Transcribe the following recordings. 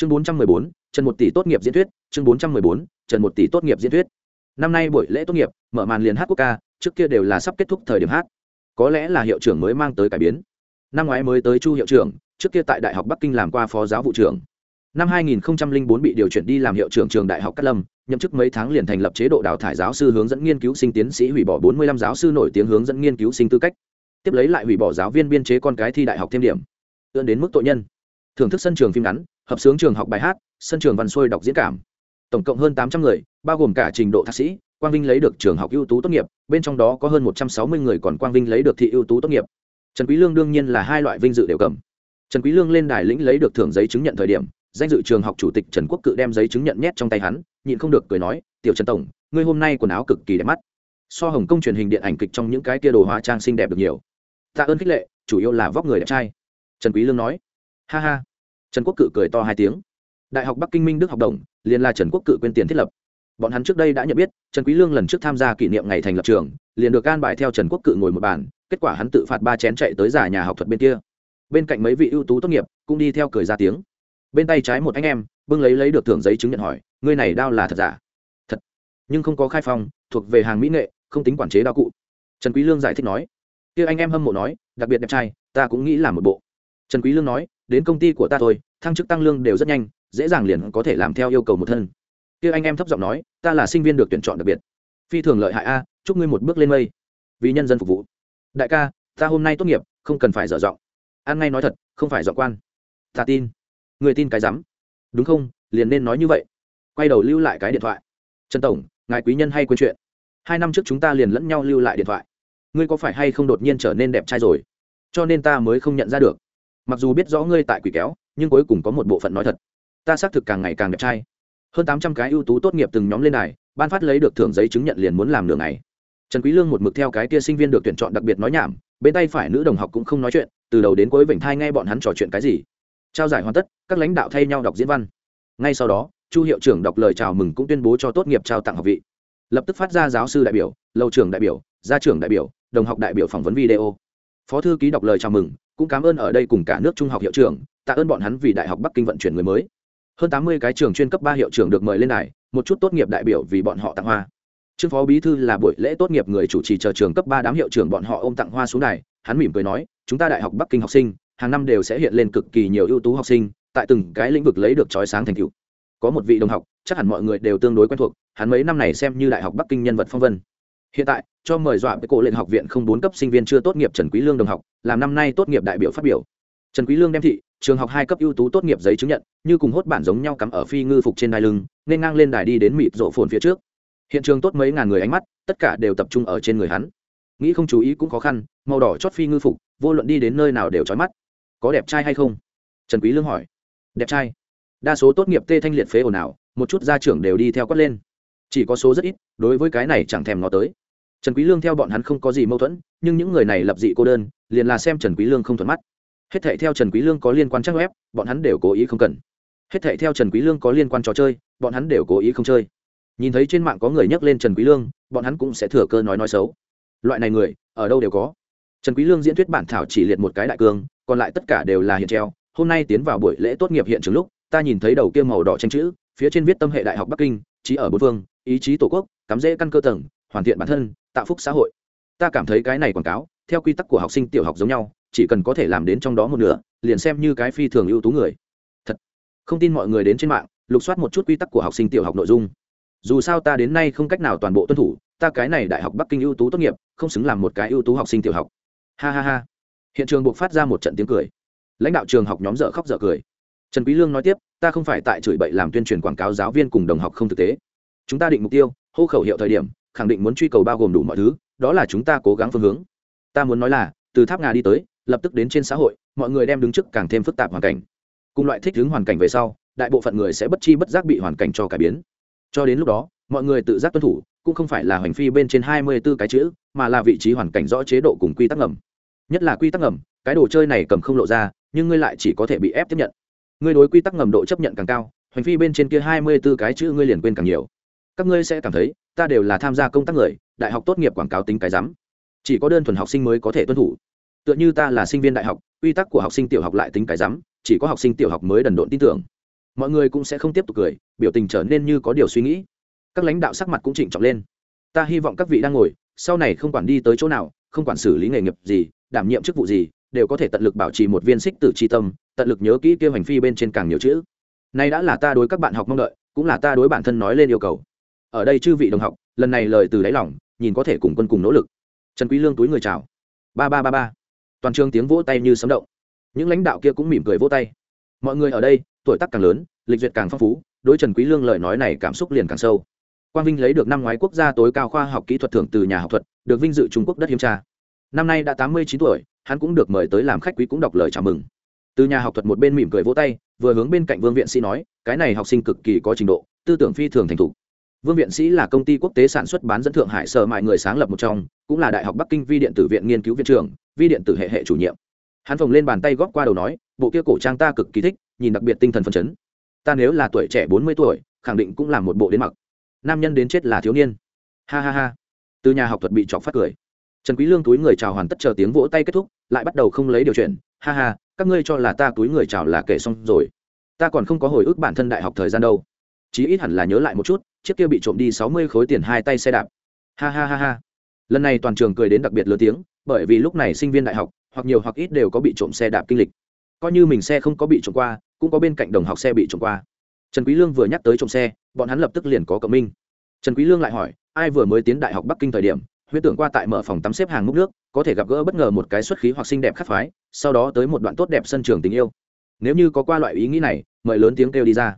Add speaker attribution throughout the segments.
Speaker 1: chương bốn trăm mười bốn, trần một tỷ tốt nghiệp diễn thuyết. Chương bốn trăm mười bốn, trần một tỷ tốt nghiệp diễn thuyết. Năm nay buổi lễ tốt nghiệp, mở màn liền hát quốc ca, trước kia đều là sắp kết thúc thời điểm hát. Có lẽ là hiệu trưởng mới mang tới cải biến. Năm ngoái mới tới chu hiệu trưởng, trước kia tại đại học bắc kinh làm qua phó giáo vụ trưởng. Năm 2004 bị điều chuyển đi làm hiệu trưởng trường đại học cát lâm, nhậm chức mấy tháng liền thành lập chế độ đào thải giáo sư hướng dẫn nghiên cứu sinh tiến sĩ hủy bỏ 45 giáo sư nổi tiếng hướng dẫn nghiên cứu sinh tư cách. Tiếp lấy lại hủy bỏ giáo viên biên chế con cái thi đại học thêm điểm. Ươn đến mức tội nhân. Thưởng thức sân trường phim ngắn hợp sướng trường học bài hát, sân trường văn xuôi đọc diễn cảm. Tổng cộng hơn 800 người, bao gồm cả trình độ thạc sĩ, quang vinh lấy được trường học ưu tú tốt nghiệp, bên trong đó có hơn 160 người còn quang vinh lấy được thị ưu tú tốt nghiệp. Trần quý lương đương nhiên là hai loại vinh dự đều cầm. Trần quý lương lên đài lĩnh lấy được thưởng giấy chứng nhận thời điểm, danh dự trường học chủ tịch trần quốc cự đem giấy chứng nhận nhét trong tay hắn, nhịn không được cười nói, tiểu trần tổng, ngươi hôm nay quần áo cực kỳ đẹp mắt. So hồng công truyền hình điện ảnh kịch trong những cái kia đồ hóa trang xinh đẹp được nhiều. Tạ ơn khích lệ, chủ yếu là vóc người đẹp trai. Trần quý lương nói. Ha ha trần quốc cự cười to hai tiếng. Đại học bắc kinh minh đức học đồng, liền là trần quốc cự quên tiền thiết lập. Bọn hắn trước đây đã nhận biết, trần quý lương lần trước tham gia kỷ niệm ngày thành lập trường, liền được can bài theo trần quốc cự ngồi một bàn, kết quả hắn tự phạt ba chén chạy tới giả nhà học thuật bên kia. Bên cạnh mấy vị ưu tú tốt nghiệp cũng đi theo cười ra tiếng. Bên tay trái một anh em, bưng lấy lấy được thưởng giấy chứng nhận hỏi, ngươi này đao là thật giả? Thật, nhưng không có khai phong, thuộc về hàng mỹ nghệ, không tính quản chế đao cụ. Trần quý lương giải thích nói. Kia anh em hâm mộ nói, đặc biệt đẹp trai, ta cũng nghĩ làm một bộ. Trần quý lương nói đến công ty của ta thôi, thăng chức tăng lương đều rất nhanh, dễ dàng liền có thể làm theo yêu cầu một thân. Kia anh em thấp giọng nói, ta là sinh viên được tuyển chọn đặc biệt. Phi thường lợi hại a, chúc ngươi một bước lên mây. Vì nhân dân phục vụ. Đại ca, ta hôm nay tốt nghiệp, không cần phải dở giọng. An ngay nói thật, không phải giọng quan. Ta tin. Người tin cái rắm. Đúng không, liền nên nói như vậy. Quay đầu lưu lại cái điện thoại. Trần tổng, ngài quý nhân hay quên chuyện. Hai năm trước chúng ta liền lẫn nhau lưu lại điện thoại. Ngươi có phải hay không đột nhiên trở nên đẹp trai rồi? Cho nên ta mới không nhận ra được mặc dù biết rõ ngươi tại quỷ kéo, nhưng cuối cùng có một bộ phận nói thật. Ta xác thực càng ngày càng đẹp trai. Hơn tám trăm cái ưu tú tốt nghiệp từng nhóm lên này ban phát lấy được thưởng giấy chứng nhận liền muốn làm nửa ngày. Trần quý lương một mực theo cái kia sinh viên được tuyển chọn đặc biệt nói nhảm, bên tay phải nữ đồng học cũng không nói chuyện, từ đầu đến cuối vểnh thai nghe bọn hắn trò chuyện cái gì. Trao giải hoàn tất, các lãnh đạo thay nhau đọc diễn văn. Ngay sau đó, chu hiệu trưởng đọc lời chào mừng cũng tuyên bố cho tốt nghiệp trao tặng học vị. Lập tức phát ra giáo sư đại biểu lâu trưởng đại biểu, gia trưởng đại biểu, đồng học đại biểu phỏng vấn video phó thư ký đọc lời chào mừng cũng cảm ơn ở đây cùng cả nước trung học hiệu trưởng tạ ơn bọn hắn vì đại học bắc kinh vận chuyển người mới. Hơn tám mươi cái trường chuyên cấp ba hiệu trưởng được mời lên này, một chút tốt nghiệp đại biểu vì bọn họ tặng hoa. Trương phó bí thư là buổi lễ tốt nghiệp người chủ trì chờ trường cấp ba đám hiệu trưởng bọn họ ôm tặng hoa xuống này, hắn mỉm cười nói chúng ta đại học bắc kinh học sinh hàng năm đều sẽ hiện lên cực kỳ nhiều ưu tú học sinh tại từng cái lĩnh vực lấy được trói sáng thành tựu. Có một vị đồng học chắc hẳn mọi người đều tương đối quen thuộc hắn mấy năm này xem như đại học bắc kinh nhân vật phong vân. Hiện tại cho mời dọa với cổ lệnh học viện không bốn cấp sinh viên chưa tốt nghiệp trần quý lương đồng học, làm năm nay tốt nghiệp đại biểu phát biểu. Trần quý lương đem thị, trường học hai cấp ưu tú tốt nghiệp giấy chứng nhận, như cùng hốt bản giống nhau cắm ở phi ngư phục trên đai lưng, nên ngang lên đài đi đến mịt rộ phồn phía trước. Hiện trường tốt mấy ngàn người ánh mắt, tất cả đều tập trung ở trên người hắn. Nghĩ không chú ý cũng khó khăn, màu đỏ chót phi ngư phục, vô luận đi đến nơi nào đều chói mắt. Có đẹp trai hay không? Trần quý lương hỏi. Đẹp trai. Đa số tốt nghiệp tê thanh liệt phế ồn ào, một chút gia trưởng đều đi theo quát lên. Chỉ có số rất ít, đối với cái này chẳng thèm ngó tới trần quý lương theo bọn hắn không có gì mâu thuẫn, nhưng những người này lập dị cô đơn, liền là xem trần quý lương không thuận mắt. Hết thảy theo trần quý lương có liên quan trang web, bọn hắn đều cố ý không cần. Hết thảy theo trần quý lương có liên quan trò chơi, bọn hắn đều cố ý không chơi. Nhìn thấy trên mạng có người nhắc lên trần quý lương, bọn hắn cũng sẽ thừa cơ nói nói xấu. Loại này người, ở đâu đều có. Trần quý lương diễn thuyết bản thảo chỉ liệt một cái đại cương còn lại tất cả đều là hiện treo. Hôm nay tiến vào buổi lễ tốt nghiệp hiện trường lúc, ta nhìn thấy đầu kia màu đỏ tranh chữ, phía trên viết tâm hệ đại học bắc kinh trí ở bốn phương, ý chí tổ quốc, cắm rễ căn cơ tầng, hoàn thiện bản thân tạo phúc xã hội. Ta cảm thấy cái này quảng cáo, theo quy tắc của học sinh tiểu học giống nhau, chỉ cần có thể làm đến trong đó một nửa, liền xem như cái phi thường ưu tú người. Thật, không tin mọi người đến trên mạng, lục soát một chút quy tắc của học sinh tiểu học nội dung. Dù sao ta đến nay không cách nào toàn bộ tuân thủ, ta cái này đại học bắc kinh ưu tú tốt nghiệp, không xứng làm một cái ưu tú học sinh tiểu học. Ha ha ha. Hiện trường buộc phát ra một trận tiếng cười. Lãnh đạo trường học nhóm dở khóc dở cười. Trần quý lương nói tiếp, ta không phải tại chửi bậy làm tuyên truyền quảng cáo giáo viên cùng đồng học không thực tế. Chúng ta định mục tiêu, hô khẩu hiệu thời điểm khẳng định muốn truy cầu bao gồm đủ mọi thứ, đó là chúng ta cố gắng phương hướng. Ta muốn nói là, từ tháp ngà đi tới, lập tức đến trên xã hội, mọi người đem đứng trước càng thêm phức tạp hoàn cảnh. Cùng loại thích ứng hoàn cảnh về sau, đại bộ phận người sẽ bất chi bất giác bị hoàn cảnh cho cải biến. Cho đến lúc đó, mọi người tự giác tuân thủ, cũng không phải là hành phi bên trên hai mươi 24 cái chữ, mà là vị trí hoàn cảnh rõ chế độ cùng quy tắc ngầm. Nhất là quy tắc ngầm, cái đồ chơi này cầm không lộ ra, nhưng ngươi lại chỉ có thể bị ép tiếp nhận. Ngươi đối quy tắc ngầm độ chấp nhận càng cao hành phi bên trên kia hai mươi 24 cái chữ ngươi liền quên càng nhiều các ngươi sẽ cảm thấy, ta đều là tham gia công tác người, đại học tốt nghiệp quảng cáo tính cái rắm. Chỉ có đơn thuần học sinh mới có thể tuân thủ. Tựa như ta là sinh viên đại học, quy tắc của học sinh tiểu học lại tính cái rắm, chỉ có học sinh tiểu học mới đần độn tin tưởng. Mọi người cũng sẽ không tiếp tục cười, biểu tình trở nên như có điều suy nghĩ. Các lãnh đạo sắc mặt cũng trịnh trọng lên. Ta hy vọng các vị đang ngồi, sau này không quản đi tới chỗ nào, không quản xử lý nghề nghiệp gì, đảm nhiệm chức vụ gì, đều có thể tận lực bảo trì một viên xích tử tri tâm, tận lực nhớ kỹ kêu hành phi bên trên càng nhiều chữ. Nay đã là ta đối các bạn học mong đợi, cũng là ta đối bản thân nói lên yêu cầu ở đây chư vị đồng học, lần này lời từ đáy lòng, nhìn có thể cùng quân cùng nỗ lực. Trần quý lương túi người chào. Ba ba ba ba. Toàn trường tiếng vỗ tay như sấm động. Những lãnh đạo kia cũng mỉm cười vỗ tay. Mọi người ở đây, tuổi tác càng lớn, lịch duyệt càng phong phú, đối trần quý lương lời nói này cảm xúc liền càng sâu. Quang vinh lấy được năm ngoái quốc gia tối cao khoa học kỹ thuật thưởng từ nhà học thuật, được vinh dự trung quốc đất hiếm tra năm nay đã tám mươi chín tuổi, hắn cũng được mời tới làm khách quý cũng đọc lời chào mừng. Từ nhà học thuật một bên mỉm cười vỗ tay, vừa hướng bên cạnh vương viện sĩ nói, cái này học sinh cực kỳ có trình độ, tư tưởng phi thường thành thục vương viện sĩ là công ty quốc tế sản xuất bán dẫn thượng hải sở mại người sáng lập một trong, cũng là đại học bắc kinh vi điện tử viện nghiên cứu viện trưởng, vi điện tử hệ hệ chủ nhiệm. Hắn phồng lên bàn tay góp qua đầu nói, bộ kia cổ trang ta cực kỳ thích, nhìn đặc biệt tinh thần phấn chấn. Ta nếu là tuổi trẻ bốn mươi tuổi, khẳng định cũng là một bộ đến mặc. Nam nhân đến chết là thiếu niên. Ha ha ha. Từ nhà học thuật bị chọc phát cười. Trần quý lương túi người chào hoàn tất chờ tiếng vỗ tay kết thúc, lại bắt đầu không lấy điều chuyện ha ha, các ngươi cho là ta túi người chào là kể xong rồi. Ta còn không có hồi ức bản thân đại học thời gian đâu. Chí ít hẳn là nhớ lại một chút chiếc kia bị trộm đi sáu mươi khối tiền hai tay xe đạp. Ha ha ha ha. Lần này toàn trường cười đến đặc biệt lớn tiếng, bởi vì lúc này sinh viên đại học, hoặc nhiều hoặc ít đều có bị trộm xe đạp kinh lịch. Coi như mình xe không có bị trộm qua, cũng có bên cạnh đồng học xe bị trộm qua. Trần quý lương vừa nhắc tới trộm xe, bọn hắn lập tức liền có cộng minh. Trần quý lương lại hỏi, ai vừa mới tiến đại học bắc kinh thời điểm huyễn tưởng qua tại mở phòng tắm xếp hàng múc nước, có thể gặp gỡ bất ngờ một cái xuất khí hoặc xinh đẹp khắc phái, sau đó tới một đoạn tốt đẹp sân trường tình yêu. Nếu như có qua loại ý nghĩ này, mời lớn tiếng kêu đi ra.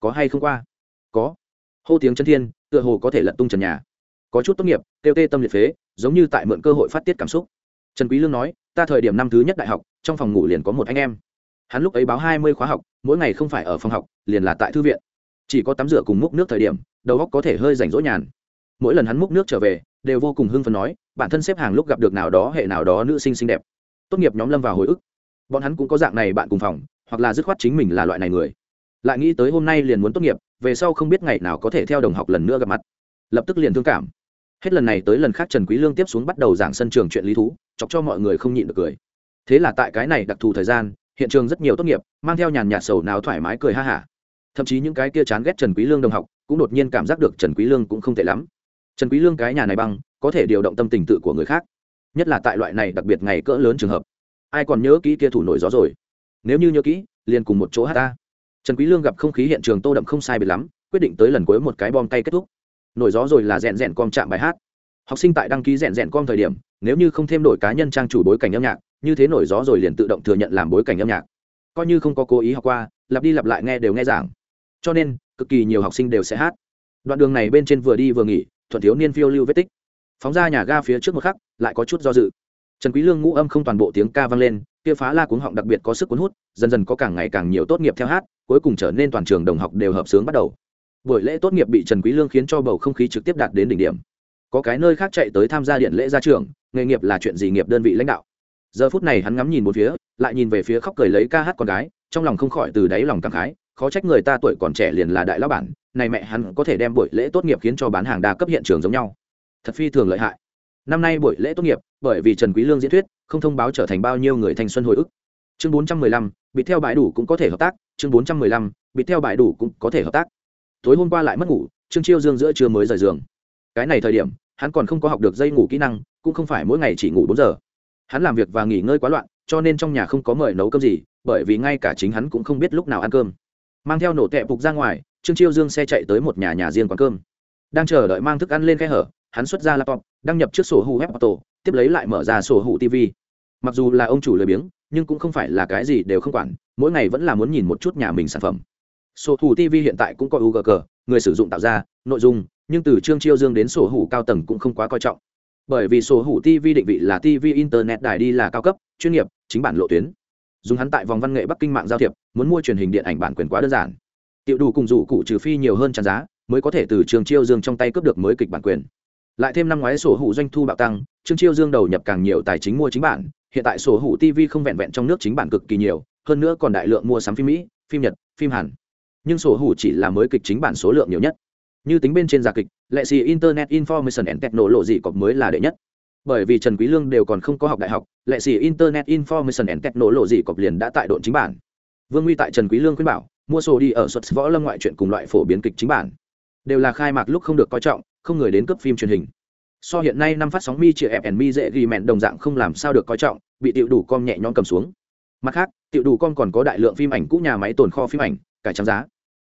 Speaker 1: Có hay không qua? Có hô tiếng chân thiên, tựa hồ có thể lật tung trần nhà. Có chút tốt nghiệp, kêu tê tâm liệt phế, giống như tại mượn cơ hội phát tiết cảm xúc. Trần quý lương nói, ta thời điểm năm thứ nhất đại học, trong phòng ngủ liền có một anh em. Hắn lúc ấy báo hai mươi khóa học, mỗi ngày không phải ở phòng học, liền là tại thư viện. Chỉ có tắm rửa cùng múc nước thời điểm, đầu óc có thể hơi rảnh rỗi nhàn. Mỗi lần hắn múc nước trở về, đều vô cùng hưng phấn nói, bản thân xếp hàng lúc gặp được nào đó hệ nào đó nữ sinh xinh đẹp. Tốt nghiệp nhóm lâm vào hồi ức. Bọn hắn cũng có dạng này bạn cùng phòng, hoặc là dứt khoát chính mình là loại này người. Lại nghĩ tới hôm nay liền muốn tốt nghiệp về sau không biết ngày nào có thể theo đồng học lần nữa gặp mặt. Lập tức liền thương cảm. Hết lần này tới lần khác trần quý lương tiếp xuống bắt đầu giảng sân trường chuyện lý thú, chọc cho mọi người không nhịn được cười. Thế là tại cái này đặc thù thời gian, hiện trường rất nhiều tốt nghiệp, mang theo nhàn nhạt sầu nào thoải mái cười ha ha thậm chí những cái kia chán ghét trần quý lương đồng học, cũng đột nhiên cảm giác được trần quý lương cũng không tệ lắm. Trần quý lương cái nhà này băng, có thể điều động tâm tình tự của người khác. Nhất là tại loại này đặc biệt ngày cỡ lớn trường hợp. Ai còn nhớ kỹ kia thủ nổi gió rồi? Nếu như nhớ kỹ, liền cùng một chỗ hát ta trần quý lương gặp không khí hiện trường tô đậm không sai biệt lắm, quyết định tới lần cuối một cái bom tay kết thúc. Nổi gió rồi là rèn rèn com chạm bài hát. Học sinh tại đăng ký rèn rèn com thời điểm, nếu như không thêm đổi cá nhân trang chủ bối cảnh âm nhạc, như thế nổi gió rồi liền tự động thừa nhận làm bối cảnh âm nhạc. Coi như không có cố ý học qua, lặp đi lặp lại nghe đều nghe giảng. Cho nên, cực kỳ nhiều học sinh đều sẽ hát. Đoạn đường này bên trên vừa đi vừa nghỉ, thuận thiếu niên phiêu lưu vết tích. Phóng ra nhà ga phía trước một khắc, lại có chút do dự. Trần quý lương ngũ âm không toàn bộ tiếng ca vang lên kia phá la cuống họng đặc biệt có sức cuốn hút, dần dần có càng ngày càng nhiều tốt nghiệp theo hát, cuối cùng trở nên toàn trường đồng học đều hợp sướng bắt đầu. Buổi lễ tốt nghiệp bị trần quý lương khiến cho bầu không khí trực tiếp đạt đến đỉnh điểm. Có cái nơi khác chạy tới tham gia điện lễ ra trường nghề nghiệp là chuyện gì nghiệp đơn vị lãnh đạo. Giờ phút này hắn ngắm nhìn một phía, lại nhìn về phía khóc cười lấy ca hát con gái, trong lòng không khỏi từ đáy lòng cảm khái, khó trách người ta tuổi còn trẻ liền là đại lão bản, này mẹ hắn có thể đem buổi lễ tốt nghiệp khiến cho bán hàng đa cấp hiện trường giống nhau. Thật phi thường lợi hại. Năm nay buổi lễ tốt nghiệp bởi vì trần quý lương diễn thuyết không thông báo trở thành bao nhiêu người thanh xuân hồi ức. Chương 415, bị theo bãi đủ cũng có thể hợp tác. Chương 415, bị theo bãi đủ cũng có thể hợp tác. Tối hôm qua lại mất ngủ trương chiêu dương giữa trưa mới rời giường. Cái này thời điểm hắn còn không có học được dây ngủ kỹ năng cũng không phải mỗi ngày chỉ ngủ bốn giờ. Hắn làm việc và nghỉ ngơi quá loạn cho nên trong nhà không có mời nấu cơm gì bởi vì ngay cả chính hắn cũng không biết lúc nào ăn cơm. Mang theo nổ tẹp phục ra ngoài trương chiêu dương xe chạy tới một nhà nhà riêng quán cơm. Đang chờ đợi mang thức ăn lên khe hở hắn xuất ra laptop đăng nhập trước sổ hu web auto tiếp lấy lại mở ra sổ hủ tv. Mặc dù là ông chủ lười biếng, nhưng cũng không phải là cái gì đều không quản, mỗi ngày vẫn là muốn nhìn một chút nhà mình sản phẩm. Sổ hủ tv hiện tại cũng có ugg người sử dụng tạo ra, nội dung, nhưng từ trương chiêu dương đến sổ hủ cao tầng cũng không quá coi trọng. Bởi vì sổ hủ tv định vị là tv internet đài đi là cao cấp, chuyên nghiệp, chính bản lộ tuyến. Dùng hắn tại vòng văn nghệ bắc kinh mạng giao thiệp, muốn mua truyền hình điện ảnh bản quyền quá đơn giản. Tiểu đủ cùng rủ cụ trừ phi nhiều hơn tràn giá, mới có thể từ trường chiêu dương trong tay cướp được mới kịch bản quyền lại thêm năm ngoái sổ hủ doanh thu bạo tăng, trương chiêu dương đầu nhập càng nhiều tài chính mua chính bản, hiện tại sổ hủ tv không vẹn vẹn trong nước chính bản cực kỳ nhiều, hơn nữa còn đại lượng mua sắm phim mỹ, phim nhật, phim hàn. Nhưng sổ hủ chỉ là mới kịch chính bản số lượng nhiều nhất. Như tính bên trên giả kịch, lệ xì internet information and technology cọc mới là đệ nhất. Bởi vì trần quý lương đều còn không có học đại học, lệ xì internet information and technology cọc liền đã tại độn chính bản. Vương nguy tại trần quý lương khuyên bảo, mua sổ đi ở xuất võ lâm ngoại truyện cùng loại phổ biến kịch chính bản. Đều là khai mạc lúc không được coi trọng không người đến cấp phim truyền hình. So hiện nay năm phát sóng mi chia ép mi dễ ghi mẹn đồng dạng không làm sao được coi trọng bị tiểu đủ com nhẹ nhõm cầm xuống. Mặt khác tiểu đủ com còn có đại lượng phim ảnh cũ nhà máy tồn kho phim ảnh cải trang giá.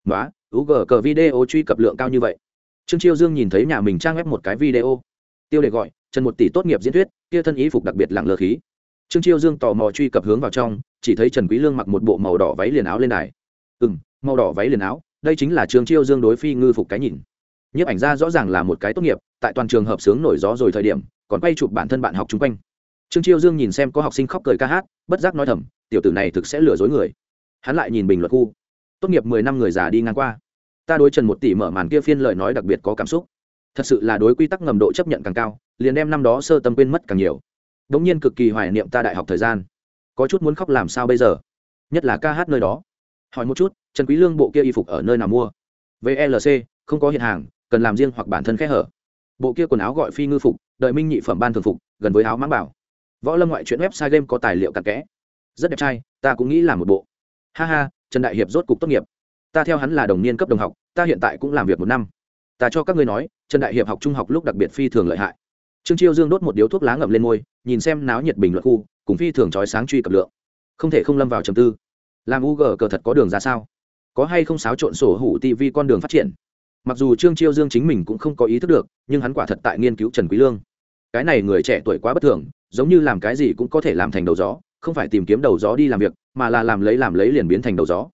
Speaker 1: Nói ug cờ video truy cập lượng cao như vậy. Trương chiêu dương nhìn thấy nhà mình trang web một cái video. Tiêu đề gọi trần một tỷ tốt nghiệp diễn thuyết kia thân ý phục đặc biệt lặng lơ khí. Trương chiêu dương tò mò truy cập hướng vào trong chỉ thấy trần quý lương mặc một bộ màu đỏ váy liền áo lên đài. Ừm, màu đỏ váy liền áo đây chính là trương chiêu dương đối phi ngư phục cái nhìn nhiếp ảnh ra rõ ràng là một cái tốt nghiệp, tại toàn trường hợp sướng nổi gió rồi thời điểm, còn quay chụp bản thân bạn học chung quanh. Trương chiêu dương nhìn xem có học sinh khóc cười ca hát, bất giác nói thầm, tiểu tử này thực sẽ lừa dối người. Hắn lại nhìn bình luận khu. Tốt nghiệp mười năm người già đi ngang qua. Ta đối trần một tỷ mở màn kia phiên lời nói đặc biệt có cảm xúc. Thật sự là đối quy tắc ngầm độ chấp nhận càng cao, liền đem năm đó sơ tâm quên mất càng nhiều. Đ ỗ n g nhiên cực kỳ hoài niệm ta đại học thời gian. Có chút muốn khóc làm sao bây giờ? Nhất là ca hát nơi đó. Hỏi một chút, trần quý lương bộ kia y phục ở nơi nào mua? Vlc không có hiện hàng cần làm riêng hoặc bản thân khẽ hở. Bộ kia quần áo gọi phi ngư phục, đợi minh nhị phẩm ban thường phục, gần với áo mãng bảo. Võ lâm ngoại chuyện website game có tài liệu cặn kẽ. Rất đẹp trai, ta cũng nghĩ là một bộ. Ha ha, trần đại hiệp rốt cục tốt nghiệp. Ta theo hắn là đồng niên cấp đồng học, ta hiện tại cũng làm việc một năm. Ta cho các ngươi nói, trần đại hiệp học trung học lúc đặc biệt phi thường lợi hại. Trương chiêu dương đốt một điếu thuốc lá ngậm lên môi, nhìn xem náo nhiệt bình luận khu, cùng phi thường trói sáng truy cập lượng. Không thể không lâm vào trầm tư. Làm u g cờ thật có đường ra sao? Có hay không xáo trộn sổ hủ tv con đường phát triển? Mặc dù trương chiêu dương chính mình cũng không có ý thức được, nhưng hắn quả thật tại nghiên cứu trần quý lương. Cái này người trẻ tuổi quá bất thường, giống như làm cái gì cũng có thể làm thành đầu gió, không phải tìm kiếm đầu gió đi làm việc, mà là làm lấy làm lấy liền biến thành đầu gió.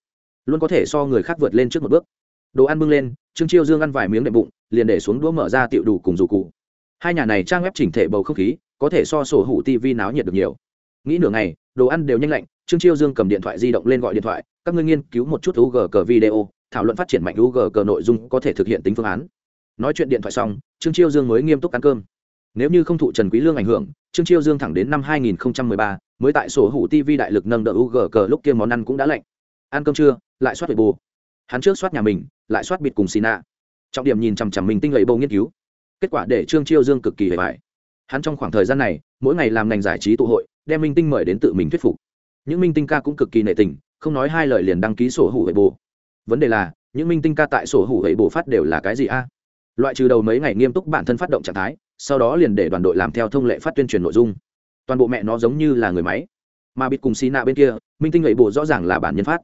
Speaker 1: Luôn có thể so người khác vượt lên trước một bước. Đồ ăn bưng lên, trương chiêu dương ăn vài miếng đệm bụng, liền để xuống đũa mở ra tiệu đủ cùng dù cụ. Hai nhà này trang web chỉnh thể bầu không khí, có thể so sổ hủ tivi náo nhiệt được nhiều. Nghĩ nửa ngày, đồ ăn đều nhanh lạnh, trương chiêu dương cầm điện thoại di động lên gọi điện thoại, các ngươi nghiên cứu một chút ug cờ video thảo luận phát triển mạnh ug cờ nội dung có thể thực hiện tính phương án. Nói chuyện điện thoại xong, trương chiêu dương mới nghiêm túc ăn cơm. Nếu như không thụ trần quý lương ảnh hưởng, trương chiêu dương thẳng đến năm 2013 mới tại sổ hủ tv đại lực nâng đỡ ug cờ lúc kia món ăn cũng đã lạnh. Ăn cơm trưa, lại soát về bù hắn trước soát nhà mình, lại soát bịt cùng xì trọng điểm nhìn chằm chằm mình tinh lầy bầu nghiên cứu. Kết quả để trương chiêu dương cực kỳ hề bại. Hắn trong khoảng thời gian này, mỗi ngày làm ngành giải trí tụ hội, đem minh tinh mời đến tự mình thuyết phục. Những minh tinh ca cũng cực kỳ nệ tình, không nói hai lời liền đăng ký sổ hủ hệ bồ vấn đề là những minh tinh ca tại sổ hủ hệ bồ phát đều là cái gì a? Loại trừ đầu mấy ngày nghiêm túc bản thân phát động trạng thái sau đó liền để đoàn đội làm theo thông lệ phát tuyên truyền nội dung. Toàn bộ mẹ nó giống như là người máy. Mà bịt cùng xì nạ bên kia minh tinh hệ bộ rõ ràng là bản nhân phát.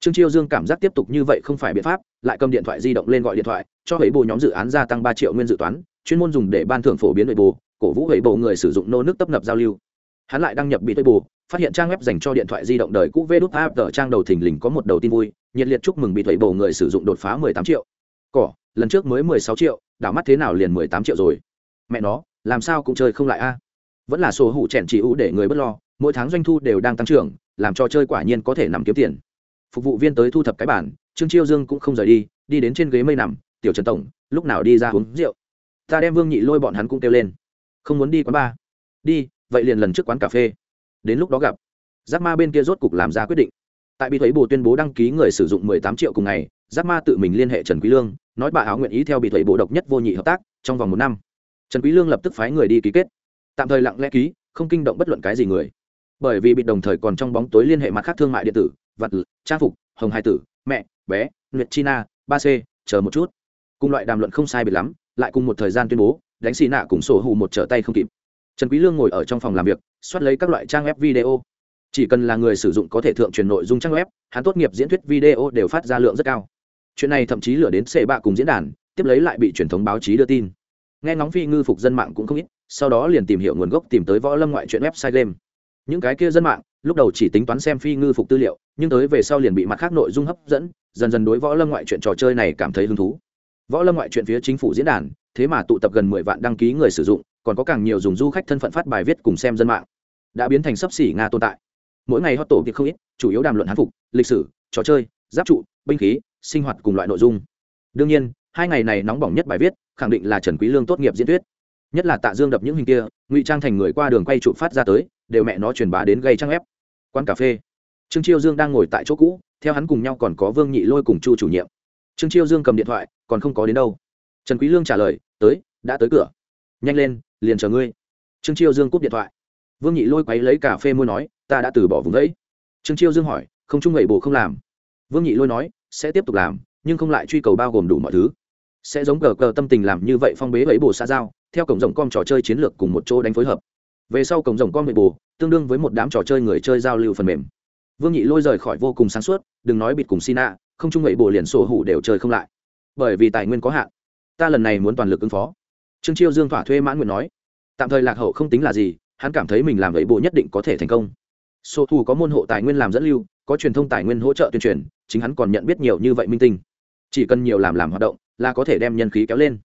Speaker 1: Trương chiêu dương cảm giác tiếp tục như vậy không phải biện pháp lại cầm điện thoại di động lên gọi điện thoại cho hệ bộ nhóm dự án gia tăng ba triệu nguyên dự toán chuyên môn dùng để ban thưởng phổ biến hệ bộ cổ vũ hệ bộ người sử dụng nô nước tấp nập giao lưu. Hắn lại đăng nhập bị tây bù, phát hiện trang web dành cho điện thoại di động đời cũ vê đút áp tờ trang đầu thình lình có một đầu tin vui nhiệt liệt chúc mừng bị thủy bổ người sử dụng đột phá mười tám triệu. Cỏ, lần trước mới mười sáu triệu, đảo mắt thế nào liền mười tám triệu rồi. Mẹ nó, làm sao cũng chơi không lại a. Vẫn là sổ hủ chèn chỉ ưu để người bất lo, mỗi tháng doanh thu đều đang tăng trưởng, làm cho chơi quả nhiên có thể nằm kiếm tiền. Phục vụ viên tới thu thập cái bản trương chiêu dương cũng không rời đi đi đến trên ghế mây nằm, tiểu trần tổng, lúc nào đi ra uống rượu? Ta đem vương nhị lôi bọn hắn cũng kêu lên. Không muốn đi quán bar. Đi, vậy liền lần trước quán cà phê. Đến lúc đó gặp, giác ma bên kia rốt cục làm ra quyết định tại bị thuế bồ tuyên bố đăng ký người sử dụng mười tám triệu cùng ngày giáp ma tự mình liên hệ trần quý lương, nói bà áo nguyện ý theo bị thuế bồ độc nhất vô nhị hợp tác, trong vòng một năm. Trần quý lương lập tức phái người đi ký kết. Tạm thời lặng lẽ ký, không kinh động bất luận cái gì người. Bởi vì bị đồng thời còn trong bóng tối liên hệ mặt khác thương mại điện tử, vật trang phục, hồng hai tử, mẹ, bé, nguyệt china ba c, chờ một chút. Cùng loại đàm luận không sai biệt lắm, lại cùng một thời gian tuyên bố, đánh xì nạ cùng sổ hù một trở tay không kịp. Trần quý lương ngồi ở trong phòng làm việc xoát lấy các loại trang web video chỉ cần là người sử dụng có thể thượng truyền nội dung trang web, hắn tốt nghiệp diễn thuyết video đều phát ra lượng rất cao. Chuyện này thậm chí lửa đến xệ bạ cùng diễn đàn, tiếp lấy lại bị truyền thống báo chí đưa tin. Nghe ngóng phi ngư phục dân mạng cũng không ít, sau đó liền tìm hiểu nguồn gốc tìm tới võ lâm ngoại chuyện website game. Những cái kia dân mạng, lúc đầu chỉ tính toán xem phi ngư phục tư liệu, nhưng tới về sau liền bị mặt khác nội dung hấp dẫn, dần dần đối võ lâm ngoại chuyện trò chơi này cảm thấy hứng thú. Võ lâm ngoại chuyện phía chính phủ diễn đàn, thế mà tụ tập gần mười vạn đăng ký người sử dụng, còn có càng nhiều dùng du khách thân phận phát bài viết cùng xem dân mạng. Đã biến thành sấp xỉ nga tồn tại mỗi ngày hot tổ việc không ít, chủ yếu đàm luận hán phục, lịch sử, trò chơi, giáp trụ, binh khí, sinh hoạt cùng loại nội dung. Đương nhiên, hai ngày này nóng bỏng nhất bài viết, khẳng định là trần quý lương tốt nghiệp diễn thuyết. Nhất là tạ dương đập những hình kia, ngụy trang thành người qua đường quay trụ phát ra tới, đều mẹ nó truyền bá đến gây trang ép. Quán cà phê. Trương chiêu dương đang ngồi tại chỗ cũ, theo hắn cùng nhau còn có vương nhị lôi cùng chu chủ nhiệm. Trương chiêu dương cầm điện thoại, còn không có đến đâu. Trần quý lương trả lời, tới, đã tới cửa. Nhanh lên, liền chờ ngươi. Trương chiêu dương cúp điện thoại vương nhị lôi quấy lấy cà phê môi nói, ta đã từ bỏ vùng đấy. Trương chiêu dương hỏi, không trung vậy bồ không làm? Vương nhị lôi nói, sẽ tiếp tục làm, nhưng không lại truy cầu bao gồm đủ mọi thứ. Sẽ giống cờ cờ tâm tình làm như vậy phong bế ấy bồ xa giao, theo cổng rộng com trò chơi chiến lược cùng một chỗ đánh phối hợp. Về sau cổng rộng com vậy bồ tương đương với một đám trò chơi người chơi giao lưu phần mềm. Vương nhị lôi rời khỏi vô cùng sáng suốt, đừng nói bịt cùng sina, không chung vậy bồ liền sổ hủ đều chơi không lại. Bởi vì tài nguyên có hạn, ta lần này muốn toàn lực ứng phó. Trương chiêu dương thỏa thuê mãn nguyện nói, tạm thời lạc hậu không tính là gì hắn cảm thấy mình làm vậy bộ nhất định có thể thành công. Sổ thủ có môn hộ tài nguyên làm dẫn lưu, có truyền thông tài nguyên hỗ trợ tuyên truyền, chính hắn còn nhận biết nhiều như vậy minh tinh. Chỉ cần nhiều làm làm hoạt động, là có thể đem nhân khí kéo lên.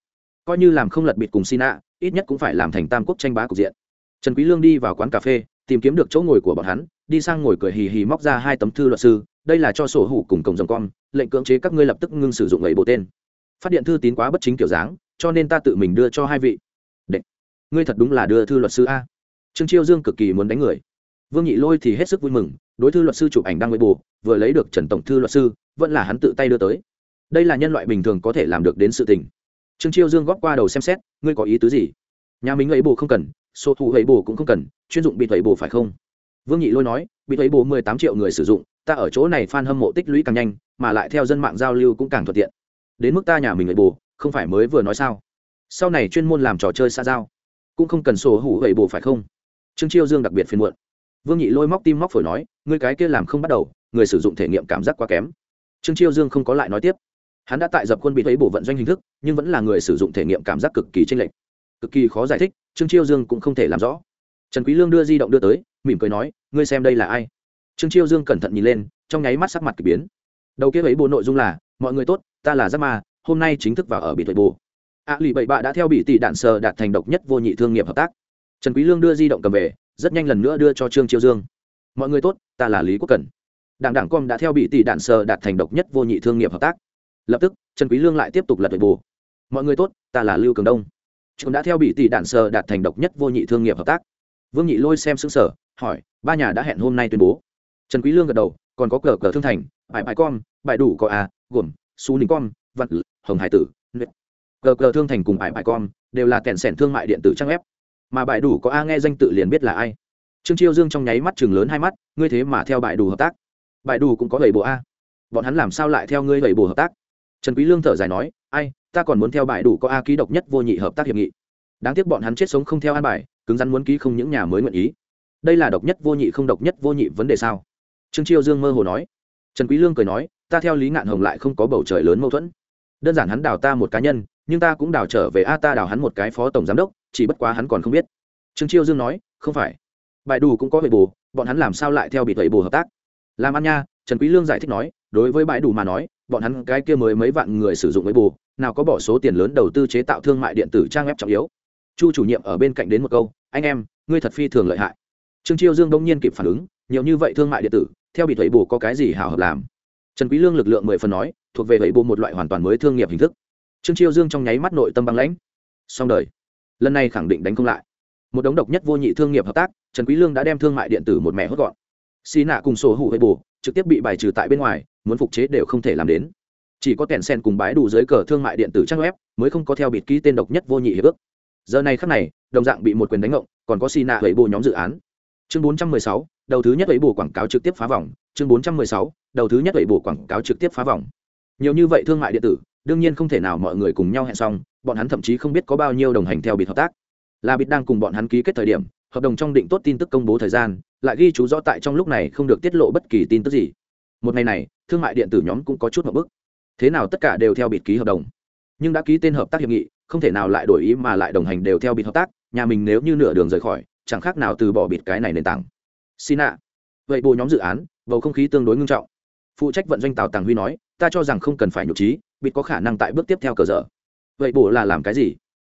Speaker 1: Coi như làm không lật bịt cùng sina, ít nhất cũng phải làm thành tam quốc tranh bá cục diện. Trần quý lương đi vào quán cà phê, tìm kiếm được chỗ ngồi của bọn hắn, đi sang ngồi cười hì hì móc ra hai tấm thư luật sư, đây là cho sổ hủ cùng cổng rồng con, lệnh cưỡng chế các ngươi lập tức ngưng sử dụng ấy bộ tên. Phát điện thư tín quá bất chính kiểu dáng, cho nên ta tự mình đưa cho hai vị. Đệ. ngươi thật đúng là đưa thư luật sư a trương chiêu dương cực kỳ muốn đánh người. Vương nhị lôi thì hết sức vui mừng, đối thư luật sư chụp ảnh đăng với bù vừa lấy được trần tổng thư luật sư, vẫn là hắn tự tay đưa tới. Đây là nhân loại bình thường có thể làm được đến sự tình. Trương chiêu dương góp qua đầu xem xét, ngươi có ý tứ gì? Nhà mình ấy bù không cần, số thu ấy bù cũng không cần, chuyên dụng bị thuế bù phải không? Vương nhị lôi nói bị thuế bù mười tám triệu người sử dụng, ta ở chỗ này fan hâm mộ tích lũy càng nhanh, mà lại theo dân mạng giao lưu cũng càng thuận tiện. Đến mức ta nhà mình ấy bù không phải mới vừa nói sao? Sau này chuyên môn làm trò chơi xa giao, cũng không cần sổ hủ ấy bù phải không? Trương chiêu dương đặc biệt phiền muộn. Vương nhị lôi móc tim móc phổi nói, ngươi cái kia làm không bắt đầu, người sử dụng thể nghiệm cảm giác quá kém. Trương chiêu dương không có lại nói tiếp. Hắn đã tại dập quân bị thấy bổ vận doanh hình thức, nhưng vẫn là người sử dụng thể nghiệm cảm giác cực kỳ tranh lệch. Cực kỳ khó giải thích, trương chiêu dương cũng không thể làm rõ. Trần quý lương đưa di động đưa tới, mỉm cười nói, ngươi xem đây là ai? Trương chiêu dương cẩn thận nhìn lên, trong nháy mắt sắc mặt kỳ biến. Đầu kia ấy bộ nội dung là, mọi người tốt, ta là giáp ma, hôm nay chính thức vào ở bị thuệ bù. A lì bảy bạ đã theo bị tỷ đạn sờ đạt thành độc nhất vô nhị thương nghiệp hợp tác trần quý lương đưa di động cầm về, rất nhanh lần nữa đưa cho trương chiêu dương. Mọi người tốt, ta là lý quốc cẩn đảng đảng com đã theo bị tỷ đạn sờ đạt thành độc nhất vô nhị thương nghiệp hợp tác. Lập tức, trần quý lương lại tiếp tục lật đội bù. Mọi người tốt, ta là lưu cường đông. Chúng đã theo bị tỷ đạn sờ đạt thành độc nhất vô nhị thương nghiệp hợp tác. Vương nhị lôi xem sững sở hỏi, ba nhà đã hẹn hôm nay tuyên bố? Trần quý lương gật đầu, còn có cờ cờ thương thành, bài bài com, bài đủ có a, gồm su ninh com văn hồng hải tử cờ cờ thương thành cùng bài bài com đều là kẹn sẻn thương mại điện tử trang web mà bại đủ có a nghe danh tự liền biết là ai. Trương chiêu dương trong nháy mắt chừng lớn hai mắt, ngươi thế mà theo bại đủ hợp tác. Bại đủ cũng có bảy bộ a. Bọn hắn làm sao lại theo ngươi bảy bộ hợp tác? Trần quý lương thở dài nói, ai, ta còn muốn theo bại đủ có a ký độc nhất vô nhị hợp tác hiệp nghị. Đáng tiếc bọn hắn chết sống không theo an bài, cứng rắn muốn ký không những nhà mới nguyện ý. Đây là độc nhất vô nhị không độc nhất vô nhị vấn đề sao? Trương chiêu dương mơ hồ nói. Trần quý lương cười nói, ta theo lý ngạn hồng lại không có bầu trời lớn mâu thuẫn. Đơn giản hắn đào ta một cá nhân, nhưng ta cũng đào trở về a, ta đào hắn một cái phó tổng giám đốc chỉ bất quá hắn còn không biết. Trương chiêu dương nói, không phải. Bài đủ cũng có vệ bù bọn hắn làm sao lại theo bị thầy bù hợp tác? Làm ăn nha. Trần quý lương giải thích nói, đối với bãi đủ mà nói, bọn hắn cái kia mới mấy vạn người sử dụng với bù nào có bỏ số tiền lớn đầu tư chế tạo thương mại điện tử trang web trọng yếu. Chu chủ nhiệm ở bên cạnh đến một câu, anh em, ngươi thật phi thường lợi hại. Trương chiêu dương đông nhiên kịp phản ứng, nhiều như vậy thương mại điện tử, theo bị thầy bù có cái gì hảo hợp làm? Trần quý lương lực lượng mười phần nói, thuộc về vậy bù một loại hoàn toàn mới thương nghiệp hình thức. Trương chiêu dương trong nháy mắt nội tâm băng lãnh. Xong đời lần này khẳng định đánh không lại. Một đống độc nhất vô nhị thương nghiệp hợp tác trần quý lương đã đem thương mại điện tử một mẹ hốt gọn. Xì nạ cùng sổ hụi hệ bù trực tiếp bị bài trừ tại bên ngoài muốn phục chế đều không thể làm đến. Chỉ có kèn sen cùng bái đủ dưới cờ thương mại điện tử trang web mới không có theo bịt ký tên độc nhất vô nhị hiệp ước. Giờ này khắc này đồng dạng bị một quyền đánh ngộng còn có xì nạ hệ bù nhóm dự án. Chương 416, đầu thứ nhất ấy bù quảng cáo trực tiếp phá vòng. Chương 416, đầu thứ nhất ấy bù quảng cáo trực tiếp phá vòng. Nhiều như vậy thương mại điện tử đương nhiên không thể nào mọi người cùng nhau hẹn xong, bọn hắn thậm chí không biết có bao nhiêu đồng hành theo bịt hợp tác. Là bịt đang cùng bọn hắn ký kết thời điểm, hợp đồng trong định tốt tin tức công bố thời gian, lại ghi chú rõ tại trong lúc này không được tiết lộ bất kỳ tin tức gì. Một ngày này, thương mại điện tử nhóm cũng có chút một bức. Thế nào tất cả đều theo bịt ký hợp đồng. Nhưng đã ký tên hợp tác hiệp nghị, không thể nào lại đổi ý mà lại đồng hành đều theo bịt hợp tác, nhà mình nếu như nửa đường rời khỏi, chẳng khác nào từ bỏ bịt cái này nền tảng. Xin ạ vậy bộ nhóm dự án, bầu không khí tương đối ngưng trọng. Phụ trách vận doanh tàu tàng huy nói, ta cho rằng không cần phải nhục trí bịt có khả năng tại bước tiếp theo cờ dở vậy bổ là làm cái gì?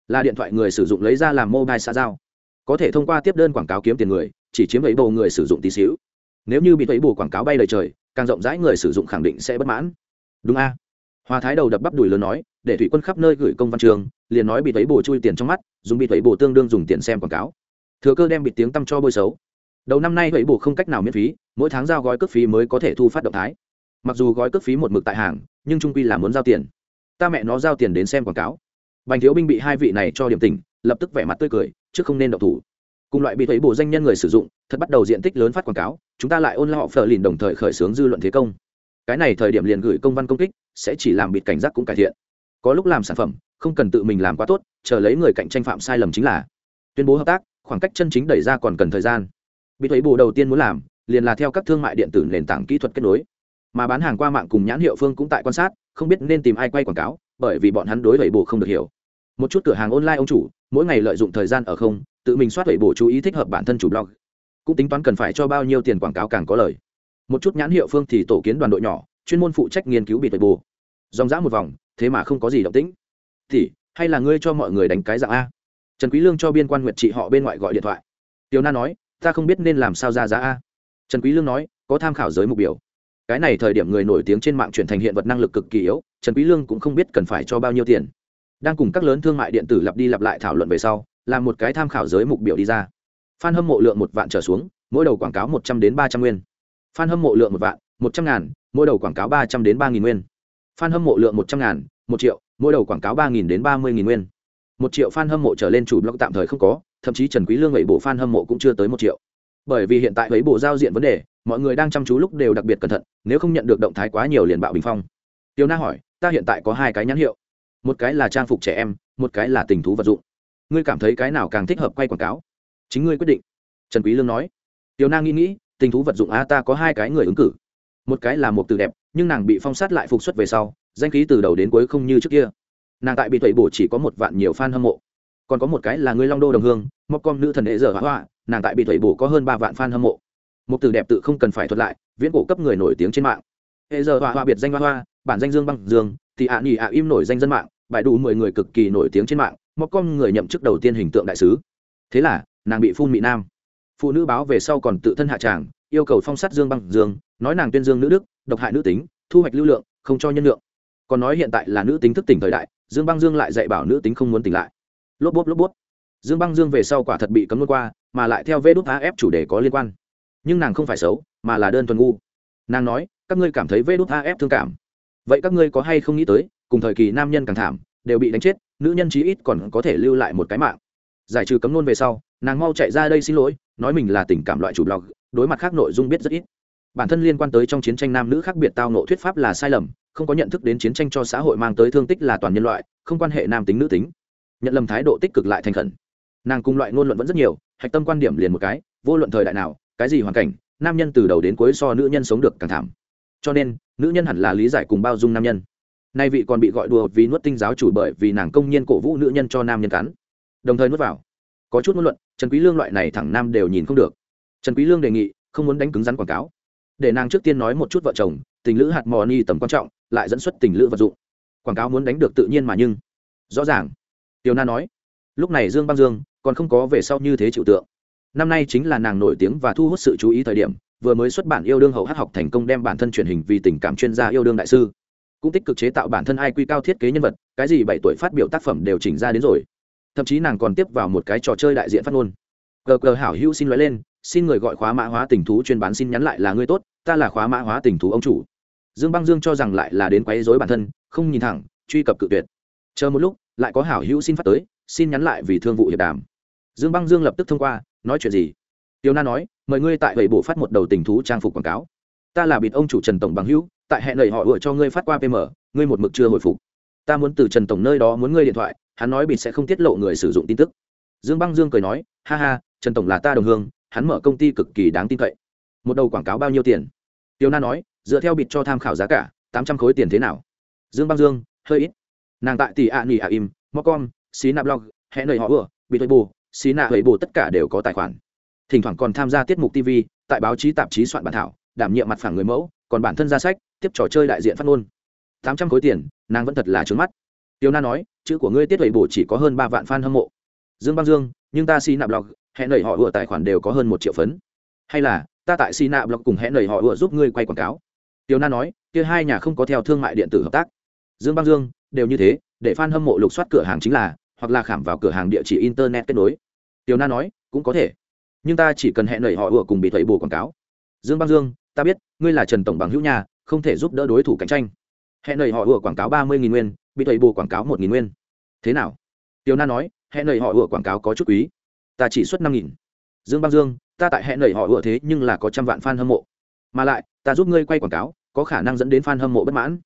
Speaker 1: Là điện thoại người sử dụng lấy ra làm mobile xã giao. Có thể thông qua tiếp đơn quảng cáo kiếm tiền người, chỉ chiếm ấy bộ người sử dụng tí xíu. Nếu như bị thấy bù quảng cáo bay lời trời, càng rộng rãi người sử dụng khẳng định sẽ bất mãn. Đúng a? À? hòa thái đầu đập bắp đùi lớn nói, để thủy quân khắp nơi gửi công văn trường, liền nói bị thấy bù chui tiền trong mắt, dùng bị thấy bù tương đương dùng tiền xem quảng cáo. Thừa cơ đem bị tiếng tăm cho bôi xấu. Đầu năm nay thấy bù không cách nào miễn phí, mỗi tháng giao gói cước phí mới có thể thu phát động thái. Mặc dù gói cước phí một mực tại hàng nhưng trung quy là muốn giao tiền. Ta mẹ nó giao tiền đến xem quảng cáo. Bành thiếu binh bị hai vị này cho điểm tình, lập tức vẻ mặt tươi cười, chứ không nên độc thủ. Cùng loại bị thấy bộ danh nhân người sử dụng, thật bắt đầu diện tích lớn phát quảng cáo, chúng ta lại ôn lại họ phờ lìn đồng thời khởi xướng dư luận thế công. Cái này thời điểm liền gửi công văn công kích, sẽ chỉ làm bịt cảnh giác cũng cải thiện. Có lúc làm sản phẩm, không cần tự mình làm quá tốt, chờ lấy người cạnh tranh phạm sai lầm chính là tuyên bố hợp tác, khoảng cách chân chính đẩy ra còn cần thời gian. Bị thuế bù đầu tiên muốn làm, liền là theo các thương mại điện tử nền tảng kỹ thuật kết nối mà bán hàng qua mạng cùng nhãn hiệu phương cũng tại quan sát, không biết nên tìm ai quay quảng cáo, bởi vì bọn hắn đối với bộ không được hiểu. Một chút cửa hàng online ông chủ, mỗi ngày lợi dụng thời gian ở không, tự mình soát vậy bổ chú ý thích hợp bản thân chủ blog. Cũng tính toán cần phải cho bao nhiêu tiền quảng cáo càng có lời. Một chút nhãn hiệu phương thì tổ kiến đoàn đội nhỏ, chuyên môn phụ trách nghiên cứu bị vậy bổ dòng dã một vòng, thế mà không có gì động tĩnh. Thì, hay là ngươi cho mọi người đánh cái dạng a? Trần quý lương cho biên quan nguyệt trị họ bên ngoại gọi điện thoại. Tiểu na nói, ta không biết nên làm sao ra giá a. Trần quý lương nói, có tham khảo giới mục biểu cái này thời điểm người nổi tiếng trên mạng chuyển thành hiện vật năng lực cực kỳ yếu, trần quý lương cũng không biết cần phải cho bao nhiêu tiền. Đang cùng các lớn thương mại điện tử lặp đi lặp lại thảo luận về sau làm một cái tham khảo giới mục biểu đi ra. Fan hâm mộ lượng một vạn trở xuống, mỗi đầu quảng cáo một trăm đến ba trăm nguyên. Fan hâm mộ lượng một vạn, một trăm ngàn, mỗi đầu quảng cáo ba trăm đến ba nghìn nguyên. Fan hâm mộ lượng một trăm ngàn, một triệu, mỗi đầu quảng cáo ba nghìn đến ba mươi nghìn nguyên. Một triệu fan hâm mộ trở lên chủ blog tạm thời không có, thậm chí trần quý lương vậy bộ fan hâm mộ cũng chưa tới một triệu. Bởi vì hiện tại với bộ giao diện vấn đề mọi người đang chăm chú lúc đều đặc biệt cẩn thận, nếu không nhận được động thái quá nhiều liền bạo bình phong. Tiêu na hỏi, ta hiện tại có hai cái nhãn hiệu. Một cái là trang phục trẻ em, một cái là tình thú vật dụng. Ngươi cảm thấy cái nào càng thích hợp quay quảng cáo? Chính ngươi quyết định. Trần quý lương nói. Tiêu na nghĩ nghĩ, tình thú vật dụng a ta có hai cái người ứng cử. Một cái là một từ đẹp, nhưng nàng bị phong sát lại phục xuất về sau, danh khí từ đầu đến cuối không như trước kia. Nàng tại bị tẩy bổ chỉ có một vạn nhiều fan hâm mộ. Còn có một cái là người long đô đồng hương, một con nữ thần đệ dở hoa nàng tại bị tẩy bổ có hơn ba vạn fan hâm mộ một từ đẹp tự không cần phải thuật lại, viễn cổ cấp người nổi tiếng trên mạng. Hệ giờ hỏa hoa biệt danh hoa hoa, bản danh dương băng dương, thì ạ nhì ạ im nổi danh dân mạng, bài đủ mười người cực kỳ nổi tiếng trên mạng, một con người nhậm chức đầu tiên hình tượng đại sứ. Thế là, nàng bị phun mỹ nam. Phụ nữ báo về sau còn tự thân hạ tràng, yêu cầu phong sát dương băng dương, nói nàng tuyên dương nữ đức, độc hại nữ tính, thu hoạch lưu lượng, không cho nhân lượng. Còn nói hiện tại là nữ tính thức tỉnh thời đại, dương băng dương lại dạy bảo nữ tính không muốn tỉnh lại. Lốp bốp lốp bốp. Dương băng dương về sau quả thật bị cấm luôn qua, mà lại theo vê đúc ép chủ đề có liên quan nhưng nàng không phải xấu, mà là đơn thuần ngu. Nàng nói, các ngươi cảm thấy vê đúc af thương cảm. Vậy các ngươi có hay không nghĩ tới, cùng thời kỳ nam nhân càng thảm, đều bị đánh chết, nữ nhân chí ít còn có thể lưu lại một cái mạng. Giải trừ cấm nôn về sau, nàng mau chạy ra đây xin lỗi, nói mình là tình cảm loại chủ blog, đối mặt khác nội dung biết rất ít. Bản thân liên quan tới trong chiến tranh nam nữ khác biệt tao nộ thuyết pháp là sai lầm, không có nhận thức đến chiến tranh cho xã hội mang tới thương tích là toàn nhân loại, không quan hệ nam tính nữ tính. Nhận lầm thái độ tích cực lại thành khẩn. Nàng cùng loại ngôn luận vẫn rất nhiều, hạch tâm quan điểm liền một cái, vô luận thời đại nào cái gì hoàn cảnh, nam nhân từ đầu đến cuối so nữ nhân sống được càng thảm. Cho nên, nữ nhân hẳn là lý giải cùng bao dung nam nhân. Nay vị còn bị gọi đùa vì nuốt tinh giáo chủ bởi vì nàng công nhiên cổ vũ nữ nhân cho nam nhân cắn. Đồng thời nuốt vào. Có chút ngôn luận, trần quý lương loại này thẳng nam đều nhìn không được. Trần quý lương đề nghị, không muốn đánh cứng rắn quảng cáo. Để nàng trước tiên nói một chút vợ chồng, tình lữ hạt mò ni tầm quan trọng, lại dẫn xuất tình lữ vật dụng. Quảng cáo muốn đánh được tự nhiên mà nhưng. Rõ ràng. Tiểu na nói. Lúc này dương băng dương còn không có về sau như thế chịu tượng năm nay chính là nàng nổi tiếng và thu hút sự chú ý thời điểm, vừa mới xuất bản yêu đương hậu hát học thành công đem bản thân truyền hình vì tình cảm chuyên gia yêu đương đại sư. Cũng tích cực chế tạo bản thân ai quy cao thiết kế nhân vật, cái gì bảy tuổi phát biểu tác phẩm đều chỉnh ra đến rồi. Thậm chí nàng còn tiếp vào một cái trò chơi đại diện phát ngôn. Cờ cờ hảo hữu xin nói lên, xin người gọi khóa mã hóa tình thú chuyên bán xin nhắn lại là người tốt, ta là khóa mã hóa tình thú ông chủ. Dương băng dương cho rằng lại là đến quấy dối bản thân, không nhìn thẳng, truy cập cự tuyệt. Chờ một lúc, lại có hảo hữu xin phát tới, xin nhắn lại vì thương vụ hiệp đàm. Dương băng dương lập tức thông qua nói chuyện gì? Tiêu na nói, mời ngươi tại vậy bổ phát một đầu tình thú trang phục quảng cáo. Ta là bịt ông chủ trần tổng bằng hữu, tại hẹn lời họ ủa cho ngươi phát qua pm ngươi một mực chưa hồi phục. Ta muốn từ trần tổng nơi đó muốn ngươi điện thoại, hắn nói bịt sẽ không tiết lộ người sử dụng tin tức. Dương băng dương cười nói, ha ha, trần tổng là ta đồng hương, hắn mở công ty cực kỳ đáng tin cậy. Một đầu quảng cáo bao nhiêu tiền? Tiêu na nói, dựa theo bịt cho tham khảo giá cả, tám trăm khối tiền thế nào? Dương băng dương, hơi ít. Nàng tại tỷ ạ nghỉ ạ im, mocom, xí nạp log, hẹn lời họ ủa bị thôi bù xí nạ huệ bù tất cả đều có tài khoản. Thỉnh thoảng còn tham gia tiết mục tv tại báo chí tạp chí soạn bản thảo, đảm nhiệm mặt phẳng người mẫu, còn bản thân ra sách, tiếp trò chơi đại diện phát ngôn. Tám trăm khối tiền, nàng vẫn thật là trướng mắt. Tiêu na nói, chữ của ngươi tiết huệ bổ chỉ có hơn ba vạn f a n hâm mộ. Dương băng dương, nhưng ta xí nạp blog, hẹn nảy họ ủa tài khoản đều có hơn một triệu phấn. Hay là, ta tại xí nạp blog cùng hẹn nảy họ ủa giúp ngươi quay quảng cáo. Tiêu na nói, kia hai nhà không có theo thương mại điện tử hợp tác. Dương băng dương, đều như thế, để f a n hâm mộ lục soát cửa hàng chính là hoặc là khảm vào cửa hàng địa chỉ internet kết nối. Tiểu na nói, cũng có thể. Nhưng ta chỉ cần hẹn lời họ ủa cùng bị thầy bù quảng cáo. Dương băng dương, ta biết, ngươi là trần tổng bằng hữu nhà, không thể giúp đỡ đối thủ cạnh tranh. Hẹn lời họ ủa quảng cáo ba mươi nghìn nguyên, bị thầy bù quảng cáo một nghìn nguyên. Thế nào? Tiểu na nói, hẹn lời họ ủa quảng cáo có chút quý. Ta chỉ xuất năm nghìn. Dương băng dương, ta tại hẹn lời họ ủa thế nhưng là có trăm vạn fan hâm mộ. Mà lại, ta giúp ngươi quay quảng cáo, có khả năng dẫn đến fan hâm mộ bất mãn.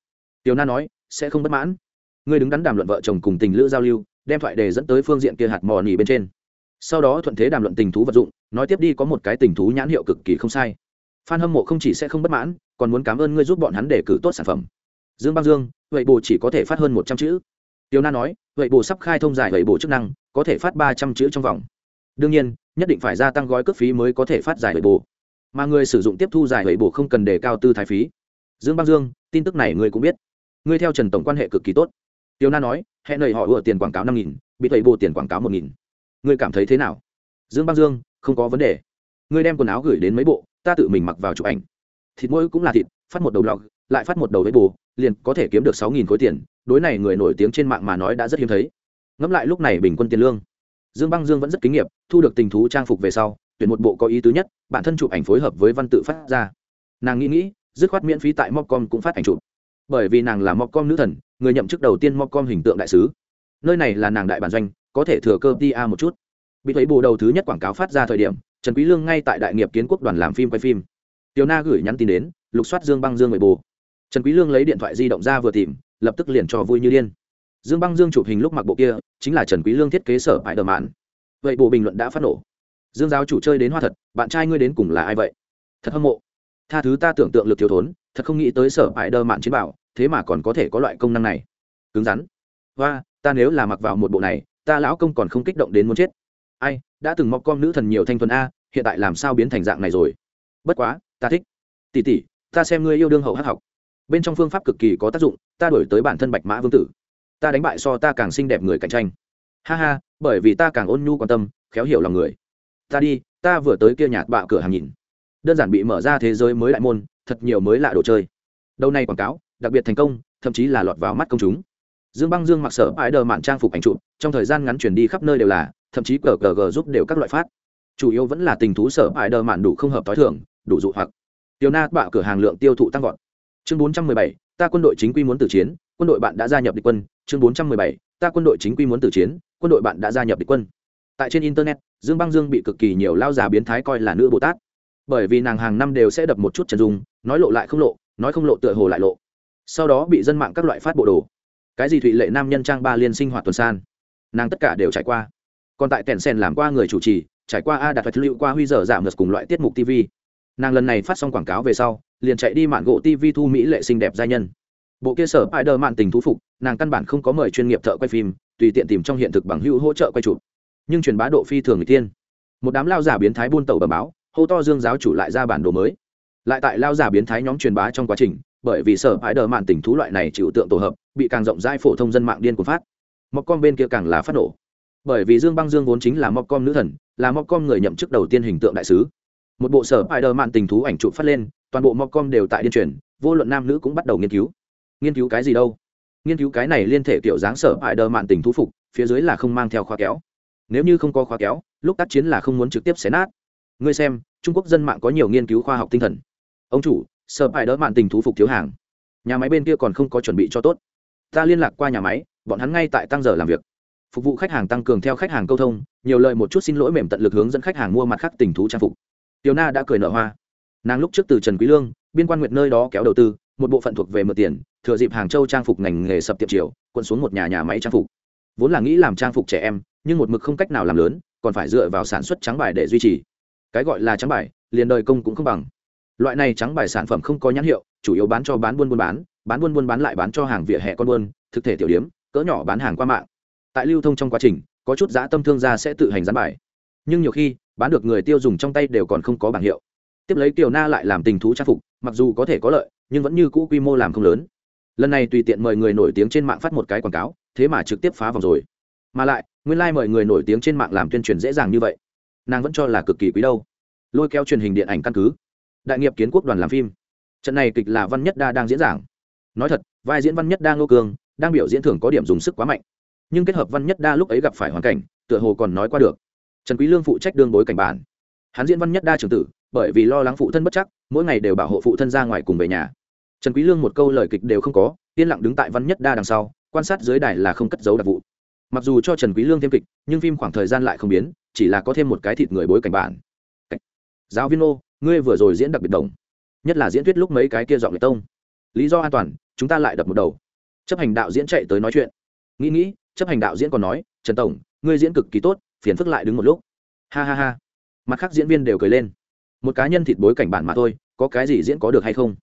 Speaker 1: Tiểu na nói, sẽ không bất mãn. Ngươi đứng đắn đàm luận vợ chồng cùng tình lữ giao lưu đem thoại đề dẫn tới phương diện kia hạt mò nỉ bên trên. Sau đó thuận thế đàm luận tình thú vật dụng, nói tiếp đi có một cái tình thú nhãn hiệu cực kỳ không sai. Phan hâm mộ không chỉ sẽ không bất mãn, còn muốn cảm ơn ngươi giúp bọn hắn để cử tốt sản phẩm. Dương băng dương, vậy bồ chỉ có thể phát hơn một trăm chữ. Tiêu na nói, vậy bồ sắp khai thông giải vậy bồ chức năng, có thể phát ba trăm chữ trong vòng. Đương nhiên, nhất định phải gia tăng gói cước phí mới có thể phát giải vậy bồ mà người sử dụng tiếp thu giải vậy bồ không cần đề cao tư thái phí. Dương băng dương, tin tức này ngươi cũng biết. Ngươi theo trần tổng quan hệ cực kỳ tốt. Tiểu na nói hẹn lời họ ủa tiền quảng cáo năm nghìn, bị thầy bồ tiền quảng cáo một nghìn. Ngươi cảm thấy thế nào? Dương băng dương, không có vấn đề. Ngươi đem quần áo gửi đến mấy bộ, ta tự mình mặc vào chụp ảnh. Thịt mỗi cũng là thịt, phát một đầu blog lại phát một đầu với bồ, liền có thể kiếm được sáu nghìn khối tiền. Đối này người nổi tiếng trên mạng mà nói đã rất hiếm thấy. Ngẫm lại lúc này bình quân tiền lương. Dương băng dương vẫn rất kinh nghiệm thu được tình thú trang phục về sau, tuyển một bộ có ý tứ nhất, bản thân chụp ảnh phối hợp với văn tự phát ra. Nàng nghĩ nghĩ, dứt khoát miễn phí tại mobcom cũng phát ảnh chụp. Bởi vì nàng là mobcom nữ thần người nhậm chức đầu tiên mobcom hình tượng đại sứ. Nơi này là nàng đại bản doanh, có thể thừa cơ tia một chút. Bị thấy bộ đầu thứ nhất quảng cáo phát ra thời điểm, trần quý lương ngay tại đại nghiệp kiến quốc đoàn làm phim quay phim. Tiểu na gửi nhắn tin đến, lục soát dương băng dương người bù. trần quý lương lấy điện thoại di động ra vừa tìm, lập tức liền cho vui như điên. Dương băng dương chụp hình lúc mặc bộ kia, chính là trần quý lương thiết kế sở bãi đờ mạn vậy bộ bình luận đã phát nổ. Dương giáo chủ chơi đến hoa thật, bạn trai ngươi đến cùng là ai vậy? Thật hâm mộ. Tha thứ ta tưởng tượng lực thiếu thốn, thật không nghĩ tới sở bãi đờ mạn chiến bảo thế mà còn có thể có loại công năng này. Cứng rắn. Và ta nếu là mặc vào một bộ này, ta lão công còn không kích động đến muốn chết. Ai, đã từng mọc con nữ thần nhiều thanh thuần a, hiện tại làm sao biến thành dạng này rồi? Bất quá, ta thích. Tỉ tỉ ta xem ngươi yêu đương hậu hát học. Bên trong phương pháp cực kỳ có tác dụng, ta đổi tới bản thân bạch mã vương tử. Ta đánh bại so ta càng xinh đẹp người cạnh tranh. Ha ha, bởi vì ta càng ôn nhu quan tâm, khéo hiểu lòng người. Ta đi, ta vừa tới kia nhạt bạo cửa hàng nhìn. Đơn giản bị mở ra thế giới mới đại môn, thật nhiều mới lạ đồ chơi. Đâu này quảng cáo? Đặc biệt thành công, thậm chí là lọt vào mắt công chúng. Dương băng dương mặc sở ái đờ mạn trang phục ảnh chụp, trong thời gian ngắn chuyển đi khắp nơi đều là, thậm chí cờ cờ g giúp đều các loại phát. Chủ yếu vẫn là tình thú sở ái đờ mạn đủ không hợp t h i thường, đủ dụ hoặc. Tiêu na bạo cửa hàng lượng tiêu thụ tăng vọt. Chương bốn trăm mười bảy, ta quân đội chính quy muốn tử chiến, quân đội bạn đã gia nhập địch quân. Chương bốn trăm mười bảy, ta quân đội chính quy muốn tử chiến, quân đội bạn đã gia nhập địch quân. Tại trên internet, dương băng dương bị cực kỳ nhiều lao già biến thái coi là nữ bồ tát. Bởi vì nàng hàng năm đều sẽ đập một chút trần dung, nói lộ lại không lộ, nói không lộ tựa hồ lại lộ sau đó bị dân mạng các loại phát bộ đồ. Cái gì thụy lệ nam nhân trang ba liên sinh hoạt tuần san. Nàng tất cả đều trải qua. Còn tại tèn sen làm qua người chủ trì, trải qua a đạt thuật liệu qua huy giờ giảm ngược cùng loại tiết mục tv nàng lần này phát xong quảng cáo về sau, liền chạy đi mạn gỗ tv thu mỹ lệ xinh đẹp giai nhân. Bộ kia sở đờ mạn tình thú phục, nàng căn bản không có mời chuyên nghiệp thợ quay phim, tùy tiện tìm trong hiện thực bằng hữu hỗ trợ quay chụp. Nhưng truyền bá độ phi thường người tiên. Một đám lao giả biến thái buôn tàu bờ báo, hô to dương giáo chủ lại ra bản đồ mới. Lại tại lao giả biến thái nhóm truyền bá trong quá trình bởi vì sở hãi đờ mạn tình thú loại này chịu tượng tổ hợp, bị càng rộng rãi phổ thông dân mạng điên cuồng phát. Mọc con bên kia càng là phát nổ. Bởi vì dương băng dương vốn chính là mọc con nữ thần, là mọc con người nhậm chức đầu tiên hình tượng đại sứ. Một bộ sở hãi đờ mạn tình thú ảnh trụ phát lên, toàn bộ mọc con đều tại điên truyền, vô luận nam nữ cũng bắt đầu nghiên cứu. Nghiên cứu cái gì đâu? Nghiên cứu cái này liên thể kiểu dáng sở hãi đờ mạn tình thú phục, phía dưới là không mang theo khóa kéo. Nếu như không có khóa kéo, lúc tác chiến là không muốn trực tiếp xé nát. Ngươi xem, trung quốc dân mạng có nhiều nghiên cứu khoa học tinh thần. Ông chủ sợ phải đỡ mạn tình thú phục thiếu hàng. Nhà máy bên kia còn không có chuẩn bị cho tốt. Ta liên lạc qua nhà máy bọn hắn ngay tại tăng giờ làm việc. Phục vụ khách hàng tăng cường theo khách hàng câu thông nhiều lời một chút xin lỗi mềm tận lực hướng dẫn khách hàng mua mặt khác tình thú trang phục. Tiểu na đã cười nở hoa. Nàng lúc trước từ trần quý lương biên quan nguyệt nơi đó kéo đầu tư một bộ phận thuộc về mượn tiền thừa dịp hàng châu trang phục ngành nghề sập tiệm chiều, quận xuống một nhà nhà máy trang phục. Vốn là nghĩ làm trang phục trẻ em nhưng một mực không cách nào làm lớn còn phải dựa vào sản xuất trắng bài để duy trì. Cái gọi là trắng bài liền đời công cũng không bằng loại này trắng bài sản phẩm không có nhãn hiệu, chủ yếu bán cho bán buôn buôn bán bán buôn buôn bán lại bán cho hàng vỉa hè con buôn, thực thể tiểu điếm, cỡ nhỏ bán hàng qua mạng. Tại lưu thông trong quá trình, có chút giá tâm thương gia sẽ tự hành gián bài. Nhưng nhiều khi, bán được người tiêu dùng trong tay đều còn không có bảng hiệu. Tiếp lấy kiều na lại làm tình thú trang phục, mặc dù có thể có lợi, nhưng vẫn như cũ quy mô làm không lớn. Lần này tùy tiện mời người nổi tiếng trên mạng phát một cái quảng cáo, thế mà trực tiếp phá vòng rồi. Mà lại, nguyên lai、like、mời người nổi tiếng trên mạng làm tuyên truyền dễ dàng như vậy. Nàng vẫn cho là cực kỳ quý đâu. Lôi kéo truyền hình điện ảnh căn cứ đại nghiệp kiến quốc đoàn làm phim. Trận này kịch là văn nhất đa đang diễn giảng. Nói thật, vai diễn văn nhất đa ngô cường, đang biểu diễn thường có điểm dùng sức quá mạnh. Nhưng kết hợp văn nhất đa lúc ấy gặp phải hoàn cảnh, tựa hồ còn nói qua được. Trần quý lương phụ trách đương bối cảnh bản. Hắn diễn văn nhất đa trường tử, bởi vì lo lắng phụ thân bất chắc, mỗi ngày đều bảo hộ phụ thân ra ngoài cùng về nhà. Trần quý lương một câu lời kịch đều không có, yên lặng đứng tại văn nhất đa đằng sau, quan sát dưới đài là không cất giấu đặc vụ. Mặc dù cho trần quý lương thêm kịch, nhưng phim khoảng thời gian lại không biến, chỉ là có thêm một cái thịt người bối cảnh bản. Giáo viên ô ngươi vừa rồi diễn đặc biệt đồng. Nhất là diễn thuyết lúc mấy cái kia dọn người tông. Lý do an toàn, chúng ta lại đập một đầu. Chấp hành đạo diễn chạy tới nói chuyện. Nghĩ nghĩ, chấp hành đạo diễn còn nói, trần tổng, ngươi diễn cực kỳ tốt, phiền phức lại đứng một lúc. Ha ha ha. Mặt khác diễn viên đều cười lên. Một cá nhân thịt bối cảnh bản mà thôi, có cái gì diễn có được hay không?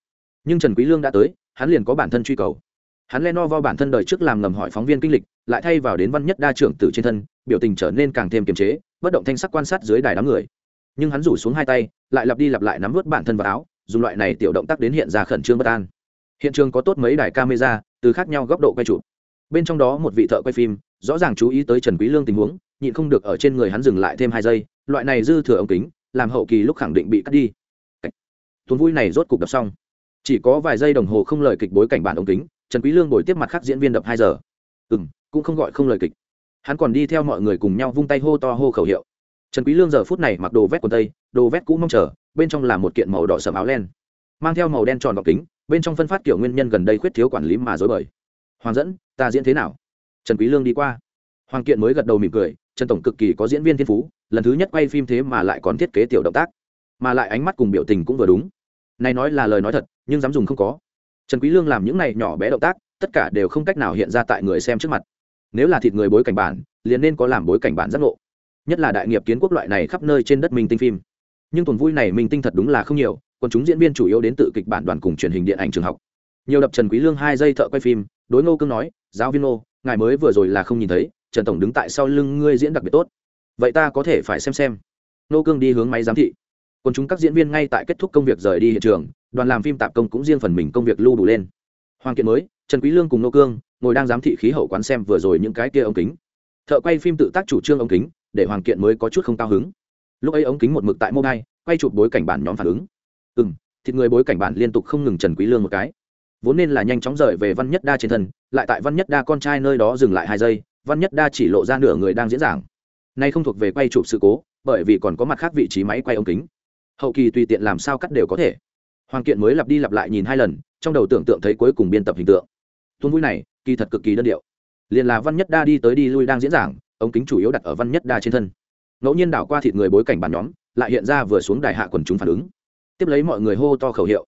Speaker 1: Nhưng trần quý lương đã tới, hắn liền có bản thân truy cầu. Hắn len no vo bản thân đời trước làm ngầm hỏi phóng viên kinh lịch, lại thay vào đến văn nhất đa trưởng tử trên thân, biểu tình trở nên càng thêm kiềm chế, bất động thanh sắc quan sát dưới đài đám người nhưng hắn rủ xuống hai tay lại lặp đi lặp lại nắm vớt bản thân vào áo dùng loại này tiểu động tác đến hiện ra khẩn trương bất an. Hiện trường có tốt mấy đài camera từ khác nhau góc độ quay chụp. Bên trong đó một vị thợ quay phim rõ ràng chú ý tới trần quý lương tình huống nhịn không được ở trên người hắn dừng lại thêm hai giây loại này dư thừa ống kính làm hậu kỳ lúc khẳng định bị cắt đi. Tuần vui này rốt cục đập xong. Chỉ có vài giây đồng hồ không lời kịch bối cảnh bản ống kính trần quý lương ngồi tiếp mặt khác diễn viên đập hai giờ. Ừm, cũng không gọi không lời kịch. Hắn còn đi theo mọi người cùng nhau vung tay hô to hô khẩu hiệu trần quý lương giờ phút này mặc đồ vest quần tây, đồ vest cũ mong chờ, bên trong là một kiện màu đỏ sẫm áo len. Mang theo màu đen tròn gọng kính, bên trong phân phát kiểu nguyên nhân gần đây khuyết thiếu quản lý mà dối bời. Hoàng dẫn, ta diễn thế nào? Trần quý lương đi qua. Hoàng kiện mới gật đầu mỉm cười, trần tổng cực kỳ có diễn viên thiên phú, lần thứ nhất quay phim thế mà lại còn thiết kế tiểu động tác. Mà lại ánh mắt cùng biểu tình cũng vừa đúng. Này nói là lời nói thật, nhưng dám dùng không có. Trần quý lương làm những này nhỏ bé động tác, tất cả đều không cách nào hiện ra tại người xem trước mặt. Nếu là thịt người bối cảnh bản, liền nên có làm bối cảnh bản giác ngộ nhất là đại nghiệp kiến quốc loại này khắp nơi trên đất minh tinh phim. Nhưng tuần vui này minh tinh thật đúng là không nhiều, còn chúng diễn viên chủ yếu đến tự kịch bản đoàn cùng truyền hình điện ảnh trường học. Nhiều đập trần quý lương hai giây thợ quay phim, đối ngô cương nói, giáo viên ngô, ngài mới vừa rồi là không nhìn thấy, trần tổng đứng tại sau lưng ngươi diễn đặc biệt tốt. Vậy ta có thể phải xem xem. Ngô cương đi hướng máy giám thị. Còn chúng các diễn viên ngay tại kết thúc công việc rời đi hiện trường, đoàn làm phim tạp công cũng riêng phần mình công việc lưu đủ lên. Hoàng kiện mới, trần quý lương cùng ngô cương ngồi đang giám thị khí hậu quán xem vừa rồi những cái kia ống kính. Thợ quay phim tự tác chủ trương ống kính để hoàng kiện mới có chút không cao hứng. Lúc ấy ống kính một mực tại mobile, quay chụp bối cảnh bản nhóm phản ứng. Ừ m thịt người bối cảnh bản liên tục không ngừng trần quý lương một cái. Vốn nên là nhanh chóng rời về văn nhất đa trên thân, lại tại văn nhất đa con trai nơi đó dừng lại hai giây, văn nhất đa chỉ lộ ra nửa người đang diễn giảng. Nay không thuộc về quay chụp sự cố, bởi vì còn có mặt khác vị trí máy quay ống kính. Hậu kỳ tùy tiện làm sao cắt đều có thể. Hoàng kiện mới lặp đi lặp lại nhìn hai lần, trong đầu tưởng tượng thấy cuối cùng biên tập hình tượng. Tuôn vui này, kỳ thật cực kỳ đơn điệu. Liền là văn nhất đa đi tới đi lui đang diễn giảng ống kính chủ yếu đặt ở văn nhất đa trên thân. Ngẫu nhiên đảo qua thịt người bối cảnh bản nhóm, lại hiện ra vừa xuống đài hạ quần chúng phản ứng. Tiếp lấy mọi người hô to khẩu hiệu.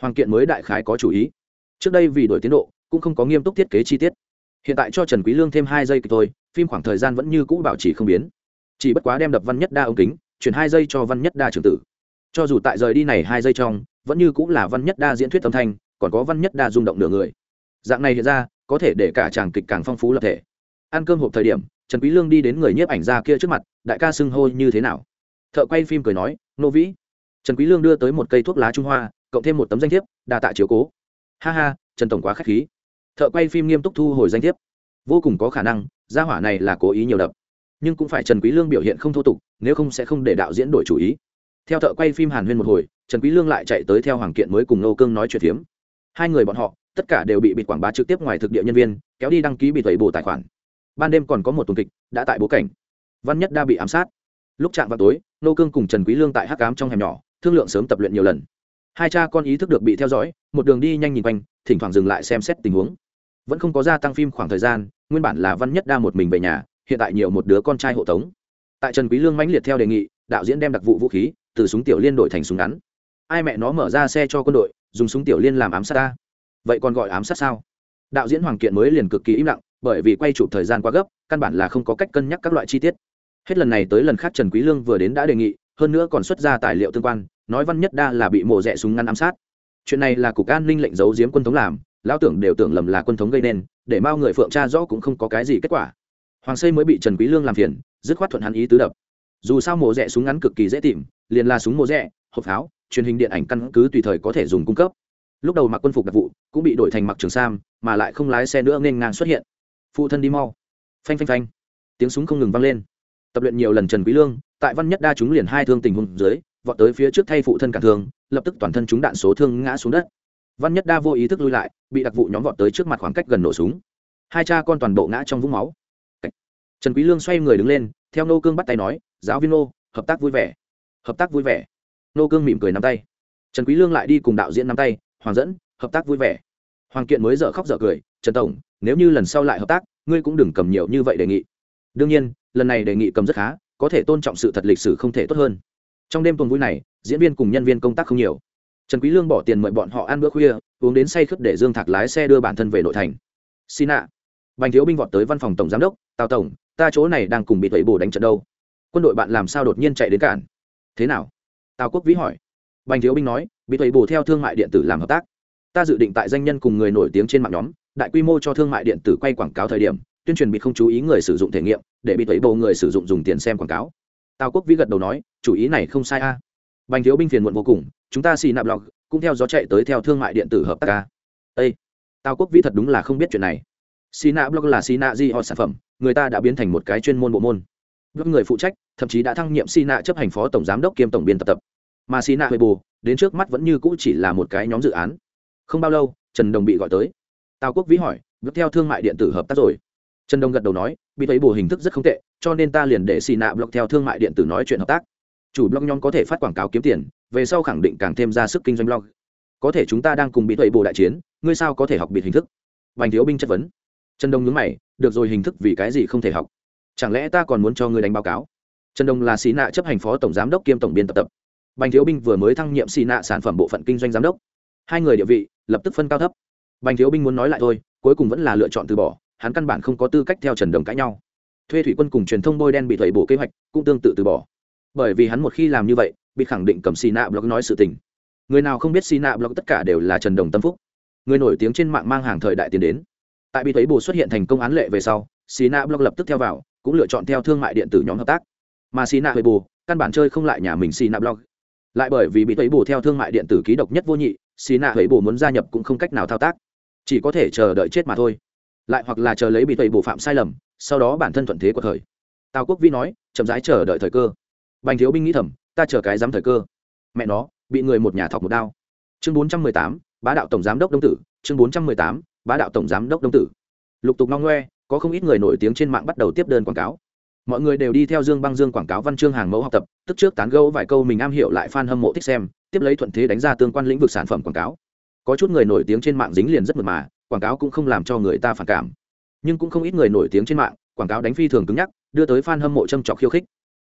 Speaker 1: Hoàng kiện mới đại khái có chủ ý. Trước đây vì đổi tiến độ, cũng không có nghiêm túc thiết kế chi tiết. Hiện tại cho trần quý lương thêm hai giây kịch thôi, phim khoảng thời gian vẫn như cũ bảo trì không biến. Chỉ bất quá đem đập văn nhất đa ống kính, chuyển hai giây cho văn nhất đa trưởng tử. Cho dù tại rời đi này hai giây trong, vẫn như cũ là văn nhất đa diễn thuyết âm thanh, còn có văn nhất đa rung động nửa người. Dạng này hiện ra, có thể để cả chàng kịch càng phong phú lập thể. Ăn cơm hộp thời điểm trần quý lương đi đến người nhiếp ảnh gia kia trước mặt, đại ca xưng hô như thế nào? Thợ quay phim cười nói, nô vĩ. Trần quý lương đưa tới một cây thuốc lá trung hoa, cộng thêm một tấm danh thiếp, đa tạ chiếu cố. Ha ha, trần tổng quá khách khí. Thợ quay phim nghiêm túc thu hồi danh thiếp. Vô cùng có khả năng, gia hỏa này là cố ý nhiều đập. Nhưng cũng phải trần quý lương biểu hiện không thô tục, nếu không sẽ không để đạo diễn đổi chủ ý. Theo thợ quay phim hàn huyên một hồi, trần quý lương lại chạy tới theo hoàng kiện mới cùng nô cương nói chuyện phiếm. Hai người bọn họ, tất cả đều bị bịt quảng bá trực tiếp ngoài thực địa nhân viên, kéo đi đăng ký bị tẩy bổ tài khoản ban đêm còn có một tuần kịch, đã tại bố cảnh. Văn nhất đa bị ám sát. Lúc chạm vào tối, nô cương cùng trần quý lương tại hắc ám trong hẻm nhỏ, thương lượng sớm tập luyện nhiều lần. Hai cha con ý thức được bị theo dõi, một đường đi nhanh nhìn quanh, thỉnh thoảng dừng lại xem xét tình huống. Vẫn không có gia tăng phim khoảng thời gian, nguyên bản là văn nhất đa một mình về nhà, hiện tại nhiều một đứa con trai hộ tống. Tại trần quý lương mãnh liệt theo đề nghị, đạo diễn đem đặc vụ vũ khí, từ súng tiểu liên đổi thành súng ngắn. Ai mẹ nó mở ra xe cho quân đội, dùng súng tiểu liên làm ám sát ta. Vậy còn gọi ám sát sao? Đạo diễn hoàng kiện mới liền cực kỳ im lặng bởi vì quay chụp thời gian quá gấp, căn bản là không có cách cân nhắc các loại chi tiết. Hết lần này tới lần khác trần quý lương vừa đến đã đề nghị, hơn nữa còn xuất ra tài liệu tương quan, nói văn nhất đa là bị mổ rẻ súng ngắn ám sát. Chuyện này là cục an ninh lệnh giấu giếm quân thống làm, lão tưởng đều tưởng lầm là quân thống gây nên, để mao người phượng tra rõ cũng không có cái gì kết quả. Hoàng xây mới bị trần quý lương làm phiền, dứt khoát thuận hắn ý tứ đập. Dù sao mổ rẻ súng ngắn cực kỳ dễ tìm, liền là súng mổ rẻ, hộp pháo, truyền hình điện ảnh căn cứ tùy thời có thể dùng cung cấp. Lúc đầu mặc quân phục đặc vụ, cũng bị đổi thành mặc trường sam, mà lại không lái xe nữa nên ngang xuất hiện phụ thân đi mau. Phanh phanh phanh. Tiếng súng không ngừng vang lên. Tập luyện nhiều lần trần quý lương, tại văn nhất đa chúng liền hai thương tình huống dưới, vọt tới phía trước thay phụ thân cả thương, lập tức toàn thân chúng đạn số thương ngã xuống đất. Văn nhất đa vô ý thức lui lại, bị đặc vụ nhóm vọt tới trước mặt khoảng cách gần nổ súng. Hai cha con toàn bộ ngã trong vũng máu. Trần quý lương xoay người đứng lên, theo nô cương bắt tay nói, giáo viên nô, hợp tác vui vẻ. Hợp tác vui vẻ. Nô cương mỉm cười nắm tay. Trần quý lương lại đi cùng đạo diễn nắm tay, hoàng dẫn, hợp tác vui vẻ. Hoàng kiện mới dở khóc dở cười, trần tổng nếu như lần sau lại hợp tác, ngươi cũng đừng cầm nhiều như vậy đề nghị. Đương nhiên, lần này đề nghị cầm rất khá, có thể tôn trọng sự thật lịch sử không thể tốt hơn. Trong đêm tuần vui này, diễn viên cùng nhân viên công tác không nhiều. Trần quý lương bỏ tiền mời bọn họ ăn bữa khuya, uống đến say khướt để dương thạc lái xe đưa bản thân về nội thành. Xin ạ. Bành thiếu binh vọt tới văn phòng tổng giám đốc, tào tổng, ta chỗ này đang cùng bị tẩy bổ đánh trận đâu. Quân đội bạn làm sao đột nhiên chạy đến cản? Thế nào? Tào quốc vĩ hỏi. Bành thiếu binh nói, bị tẩy bổ theo thương mại điện tử làm hợp tác. Ta dự định tại danh nhân cùng người nổi tiếng trên mạng nhóm đại quy mô cho thương mại điện tử quay quảng cáo thời điểm, tuyên truyền bị không chú ý người sử dụng thể nghiệm, để bị thấy bổ người sử dụng dùng tiền xem quảng cáo. Tào quốc vĩ gật đầu nói, chủ ý này không sai a. Bành thiếu binh phiền muộn vô cùng, chúng ta xì nạp lọc, cũng theo gió chạy tới theo thương mại điện tử hợp tác a. ây tào quốc vĩ thật đúng là không biết chuyện này. Xì nạ blog là xì nạ di họ sản phẩm, người ta đã biến thành một cái chuyên môn bộ môn. Blog người phụ trách, thậm chí đã thăng nhiệm xì nạ chấp hành phó tổng giám đốc kiêm tổng biên tập tập. Mà xì nạ huệ bù, đến trước mắt vẫn như cũ chỉ là một cái nhóm dự án. Không bao lâu, trần đồng bị gọi tới tào quốc vĩ hỏi, bước theo thương mại điện tử hợp tác rồi? Trần Đông gật đầu nói, bị thấy bù hình thức rất không tệ, cho nên ta liền để xì nạ blog theo thương mại điện tử nói chuyện hợp tác. Chủ blog nhóm có thể phát quảng cáo kiếm tiền, về sau khẳng định càng thêm ra sức kinh doanh blog. Có thể chúng ta đang cùng bị thầy bồ đại chiến, ngươi sao có thể học biệt hình thức? Vành thiếu binh chất vấn. Trần đông nhướng mày, được rồi, hình thức vì cái gì không thể học? Chẳng lẽ ta còn muốn cho ngươi đánh báo cáo? Trần đông là xì nạ chấp hành phó tổng giám đốc kiêm tổng biên tập tập. Bành thiếu binh vừa mới thăng nhiệm xì nạ sản phẩm bộ phận kinh doanh giám đốc. Hai người địa vị lập tức phân cao thấp bành thiếu binh muốn nói lại thôi, cuối cùng vẫn là lựa chọn từ bỏ, hắn căn bản không có tư cách theo trần đồng cãi nhau. Thuê thủy quân cùng truyền thông bôi đen bị thầy bổ kế hoạch, cũng tương tự từ bỏ. Bởi vì hắn một khi làm như vậy, bị khẳng định cầm xì nạ blog nói sự tình. Người nào không biết xì nạ blog tất cả đều là trần đồng tâm phúc. Người nổi tiếng trên mạng mang hàng thời đại tiến đến. Tại bị thấy bồ xuất hiện thành công án lệ về sau xì nạ blog lập tức theo vào, cũng lựa chọn theo thương mại điện tử nhóm hợp tác. Mà xì nạ huệ bồ căn bản chơi không lại nhà mình xì nạ blog lại bởi vì bị thấy bồ theo thương mại điện tử ký độc nhất vô nhị xì nạ huệ bồ muốn gia nhập cũng không cách nào thao tác chỉ có thể chờ đợi chết mà thôi. Lại hoặc là chờ lấy bị tẩy bổ phạm sai lầm, sau đó bản thân thuận thế của thời. Tào quốc vi nói, chậm rãi chờ đợi thời cơ. Bành thiếu binh nghĩ thầm, ta chờ cái dám thời cơ. Mẹ nó, bị người một nhà thọc một đao. Chương bốn trăm mười tám, bá đạo tổng giám đốc đông tử. Chương bốn trăm mười tám, bá đạo tổng giám đốc đông tử. Lục tục ngong ngoe, có không ít người nổi tiếng trên mạng bắt đầu tiếp đơn quảng cáo. Mọi người đều đi theo dương băng dương quảng cáo văn chương hàng mẫu học tập, tức trước tán gẫu vài câu mình am hiểu lại fan hâm mộ thích xem, tiếp lấy thuận thế đánh ra tương quan lĩnh vực sản phẩm quảng cáo có chút người nổi tiếng trên mạng dính liền rất mượt mà, quảng cáo cũng không làm cho người ta phản cảm. Nhưng cũng không ít người nổi tiếng trên mạng, quảng cáo đánh phi thường cứng nhắc, đưa tới fan hâm mộ châm trọc khiêu khích.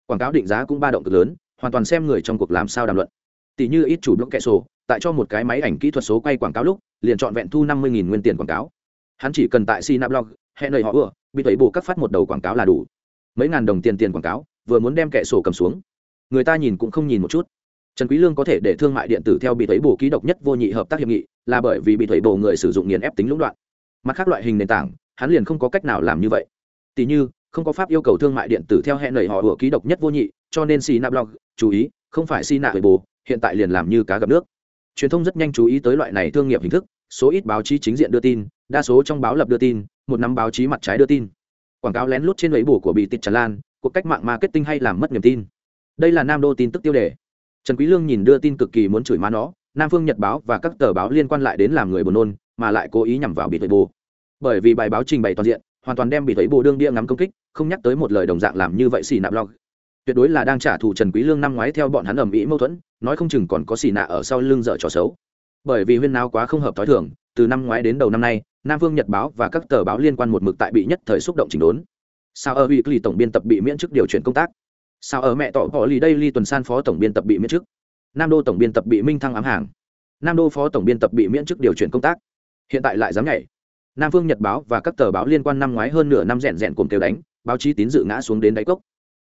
Speaker 1: Quảng cáo định giá cũng ba động cực lớn, hoàn toàn xem người trong cuộc làm sao đàm luận. Tỷ như ít chủ blog kệ sổ, tại cho một cái máy ảnh kỹ thuật số quay quảng cáo lúc, liền chọn vẹn thu năm mươi nguyên tiền quảng cáo. Hắn chỉ cần tại sinablog hẹn lời họ ưa, bị tẩy bù cắt phát một đầu quảng cáo là đủ. Mấy ngàn đồng tiền tiền quảng cáo, vừa muốn đem kệ sổ cầm xuống. Người ta nhìn cũng không nhìn một chút trần quý lương có thể để thương mại điện tử theo bị thuế bổ ký độc nhất vô nhị hợp tác hiệp nghị là bởi vì bị thuế bổ người sử dụng nghiền ép tính lũng đoạn. Mặt khác loại hình nền tảng, hắn liền không có cách nào làm như vậy. Tỷ như, không có pháp yêu cầu thương mại điện tử theo hẹn lời họ ưa ký độc nhất vô nhị, cho nên blog chú ý, không phải xi nạ bổ. hiện tại liền làm như cá gặp nước. Truyền thông rất nhanh chú ý tới loại này thương nghiệp hình thức, số ít báo chí chính diện đưa tin, đa số trong báo lập đưa tin, một năm báo chí mặt trái đưa tin. Quảng cáo lén lút trên lấy bù của bị tịch tràn lan, cuộc cách mạng marketing hay làm mất niềm tin. Đây là nam đô tin tức tiêu đề trần quý lương nhìn đưa tin cực kỳ muốn chửi má nó, nam phương nhật báo và các tờ báo liên quan lại đến làm người buồn nôn, mà lại cố ý nhằm vào bị thầy bù bởi vì bài báo trình bày toàn diện, hoàn toàn đem bị thầy bù đương địa ngắm công kích, không nhắc tới một lời đồng dạng làm như vậy xì nạp log tuyệt đối là đang trả thù trần quý lương năm ngoái theo bọn hắn ầm ĩ mâu thuẫn, nói không chừng còn có xì nạ ở sau lưng dở trò xấu. Bởi vì huyên náo quá không hợp thói thường, từ năm ngoái đến đầu năm nay, nam Phương nhật báo và các tờ báo liên quan một mực tại bị nhất thời xúc động chỉnh đốn. Sao ở ủy tổng biên tập bị miễn chức điều chuyển công tác? Sao ở mẹ tỏ bỏ lì đây ly tuần san phó tổng biên tập bị miễn chức. Nam đô tổng biên tập bị minh thăng ám hàng. Nam đô phó tổng biên tập bị miễn chức điều chuyển công tác. Hiện tại lại dám nhảy. Nam phương nhật báo và các tờ báo liên quan năm ngoái hơn nửa năm rèn rèn cùng kêu đánh, báo chí tín dự ngã xuống đến đáy cốc.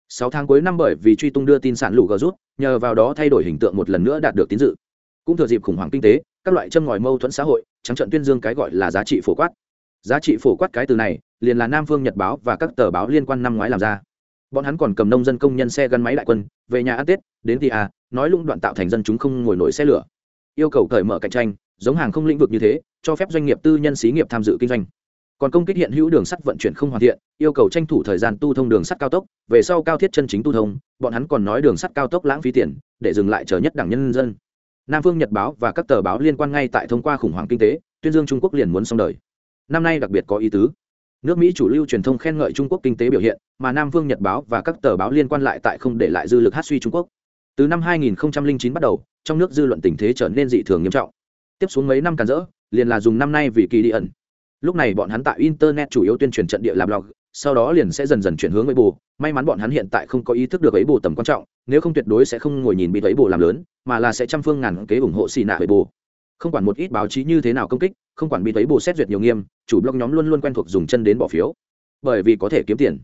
Speaker 1: Sáu tháng cuối năm bởi vì truy tung đưa tin sản lũ gờ rút, nhờ vào đó thay đổi hình tượng một lần nữa đạt được tín dự. Cũng thừa dịp khủng hoảng kinh tế, các loại châm ngòi mâu thuẫn xã hội, trắng trận tuyên dương cái gọi là giá trị phổ quát. Giá trị phổ quát cái từ này, liền là nam phương nhật báo và các tờ báo liên quan năm ngoái làm ra bọn hắn còn cầm nông dân công nhân xe gắn máy đại quân, về nhà ăn tết, đến thì à nói lũng đoạn tạo thành dân chúng không ngồi nổi xe lửa. Yêu cầu cởi mở cạnh tranh, giống hàng không lĩnh vực như thế, cho phép doanh nghiệp tư nhân xí nghiệp tham dự kinh doanh. Còn công kích hiện hữu đường sắt vận chuyển không hoàn thiện, yêu cầu tranh thủ thời gian tu thông đường sắt cao tốc, về sau cao thiết chân chính tu thông, bọn hắn còn nói đường sắt cao tốc lãng phí tiền, để dừng lại chờ nhất đảng nhân dân. Nam phương, nhật báo và các tờ báo liên quan ngay tại thông qua khủng hoảng kinh tế, tuyên dương trung quốc liền muốn xong đời. Năm nay đặc biệt có ý tứ nước mỹ chủ lưu truyền thông khen ngợi trung quốc kinh tế biểu hiện, mà nam vương, nhật báo và các tờ báo liên quan lại tại không để lại dư lực hát suy trung quốc. Từ năm 2009 bắt đầu, trong nước dư luận tình thế trở nên dị thường nghiêm trọng. Tiếp xuống mấy năm càn rỡ, liền là dùng năm nay vì kỳ đi ẩn. Lúc này bọn hắn tại internet chủ yếu tuyên truyền trận địa làm blog, sau đó liền sẽ dần dần chuyển hướng với bù may mắn bọn hắn hiện tại không có ý thức được ấy bù tầm quan trọng, nếu không tuyệt đối sẽ không ngồi nhìn bị ấy bù làm lớn, mà là sẽ trăm phương ngàn kế ủng hộ xì nạ với bù không quản một ít báo chí như thế nào công kích, không quản bị thấy bù xét duyệt nhiều nghiêm, chủ blog nhóm luôn luôn quen thuộc dùng chân đến bỏ phiếu. Bởi vì có thể kiếm tiền.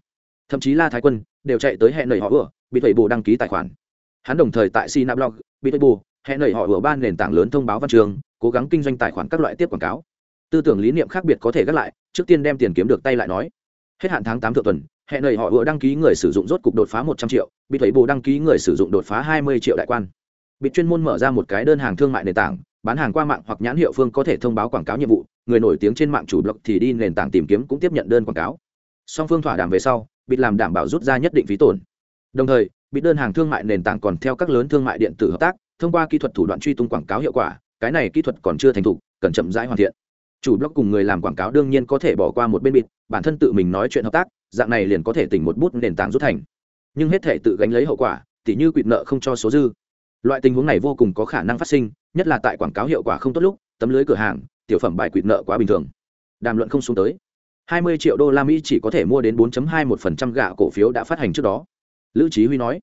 Speaker 1: Thậm chí la thái quân đều chạy tới hẹn nầy họ vừa bị thầy bù đăng ký tài khoản. Hắn đồng thời tại xì blog bị thầy bù hẹn nầy họ vừa ban nền tảng lớn thông báo văn trường, cố gắng kinh doanh tài khoản các loại tiếp quảng cáo. Tư tưởng lý niệm khác biệt có thể gác lại, trước tiên đem tiền kiếm được tay lại nói. Hết hạn tháng tám thượng tuần, hẹn nầy họ vừa đăng ký người sử dụng rốt cục đột phá một trăm triệu, bị thầy bù đăng ký người sử dụng đột phá hai mươi triệu đại quan. Bị chuyên môn mở ra một cái đơn hàng thương mại nền tảng bán hàng qua mạng hoặc nhãn hiệu phương có thể thông báo quảng cáo nhiệm vụ, người nổi tiếng trên mạng chủ blog thì đi nền tảng tìm kiếm cũng tiếp nhận đơn quảng cáo. Song phương thỏa đàm về sau bị làm đảm bảo rút ra nhất định phí tổn. Đồng thời bị đơn hàng thương mại nền tảng còn theo các lớn thương mại điện tử hợp tác, thông qua kỹ thuật thủ đoạn truy tung quảng cáo hiệu quả, cái này kỹ thuật còn chưa thành thục, cần chậm rãi hoàn thiện. Chủ blog cùng người làm quảng cáo đương nhiên có thể bỏ qua một bên bịt, bản thân tự mình nói chuyện hợp tác, dạng này liền có thể tỉnh một bút nền tảng rút thành. Nhưng hết thể tự gánh lấy hậu quả, tỉ như quỵt nợ không cho số dư loại tình huống này vô cùng có khả năng phát sinh, nhất là tại quảng cáo hiệu quả không tốt lúc, tấm lưới cửa hàng, tiểu phẩm bài quỵt nợ quá bình thường. Đàm luận không xuống tới. 20 triệu đô la mỹ chỉ có thể mua đến 4.21% gạo cổ phiếu đã phát hành trước đó. Lữ trí huy nói.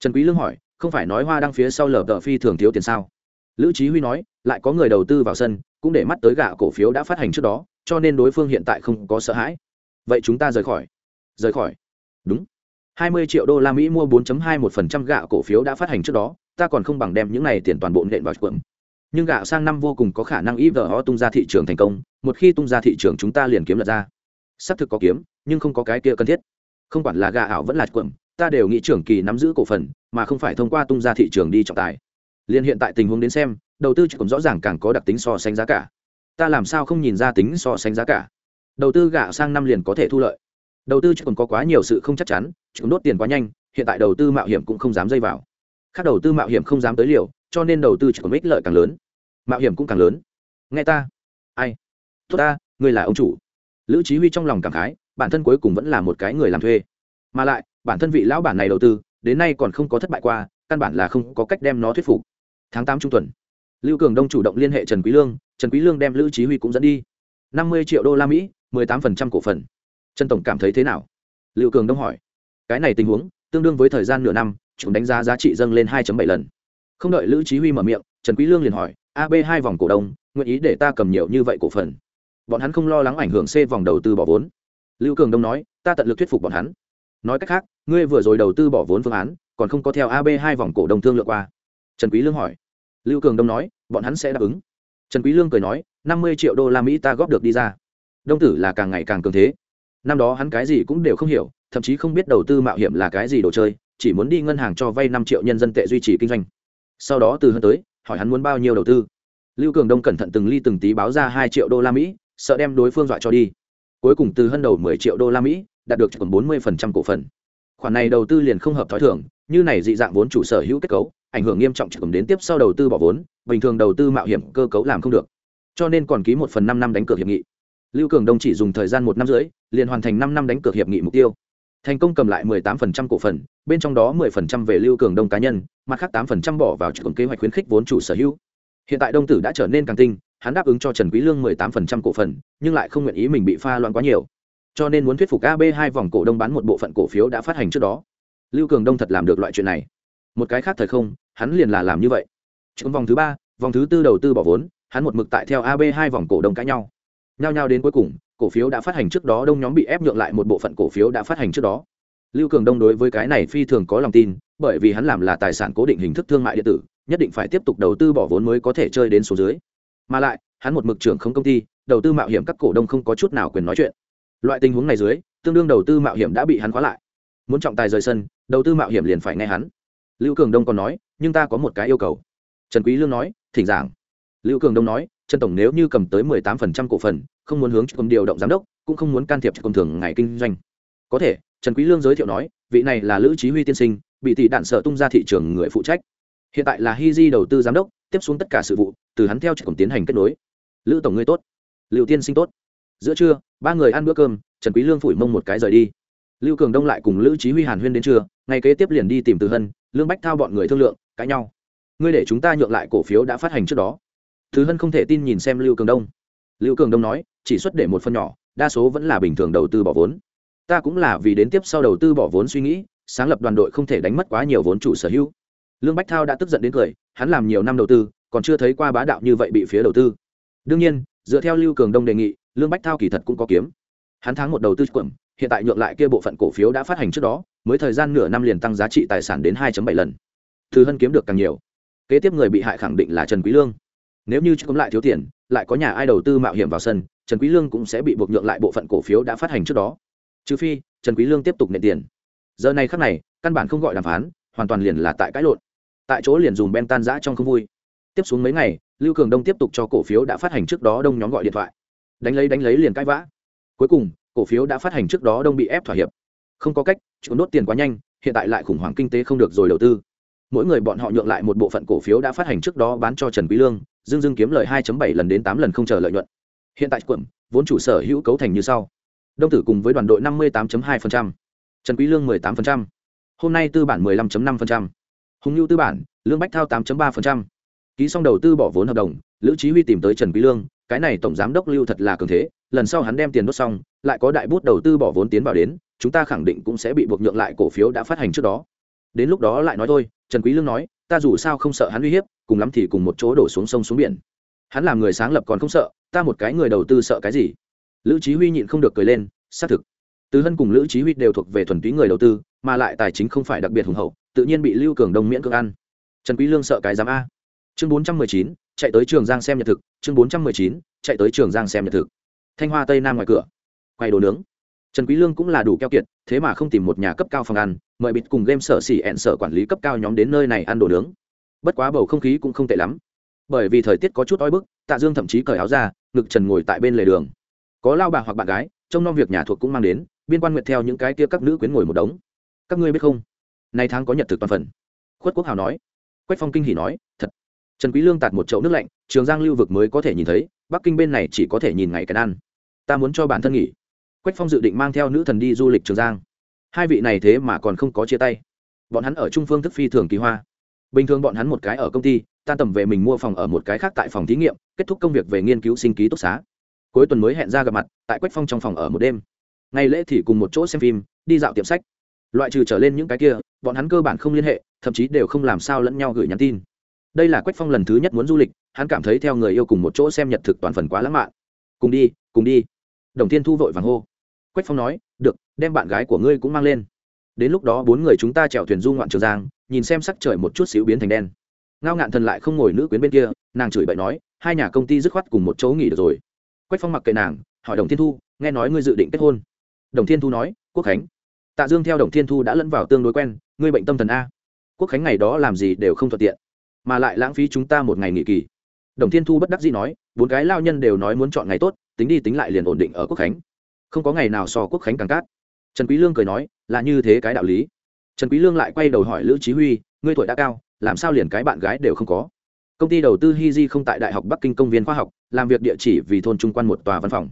Speaker 1: Trần quý lương hỏi, không phải nói hoa đăng phía sau lờ tờ phi thường thiếu tiền sao? Lữ trí huy nói, lại có người đầu tư vào sân, cũng để mắt tới gạo cổ phiếu đã phát hành trước đó, cho nên đối phương hiện tại không có sợ hãi. Vậy chúng ta rời khỏi. Rời khỏi. Đúng. 20 triệu đô la mỹ mua 4.21% gạo cổ phiếu đã phát hành trước đó ta còn không bằng đem những này tiền toàn bộ nện vào chuộng, nhưng gạo sang năm vô cùng có khả năng IVO tung ra thị trường thành công một khi tung ra thị trường chúng ta liền kiếm lật ra. Xác thực có kiếm nhưng không có cái kia cần thiết. Không quản là gà ảo vẫn là quận ta đều nghĩ trưởng kỳ nắm giữ cổ phần mà không phải thông qua tung ra thị trường đi trọng tài. Liên hiện tại tình huống đến xem đầu tư cũng rõ ràng càng có đặc tính so sánh giá cả. Ta làm sao không nhìn ra tính so sánh giá cả? Đầu tư gạo sang năm liền có thể thu lợi. Đầu tư còn có quá nhiều sự không chắc chắn chúng đốt tiền quá nhanh hiện tại đầu tư mạo hiểm cũng không dám dây vào khác đầu tư mạo hiểm không dám tới liều, cho nên đầu tư chỉ còn ích lợi càng lớn. Mạo hiểm cũng càng lớn. Nghe ta. Ai? Tốt ta ngươi là ông chủ. Lữ trí huy trong lòng cảm khái, bản thân cuối cùng vẫn là một cái người làm thuê. Mà lại, bản thân vị lão bản này đầu tư, đến nay còn không có thất bại qua, căn bản là không có cách đem nó thuyết phục. Tháng tám trung tuần, lưu cường đông chủ động liên hệ trần quý lương, trần quý lương đem lữ trí huy cũng dẫn đi. năm mươi triệu đô la mỹ, mười tám phần trăm cổ phần. Trần tổng cảm thấy thế nào? Lưu cường đông hỏi. Cái này tình huống, tương đương với thời gian nửa năm chúng đánh giá giá trị dâng lên 2.7 lần. Không đợi lữ Chí huy mở miệng, trần quý lương liền hỏi ab hai vòng cổ đông, nguyện ý để ta cầm nhiều như vậy cổ phần? Bọn hắn không lo lắng ảnh hưởng c vòng đầu tư bỏ vốn. Lưu cường đông nói, ta tận lực thuyết phục bọn hắn. Nói cách khác, ngươi vừa rồi đầu tư bỏ vốn phương án, còn không có theo ab hai vòng cổ đông thương lượng qua. Trần quý lương hỏi. Lưu cường đông nói, bọn hắn sẽ đáp ứng. Trần quý lương cười nói, năm mươi triệu đô la mỹ ta góp được đi ra. Đông tử là càng ngày càng cường thế. Năm đó hắn cái gì cũng đều không hiểu, thậm chí không biết đầu tư mạo hiểm là cái gì đồ chơi chỉ muốn đi ngân hàng cho vay năm triệu nhân dân tệ duy trì kinh doanh. Sau đó từ hơn tới, hỏi hắn muốn bao nhiêu đầu tư. Lưu cường đông cẩn thận từng ly từng tí báo ra hai triệu đô la mỹ, sợ đem đối phương dọa cho đi. Cuối cùng từ hơn đầu mười triệu đô la mỹ, đạt được còn bốn mươi phần trăm cổ phần. Khoản này đầu tư liền không hợp thói thường, như này dị dạng vốn chủ sở hữu kết cấu, ảnh hưởng nghiêm trọng chỉ cầm đến tiếp sau đầu tư bỏ vốn, bình thường đầu tư mạo hiểm cơ cấu làm không được. Cho nên còn ký một phần năm năm đánh cược hiệp nghị. Lưu cường đông chỉ dùng thời gian một năm rưỡi, liền hoàn thành năm năm đánh cược hiệp nghị mục tiêu thành công cầm lại 18% cổ phần, bên trong đó 10% về lưu cường đông cá nhân, mặt khác 8% bỏ vào trường kế hoạch khuyến khích vốn chủ sở hữu. Hiện tại đông tử đã trở nên càng tinh, hắn đáp ứng cho trần quý lương 18% cổ phần, nhưng lại không nguyện ý mình bị pha loạn quá nhiều. Cho nên muốn thuyết phục ab hai vòng cổ đông bán một bộ phận cổ phiếu đã phát hành trước đó. Lưu cường đông thật làm được loại chuyện này. Một cái khác thời không, hắn liền là làm như vậy. Trong vòng thứ ba, vòng thứ tư đầu tư bỏ vốn, hắn một mực tại theo ab hai vòng cổ đông cãi nhau. Nhao nhao đến cuối cùng cổ phiếu đã phát hành trước đó, đông nhóm bị ép nhượng lại, một bộ phận cổ phiếu đã phát hành trước đó. Lưu cường đông đối với cái này phi thường có lòng tin, bởi vì hắn làm là tài sản cố định hình thức thương mại điện tử, nhất định phải tiếp tục đầu tư bỏ vốn mới có thể chơi đến số dưới. Mà lại, hắn một mực trưởng không công ty, đầu tư mạo hiểm các cổ đông không có chút nào quyền nói chuyện. Loại tình huống này dưới, tương đương đầu tư mạo hiểm đã bị hắn khóa lại. Muốn trọng tài rời sân, đầu tư mạo hiểm liền phải nghe hắn. Lưu cường đông còn nói, nhưng ta có một cái yêu cầu. Trần quý lương nói, thỉnh giảng. Lưu cường đông nói, trần tổng nếu như cầm tới mười tám phần trăm cổ phần không muốn hướng cầm điều động giám đốc, cũng không muốn can thiệp công thường ngày kinh doanh. Có thể, trần quý lương giới thiệu nói, vị này là lữ chí huy tiên sinh, bị tỷ đạn sở tung ra thị trường người phụ trách. Hiện tại là hi di đầu tư giám đốc, tiếp xuống tất cả sự vụ, từ hắn theo cùng tiến hành kết nối. Lữ tổng ngươi tốt. Lưu tiên sinh tốt. Giữa trưa, ba người ăn bữa cơm, trần quý lương phủi mông một cái rời đi. Lưu cường đông lại cùng lữ chí huy hàn huyên đến trưa, ngày kế tiếp liền đi tìm từ hân, lương bách thao bọn người thương lượng, cãi nhau. Ngươi để chúng ta nhượng lại cổ phiếu đã phát hành trước đó. Thứ hân không thể tin nhìn xem lưu cường đông. Lưu cường đông nói chỉ xuất để một phần nhỏ, đa số vẫn là bình thường đầu tư bỏ vốn. Ta cũng là vì đến tiếp sau đầu tư bỏ vốn suy nghĩ, sáng lập đoàn đội không thể đánh mất quá nhiều vốn chủ sở hữu. Lương bách thao đã tức giận đến cười, hắn làm nhiều năm đầu tư, còn chưa thấy qua bá đạo như vậy bị phía đầu tư. Đương nhiên, dựa theo lưu cường đông đề nghị, lương bách thao kỳ thật cũng có kiếm. Hắn thắng một đầu tư quẩm hiện tại nhượng lại kia bộ phận cổ phiếu đã phát hành trước đó, mới thời gian nửa năm liền tăng giá trị tài sản đến 2 bảy lần. Thứ hân kiếm được càng nhiều. Kế tiếp người bị hại khẳng định là trần quý lương. Nếu như cấm lại thiếu tiền, lại có nhà ai đầu tư mạo hiểm vào sân trần quý lương cũng sẽ bị buộc nhượng lại bộ phận cổ phiếu đã phát hành trước đó. Trừ phi, trần quý lương tiếp tục nệ tiền. Giờ này khắc này, căn bản không gọi đàm phán, hoàn toàn liền là tại cãi lộn. Tại chỗ liền dùng ben tan rã trong không vui. Tiếp xuống mấy ngày, lưu cường đông tiếp tục cho cổ phiếu đã phát hành trước đó đông nhóm gọi điện thoại. Đánh lấy đánh lấy liền cãi vã. Cuối cùng, cổ phiếu đã phát hành trước đó đông bị ép thỏa hiệp. Không có cách, chịu nốt tiền quá nhanh, hiện tại lại khủng hoảng kinh tế không được rồi đầu tư. Mỗi người bọn họ nhượng lại một bộ phận cổ phiếu đã phát hành trước đó bán cho trần quý lương, dương dương kiếm lời 2.7 lần đến 8 lần không chờ lợi nhuận hiện tại quận vốn chủ sở hữu cấu thành như sau. Đông tử cùng với đoàn đội 58.2%, trần quý lương 18%, hôm nay tư bản 15.5%, hùng nhu tư bản lương bách thao 8.3%. ký xong đầu tư bỏ vốn hợp đồng lữ chí huy tìm tới trần quý lương cái này tổng giám đốc lưu thật là cường thế lần sau hắn đem tiền đốt xong lại có đại bút đầu tư bỏ vốn tiến vào đến chúng ta khẳng định cũng sẽ bị buộc nhượng lại cổ phiếu đã phát hành trước đó. Đến lúc đó lại nói thôi trần quý lương nói ta dù sao không sợ hắn uy hiếp cùng lắm thì cùng một chỗ đổ xuống sông xuống biển. Hắn làm người sáng lập còn không sợ ta một cái người đầu tư sợ cái gì? Lữ chí huy nhịn không được cười lên xác thực. Từ hân cùng lữ chí huy đều thuộc về thuần túy người đầu tư mà lại tài chính không phải đặc biệt hùng hậu tự nhiên bị lưu cường đông miễn cưỡng ăn. Trần quý lương sợ cái giám a. Chương 419, chạy tới trường giang xem nhật thực. Chương 419, chạy tới trường giang xem nhật thực. Thanh hoa tây nam ngoài cửa. Quay đồ nướng. Trần quý lương cũng là đủ keo kiệt thế mà không tìm một nhà cấp cao phòng ăn mời bịt cùng game sở xỉ ẹn sở quản lý cấp cao nhóm đến nơi này ăn đồ nướng. Bất quá bầu không khí cũng không tệ lắm. Bởi vì thời tiết có chút oi bức tạ dương thậm chí cởi áo ra ngực trần ngồi tại bên lề đường. Có lao bà hoặc bạn gái, trông nom việc nhà thuộc cũng mang đến, biên quan nguyệt theo những cái kia các nữ quyến ngồi một đống. Các ngươi biết không? Nay tháng có nhật thực toàn phần. Khuất quốc hào nói. Quách phong kinh hỉ nói, thật. Trần quý lương tạt một chậu nước lạnh, trường giang lưu vực mới có thể nhìn thấy, bắc kinh bên này chỉ có thể nhìn ngày cái ăn ta muốn cho bản thân nghỉ. Quách phong dự định mang theo nữ thần đi du lịch trường giang. Hai vị này thế mà còn không có chia tay. Bọn hắn ở trung phương thức phi thường kỳ hoa bình thường bọn hắn một cái ở công ty, tan tầm về mình mua phòng ở một cái khác tại phòng thí nghiệm, kết thúc công việc về nghiên cứu sinh ký túc xá. Cuối tuần mới hẹn ra gặp mặt, tại quách phong trong phòng ở một đêm. Ngày lễ thì cùng một chỗ xem phim, đi dạo tiệm sách. Loại trừ trở lên những cái kia, bọn hắn cơ bản không liên hệ, thậm chí đều không làm sao lẫn nhau gửi nhắn tin. Đây là quách phong lần thứ nhất muốn du lịch, hắn cảm thấy theo người yêu cùng một chỗ xem nhật thực toàn phần quá lãng mạn. Cùng đi cùng đi. Đồng thiên thu vội vàng hô. Quách phong nói, được, đem bạn gái của ngươi cũng mang lên đến lúc đó bốn người chúng ta chèo thuyền du ngoạn trường giang, nhìn xem sắc trời một chút xíu biến thành đen. Ngao ngạn thần lại không ngồi nữ quyến bên kia, nàng chửi bậy nói, hai nhà công ty dứt khoát cùng một chỗ nghỉ được rồi. Quách phong mặc kệ nàng, hỏi đồng thiên thu, nghe nói ngươi dự định kết hôn? Đồng thiên thu nói, quốc khánh. Tạ dương theo đồng thiên thu đã lẫn vào tương đối quen, ngươi bệnh tâm thần a. Quốc khánh ngày đó làm gì đều không thuận tiện, mà lại lãng phí chúng ta một ngày nghỉ kỳ. Đồng thiên thu bất đắc dĩ nói, bốn cái lao nhân đều nói muốn chọn ngày tốt, tính đi tính lại liền ổn định ở quốc khánh. Không có ngày nào so quốc khánh càng cát. Trần quý lương cười nói là như thế cái đạo lý. Trần quý lương lại quay đầu hỏi lữ chí huy, ngươi tuổi đã cao, làm sao liền cái bạn gái đều không có? Công ty đầu tư hi di không tại đại học bắc kinh công viên khoa học, làm việc địa chỉ vì thôn trung quan một tòa văn phòng.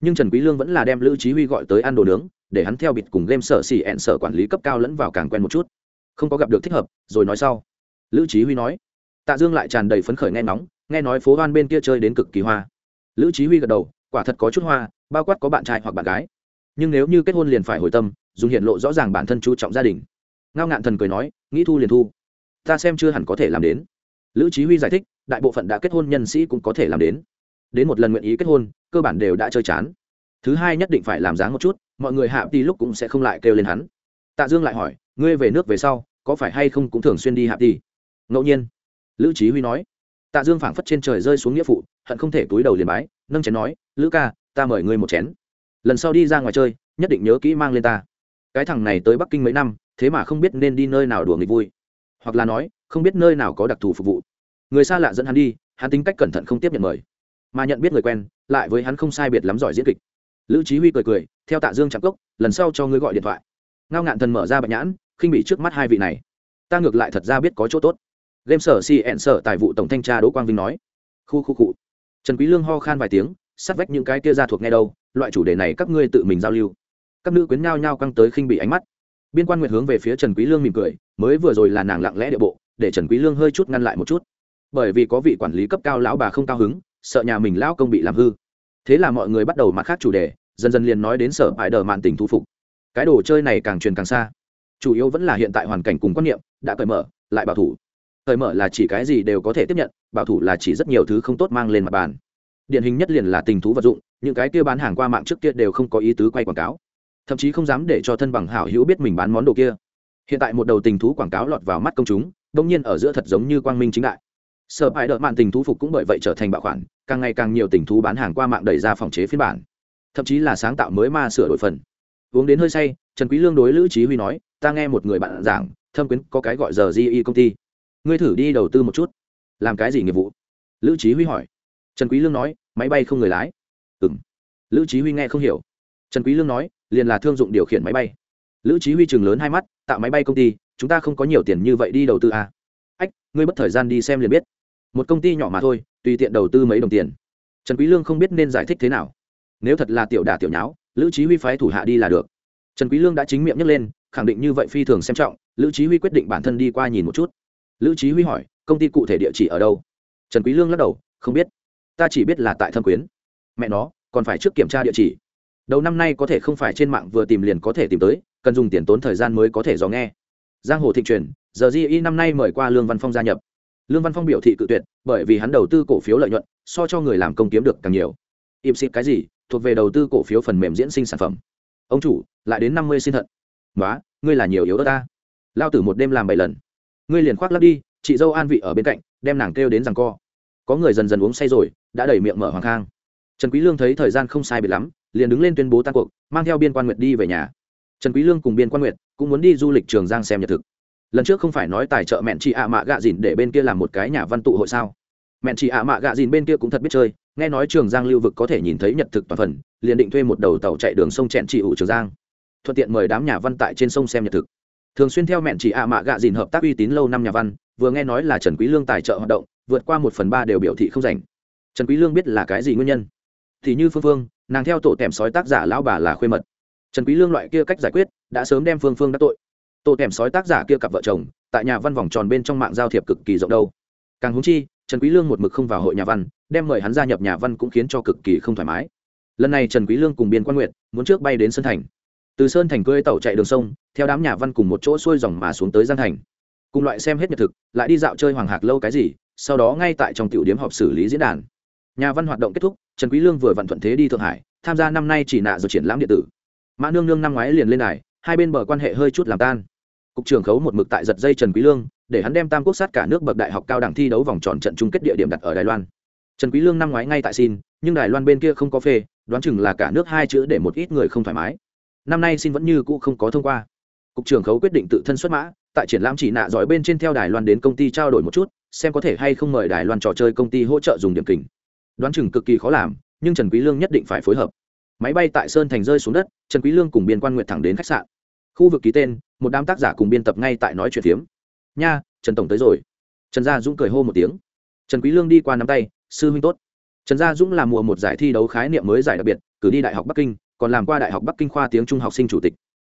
Speaker 1: Nhưng trần quý lương vẫn là đem lữ chí huy gọi tới ăn đồ nướng, để hắn theo bịt cùng game sở xỉ ẹn sở quản lý cấp cao lẫn vào càng quen một chút. Không có gặp được thích hợp, rồi nói sau. Lữ chí huy nói. Tạ dương lại tràn đầy phấn khởi nghe nóng nghe nói phố hoan bên kia chơi đến cực kỳ hoa. Lữ chí huy gật đầu, quả thật có chút hoa, bao quát có bạn trai hoặc bạn gái nhưng nếu như kết hôn liền phải hồi tâm dùng hiện lộ rõ ràng bản thân chú trọng gia đình ngao ngạn thần cười nói nghĩ thu liền thu ta xem chưa hẳn có thể làm đến lữ trí huy giải thích đại bộ phận đã kết hôn nhân sĩ cũng có thể làm đến đến một lần nguyện ý kết hôn cơ bản đều đã chơi chán thứ hai nhất định phải làm dáng một chút mọi người hạ ti lúc cũng sẽ không lại kêu lên hắn tạ dương lại hỏi ngươi về nước về sau có phải hay không cũng thường xuyên đi hạ ti ngẫu nhiên lữ trí huy nói tạ dương phảng phất trên trời rơi xuống nghĩa phụ hận không thể túi đầu liền bái nâng chén nói lữ ca ta mời ngươi một chén lần sau đi ra ngoài chơi, nhất định nhớ kỹ mang lên ta. Cái thằng này tới bắc kinh mấy năm, thế mà không biết nên đi nơi nào đùa nghịch vui. Hoặc là nói, không biết nơi nào có đặc thù phục vụ. Người xa lạ dẫn hắn đi, hắn tính cách cẩn thận không tiếp nhận mời. Mà nhận biết người quen, lại với hắn không sai biệt lắm giỏi diễn kịch. Lữ chí huy cười cười, theo tạ dương chạm cốc, lần sau cho ngươi gọi điện thoại. Ngao ngạn thần mở ra bạch nhãn, khinh bị trước mắt hai vị này. Ta ngược lại thật ra biết có chỗ tốt. Game sở si ẹn sở tài vụ tổng thanh tra đỗ quang vinh nói. Khu khu cụ trần quý lương ho khan vài tiếng sát vách những cái kia ra thuộc nghe đâu loại chủ đề này các ngươi tự mình giao lưu. Các nữ quyến nhao nhao căng tới khinh bị ánh mắt. Biên quan nguyệt hướng về phía trần quý lương mỉm cười, mới vừa rồi là nàng lặng lẽ địa bộ, để trần quý lương hơi chút ngăn lại một chút. Bởi vì có vị quản lý cấp cao lão bà không cao hứng, sợ nhà mình lão công bị làm hư. Thế là mọi người bắt đầu mặt khác chủ đề, dần dần liền nói đến sở bài đờ mạn tình thu phục. Cái đồ chơi này càng truyền càng xa. Chủ yếu vẫn là hiện tại hoàn cảnh cùng quan niệm, đã cởi mở, lại bảo thủ. Cởi mở là chỉ cái gì đều có thể tiếp nhận, bảo thủ là chỉ rất nhiều thứ không tốt mang lên mặt bàn điển hình nhất liền là tình thú vật dụng, những cái kia bán hàng qua mạng trước kia đều không có ý tứ quay quảng cáo. Thậm chí không dám để cho thân bằng hảo hữu biết mình bán món đồ kia. Hiện tại một đầu tình thú quảng cáo lọt vào mắt công chúng, đông nhiên ở giữa thật giống như quang minh chính đại. Sợ hãi đợt mạng tình thú phục cũng bởi vậy trở thành bạo khoản, càng ngày càng nhiều tình thú bán hàng qua mạng đẩy ra phòng chế phiên bản. Thậm chí là sáng tạo mới ma sửa đổi phần. Uống đến hơi say, trần quý lương đối lữ trí huy nói, ta nghe một người bạn giảng, thâm quyến có cái gọi giờ di công ty. Ngươi thử đi đầu tư một chút. Làm cái gì nghiệp vụ? Lữ trí huy hỏi. Trần quý lương nói máy bay không người lái. Ừm. Lữ trí huy nghe không hiểu. Trần quý lương nói, liền là thương dụng điều khiển máy bay. Lữ trí huy chừng lớn hai mắt, tạo máy bay công ty, chúng ta không có nhiều tiền như vậy đi đầu tư à. ách, ngươi mất thời gian đi xem liền biết. Một công ty nhỏ mà thôi, tùy tiện đầu tư mấy đồng tiền. Trần quý lương không biết nên giải thích thế nào. Nếu thật là tiểu đả tiểu nháo, lữ trí huy phái thủ hạ đi là được. Trần quý lương đã chính miệng nhấc lên, khẳng định như vậy phi thường xem trọng, lữ trí huy quyết định bản thân đi qua nhìn một chút. Lữ trí huy hỏi, công ty cụ thể địa chỉ ở đâu? Trần quý lương lắc đầu, không biết ta chỉ biết là tại thâm quyến. Mẹ nó, còn phải trước kiểm tra địa chỉ. Đầu năm nay có thể không phải trên mạng vừa tìm liền có thể tìm tới, cần dùng tiền tốn thời gian mới có thể dò nghe. Giang hồ thịnh truyền, giờ di Y năm nay mời qua lương văn phong gia nhập. Lương văn phong biểu thị cự tuyệt, bởi vì hắn đầu tư cổ phiếu lợi nhuận, so cho người làm công kiếm được càng nhiều. Im xịt cái gì, thuộc về đầu tư cổ phiếu phần mềm diễn sinh sản phẩm. Ông chủ, lại đến năm mươi xin thận nói ngươi là nhiều yếu đất ta. Lao tử một đêm làm bảy lần. Ngươi liền khoác lắp đi, chị dâu an vị ở bên cạnh, đem nàng kêu đến rằng co. Có người dần dần uống say rồi đã đẩy miệng mở hoàng khang. Trần quý lương thấy thời gian không sai biệt lắm, liền đứng lên tuyên bố tan cuộc, mang theo biên quan nguyệt đi về nhà. Trần quý lương cùng biên quan nguyệt cũng muốn đi du lịch trường giang xem nhật thực. Lần trước không phải nói tài trợ mẹn chị ạ mạ gạ dìn để bên kia làm một cái nhà văn tụ hội sao? Mẹn chị ạ mạ gạ dìn bên kia cũng thật biết chơi, nghe nói trường giang lưu vực có thể nhìn thấy nhật thực toàn phần, liền định thuê một đầu tàu chạy đường sông chẹn chị ủ trường giang. Thuận tiện mời đám nhà văn tại trên sông xem nhật thực. Thường xuyên theo mẹn chị ạ mạ gạ dìn hợp tác uy tín lâu năm nhà văn, vừa nghe nói là trần quý lương tài trợ hoạt động, vượt qua một phần ba đều biểu thị không rảnh trần quý lương biết là cái gì nguyên nhân. Thì như phương phương, nàng theo tổ tèm sói tác giả lão bà là khuê mật. Trần quý lương loại kia cách giải quyết, đã sớm đem phương phương đã tội. Tổ tèm sói tác giả kia cặp vợ chồng, tại nhà văn vòng tròn bên trong mạng giao thiệp cực kỳ rộng đâu. Càng húng chi, trần quý lương một mực không vào hội nhà văn, đem mời hắn gia nhập nhà văn cũng khiến cho cực kỳ không thoải mái. Lần này trần quý lương cùng biên quan nguyện muốn trước bay đến sơn thành. Từ sơn thành cưỡi tàu chạy đường sông, theo đám nhà văn cùng một chỗ xuôi dòng mà xuống tới giang thành. Cùng loại xem hết nhật thực, lại đi dạo chơi hoàng hạc lâu cái gì, sau đó ngay tại trong tiểu điểm họp xử lý diễn đàn nhà văn hoạt động kết thúc, trần quý lương vừa vận thuận thế đi thượng hải, tham gia năm nay chỉ nạ rồi triển lãm điện tử. Mã nương nương năm ngoái liền lên đài, hai bên bờ quan hệ hơi chút làm tan. Cục trưởng khấu một mực tại giật dây trần quý lương, để hắn đem tam quốc sát cả nước bậc đại học cao đẳng thi đấu vòng tròn trận chung kết địa điểm đặt ở đài loan. Trần quý lương năm ngoái ngay tại xin, nhưng đài loan bên kia không có phê, đoán chừng là cả nước hai chữ để một ít người không thoải mái. Năm nay xin vẫn như cũ không có thông qua. Cục trưởng khấu quyết định tự thân xuất mã, tại triển lãm chỉ nạ giỏi bên trên theo đài loan đến công ty trao đổi một chút, xem có thể hay không mời đài loan trò chơi công ty hỗ trợ dùng điểm kình đoán chừng cực kỳ khó làm, nhưng trần quý lương nhất định phải phối hợp. Máy bay tại sơn thành rơi xuống đất, trần quý lương cùng biên quan nguyện thẳng đến khách sạn. Khu vực ký tên, một đám tác giả cùng biên tập ngay tại nói chuyện phiếm. Nha, trần tổng tới rồi. Trần gia dũng cười hô một tiếng. Trần quý lương đi qua nắm tay, sư huynh tốt. Trần gia dũng làm mùa một giải thi đấu khái niệm mới giải đặc biệt, cử đi đại học bắc kinh, còn làm qua đại học bắc kinh khoa tiếng trung học sinh chủ tịch.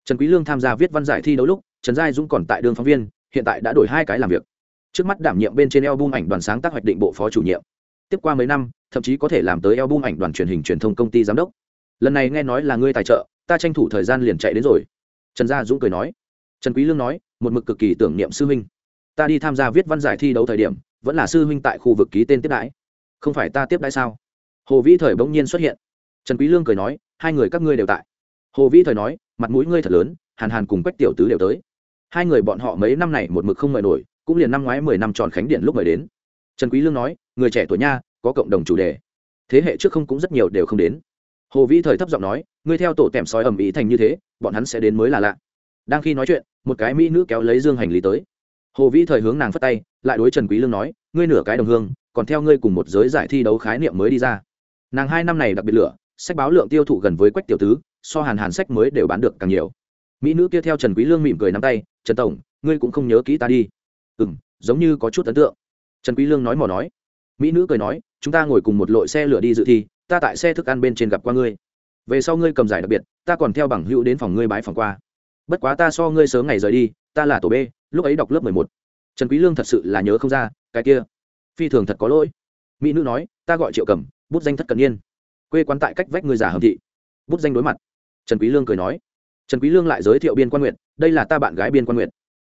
Speaker 1: Trần quý lương tham gia viết văn giải thi đấu lúc, trần gia dũng còn tại đường phóng viên, hiện tại đã đổi hai cái làm việc. Trước mắt đảm nhiệm bên trên album ảnh đoàn sáng tác hoạch định bộ phó chủ nhiệm tiếp qua mấy năm, thậm chí có thể làm tới album ảnh đoàn truyền hình truyền thông công ty giám đốc. Lần này nghe nói là ngươi tài trợ, ta tranh thủ thời gian liền chạy đến rồi. Trần gia dũng cười nói. Trần quý lương nói, một mực cực kỳ tưởng niệm sư huynh. Ta đi tham gia viết văn giải thi đấu thời điểm, vẫn là sư huynh tại khu vực ký tên tiếp đãi. Không phải ta tiếp đãi sao? Hồ vĩ thời bỗng nhiên xuất hiện. Trần quý lương cười nói, hai người các ngươi đều tại. Hồ vĩ thời nói, mặt mũi ngươi thật lớn, hàn hàn cùng quách tiểu tứ đều tới. Hai người bọn họ mấy năm này một mực không mời nổi, cũng liền năm ngoái mười năm tròn khánh điện lúc mời đến trần quý lương nói, người trẻ tuổi nha, có cộng đồng chủ đề. Thế hệ trước không cũng rất nhiều đều không đến. Hồ vĩ thời thấp giọng nói ngươi theo tổ tèm sói ầm ĩ thành như thế, bọn hắn sẽ đến mới là lạ. Đang khi nói chuyện, một cái mỹ nữ kéo lấy dương hành lý tới. Hồ vĩ thời hướng nàng phất tay, lại đối trần quý lương nói, ngươi nửa cái đồng hương, còn theo ngươi cùng một giới giải thi đấu khái niệm mới đi ra. Nàng hai năm này đặc biệt lửa, sách báo lượng tiêu thụ gần với quách tiểu tứ, so hàn hàn sách mới đều bán được càng nhiều. Mỹ nữ kia theo trần quý lương mỉm cười nắm tay, trần tổng, ngươi cũng không nhớ kỹ ta đi. Ừ giống như có chút ấn tượng trần quý lương nói mò nói. Mỹ nữ cười nói, chúng ta ngồi cùng một lội xe lửa đi dự thi, ta tại xe thức ăn bên trên gặp qua ngươi. Về sau ngươi cầm giải đặc biệt, ta còn theo bằng hữu đến phòng ngươi bái phòng qua. Bất quá ta so ngươi sớm ngày rời đi, ta là tổ b, lúc ấy đọc lớp mười một. Trần quý lương thật sự là nhớ không ra, cái kia. Phi thường thật có lỗi. Mỹ nữ nói, ta gọi triệu cầm bút danh thất cần yên quê quán tại cách vách người giả hầm thị. Bút danh đối mặt. Trần quý lương cười nói. Trần quý lương lại giới thiệu biên quan nguyện đây là ta bạn gái biên quan nguyện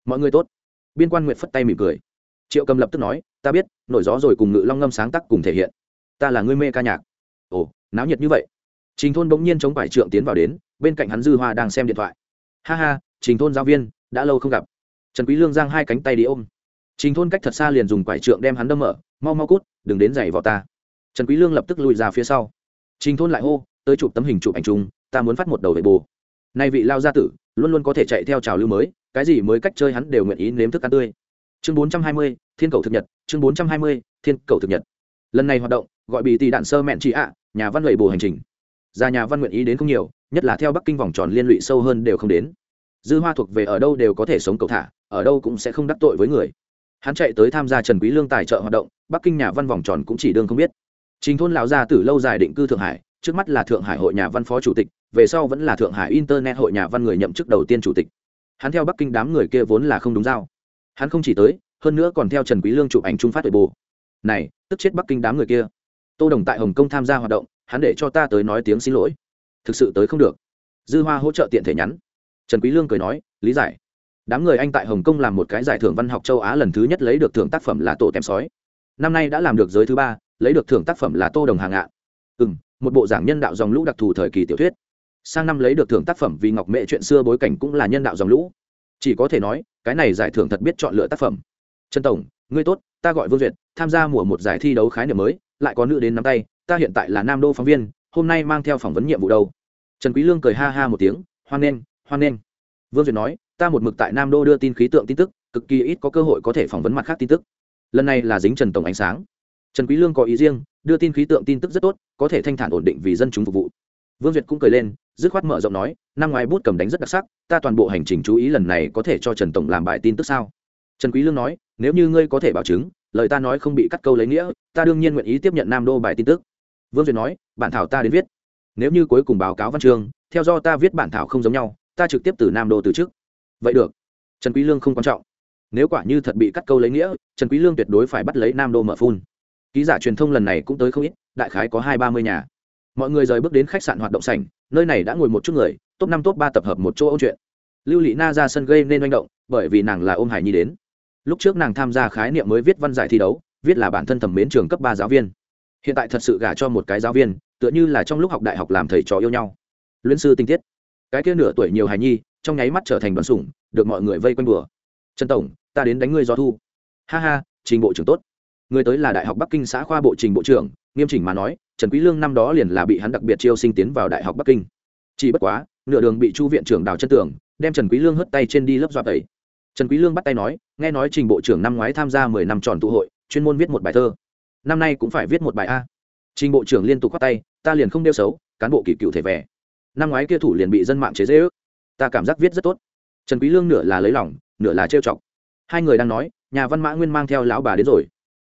Speaker 1: mọi người tốt. Biên quan nguyện phất tay mỉm cười triệu cầm lập tức nói, ta biết, nổi gió rồi cùng ngự long ngâm sáng tác cùng thể hiện. Ta là người mê ca nhạc. Ồ, náo nhiệt như vậy? Trình thôn bỗng nhiên chống phải trượng tiến vào đến, bên cạnh hắn dư hoa đang xem điện thoại. Ha ha, trình thôn giáo viên, đã lâu không gặp. Trần quý lương giang hai cánh tay đi ôm. Trình thôn cách thật xa liền dùng quải trượng đem hắn đâm mở, mau mau cút, đừng đến giày vào ta. Trần quý lương lập tức lùi ra phía sau. Trình thôn lại hô, tới chụp tấm hình chụp ảnh chung, ta muốn phát một đầu về bù nay vị lao gia tử, luôn luôn có thể chạy theo trào lưu mới, cái gì mới cách chơi hắn đều nguyện ý nếm thức ăn tươi chương 420, thiên cầu thực nhật chương 420, thiên cầu thực nhật. Lần này hoạt động gọi bị tỷ đạn sơ mẹn chị ạ nhà văn lệ bù hành trình. Ra nhà văn nguyện ý đến không nhiều nhất là theo bắc kinh vòng tròn liên lụy sâu hơn đều không đến. Dư hoa thuộc về ở đâu đều có thể sống cầu thả ở đâu cũng sẽ không đắc tội với người. Hắn chạy tới tham gia trần quý lương tài trợ hoạt động bắc kinh nhà văn vòng tròn cũng chỉ đương không biết. Trình thôn lão gia tử lâu dài định cư thượng hải trước mắt là thượng hải hội nhà văn phó chủ tịch về sau vẫn là thượng hải internet hội nhà văn người nhậm chức đầu tiên chủ tịch. Hắn theo bắc kinh đám người kia vốn là không đúng giao hắn không chỉ tới hơn nữa còn theo trần quý lương chụp ảnh trung phát tuổi bù này tức chết bắc kinh đám người kia. Tô đồng tại hồng kông tham gia hoạt động hắn để cho ta tới nói tiếng xin lỗi. Thực sự tới không được. Dư hoa hỗ trợ tiện thể nhắn. Trần quý lương cười nói lý giải. Đám người anh tại hồng kông làm một cái giải thưởng văn học châu á lần thứ nhất lấy được thưởng tác phẩm là tổ tem sói. Năm nay đã làm được giới thứ ba lấy được thưởng tác phẩm là tô đồng hàng ạ Ừm, một bộ giảng nhân đạo dòng lũ đặc thù thời kỳ tiểu thuyết. Sang năm lấy được thưởng tác phẩm vì ngọc mẹ chuyện xưa bối cảnh cũng là nhân đạo dòng lũ chỉ có thể nói, cái này giải thưởng thật biết chọn lựa tác phẩm. Trần tổng, ngươi tốt, ta gọi vương duyệt, tham gia mùa một giải thi đấu khái niệm mới, lại có nữ đến nắm tay, ta hiện tại là nam đô phóng viên, hôm nay mang theo phỏng vấn nhiệm vụ đâu? Trần quý lương cười ha ha một tiếng, hoan nghênh hoan nghênh. Vương duyệt nói, ta một mực tại nam đô đưa tin khí tượng tin tức, cực kỳ ít có cơ hội có thể phỏng vấn mặt khác tin tức. Lần này là dính trần tổng ánh sáng. Trần quý lương có ý riêng, đưa tin khí tượng tin tức rất tốt, có thể thanh thản ổn định vì dân chúng phục vụ. Vương duyệt cũng cười lên dứt khoát mở rộng nói, năm ngoái bút cầm đánh rất đặc sắc, ta toàn bộ hành trình chú ý lần này có thể cho trần tổng làm bài tin tức sao? Trần quý lương nói, nếu như ngươi có thể bảo chứng, lời ta nói không bị cắt câu lấy nghĩa, ta đương nhiên nguyện ý tiếp nhận nam đô bài tin tức. Vương duyệt nói, bản thảo ta đến viết. Nếu như cuối cùng báo cáo văn chương, theo do ta viết bản thảo không giống nhau, ta trực tiếp từ nam đô từ trước vậy được. Trần quý lương không quan trọng. Nếu quả như thật bị cắt câu lấy nghĩa, trần quý lương tuyệt đối phải bắt lấy nam đô mở phun. Ký giả truyền thông lần này cũng tới không ít, đại khái có hai ba mươi nhà mọi người rời bước đến khách sạn hoạt động sảnh, nơi này đã ngồi một chút người, top năm, top ba tập hợp một chỗ ôn chuyện. Lưu Lệ na ra sân gây nên manh động, bởi vì nàng là ôm hải nhi đến. Lúc trước nàng tham gia khái niệm mới viết văn giải thi đấu, viết là bản thân thẩm mến trường cấp ba giáo viên. Hiện tại thật sự gả cho một cái giáo viên, tựa như là trong lúc học đại học làm thầy trò yêu nhau. Luyện sư tinh tiết. Cái kia nửa tuổi nhiều hài nhi, trong nháy mắt trở thành đoàn sủng, được mọi người vây quanh bừa. trần tổng, ta đến đánh ngươi do thu. Ha ha, trình bộ trưởng tốt. Người tới là đại học bắc kinh xã khoa bộ trình bộ trưởng, nghiêm chỉnh mà nói trần quý lương năm đó liền là bị hắn đặc biệt chiêu sinh tiến vào đại học bắc kinh. Chỉ bất quá, nửa đường bị chu viện trưởng đào chân tường, đem trần quý lương hất tay trên đi lớp dọa tẩy. Trần quý lương bắt tay nói, nghe nói trình bộ trưởng năm ngoái tham gia mười năm tròn tụ hội, chuyên môn viết một bài thơ. Năm nay cũng phải viết một bài a. Trình bộ trưởng liên tục quát tay, ta liền không đeo xấu, cán bộ kỳ cựu thể vẻ năm ngoái kia thủ liền bị dân mạng chế dễ ước. Ta cảm giác viết rất tốt. Trần quý lương nửa là lấy lòng, nửa là trêu chọc. Hai người đang nói, nhà văn mã nguyên mang theo lão bà đến rồi.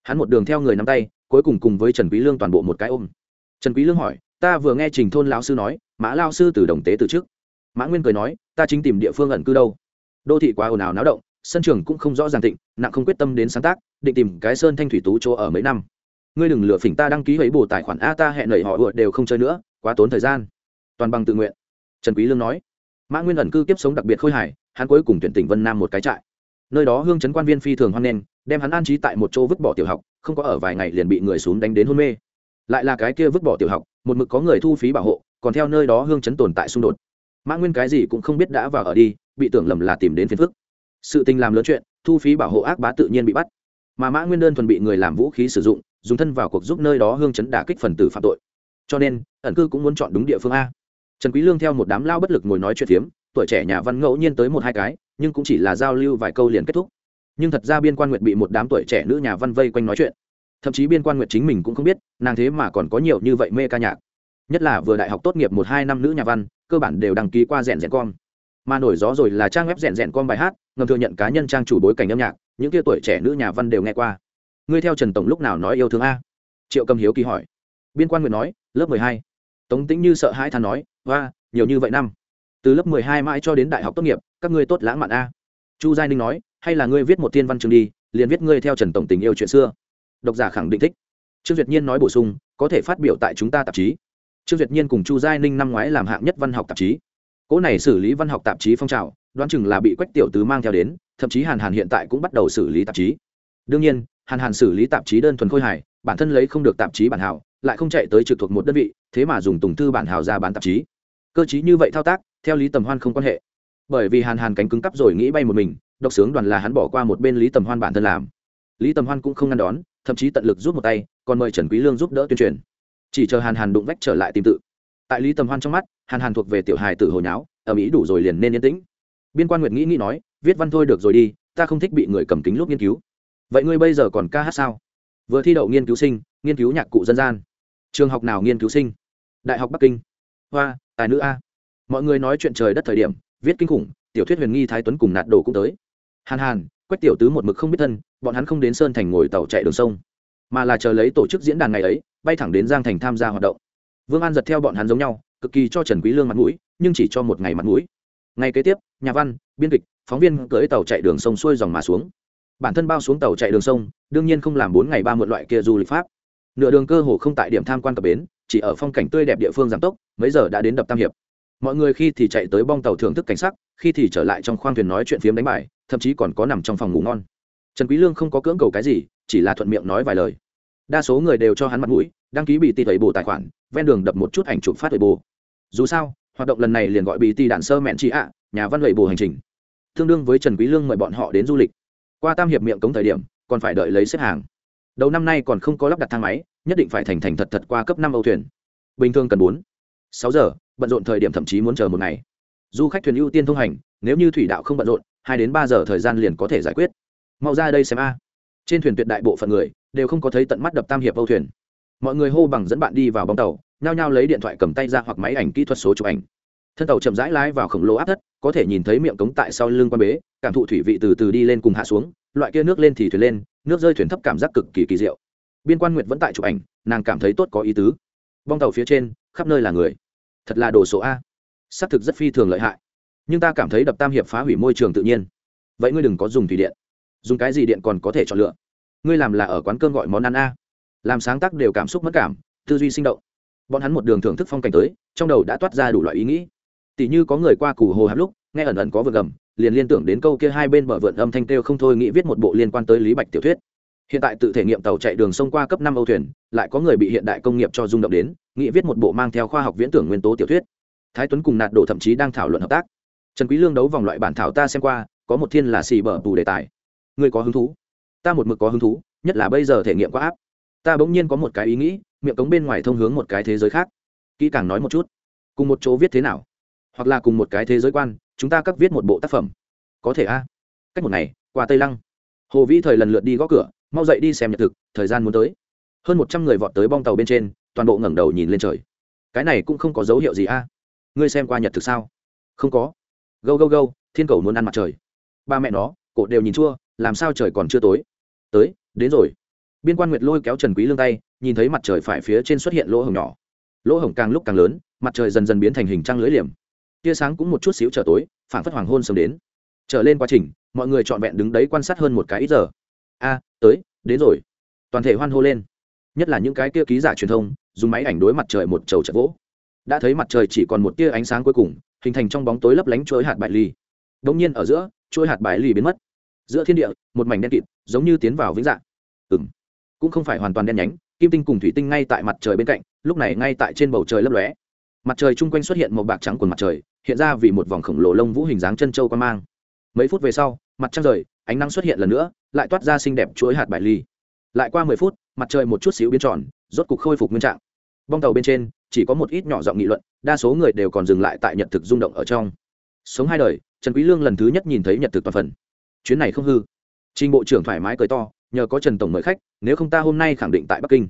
Speaker 1: Hắn một đường theo người nắm tay cuối cùng cùng với trần quý lương toàn bộ một cái ôm. Trần quý lương hỏi, ta vừa nghe trình thôn lão sư nói, mã lão sư từ đồng tế từ trước mã nguyên cười nói, ta chính tìm địa phương ẩn cư đâu. Đô thị quá ồn ào náo động, sân trường cũng không rõ ràng tịnh nặng không quyết tâm đến sáng tác, định tìm cái sơn thanh thủy tú chỗ ở mấy năm. Ngươi đừng lừa phỉnh ta đăng ký hủy bù tài khoản a, ta hẹn nảy họ đều không chơi nữa, quá tốn thời gian. Toàn bằng tự nguyện. Trần quý lương nói. Mã nguyên ẩn cư kiếp sống đặc biệt khôi hài, hắn cuối cùng tuyển tỉnh vân nam một cái trại. Nơi đó hương chấn quan viên phi thường hoan nghênh, đem hắn an trí tại một chỗ vứt bỏ tiểu học không có ở vài ngày liền bị người xuống đánh đến hôn mê. Lại là cái kia vứt bỏ tiểu học, một mực có người thu phí bảo hộ, còn theo nơi đó hương chấn tồn tại xung đột. Mã nguyên cái gì cũng không biết đã vào ở đi, bị tưởng lầm là tìm đến phiền phức. Sự tình làm lớn chuyện, thu phí bảo hộ ác bá tự nhiên bị bắt. Mà mã nguyên đơn thuần bị người làm vũ khí sử dụng, dùng thân vào cuộc giúp nơi đó hương chấn đả kích phần tử phạm tội. Cho nên, ẩn cư cũng muốn chọn đúng địa phương a. Trần quý lương theo một đám lao bất lực ngồi nói chuyện phiếm, tuổi trẻ nhà văn ngẫu nhiên tới một hai cái, nhưng cũng chỉ là giao lưu vài câu liền kết thúc nhưng thật ra biên quan nguyệt bị một đám tuổi trẻ nữ nhà văn vây quanh nói chuyện. Thậm chí biên quan nguyệt chính mình cũng không biết, nàng thế mà còn có nhiều như vậy mê ca nhạc. Nhất là vừa đại học tốt nghiệp một hai năm nữ nhà văn, cơ bản đều đăng ký qua rèn rèn com. Mà nổi gió rồi là trang web rèn rèn com bài hát, ngầm thừa nhận cá nhân trang chủ bối cảnh âm nhạc, những kia tuổi trẻ nữ nhà văn đều nghe qua. Ngươi theo trần tổng lúc nào nói yêu thương a? Triệu cầm hiếu kỳ hỏi. Biên quan nguyệt nói, lớp mười hai. Tống tĩnh như sợ hãi than nói và nhiều như vậy năm. Từ lớp mười hai mãi cho đến đại học tốt nghiệp, các ngươi tốt lãng mạn a. Chu giai ninh nói hay là ngươi viết một tiên văn chương đi, liền viết ngươi theo trần tổng tình yêu chuyện xưa. Độc giả khẳng định thích. Trương duyệt nhiên nói bổ sung, có thể phát biểu tại chúng ta tạp chí. Trương duyệt nhiên cùng chu giai ninh năm ngoái làm hạng nhất văn học tạp chí. Cỗ này xử lý văn học tạp chí phong trào, đoán chừng là bị quách tiểu tứ mang theo đến, thậm chí hàn hàn hiện tại cũng bắt đầu xử lý tạp chí. Đương nhiên, hàn hàn xử lý tạp chí đơn thuần khôi hài, bản thân lấy không được tạp chí bản hảo, lại không chạy tới trực thuộc một đơn vị, thế mà dùng tùng thư bản hảo ra bán tạp chí. Cơ chí như vậy thao tác, theo lý tầm hoan không quan hệ. Bởi vì hàn hàn cánh cứng cắp rồi nghĩ bay một mình độc sướng đoàn là hắn bỏ qua một bên lý tầm hoan bản thân làm. Lý tầm hoan cũng không ngăn đón, thậm chí tận lực rút một tay, còn mời trần quý lương giúp đỡ tuyên truyền. Chỉ chờ hàn hàn đụng vách trở lại tìm tự. Tại lý tầm hoan trong mắt, hàn hàn thuộc về tiểu hài tử hồi nháo ở mỹ đủ rồi liền nên yên tĩnh. Biên quan nguyệt nghĩ nghĩ nói, viết văn thôi được rồi đi, ta không thích bị người cầm kính lúc nghiên cứu. Vậy ngươi bây giờ còn ca hát sao? Vừa thi đậu nghiên cứu sinh, nghiên cứu nhạc cụ dân gian. Trường học nào nghiên cứu sinh? Đại học bắc kinh. Hoa, tài nữ a. Mọi người nói chuyện trời đất thời điểm, viết kinh khủng, tiểu thuyết huyền nghi thái tuấn cùng nạt đồ cũng tới hàn hàn, quách tiểu tứ một mực không biết thân, bọn hắn không đến sơn thành ngồi tàu chạy đường sông, mà là chờ lấy tổ chức diễn đàn ngày ấy, bay thẳng đến giang thành tham gia hoạt động. Vương an giật theo bọn hắn giống nhau, cực kỳ cho trần quý lương mặt mũi, nhưng chỉ cho một ngày mặt mũi. Ngày kế tiếp, nhà văn, biên kịch, phóng viên cưỡi tàu chạy đường sông xuôi dòng mà xuống. Bản thân bao xuống tàu chạy đường sông, đương nhiên không làm bốn ngày ba mượn loại kia du lịch pháp. Nửa đường cơ hồ không tại điểm tham quan cập bến, chỉ ở phong cảnh tươi đẹp địa phương giảm tốc, mấy giờ đã đến đập tam hiệp mọi người khi thì chạy tới bong tàu thưởng thức cảnh sắc, khi thì trở lại trong khoang thuyền nói chuyện phiếm đánh bài, thậm chí còn có nằm trong phòng ngủ ngon. Trần quý lương không có cưỡng cầu cái gì, chỉ là thuận miệng nói vài lời. Đa số người đều cho hắn mặt mũi, đăng ký bị tỷ thầy bù tài khoản, ven đường đập một chút ảnh chụp phát thầy bù dù sao, hoạt động lần này liền gọi bị tỷ đạn sơ mẹn chị ạ, nhà văn lệ bù hành trình. Tương đương với trần quý lương mời bọn họ đến du lịch. Qua tam hiệp miệng cống thời điểm, còn phải đợi lấy xếp hàng. Đầu năm nay còn không có lắp đặt thang máy, nhất định phải thành thành thật thật qua cấp năm âu thuyền. Bình thường cần bốn sáu giờ, bận rộn thời điểm thậm chí muốn chờ một ngày. Du khách thuyền ưu tiên thông hành, nếu như thủy đạo không bận rộn, hai đến ba giờ thời gian liền có thể giải quyết. Mau ra đây xem a. Trên thuyền tuyệt đại bộ phận người đều không có thấy tận mắt đập tam hiệp âu thuyền. Mọi người hô bằng dẫn bạn đi vào bóng tàu, nhao nhao lấy điện thoại cầm tay ra hoặc máy ảnh kỹ thuật số chụp ảnh. Thân tàu chậm rãi lái vào khổng lồ áp thất, có thể nhìn thấy miệng cống tại sau lưng quan bế, cảm thụ thủy vị từ từ đi lên cùng hạ xuống, loại kia nước lên thì thuyền lên, nước rơi thuyền thấp cảm giác cực kỳ kỳ diệu. Biên quan nguyệt vẫn tại chụp ảnh, nàng cảm thấy tốt có ý tứ. Bong tàu phía trên, khắp nơi là người thật là đồ số a. Xác thực rất phi thường lợi hại. Nhưng ta cảm thấy đập tam hiệp phá hủy môi trường tự nhiên. Vậy ngươi đừng có dùng thủy điện. Dùng cái gì điện còn có thể chọn lựa? Ngươi làm là ở quán cơm gọi món ăn a. Làm sáng tác đều cảm xúc mất cảm, tư duy sinh động. Bọn hắn một đường thưởng thức phong cảnh tới, trong đầu đã toát ra đủ loại ý nghĩ. Tỷ như có người qua củ hồ hạp lúc, nghe ẩn ẩn có vượt gầm, liền liên tưởng đến câu kia hai bên bờ vượn âm thanh kêu không thôi nghĩ viết một bộ liên quan tới lý bạch tiểu thuyết. Hiện tại tự thể nghiệm tàu chạy đường sông qua cấp năm âu thuyền, lại có người bị hiện đại công nghiệp cho rung động đến nghị viết một bộ mang theo khoa học viễn tưởng nguyên tố tiểu thuyết. Thái tuấn cùng nạt Đổ thậm chí đang thảo luận hợp tác. Trần quý lương đấu vòng loại bản thảo ta xem qua, có một thiên là xì bở tù đề tài. Ngươi có hứng thú? Ta một mực có hứng thú, nhất là bây giờ thể nghiệm quá áp ta bỗng nhiên có một cái ý nghĩ, miệng cống bên ngoài thông hướng một cái thế giới khác. Kỹ càng nói một chút. Cùng một chỗ viết thế nào? Hoặc là cùng một cái thế giới quan, chúng ta cắt viết một bộ tác phẩm. Có thể a. Cách một ngày, qua tây lăng. Hồ vĩ thời lần lượt đi gõ cửa, mau dậy đi xem nhật thực, thời gian muốn tới. Hơn một trăm người vọt tới bong tàu bên trên toàn bộ ngẩng đầu nhìn lên trời. Cái này cũng không có dấu hiệu gì a. Ngươi xem qua nhật thực sao? Không có. Gâu gâu gâu, thiên cầu muốn ăn mặt trời. Ba mẹ nó, cổ đều nhìn chua, làm sao trời còn chưa tối? Tới, đến rồi. Biên quan nguyệt lôi kéo trần quý lương tay, nhìn thấy mặt trời phải phía trên xuất hiện lỗ hổng nhỏ. Lỗ hổng càng lúc càng lớn, mặt trời dần dần biến thành hình trăng lưới liềm. Tia sáng cũng một chút xíu trở tối phản phất hoàng hôn sớm đến. Trở lên quá trình, mọi người trọn vẹn đứng đấy quan sát hơn một cái ít giờ. A, tới, đến rồi. Toàn thể hoan hô lên. Nhất là những cái kia ký giả truyền thông dùng máy ảnh đối mặt trời một trầu chật vỗ. Đã thấy mặt trời chỉ còn một tia ánh sáng cuối cùng, hình thành trong bóng tối lấp lánh chuỗi hạt bại ly đông nhiên ở giữa, chuỗi hạt bại ly biến mất. Giữa thiên địa, một mảnh đen kịt, giống như tiến vào vĩnh dạng. Ừ m cũng không phải hoàn toàn đen nhánh, kim tinh cùng thủy tinh ngay tại mặt trời bên cạnh, lúc này ngay tại trên bầu trời lấp lóe. Mặt trời chung quanh xuất hiện một bạc trắng của mặt trời, hiện ra vì một vòng khổng lồ lông vũ hình dáng chân châu quan mang. Mấy phút về sau, mặt trăng rời, ánh nắng xuất hiện lần nữa, lại toát ra xinh đẹp chuỗi hạt bại ly lại qua mười phút mặt trời một chút xíu biến tròn rốt cục khôi phục nguyên trạng. Bong tàu bên trên chỉ có một ít nhỏ giọng nghị luận đa số người đều còn dừng lại tại nhật thực rung động ở trong. Sống hai đời trần quý lương lần thứ nhất nhìn thấy nhật thực toàn phần. Chuyến này không hư. Trình bộ trưởng thoải mái cười to nhờ có trần tổng mời khách nếu không ta hôm nay khẳng định tại bắc kinh.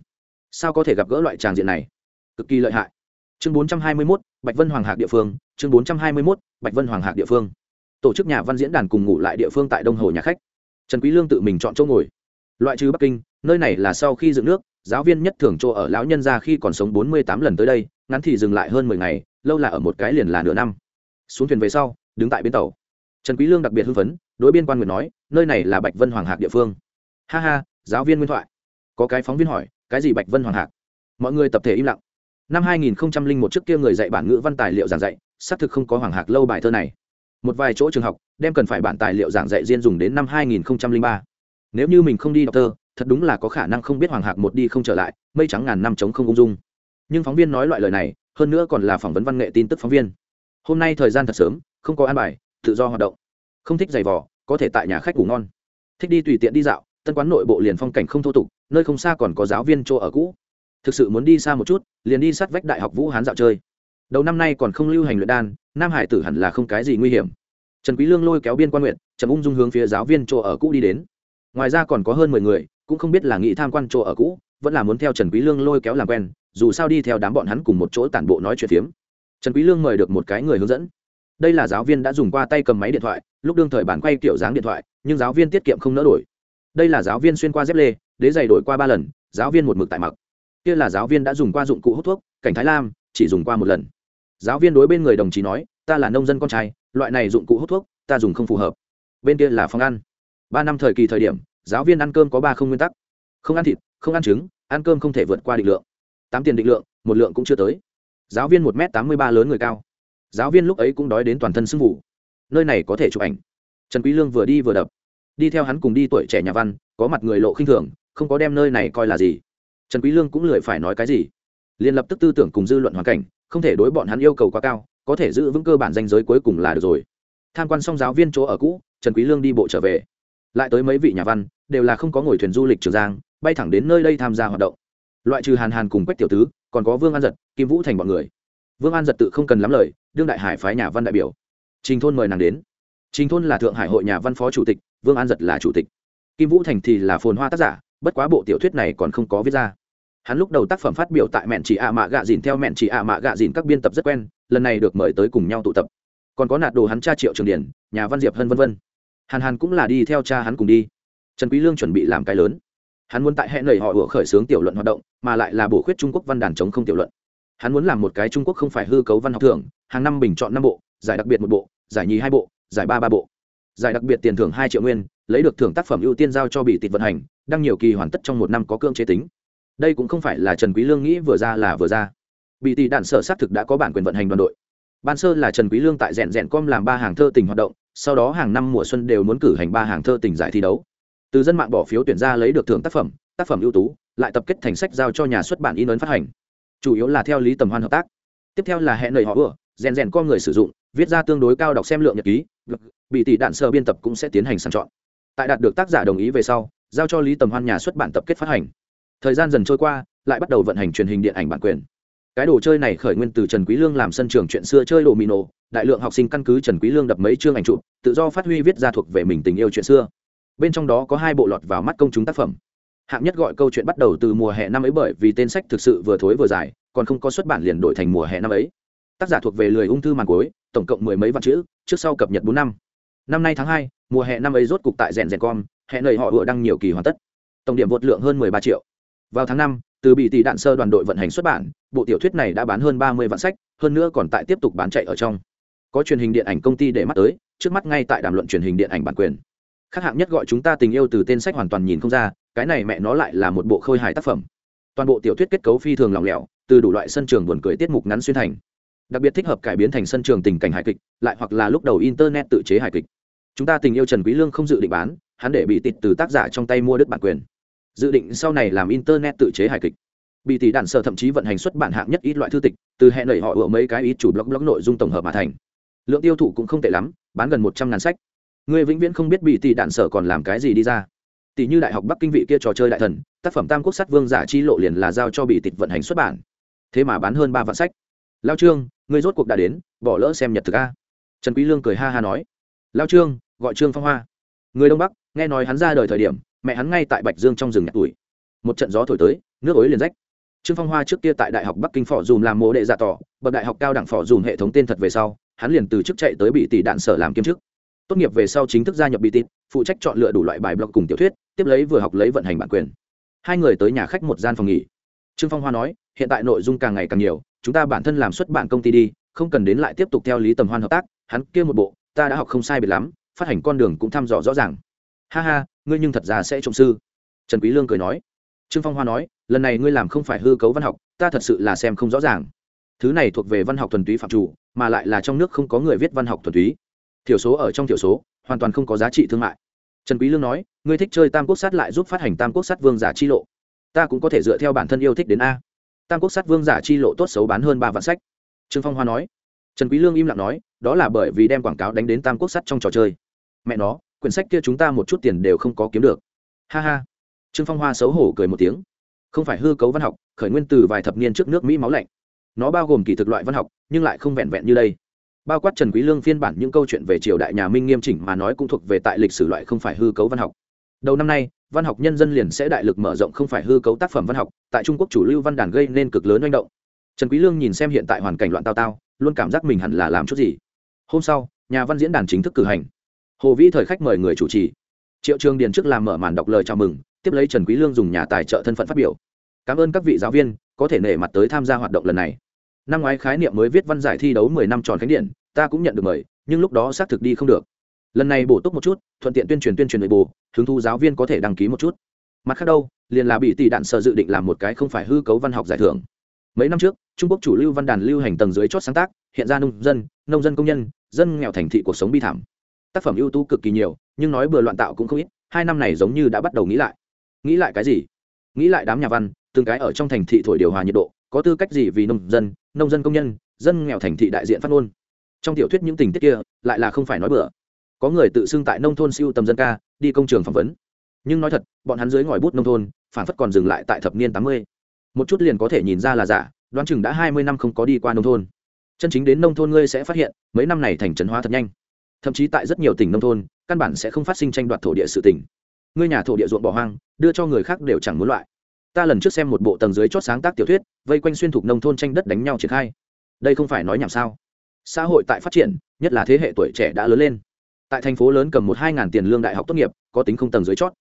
Speaker 1: Sao có thể gặp gỡ loại tràng diện này? Cực kỳ lợi hại. Chương 421, bạch vân hoàng hạc địa phương chương 421, bạch vân hoàng hạc địa phương. Tổ chức nhà văn diễn đàn cùng ngủ lại địa phương tại đông hồ nhà khách. Trần quý lương tự mình chọn chỗ ngồi. Loại trừ bắc kinh nơi này là sau khi dựng nước, giáo viên nhất thường chỗ ở lão nhân gia khi còn sống bốn mươi tám lần tới đây, ngắn thì dừng lại hơn mười ngày, lâu là ở một cái liền là nửa năm. Xuống thuyền về sau, đứng tại bến tàu. Trần quý lương đặc biệt hưng phấn, đối biên quan nguyệt nói, nơi này là bạch vân hoàng hạc địa phương. Ha ha, giáo viên nguyên thoại. Có cái phóng viên hỏi, cái gì bạch vân hoàng hạc? Mọi người tập thể im lặng. Năm 2001 trước kia người dạy bản ngữ văn tài liệu giảng dạy, xác thực không có hoàng hạc lâu bài thơ này. Một vài chỗ trường học, đem cần phải bản tài liệu giảng dạy riêng dùng đến năm 2003. nếu như mình không đi đọc thơ thật đúng là có khả năng không biết hoàng hạc một đi không trở lại, mây trắng ngàn năm chống không ung dung. Nhưng phóng viên nói loại lời này, hơn nữa còn là phỏng vấn văn nghệ tin tức phóng viên. Hôm nay thời gian thật sớm, không có an bài, tự do hoạt động. Không thích giày vò, có thể tại nhà khách ngủ ngon. Thích đi tùy tiện đi dạo, tân quán nội bộ liền phong cảnh không thô tục, nơi không xa còn có giáo viên chỗ ở cũ. Thực sự muốn đi xa một chút, liền đi sát vách đại học vũ hán dạo chơi. Đầu năm nay còn không lưu hành luyện đan, nam hải tử hẳn là không cái gì nguy hiểm. Trần quý lương lôi kéo biên quan nguyện trầm ung dung hướng phía giáo viên chỗ ở cũ đi đến. Ngoài ra còn có hơn mười người cũng không biết là nghĩ tham quan chỗ ở cũ, vẫn là muốn theo trần quý lương lôi kéo làm quen, dù sao đi theo đám bọn hắn cùng một chỗ tản bộ nói chuyện phiếm. Trần quý lương mời được một cái người hướng dẫn. Đây là giáo viên đã dùng qua tay cầm máy điện thoại, lúc đương thời bản quay kiểu dáng điện thoại, nhưng giáo viên tiết kiệm không nỡ đổi. Đây là giáo viên xuyên qua dép lê, đế giày đổi qua ba lần, giáo viên một mực tại mặc. Kia là giáo viên đã dùng qua dụng cụ hút thuốc, cảnh thái lam, chỉ dùng qua một lần. Giáo viên đối bên người đồng chí nói, ta là nông dân con trai, loại này dụng cụ hút thuốc, ta dùng không phù hợp. Bên kia là phòng ăn. Ba năm thời kỳ thời điểm giáo viên ăn cơm có ba không nguyên tắc. Không ăn thịt, không ăn trứng, ăn cơm không thể vượt qua định lượng. Tám tiền định lượng, một lượng cũng chưa tới. Giáo viên một m tám mươi ba lớn người cao. Giáo viên lúc ấy cũng đói đến toàn thân sưng vụ nơi này có thể chụp ảnh. Trần quý lương vừa đi vừa đập. Đi theo hắn cùng đi tuổi trẻ nhà văn, có mặt người lộ khinh thường, không có đem nơi này coi là gì. Trần quý lương cũng lười phải nói cái gì. Liền lập tức tư tưởng cùng dư luận hoàn cảnh, không thể đối bọn hắn yêu cầu quá cao, có thể giữ vững cơ bản danh giới cuối cùng là được rồi. Tham quan xong giáo viên chỗ ở cũ, trần quý lương đi bộ trở về. Lại tới mấy vị nhà văn đều là không có ngồi thuyền du lịch trường giang, bay thẳng đến nơi đây tham gia hoạt động. Loại trừ hàn hàn cùng quách tiểu tứ, còn có vương an giật, kim vũ thành bọn người. Vương an giật tự không cần lắm lời, đương đại hải phái nhà văn đại biểu. Trình thôn mời nàng đến. Trình thôn là thượng hải hội nhà văn phó chủ tịch, vương an giật là chủ tịch. Kim vũ thành thì là phồn hoa tác giả, bất quá bộ tiểu thuyết này còn không có viết ra. Hắn lúc đầu tác phẩm phát biểu tại mẹn chỉ ạ mạ gạ dìn theo mẹn chỉ ạ mạ gạ dìn các biên tập rất quen, lần này được mời tới cùng nhau tụ tập. Còn có nạt đồ hắn cha triệu trường điển nhà văn diệp hân vân vân. Hàn hàn cũng là đi theo cha hắn cùng đi trần quý lương chuẩn bị làm cái lớn. Hắn muốn tại hệ nầy họ ủa khởi xướng tiểu luận hoạt động, mà lại là bổ khuyết trung quốc văn đàn chống không tiểu luận. Hắn muốn làm một cái trung quốc không phải hư cấu văn học thưởng, hàng năm bình chọn năm bộ, giải đặc biệt một bộ, giải nhì hai bộ, giải ba ba bộ. Giải đặc biệt tiền thưởng hai triệu nguyên, lấy được thưởng tác phẩm ưu tiên giao cho bị tịt vận hành, đăng nhiều kỳ hoàn tất trong một năm có cương chế tính. Đây cũng không phải là trần quý lương nghĩ vừa ra là vừa ra. Bị tỷ đạn sở xác thực đã có bản quyền vận hành đoàn đội. Ban sơ là trần quý lương tại rèn rèn com làm ba hàng thơ tình hoạt động, sau đó hàng năm mùa xuân đều muốn cử hành ba hàng thơ tình giải thi đấu từ dân mạng bỏ phiếu tuyển ra lấy được thưởng tác phẩm tác phẩm ưu tú, lại tập kết thành sách giao cho nhà xuất bản in ấn phát hành. Chủ yếu là theo lý tầm hoan hợp tác. Tiếp theo là hẹn lời họ vừa rèn rèn con người sử dụng, viết ra tương đối cao đọc xem lượng nhật ký bị tỷ đạn sơ biên tập cũng sẽ tiến hành sàng chọn. Tại đạt được tác giả đồng ý về sau, giao cho lý tầm hoan nhà xuất bản tập kết phát hành. Thời gian dần trôi qua, lại bắt đầu vận hành truyền hình điện ảnh bản quyền. Cái đồ chơi này khởi nguyên từ trần quý lương làm sân trường chuyện xưa chơi đồ mì nổ đại lượng học sinh căn cứ trần quý lương đập mấy chương ảnh chụp, tự do phát huy viết ra thuộc về mình tình yêu chuyện xưa bên trong đó có hai bộ lọt vào mắt công chúng tác phẩm. Hạng nhất gọi câu chuyện bắt đầu từ mùa hè năm ấy bởi vì tên sách thực sự vừa thối vừa dài, còn không có xuất bản liền đổi thành mùa hè năm ấy. Tác giả thuộc về lười ung thư màn cuối tổng cộng mười mấy vạn chữ, trước sau cập nhật bốn năm. Năm nay tháng hai, mùa hè năm ấy rốt cục tại rèn rèn com hẹn lời họ vừa đăng nhiều kỳ hoàn tất. Tổng điểm vượt lượng hơn mười ba triệu. Vào tháng năm, từ bị tỷ đạn sơ đoàn đội vận hành xuất bản, bộ tiểu thuyết này đã bán hơn ba mươi vạn sách, hơn nữa còn tại tiếp tục bán chạy ở trong. Có truyền hình điện ảnh công ty để mắt tới, trước mắt ngay tại đàm luận truyền hình điện ảnh bản quyền khác hạng nhất gọi chúng ta tình yêu từ tên sách hoàn toàn nhìn không ra, cái này mẹ nó lại là một bộ khôi hài tác phẩm. Toàn bộ tiểu thuyết kết cấu phi thường lỏng lẻo, từ đủ loại sân trường buồn cười tiết mục ngắn xuyên thành. Đặc biệt thích hợp cải biến thành sân trường tình cảnh hài kịch, lại hoặc là lúc đầu internet tự chế hài kịch. Chúng ta tình yêu trần quý lương không dự định bán, hắn để bị tịt từ tác giả trong tay mua đứt bản quyền. Dự định sau này làm internet tự chế hài kịch. Bị tỷ đạn sở thậm chí vận hành xuất bản hạng nhất ít loại thư tịch, từ hẹn đẩy họ ủa mấy cái ít chủ blog blog nội dung tổng hợp mà thành. Lượng tiêu thụ cũng không tệ lắm, bán gần một trăm ngàn sách người vĩnh viễn không biết bị tỷ đạn sở còn làm cái gì đi ra. Tỷ như đại học bắc kinh vị kia trò chơi đại thần, tác phẩm tam quốc sát vương giả chi lộ liền là giao cho bị tịch vận hành xuất bản. Thế mà bán hơn ba vạn sách. Lao trương người rốt cuộc đã đến, bỏ lỡ xem nhật thực a. Trần quý lương cười ha ha nói. Lao trương, gọi trương phong hoa. Người đông bắc, nghe nói hắn ra đời thời điểm, mẹ hắn ngay tại bạch dương trong rừng nhặt tuổi. Một trận gió thổi tới, nước ối liền rách. Trương phong hoa trước kia tại đại học bắc kinh phò dùm làm mộ đệ giả tỏ, bậc đại học cao đẳng phò dùm hệ thống tên thật về sau, hắn liền từ chức chạy tới bị tỷ đạn sở làm kiêm chức tốt nghiệp về sau chính thức gia nhập bị tít, phụ trách chọn lựa đủ loại bài blog cùng tiểu thuyết, tiếp lấy vừa học lấy vận hành bản quyền. Hai người tới nhà khách một gian phòng nghỉ. Trương phong hoa nói, hiện tại nội dung càng ngày càng nhiều, chúng ta bản thân làm xuất bản công ty đi, không cần đến lại tiếp tục theo lý tầm hoan hợp tác, hắn kia một bộ, ta đã học không sai biệt lắm, phát hành con đường cũng thăm dò rõ ràng. Ha ha, ngươi nhưng thật ra sẽ trộm sư. Trần quý lương cười nói. Trương phong hoa nói, lần này ngươi làm không phải hư cấu văn học, ta thật sự là xem không rõ ràng. Thứ này thuộc về văn học thuần túy phạm chủ, mà lại là trong nước không có người viết văn học thuần túy thiểu số ở trong thiểu số, hoàn toàn không có giá trị thương mại. Trần quý lương nói, ngươi thích chơi tam quốc sát lại giúp phát hành tam quốc sát vương giả chi lộ. Ta cũng có thể dựa theo bản thân yêu thích đến a. Tam quốc sát vương giả chi lộ tốt xấu bán hơn ba vạn sách. Trương phong hoa nói. Trần quý lương im lặng nói, đó là bởi vì đem quảng cáo đánh đến tam quốc sát trong trò chơi. Mẹ nó, quyển sách kia chúng ta một chút tiền đều không có kiếm được. Ha ha. Trương phong hoa xấu hổ cười một tiếng. Không phải hư cấu văn học, khởi nguyên từ vài thập niên trước nước mỹ máu lạnh. Nó bao gồm kỳ thực loại văn học, nhưng lại không vẹn vẹn như đây bao quát trần quý lương phiên bản những câu chuyện về triều đại nhà minh nghiêm chỉnh mà nói cũng thuộc về tại lịch sử loại không phải hư cấu văn học. Đầu năm nay, văn học nhân dân liền sẽ đại lực mở rộng không phải hư cấu tác phẩm văn học, tại trung quốc chủ lưu văn đàn gây nên cực lớn manh động. Trần quý lương nhìn xem hiện tại hoàn cảnh loạn tao tao, luôn cảm giác mình hẳn là làm chút gì. Hôm sau, nhà văn diễn đàn chính thức cử hành. Hồ vĩ thời khách mời người chủ trì. Triệu trường điền trước làm mở màn đọc lời chào mừng, tiếp lấy trần quý lương dùng nhà tài trợ thân phận phát biểu. Cảm ơn các vị giáo viên, có thể nể mặt tới tham gia hoạt động lần này năm ngoái khái niệm mới viết văn giải thi đấu mười năm tròn khánh điện, ta cũng nhận được mời, nhưng lúc đó xác thực đi không được. Lần này bổ túc một chút, thuận tiện tuyên truyền tuyên truyền nội bộ, hứng thu giáo viên có thể đăng ký một chút. Mặt khác đâu, liền là bị tỷ đạn sợ dự định làm một cái không phải hư cấu văn học giải thưởng. Mấy năm trước, trung quốc chủ lưu văn đàn lưu hành tầng dưới chót sáng tác, hiện ra nông dân nông dân công nhân, dân nghèo thành thị cuộc sống bi thảm. Tác phẩm ưu tú cực kỳ nhiều, nhưng nói bừa loạn tạo cũng không ít, hai năm này giống như đã bắt đầu nghĩ lại. Nghĩ lại cái gì? Nghĩ lại đám nhà văn, từng cái ở trong thành thị thổi điều hòa nhiệt độ có tư cách gì vì nông dân nông dân công nhân, dân nghèo thành thị đại diện phát ngôn. Trong tiểu thuyết những tình tiết kia, lại là không phải nói bừa. Có người tự xưng tại nông thôn siêu tầm dân ca, đi công trường phỏng vấn. Nhưng nói thật, bọn hắn dưới ngòi bút nông thôn, phản phất còn dừng lại tại thập niên tám mươi. Một chút liền có thể nhìn ra là giả, đoán chừng đã hai mươi năm không có đi qua nông thôn. Chân chính đến nông thôn ngươi sẽ phát hiện, mấy năm này thành trấn hóa thật nhanh. Thậm chí tại rất nhiều tỉnh nông thôn, căn bản sẽ không phát sinh tranh đoạt thổ địa sự tỉnh ngươi nhà thổ địa ruộng bỏ hoang, đưa cho người khác đều chẳng muốn loại ta lần trước xem một bộ tầng dưới chót sáng tác tiểu thuyết, vây quanh xuyên thục nông thôn tranh đất đánh nhau triển khai. Đây không phải nói nhảm sao? Xã hội tại phát triển, nhất là thế hệ tuổi trẻ đã lớn lên. Tại thành phố lớn cầm một hai ngàn tiền lương đại học tốt nghiệp, có tính không tầng dưới chót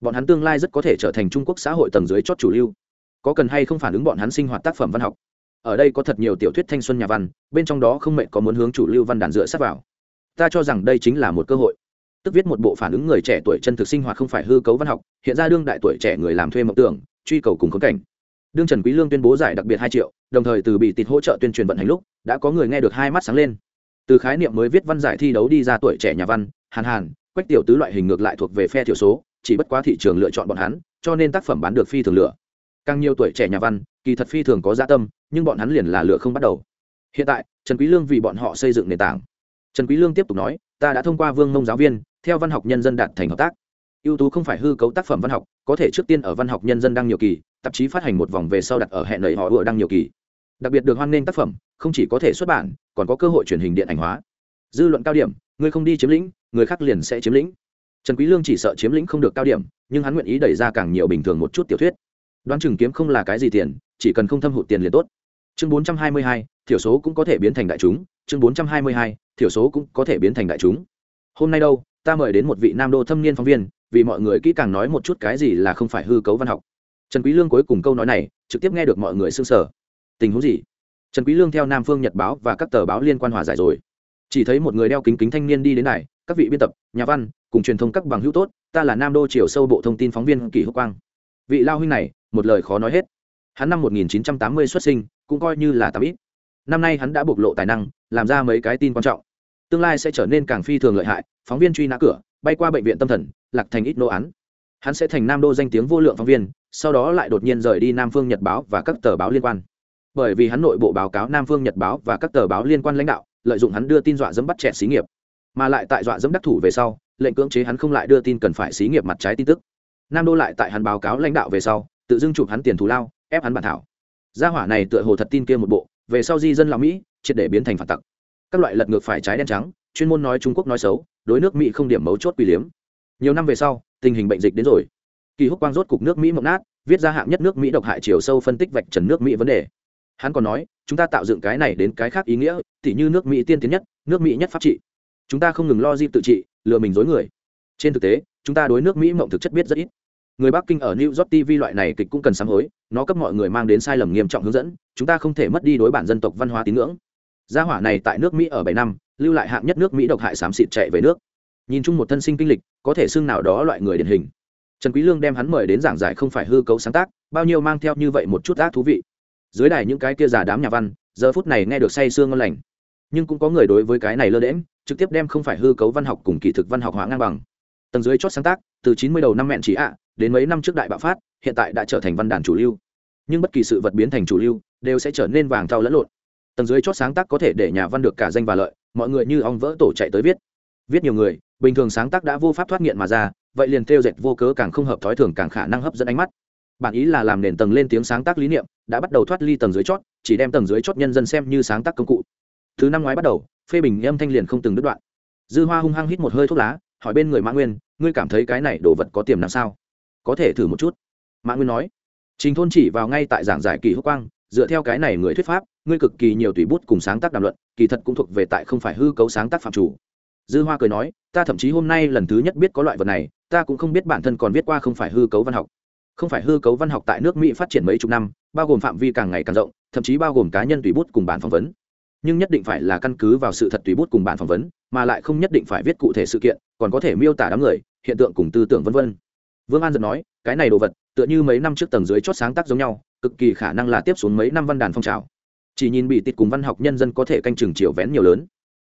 Speaker 1: bọn hắn tương lai rất có thể trở thành trung quốc xã hội tầng dưới chót chủ lưu. Có cần hay không phản ứng bọn hắn sinh hoạt tác phẩm văn học? Ở đây có thật nhiều tiểu thuyết thanh xuân nhà văn, bên trong đó không mệnh có muốn hướng chủ lưu văn đàn dựa sát vào. Ta cho rằng đây chính là một cơ hội. Tức viết một bộ phản ứng người trẻ tuổi chân thực sinh hoạt không phải hư cấu văn học, hiện ra đương đại tuổi trẻ người làm thuê mộng tưởng truy cầu cùng khốn cảnh. Đương trần quý lương tuyên bố giải đặc biệt hai triệu, đồng thời từ bị tịt hỗ trợ tuyên truyền vận hành lúc, đã có người nghe được hai mắt sáng lên. Từ khái niệm mới viết văn giải thi đấu đi ra tuổi trẻ nhà văn, hàn hàn, quách tiểu tứ loại hình ngược lại thuộc về phe thiểu số, chỉ bất quá thị trường lựa chọn bọn hắn, cho nên tác phẩm bán được phi thường lựa. Càng nhiều tuổi trẻ nhà văn, kỳ thật phi thường có dạ tâm, nhưng bọn hắn liền là lựa không bắt đầu. Hiện tại, trần quý lương vì bọn họ xây dựng nền tảng. Trần quý lương tiếp tục nói, ta đã thông qua vương mông giáo viên, theo văn học nhân dân đạt thành hợp tác ưu tú không phải hư cấu tác phẩm văn học có thể trước tiên ở văn học nhân dân đăng nhiều kỳ tạp chí phát hành một vòng về sau đặt ở hẹn lầy họ ưa đăng nhiều kỳ. Đặc biệt được hoan nghênh tác phẩm không chỉ có thể xuất bản còn có cơ hội truyền hình điện ảnh hóa. Dư luận cao điểm người không đi chiếm lĩnh người khác liền sẽ chiếm lĩnh. Trần quý lương chỉ sợ chiếm lĩnh không được cao điểm nhưng hắn nguyện ý đẩy ra càng nhiều bình thường một chút tiểu thuyết. Đoán chừng kiếm không là cái gì tiền chỉ cần không thâm hụt tiền liền tốt. Chương 422, thiểu số cũng có thể biến thành đại chúng. Chương 422, thiểu số cũng có thể biến thành đại chúng. Hôm nay đâu ta mời đến một vị nam đô thâm niên phóng viên vì mọi người kỹ càng nói một chút cái gì là không phải hư cấu văn học. Trần quý lương cuối cùng câu nói này, trực tiếp nghe được mọi người sương sờ. tình huống gì? Trần quý lương theo nam phương nhật báo và các tờ báo liên quan hòa giải rồi. Chỉ thấy một người đeo kính kính thanh niên đi đến này các vị biên tập, nhà văn, cùng truyền thông các bằng hữu tốt, ta là nam đô triều sâu bộ thông tin phóng viên kỳ húc quang. Vị lao huynh này, một lời khó nói hết. Hắn năm 1980 xuất sinh, cũng coi như là tám ít. Năm nay hắn đã bộc lộ tài năng, làm ra mấy cái tin quan trọng. Tương lai sẽ trở nên càng phi thường lợi hại, phóng viên truy nã cửa, bay qua bệnh viện tâm thần lạc thành ít nô án. Hắn sẽ thành nam đô danh tiếng vô lượng phóng viên, sau đó lại đột nhiên rời đi nam phương nhật báo và các tờ báo liên quan. Bởi vì hắn nội bộ báo cáo nam phương nhật báo và các tờ báo liên quan lãnh đạo, lợi dụng hắn đưa tin dọa dẫm bắt trẻ xí nghiệp. Mà lại tại dọa dẫm đắc thủ về sau, lệnh cưỡng chế hắn không lại đưa tin cần phải xí nghiệp mặt trái tin tức. Nam đô lại tại hắn báo cáo lãnh đạo về sau, tự dưng chụp hắn tiền thù lao, ép hắn bản thảo. Gia hỏa này tựa hồ thật tin kia một bộ, về sau di dân lão mỹ, triệt để biến thành phản tặc. Các loại lật ngược phải trái đen trắng, chuyên môn nói trung quốc nói xấu, đối nước mỹ không điểm mấu chốt quỷ liếm nhiều năm về sau, tình hình bệnh dịch đến rồi. Kỳ húc quang rốt cục nước mỹ mộng nát, viết ra hạng nhất nước mỹ độc hại chiều sâu phân tích vạch trần nước mỹ vấn đề. Hắn còn nói, chúng ta tạo dựng cái này đến cái khác ý nghĩa, tỉ như nước mỹ tiên tiến nhất, nước mỹ nhất pháp trị. Chúng ta không ngừng lo di tự trị, lừa mình dối người. Trên thực tế, chúng ta đối nước mỹ mộng thực chất biết rất ít. Người bắc kinh ở new york tv loại này kịch cũng cần sám hối, nó cấp mọi người mang đến sai lầm nghiêm trọng hướng dẫn, chúng ta không thể mất đi đối bản dân tộc văn hóa tín ngưỡng. Gia hỏa này tại nước mỹ ở bảy năm, lưu lại hạng nhất nước mỹ độc hại xám xịt chạy về nước nhìn chung một thân sinh kinh lịch, có thể xưng nào đó loại người điển hình. Trần quý lương đem hắn mời đến giảng giải không phải hư cấu sáng tác, bao nhiêu mang theo như vậy một chút ác thú vị. Dưới đài những cái kia giả đám nhà văn, giờ phút này nghe được say sương ngon lành. Nhưng cũng có người đối với cái này lơ đễm trực tiếp đem không phải hư cấu văn học cùng kỳ thực văn học hóa ngang bằng. Tầng dưới chót sáng tác, từ chín mươi đầu năm mẹn chỉ ạ, đến mấy năm trước đại bạo phát, hiện tại đã trở thành văn đàn chủ lưu. Nhưng bất kỳ sự vật biến thành chủ lưu, đều sẽ trở nên vàng thau lẫn lộn. Tầng dưới chót sáng tác có thể để nhà văn được cả danh và lợi, mọi người như ong vỡ tổ chạy tới viết viết nhiều người, bình thường sáng tác đã vô pháp thoát nghiện mà ra, vậy liền theo dệt vô cớ càng không hợp thói thường càng khả năng hấp dẫn ánh mắt. Bản ý là làm nền tầng lên tiếng sáng tác lý niệm, đã bắt đầu thoát ly tầng dưới chót, chỉ đem tầng dưới chót nhân dân xem như sáng tác công cụ. Thứ năm ngoái bắt đầu, phê bình âm thanh liền không từng đứt đoạn. Dư hoa hung hăng hít một hơi thuốc lá, hỏi bên người mã nguyên, ngươi cảm thấy cái này đồ vật có tiềm năng sao? Có thể thử một chút. Mã nguyên nói, trình thôn chỉ vào ngay tại giảng giải kỳ hữu quang, dựa theo cái này người thuyết pháp, ngươi cực kỳ nhiều tùy bút cùng sáng tác đàm luận, kỳ thật cũng thuộc về tại không phải hư cấu sáng tác phạm chủ dư hoa cười nói, ta thậm chí hôm nay lần thứ nhất biết có loại vật này, ta cũng không biết bản thân còn viết qua không phải hư cấu văn học. Không phải hư cấu văn học tại nước mỹ phát triển mấy chục năm, bao gồm phạm vi càng ngày càng rộng, thậm chí bao gồm cá nhân tùy bút cùng bản phỏng vấn. Nhưng nhất định phải là căn cứ vào sự thật tùy bút cùng bản phỏng vấn, mà lại không nhất định phải viết cụ thể sự kiện, còn có thể miêu tả đám người, hiện tượng cùng tư tưởng vân vân. Vương an giật nói, cái này đồ vật, tựa như mấy năm trước tầng dưới chót sáng tác giống nhau, cực kỳ khả năng là tiếp xuống mấy năm văn đàn phong trào. Chỉ nhìn bị tịt cùng văn học nhân dân có thể canh chừng chiều vén nhiều lớn.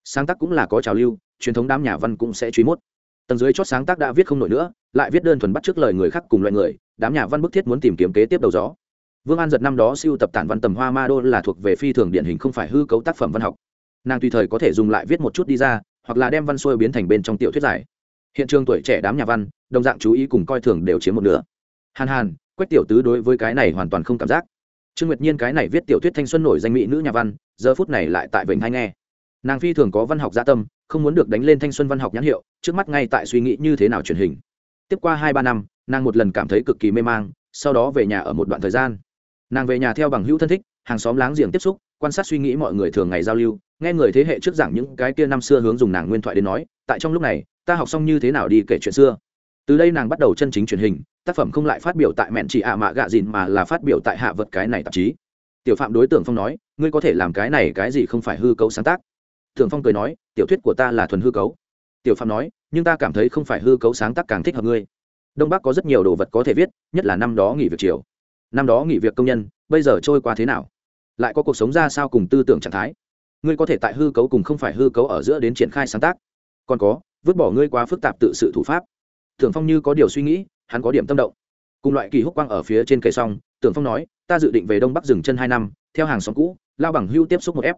Speaker 1: Sáng tác cũng là có trào lưu truyền thống đám nhà văn cũng sẽ truy mốt. Tầng dưới chót sáng tác đã viết không nổi nữa, lại viết đơn thuần bắt trước lời người khác cùng loại người, đám nhà văn bức thiết muốn tìm kiếm kế tiếp đầu gió. Vương an giật năm đó siêu tập tản văn tầm hoa ma đô là thuộc về phi thường điển hình không phải hư cấu tác phẩm văn học. Nàng tùy thời có thể dùng lại viết một chút đi ra, hoặc là đem văn xuôi biến thành bên trong tiểu thuyết giải. Hiện trường tuổi trẻ đám nhà văn, đồng dạng chú ý cùng coi thường đều chiếm một nửa. Hàn hàn, quách tiểu tứ đối với cái này hoàn toàn không cảm giác. Trương nguyệt nhiên cái này viết tiểu thuyết thanh xuân nổi danh mỹ nữ nhà văn, giờ phút này lại tại vịnh hay nghe. Nàng phi thường có văn học gia tâm không muốn được đánh lên thanh xuân văn học nhãn hiệu, trước mắt ngay tại suy nghĩ như thế nào truyền hình. Tiếp qua hai ba năm, nàng một lần cảm thấy cực kỳ mê mang, sau đó về nhà ở một đoạn thời gian. Nàng về nhà theo bằng hữu thân thích, hàng xóm láng giềng tiếp xúc, quan sát suy nghĩ mọi người thường ngày giao lưu, nghe người thế hệ trước giảng những cái kia năm xưa hướng dùng nàng nguyên thoại đến nói, tại trong lúc này, ta học xong như thế nào đi kể chuyện xưa. Từ đây nàng bắt đầu chân chính truyền hình, tác phẩm không lại phát biểu tại mẹn chỉ ạ mạ gạ dìn mà là phát biểu tại hạ vật cái này tạp chí. Tiểu phạm đối tượng phong nói, ngươi có thể làm cái này cái gì không phải hư cấu sáng tác. Thường phong cười nói tiểu thuyết của ta là thuần hư cấu. Tiểu phạm nói, nhưng ta cảm thấy không phải hư cấu sáng tác càng thích hợp ngươi. Đông bắc có rất nhiều đồ vật có thể viết, nhất là năm đó nghỉ việc chiều năm đó nghỉ việc công nhân, bây giờ trôi qua thế nào? Lại có cuộc sống ra sao cùng tư tưởng trạng thái? Ngươi có thể tại hư cấu cùng không phải hư cấu ở giữa đến triển khai sáng tác. Còn có, vứt bỏ ngươi quá phức tạp tự sự thủ pháp. Tưởng phong như có điều suy nghĩ, hắn có điểm tâm động. Cùng loại kỳ húc quang ở phía trên kề xong tưởng phong nói, ta dự định về đông bắc dừng chân hai năm, theo hàng xóm cũ, lao bằng hưu tiếp xúc một ép.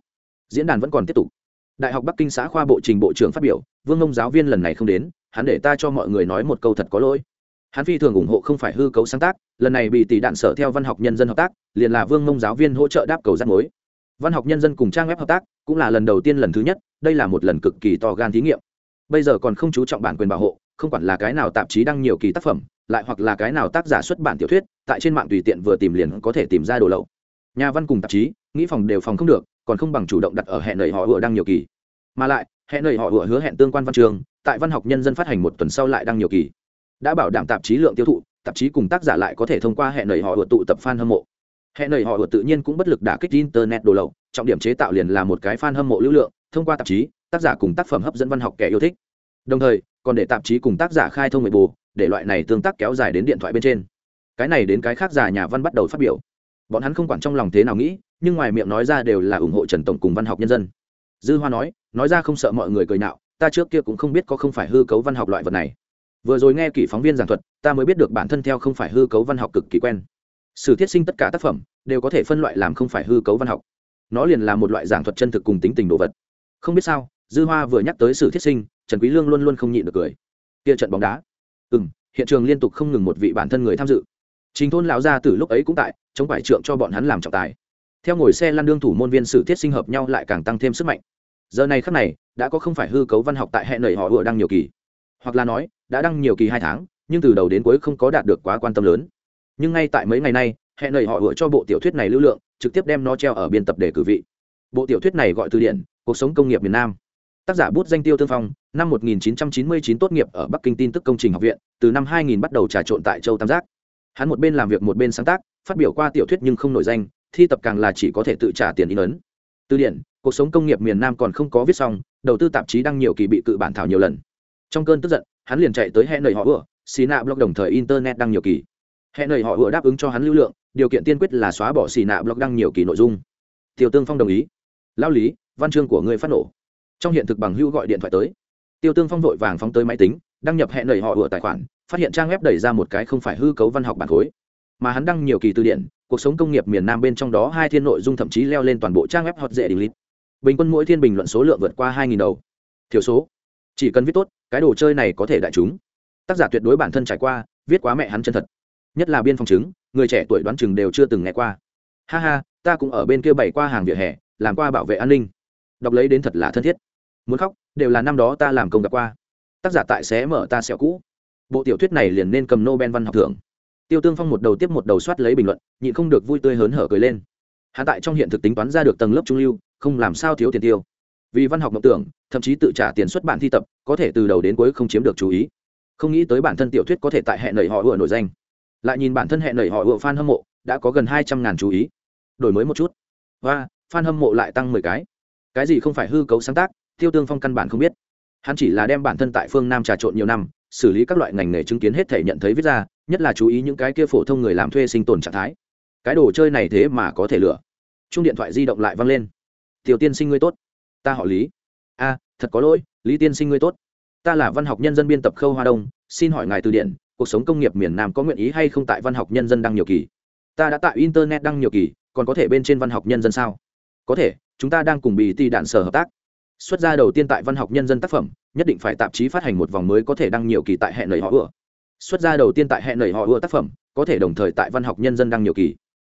Speaker 1: Diễn đàn vẫn còn tiếp tục đại học bắc kinh xã khoa bộ trình bộ trưởng phát biểu, vương ngông giáo viên lần này không đến, hắn để ta cho mọi người nói một câu thật có lỗi. Hắn phi thường ủng hộ không phải hư cấu sáng tác, lần này bị tỷ đạn sở theo văn học nhân dân hợp tác, liền là vương ngông giáo viên hỗ trợ đáp cầu rắt mối. Văn học nhân dân cùng trang web hợp tác cũng là lần đầu tiên lần thứ nhất, đây là một lần cực kỳ to gan thí nghiệm. Bây giờ còn không chú trọng bản quyền bảo hộ, không quản là cái nào tạp chí đăng nhiều kỳ tác phẩm, lại hoặc là cái nào tác giả xuất bản tiểu thuyết, tại trên mạng tùy tiện vừa tìm liền có thể tìm ra đồ lậu. Nhà văn cùng tạp chí, nghĩ phòng đều phòng không được còn không bằng chủ động đặt ở hẹn nầy họ vừa đăng nhiều kỳ. Mà lại, hẹn nầy họ vừa hứa hẹn tương quan văn trường, tại văn học nhân dân phát hành một tuần sau lại đăng nhiều kỳ. Đã bảo đảm tạp chí lượng tiêu thụ, tạp chí cùng tác giả lại có thể thông qua hẹn nầy họ vừa tụ tập fan hâm mộ. Hẹn nầy họ vừa tự nhiên cũng bất lực đả kích internet đồ lậu, trọng điểm chế tạo liền là một cái fan hâm mộ lưu lượng, thông qua tạp chí, tác giả cùng tác phẩm hấp dẫn văn học kẻ yêu thích. Đồng thời, còn để tạp chí cùng tác giả khai thông mười bù để loại này tương tác kéo dài đến điện thoại bên trên. Cái này đến cái khác giả nhà văn bắt đầu phát biểu bọn hắn không quản trong lòng thế nào nghĩ, nhưng ngoài miệng nói ra đều là ủng hộ trần tổng cùng văn học nhân dân. Dư hoa nói nói ra không sợ mọi người cười nạo ta trước kia cũng không biết có không phải hư cấu văn học loại vật này. Vừa rồi nghe kỷ phóng viên giảng thuật, ta mới biết được bản thân theo không phải hư cấu văn học cực kỳ quen. Sử thiết sinh tất cả tác phẩm, đều có thể phân loại làm không phải hư cấu văn học. Nó liền là một loại giảng thuật chân thực cùng tính tình đồ vật. Không biết sao, dư hoa vừa nhắc tới sử thiết sinh, trần quý lương luôn luôn không nhịn được cười. Kia trận bóng đá. Ừ hiện trường liên tục không ngừng một vị bản thân người tham dự. Trình thôn lão gia từ lúc ấy cũng tại chống bại trượng cho bọn hắn làm trọng tài. Theo ngồi xe lăn đương thủ môn viên sự thiết sinh hợp nhau lại càng tăng thêm sức mạnh. Giờ này khắc này, đã có không phải hư cấu văn học tại hệ nầy họ vừa đăng nhiều kỳ. Hoặc là nói, đã đăng nhiều kỳ hai tháng, nhưng từ đầu đến cuối không có đạt được quá quan tâm lớn. Nhưng ngay tại mấy ngày nay, hệ nầy họ vừa cho bộ tiểu thuyết này lưu lượng, trực tiếp đem nó treo ở biên tập để cử vị. Bộ tiểu thuyết này gọi từ điển, cuộc sống công nghiệp miền nam. Tác giả bút danh tiêu tương phong, năm 1999 tốt nghiệp ở bắc kinh tin tức công trình học viện, từ năm 2000 bắt đầu trà trộn tại châu tam giác. Hắn một bên làm việc một bên sáng tác phát biểu qua tiểu thuyết nhưng không nổi danh thi tập càng là chỉ có thể tự trả tiền in ấn. Từ điển cuộc sống công nghiệp miền nam còn không có viết xong đầu tư tạp chí đăng nhiều kỳ bị cự bản thảo nhiều lần. Trong cơn tức giận hắn liền chạy tới hẹn lời họ ủa, xì nạ blog đồng thời internet đăng nhiều kỳ. Hẹn lời họ ủa đáp ứng cho hắn lưu lượng điều kiện tiên quyết là xóa bỏ xì nạ blog đăng nhiều kỳ nội dung. Tiêu tương phong đồng ý. Lao lý văn chương của người phát nổ. Trong hiện thực bằng hưu gọi điện thoại tới. Tiêu tương phong vội vàng phóng tới máy tính đăng nhập hẹn lời họ ủa tài khoản phát hiện trang web đẩy ra một cái không phải hư cấu văn học bản khối mà hắn đăng nhiều kỳ từ điển, cuộc sống công nghiệp miền nam bên trong đó hai thiên nội dung thậm chí leo lên toàn bộ trang web hot dễ đình lít bình quân mỗi thiên bình luận số lượng vượt qua hai nghìn đầu. Thiểu số. Chỉ cần viết tốt, cái đồ chơi này có thể đại chúng. Tác giả tuyệt đối bản thân trải qua, viết quá mẹ hắn chân thật. Nhất là biên phòng chứng, người trẻ tuổi đoán chừng đều chưa từng nghe qua. Ha ha, ta cũng ở bên kia bày qua hàng vỉa hè, làm qua bảo vệ an ninh. Đọc lấy đến thật là thân thiết. Muốn khóc, đều là năm đó ta làm công gặp qua. Tác giả tại xé mở ta sẹo cũ. Bộ tiểu thuyết này liền nên cầm nobel văn học thưởng tiêu tương phong một đầu tiếp một đầu soát lấy bình luận, nhịn không được vui tươi hớn hở cười lên. Hạ tại trong hiện thực tính toán ra được tầng lớp trung lưu, không làm sao thiếu tiền tiêu. Vì văn học mộng tưởng, thậm chí tự trả tiền xuất bản thi tập, có thể từ đầu đến cuối không chiếm được chú ý. Không nghĩ tới bản thân tiểu thuyết có thể tại hệ nầy họ ựa nổi danh. Lại nhìn bản thân hệ nầy họ ựa fan hâm mộ, đã có gần hai trăm ngàn chú ý. Đổi mới một chút. Và fan hâm mộ lại tăng mười cái. Cái gì không phải hư cấu sáng tác, tiêu tương phong căn bản không biết. Hắn chỉ là đem bản thân tại phương nam trà trộn nhiều năm, xử lý các loại ngành nghề chứng kiến hết thể nhận thấy viết ra nhất là chú ý những cái kia phổ thông người làm thuê sinh tồn trạng thái. Cái đồ chơi này thế mà có thể lựa. Chung điện thoại di động lại văng lên. Tiểu tiên sinh ngươi tốt. Ta họ lý. A, thật có lỗi, lý tiên sinh ngươi tốt. Ta là văn học nhân dân biên tập khâu hoa đông, xin hỏi ngài từ điển, cuộc sống công nghiệp miền nam có nguyện ý hay không tại văn học nhân dân đăng nhiều kỳ? Ta đã tại internet đăng nhiều kỳ, còn có thể bên trên văn học nhân dân sao? Có thể, chúng ta đang cùng bì ti đạn sở hợp tác. Xuất ra đầu tiên tại văn học nhân dân tác phẩm, nhất định phải tạp chí phát hành một vòng mới có thể đăng nhiều kỳ tại hẹn lời họ vừa xuất ra đầu tiên tại hệ nầy họ ưa tác phẩm, có thể đồng thời tại văn học nhân dân đăng nhiều kỳ.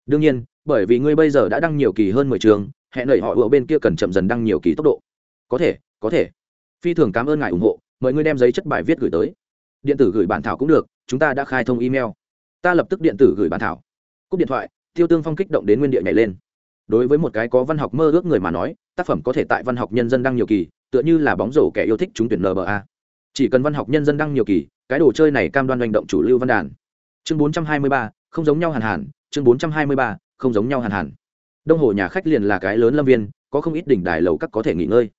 Speaker 1: Đương nhiên, bởi vì ngươi bây giờ đã đăng nhiều kỳ hơn mười trường hệ nầy họ ưa bên kia cần chậm dần đăng nhiều kỳ tốc độ. Có thể có thể. Phi thường cảm ơn ngài ủng hộ, mời ngươi đem giấy chất bài viết gửi tới. Điện tử gửi bản thảo cũng được, chúng ta đã khai thông email. Ta lập tức điện tử gửi bản thảo. Cúp điện thoại, tiêu tương phong kích động đến nguyên địa nhảy lên. Đối với một cái có văn học mơ ước người mà nói, tác phẩm có thể tại văn học nhân dân đăng nhiều kỳ, tựa như là bóng rổ kẻ yêu thích trúng tuyển nba chỉ cần văn học nhân dân đăng nhiều kỳ, cái đồ chơi này cam đoan hành động chủ lưu văn đàn. Chương bốn trăm hai mươi ba, không giống nhau hàn hàn. Chương bốn trăm hai mươi ba, không giống nhau hàn hàn. Đông hồ nhà khách liền là cái lớn lâm viên, có không ít đỉnh đài lầu các có thể nghỉ ngơi.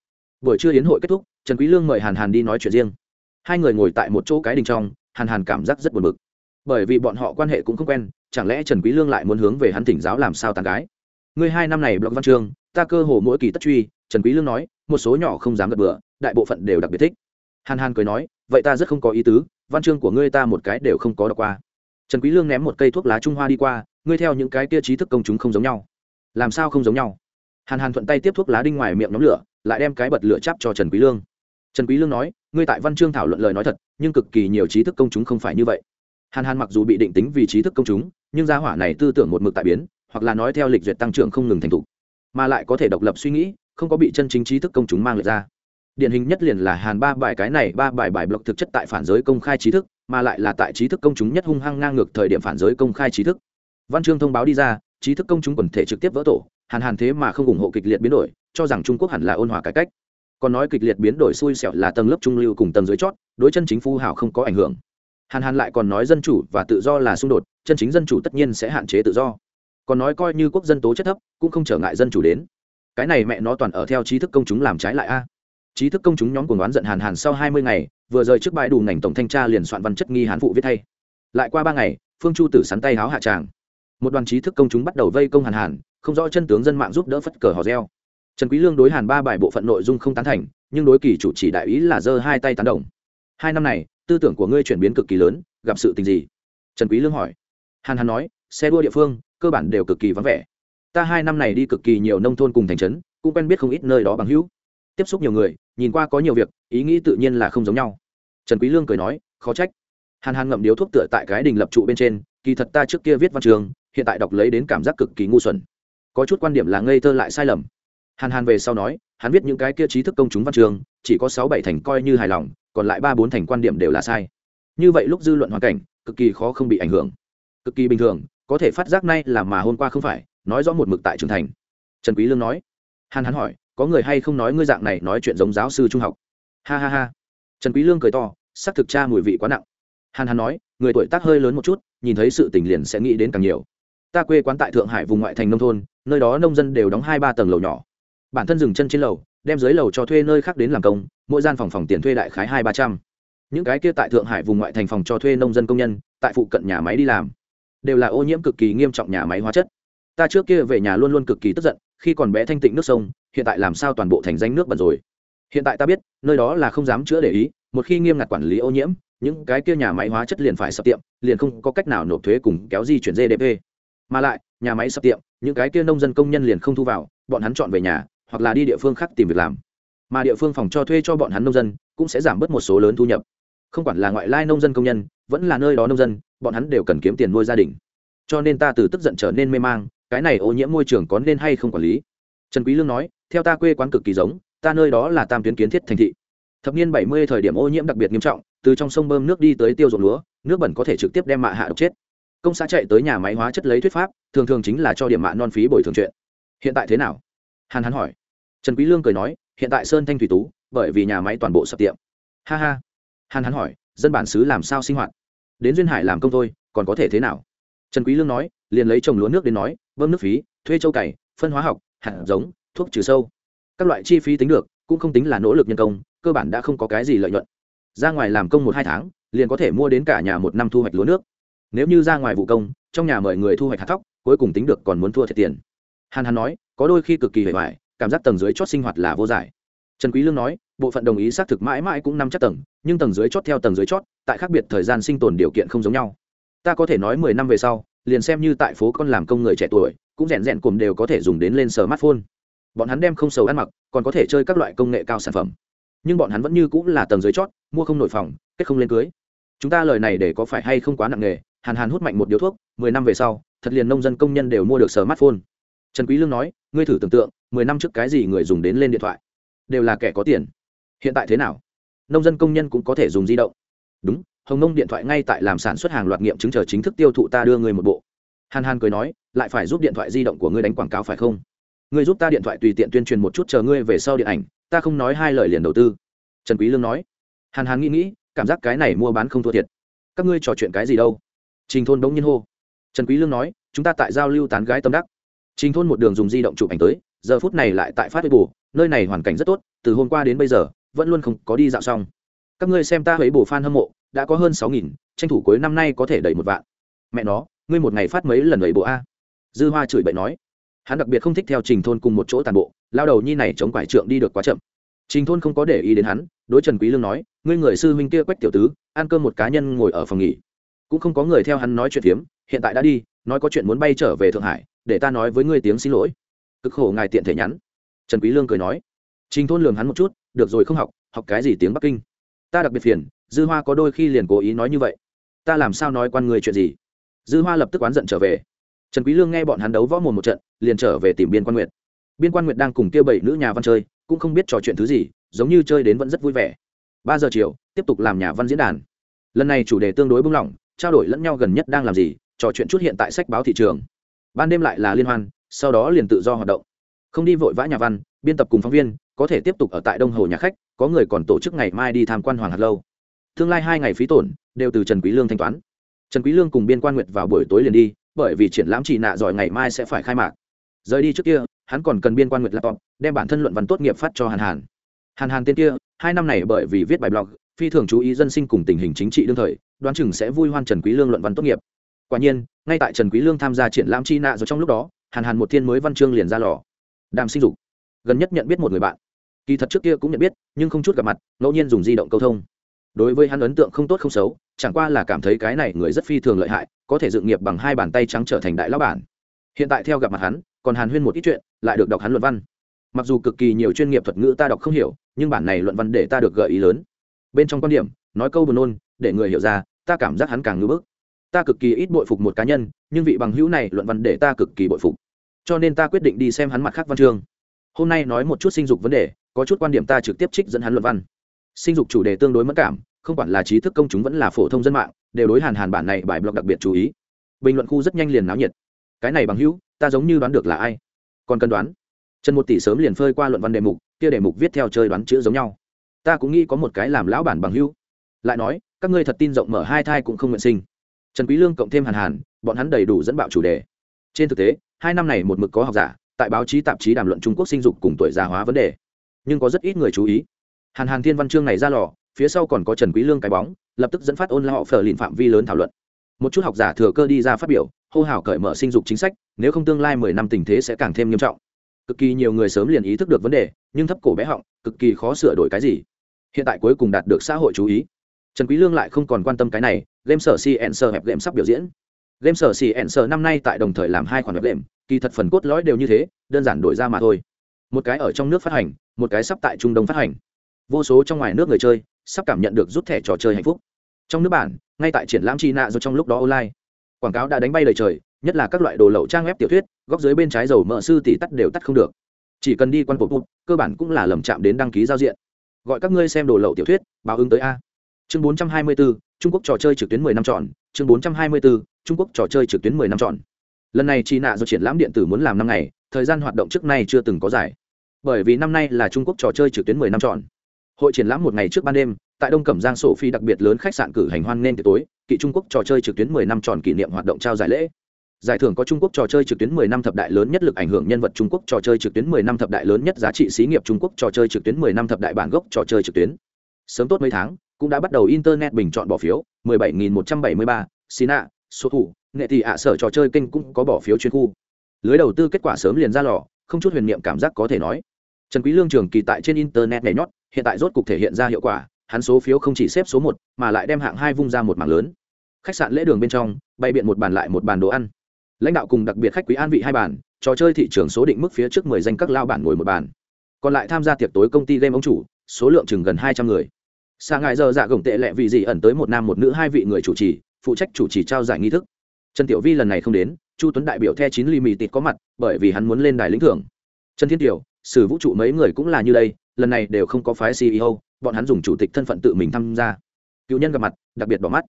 Speaker 1: Buổi trưa yến hội kết thúc, trần quý lương mời hàn hàn đi nói chuyện riêng. Hai người ngồi tại một chỗ cái đình trong, hàn hàn cảm giác rất buồn bực. Bởi vì bọn họ quan hệ cũng không quen, chẳng lẽ trần quý lương lại muốn hướng về hắn thỉnh giáo làm sao tàn gái? Ngươi hai năm này blog văn chương, ta cơ hồ mỗi kỳ tất truy, trần quý lương nói, một số nhỏ không dám gật bừa, đại bộ phận đều đặc biệt thích hàn hàn cười nói, vậy ta rất không có ý tứ, văn chương của ngươi ta một cái đều không có đọc qua. Trần quý lương ném một cây thuốc lá trung hoa đi qua, ngươi theo những cái kia trí thức công chúng không giống nhau. Làm sao không giống nhau? Hàn hàn thuận tay tiếp thuốc lá đinh ngoài miệng nhóm lửa, lại đem cái bật lửa chắp cho trần quý lương. Trần quý lương nói, ngươi tại văn chương thảo luận lời nói thật, nhưng cực kỳ nhiều trí thức công chúng không phải như vậy. Hàn hàn mặc dù bị định tính vì trí thức công chúng, nhưng gia hỏa này tư tưởng một mực tại biến, hoặc là nói theo lịch duyệt tăng trưởng không ngừng thành thục, mà lại có thể độc lập suy nghĩ, không có bị chân chính trí thức công chúng mang lại ra điển hình nhất liền là hàn ba bài cái này, ba bài bài block thực chất tại phản giới công khai trí thức, mà lại là tại trí thức công chúng nhất hung hăng ngang ngược thời điểm phản giới công khai trí thức. Văn chương thông báo đi ra, trí thức công chúng quần thể trực tiếp vỡ tổ, hàn hàn thế mà không ủng hộ kịch liệt biến đổi, cho rằng trung quốc hẳn là ôn hòa cải cách. Còn nói kịch liệt biến đổi xui xẻo là tầng lớp trung lưu cùng tầng dưới chót, đối chân chính phu hào không có ảnh hưởng. Hàn hàn lại còn nói dân chủ và tự do là xung đột, chân chính dân chủ tất nhiên sẽ hạn chế tự do. Còn nói coi như quốc dân tố chất thấp, cũng không trở ngại dân chủ đến. Cái này mẹ nó toàn ở theo trí thức công chúng làm trái lại a trí thức công chúng nhóm cuồng đoán giận hàn hàn sau hai mươi ngày, vừa rời trước bãi đủ ngành tổng thanh tra liền soạn văn chất nghi hán phụ viết thay. Lại qua ba ngày, phương chu tử sắn tay háo hạ tràng. Một đoàn trí thức công chúng bắt đầu vây công hàn hàn, không rõ chân tướng dân mạng giúp đỡ phất cờ hò reo. Trần quý lương đối hàn ba bài bộ phận nội dung không tán thành, nhưng đối kỳ chủ chỉ đại ý là giơ hai tay tán đồng. Hai năm này, tư tưởng của ngươi chuyển biến cực kỳ lớn, gặp sự tình gì? Trần quý lương hỏi. Hàn hàn nói, xe đua địa phương, cơ bản đều cực kỳ vắng vẻ. Ta hai năm này đi cực kỳ nhiều nông thôn cùng thành trấn, cũng quen biết không ít nơi đó bằng hữu tiếp xúc nhiều người, nhìn qua có nhiều việc, ý nghĩ tự nhiên là không giống nhau. Trần quý lương cười nói, khó trách. Hàn hàn ngậm điếu thuốc tựa tại cái đình lập trụ bên trên, kỳ thật ta trước kia viết văn trường, hiện tại đọc lấy đến cảm giác cực kỳ ngu xuẩn. Có chút quan điểm là ngây thơ lại sai lầm. Hàn hàn về sau nói, hắn viết những cái kia trí thức công chúng văn trường, chỉ có sáu bảy thành coi như hài lòng, còn lại ba bốn thành quan điểm đều là sai. Như vậy lúc dư luận hoàn cảnh, cực kỳ khó không bị ảnh hưởng. Cực kỳ bình thường, có thể phát giác nay là mà hôm qua không phải, nói rõ một mực tại trưởng thành. Trần quý lương nói. Hàn hàn hỏi có người hay không nói ngươi dạng này nói chuyện giống giáo sư trung học? Ha ha ha. Trần quý lương cười to sắc thực cha mùi vị quá nặng. Hàn hàn nói, người tuổi tác hơi lớn một chút, nhìn thấy sự tình liền sẽ nghĩ đến càng nhiều. Ta quê quán tại thượng hải vùng ngoại thành nông thôn, nơi đó nông dân đều đóng hai ba tầng lầu nhỏ. Bản thân dừng chân trên lầu, đem dưới lầu cho thuê nơi khác đến làm công, mỗi gian phòng phòng tiền thuê đại khái hai ba trăm. Những cái kia tại thượng hải vùng ngoại thành phòng cho thuê nông dân công nhân, tại phụ cận nhà máy đi làm. Đều là ô nhiễm cực kỳ nghiêm trọng nhà máy hóa chất. Ta trước kia về nhà luôn luôn cực kỳ tức giận khi còn bé thanh tịnh nước sông, hiện tại làm sao toàn bộ thành danh nước bẩn rồi? Hiện tại ta biết, nơi đó là không dám chữa để ý, một khi nghiêm ngặt quản lý ô nhiễm, những cái kia nhà máy hóa chất liền phải sập tiệm, liền không có cách nào nộp thuế cùng kéo di chuyển gdp mà lại, nhà máy sập tiệm, những cái kia nông dân công nhân liền không thu vào, bọn hắn chọn về nhà, hoặc là đi địa phương khác tìm việc làm. Mà địa phương phòng cho thuê cho bọn hắn nông dân, cũng sẽ giảm bớt một số lớn thu nhập. Không quản là ngoại lai nông dân công nhân, vẫn là nơi đó nông dân, bọn hắn đều cần kiếm tiền nuôi gia đình. Cho nên ta từ tức giận trở nên mê mang cái này ô nhiễm môi trường có nên hay không quản lý? Trần quý lương nói, theo ta quê quán cực kỳ giống, ta nơi đó là tam tuyến kiến thiết thành thị. Thập niên 70 thời điểm ô nhiễm đặc biệt nghiêm trọng, từ trong sông bơm nước đi tới tiêu ruộng lúa, nước bẩn có thể trực tiếp đem mạ hạ độc chết. Công xã chạy tới nhà máy hóa chất lấy thuyết pháp, thường thường chính là cho điểm mạ non phí bồi thường chuyện. Hiện tại thế nào? Hàn Hán hỏi. Trần quý lương cười nói, hiện tại sơn thanh thủy tú, bởi vì nhà máy toàn bộ sập tiệm. Ha ha. Hàn Hán hỏi, dân bản xứ làm sao sinh hoạt? Đến duyên hải làm công thôi, còn có thể thế nào? Trần quý lương nói liền lấy trồng lúa nước đến nói, bơm nước phí, thuê châu cày, phân hóa học, hạt giống, thuốc trừ sâu. Các loại chi phí tính được, cũng không tính là nỗ lực nhân công, cơ bản đã không có cái gì lợi nhuận. Ra ngoài làm công một hai tháng, liền có thể mua đến cả nhà một năm thu hoạch lúa nước. Nếu như ra ngoài vụ công, trong nhà mời người thu hoạch hạt thóc, cuối cùng tính được còn muốn thua thiệt tiền. Hàn hàn nói, có đôi khi cực kỳ hề hoài, cảm giác tầng dưới chót sinh hoạt là vô giải. Trần quý lương nói, bộ phận đồng ý xác thực mãi mãi cũng năm chắc tầng, nhưng tầng dưới chót theo tầng dưới chót, tại khác biệt thời gian sinh tồn điều kiện không giống nhau. Ta có thể nói mười năm về sau liền xem như tại phố con làm công người trẻ tuổi, cũng rèn rèn cùng đều có thể dùng đến lên smartphone. Bọn hắn đem không sầu ăn mặc, còn có thể chơi các loại công nghệ cao sản phẩm. Nhưng bọn hắn vẫn như cũng là tầng dưới chót, mua không nổi phòng, kết không lên cưới. Chúng ta lời này để có phải hay không quá nặng nề, hàn hàn hút mạnh một điếu thuốc, mười năm về sau, thật liền nông dân công nhân đều mua được smartphone. Trần quý lương nói, ngươi thử tưởng tượng, mười năm trước cái gì người dùng đến lên điện thoại? Đều là kẻ có tiền. Hiện tại thế nào? Nông dân công nhân cũng có thể dùng di động. Đúng hồng nông điện thoại ngay tại làm sản xuất hàng loạt nghiệm chứng chờ chính thức tiêu thụ ta đưa ngươi một bộ. Hàn hàn cười nói, lại phải giúp điện thoại di động của ngươi đánh quảng cáo phải không? Ngươi giúp ta điện thoại tùy tiện tuyên truyền một chút chờ ngươi về sau điện ảnh, ta không nói hai lời liền đầu tư. Trần quý lương nói. Hàn hàn nghĩ nghĩ, cảm giác cái này mua bán không thua thiệt. Các ngươi trò chuyện cái gì đâu? Trình thôn đống nhiên hô. Trần quý lương nói, chúng ta tại giao lưu tán gái tâm đắc. Trình thôn một đường dùng di động chụp ảnh tới, giờ phút này lại tại phát bù nơi này hoàn cảnh rất tốt, từ hôm qua đến bây giờ, vẫn luôn không có đi dạo xong. Các ngươi xem ta thấy bù fan hâm mộ đã có hơn sáu nghìn, tranh thủ cuối năm nay có thể đẩy một vạn. Mẹ nó, ngươi một ngày phát mấy lần ấy bộ a? Dư hoa chửi bậy nói. Hắn đặc biệt không thích theo trình thôn cùng một chỗ tàn bộ, lao đầu nhi này chống quải trượng đi được quá chậm. Trình thôn không có để ý đến hắn, đối trần quý lương nói, ngươi người sư huynh kia quách tiểu tứ, ăn cơm một cá nhân ngồi ở phòng nghỉ. Cũng không có người theo hắn nói chuyện phiếm, hiện tại đã đi, nói có chuyện muốn bay trở về thượng hải, để ta nói với ngươi tiếng xin lỗi. Cực khổ ngài tiện thể nhắn. Trần quý lương cười nói. Trình thôn lường hắn một chút, được rồi không học học cái gì tiếng bắc kinh? Ta đặc biệt phiền dư hoa có đôi khi liền cố ý nói như vậy. Ta làm sao nói quan người chuyện gì? Dư hoa lập tức oán giận trở về. Trần quý lương nghe bọn hắn đấu võ mồm một trận, liền trở về tìm biên quan nguyệt. Biên quan nguyệt đang cùng kia bảy nữ nhà văn chơi, cũng không biết trò chuyện thứ gì, giống như chơi đến vẫn rất vui vẻ. Ba giờ chiều, tiếp tục làm nhà văn diễn đàn. Lần này chủ đề tương đối bung lỏng, trao đổi lẫn nhau gần nhất đang làm gì, trò chuyện chút hiện tại sách báo thị trường. Ban đêm lại là liên hoan, sau đó liền tự do hoạt động. Không đi vội vã nhà văn, biên tập cùng phóng viên, có thể tiếp tục ở tại đông hồ nhà khách, có người còn tổ chức ngày mai đi tham quan hoàng hạt lâu tương lai hai ngày phí tổn, đều từ trần quý lương thanh toán. Trần quý lương cùng biên quan nguyệt vào buổi tối liền đi, bởi vì triển lãm chỉ nạ giỏi ngày mai sẽ phải khai mạc. Rời đi trước kia, hắn còn cần biên quan nguyệt laptop, đem bản thân luận văn tốt nghiệp phát cho hàn hàn. Hàn hàn tên kia, hai năm này bởi vì viết bài blog, phi thường chú ý dân sinh cùng tình hình chính trị đương thời, đoán chừng sẽ vui hoan trần quý lương luận văn tốt nghiệp. Quả nhiên, ngay tại trần quý lương tham gia triển lãm chi nạ rồi trong lúc đó, hàn hàn một thiên mới văn chương liền ra lò. Đàm sinh dục. Gần nhất nhận biết một người bạn. Kỳ thật trước kia cũng nhận biết, nhưng không chút gặp mặt, ngẫu nhiên dùng di động câu thông đối với hắn ấn tượng không tốt không xấu, chẳng qua là cảm thấy cái này người rất phi thường lợi hại, có thể dựng nghiệp bằng hai bàn tay trắng trở thành đại lão bản. Hiện tại theo gặp mặt hắn, còn hàn huyên một ít chuyện, lại được đọc hắn luận văn. Mặc dù cực kỳ nhiều chuyên nghiệp thuật ngữ ta đọc không hiểu, nhưng bản này luận văn để ta được gợi ý lớn. Bên trong quan điểm, nói câu buồn nôn, để người hiểu ra, ta cảm giác hắn càng ngưỡng bức. Ta cực kỳ ít bội phục một cá nhân, nhưng vị bằng hữu này luận văn để ta cực kỳ bội phục. Cho nên ta quyết định đi xem hắn mặt khác văn chương. Hôm nay nói một chút sinh dục vấn đề, có chút quan điểm ta trực tiếp trích dẫn hắn luận văn sinh dục chủ đề tương đối mất cảm, không quản là trí thức công chúng vẫn là phổ thông dân mạng, đều đối hàn hàn bản này bài blog đặc biệt chú ý. Bình luận khu rất nhanh liền náo nhiệt. Cái này bằng hữu, ta giống như đoán được là ai. Còn cần đoán. Trần một tỷ sớm liền phơi qua luận văn đề mục, kia đề mục viết theo chơi đoán chữ giống nhau. Ta cũng nghĩ có một cái làm lão bản bằng hữu. Lại nói, các ngươi thật tin rộng mở hai thai cũng không nguyện sinh. Trần quý lương cộng thêm hàn hàn, bọn hắn đầy đủ dẫn bạo chủ đề. Trên thực tế, hai năm này một mực có học giả, tại báo chí tạp chí đàm luận trung quốc sinh dục cùng tuổi già hóa vấn đề. Nhưng có rất ít người chú ý hàn hàn thiên văn chương này ra lò, phía sau còn có trần quý lương cái bóng, lập tức dẫn phát ôn lại họ phở lìn phạm vi lớn thảo luận. Một chút học giả thừa cơ đi ra phát biểu, hô hào cởi mở sinh dục chính sách, nếu không tương lai mười năm tình thế sẽ càng thêm nghiêm trọng. Cực kỳ nhiều người sớm liền ý thức được vấn đề, nhưng thấp cổ bé họng, cực kỳ khó sửa đổi cái gì. Hiện tại cuối cùng đạt được xã hội chú ý. Trần quý lương lại không còn quan tâm cái này, game sở cn sở hẹp game sắp biểu diễn. Game sở cn sở năm nay tại đồng thời làm hai khoản web game, kỳ thật phần cốt lõi đều như thế, đơn giản đổi ra mà thôi. Một cái ở trong nước phát hành, một cái sắp tại trung đông phát hành vô số trong ngoài nước người chơi sắp cảm nhận được rút thẻ trò chơi hạnh phúc. Trong nước bản ngay tại triển lãm chi nạ rồi trong lúc đó online quảng cáo đã đánh bay lời trời nhất là các loại đồ lậu trang web tiểu thuyết góc dưới bên trái dầu mỡ sư tỷ tắt đều tắt không được. Chỉ cần đi quan phục bụt cơ bản cũng là lầm chạm đến đăng ký giao diện. Gọi các ngươi xem đồ lậu tiểu thuyết báo ứng tới a. Chương 424, trung quốc trò chơi trực tuyến 10 năm tròn chương 424, trung quốc trò chơi trực tuyến 10 năm tròn lần này Chi nạ do triển lãm điện tử muốn làm năm ngày thời gian hoạt động trước nay chưa từng có giải bởi vì năm nay là trung quốc trò chơi trực tuyến 10 năm tròn hội triển lãm một ngày trước ban đêm tại đông cẩm giang sổ phi đặc biệt lớn khách sạn cử hành hoan nên tối kỵ trung quốc trò chơi trực tuyến 10 năm tròn kỷ niệm hoạt động trao giải lễ giải thưởng có trung quốc trò chơi trực tuyến 10 năm thập đại lớn nhất lực ảnh hưởng nhân vật trung quốc trò chơi trực tuyến 10 năm thập đại lớn nhất giá trị xí nghiệp trung quốc trò chơi trực tuyến 10 năm thập đại bản gốc trò chơi trực tuyến sớm tốt mấy tháng cũng đã bắt đầu internet bình chọn bỏ phiếu 17.173, Sina, số thủ, nghệ thị ạ sở trò chơi kênh cũng có bỏ phiếu chuyên khu. Lưới đầu tư kết quả sớm liền ra lò, không chút huyền niệm cảm giác có thể nói. Trần Quý Lương trường kỳ tại trên internet nhảy nhót, hiện tại rốt cục thể hiện ra hiệu quả, hắn số phiếu không chỉ xếp số 1, mà lại đem hạng hai vung ra một mảng lớn. Khách sạn lễ đường bên trong, bày biện một bàn lại một bàn đồ ăn. Lãnh đạo cùng đặc biệt khách quý an vị hai bàn, trò chơi thị trường số định mức phía trước 10 danh các lao bản ngồi một bàn. Còn lại tham gia tiệc tối công ty game ông chủ, số lượng chừng gần 200 người sang ngài giờ dạ gồng tệ lẹ vì gì ẩn tới một nam một nữ hai vị người chủ trì phụ trách chủ trì trao giải nghi thức trần tiểu vi lần này không đến chu tuấn đại biểu the chín ly mì tịt có mặt bởi vì hắn muốn lên đài lĩnh thưởng trần thiên tiểu sử vũ trụ mấy người cũng là như đây lần này đều không có phái ceo bọn hắn dùng chủ tịch thân phận tự mình tham gia. Cựu nhân gặp mặt, đặc biệt bỏ mắt.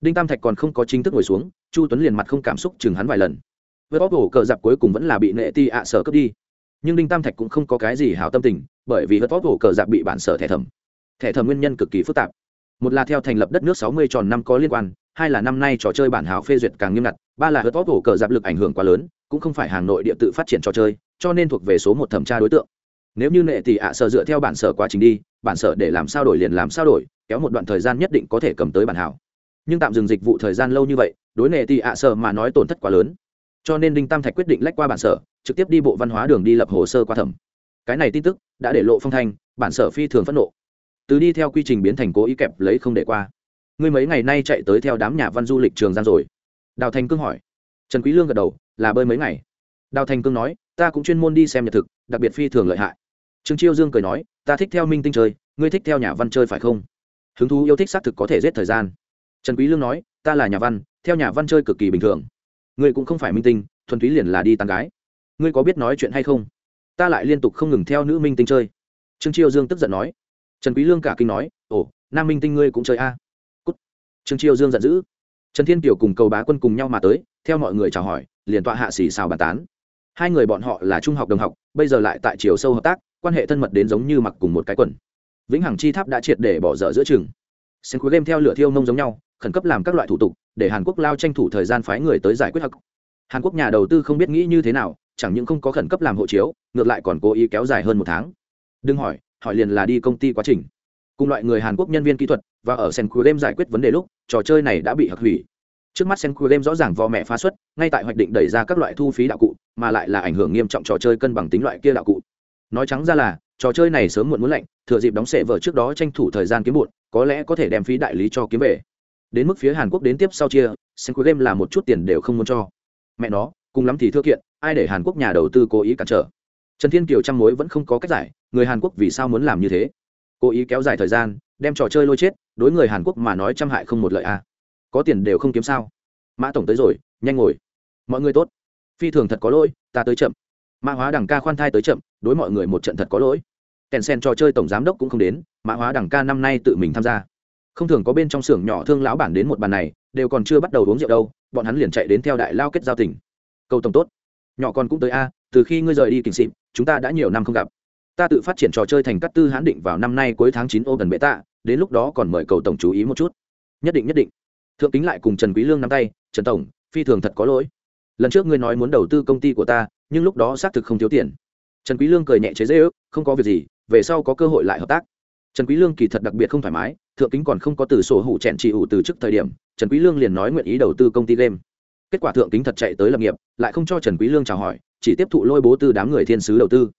Speaker 1: Đinh tam thạch còn không có chính thức ngồi xuống, chu tuấn liền mặt không cảm xúc chừng hắn vài lần. Với bóp cổ cờ dạp cuối cùng vẫn là bị nệ ti ạ sở cướp đi. Nhưng đinh tam thạch cũng không có cái gì hảo tâm tình, bởi vì hớt vót hổ cờ dạp bị bản sở thẻ thẩm. Thẻ thẩm nguyên nhân cực kỳ phức tạp. Một là theo thành lập đất nước sáu mươi tròn năm có liên quan, hai là năm nay trò chơi bản hảo phê duyệt càng nghiêm ngặt, ba là hớt vót hổ cờ dạp lực ảnh hưởng quá lớn, cũng không phải hàng nội địa tự phát triển trò chơi, cho nên thuộc về số một thẩm tra đối tượng nếu như nệ tỷ ạ sở dựa theo bản sở quá trình đi, bản sở để làm sao đổi liền làm sao đổi, kéo một đoạn thời gian nhất định có thể cầm tới bản hảo. Nhưng tạm dừng dịch vụ thời gian lâu như vậy, đối nệ tỷ ạ sở mà nói tổn thất quá lớn. Cho nên đinh tam thạch quyết định lách qua bản sở, trực tiếp đi bộ văn hóa đường đi lập hồ sơ qua thẩm. Cái này tin tức đã để lộ phong thanh, bản sở phi thường phẫn nộ. Từ đi theo quy trình biến thành cố ý kẹp lấy không để qua. Ngươi mấy ngày nay chạy tới theo đám nhà văn du lịch trường gian rồi? Đào thành cương hỏi. Trần quý lương gật đầu, là bơi mấy ngày. Đào thành cương nói, ta cũng chuyên môn đi xem nhật thực, đặc biệt phi thường lợi hại trương chiêu dương cười nói, ta thích theo minh tinh chơi, ngươi thích theo nhà văn chơi phải không? Hứng thú yêu thích xác thực có thể giết thời gian. Trần quý lương nói, ta là nhà văn, theo nhà văn chơi cực kỳ bình thường. Ngươi cũng không phải minh tinh, thuần túy liền là đi tán gái. Ngươi có biết nói chuyện hay không? Ta lại liên tục không ngừng theo nữ minh tinh chơi. Trương chiêu dương tức giận nói. Trần quý lương cả kinh nói, ồ, nam minh tinh ngươi cũng chơi a? À? cút. Trương chiêu dương giận dữ. Trần thiên kiều cùng cầu bá quân cùng nhau mà tới, theo mọi người chào hỏi, liền tọa hạ xì xào bàn tán. Hai người bọn họ là trung học, đồng học, bây giờ lại tại chiều sâu hợp tác quan hệ thân mật đến giống như mặc cùng một cái quần. Vĩnh hằng chi tháp đã triệt để bỏ dở giữa chừng. Sen cuối game theo lửa thiêu nông giống nhau, khẩn cấp làm các loại thủ tục, để hàn quốc lao tranh thủ thời gian phái người tới giải quyết hắc hàn quốc nhà đầu tư không biết nghĩ như thế nào, chẳng những không có khẩn cấp làm hộ chiếu, ngược lại còn cố ý kéo dài hơn một tháng. Đừng hỏi hỏi liền là đi công ty quá trình. Cùng loại người hàn quốc nhân viên kỹ thuật, và ở sen game giải quyết vấn đề lúc, trò chơi này đã bị hặc hủy. Trước mắt sen game rõ ràng vò mẹ phá xuất ngay tại hoạch định đẩy ra các loại thu phí đạo cụ, mà lại là ảnh hưởng nghiêm trọng trò chơi cân bằng tính loại kia đạo cụ nói trắng ra là trò chơi này sớm muộn muốn lạnh thừa dịp đóng sệ vở trước đó tranh thủ thời gian kiếm muộn, có lẽ có thể đem phí đại lý cho kiếm về. Đến mức phía hàn quốc đến tiếp sau chia xem cuối game là một chút tiền đều không muốn cho. Mẹ nó cùng lắm thì thưa kiện ai để hàn quốc nhà đầu tư cố ý cản trở? Trần thiên kiều trăm mối vẫn không có cách giải người hàn quốc vì sao muốn làm như thế? Cố ý kéo dài thời gian đem trò chơi lôi chết đối người hàn quốc mà nói trăm hại không một lợi a à. có tiền đều không kiếm sao? Mã tổng tới rồi nhanh ngồi. Mọi người tốt. Phi thường thật có lỗi ta tới chậm mã hóa đằng ca khoan thai tới chậm, đối mọi người một trận thật có lỗi. Kèn sen trò chơi tổng giám đốc cũng không đến, mã hóa đằng ca năm nay tự mình tham gia. Không thường có bên trong xưởng nhỏ thương lão bản đến một bàn này, đều còn chưa bắt đầu uống rượu đâu, bọn hắn liền chạy đến theo đại lao kết giao tình. Câu tổng tốt. Nhỏ con cũng tới a, từ khi ngươi rời đi kình xịp chúng ta đã nhiều năm không gặp. Ta tự phát triển trò chơi thành cắt tư hãn định vào năm nay cuối tháng chín ô gần bệ tạ, đến lúc đó còn mời cầu tổng chú ý một chút. Nhất định nhất định. Thượng kính lại cùng trần quý lương nắm tay, trần tổng, phi thường thật có lỗi. Lần trước ngươi nói muốn đầu tư công ty của ta nhưng lúc đó xác thực không thiếu tiền. Trần quý lương cười nhẹ chế dễ ước, không có việc gì, về sau có cơ hội lại hợp tác. Trần quý lương kỳ thật đặc biệt không thoải mái, thượng kính còn không có từ sổ hủ chèn chỉ hủ từ trước thời điểm, trần quý lương liền nói nguyện ý đầu tư công ty game. Kết quả thượng kính thật chạy tới lập nghiệp, lại không cho trần quý lương chào hỏi, chỉ tiếp thụ lôi bố tư đám người thiên sứ đầu tư.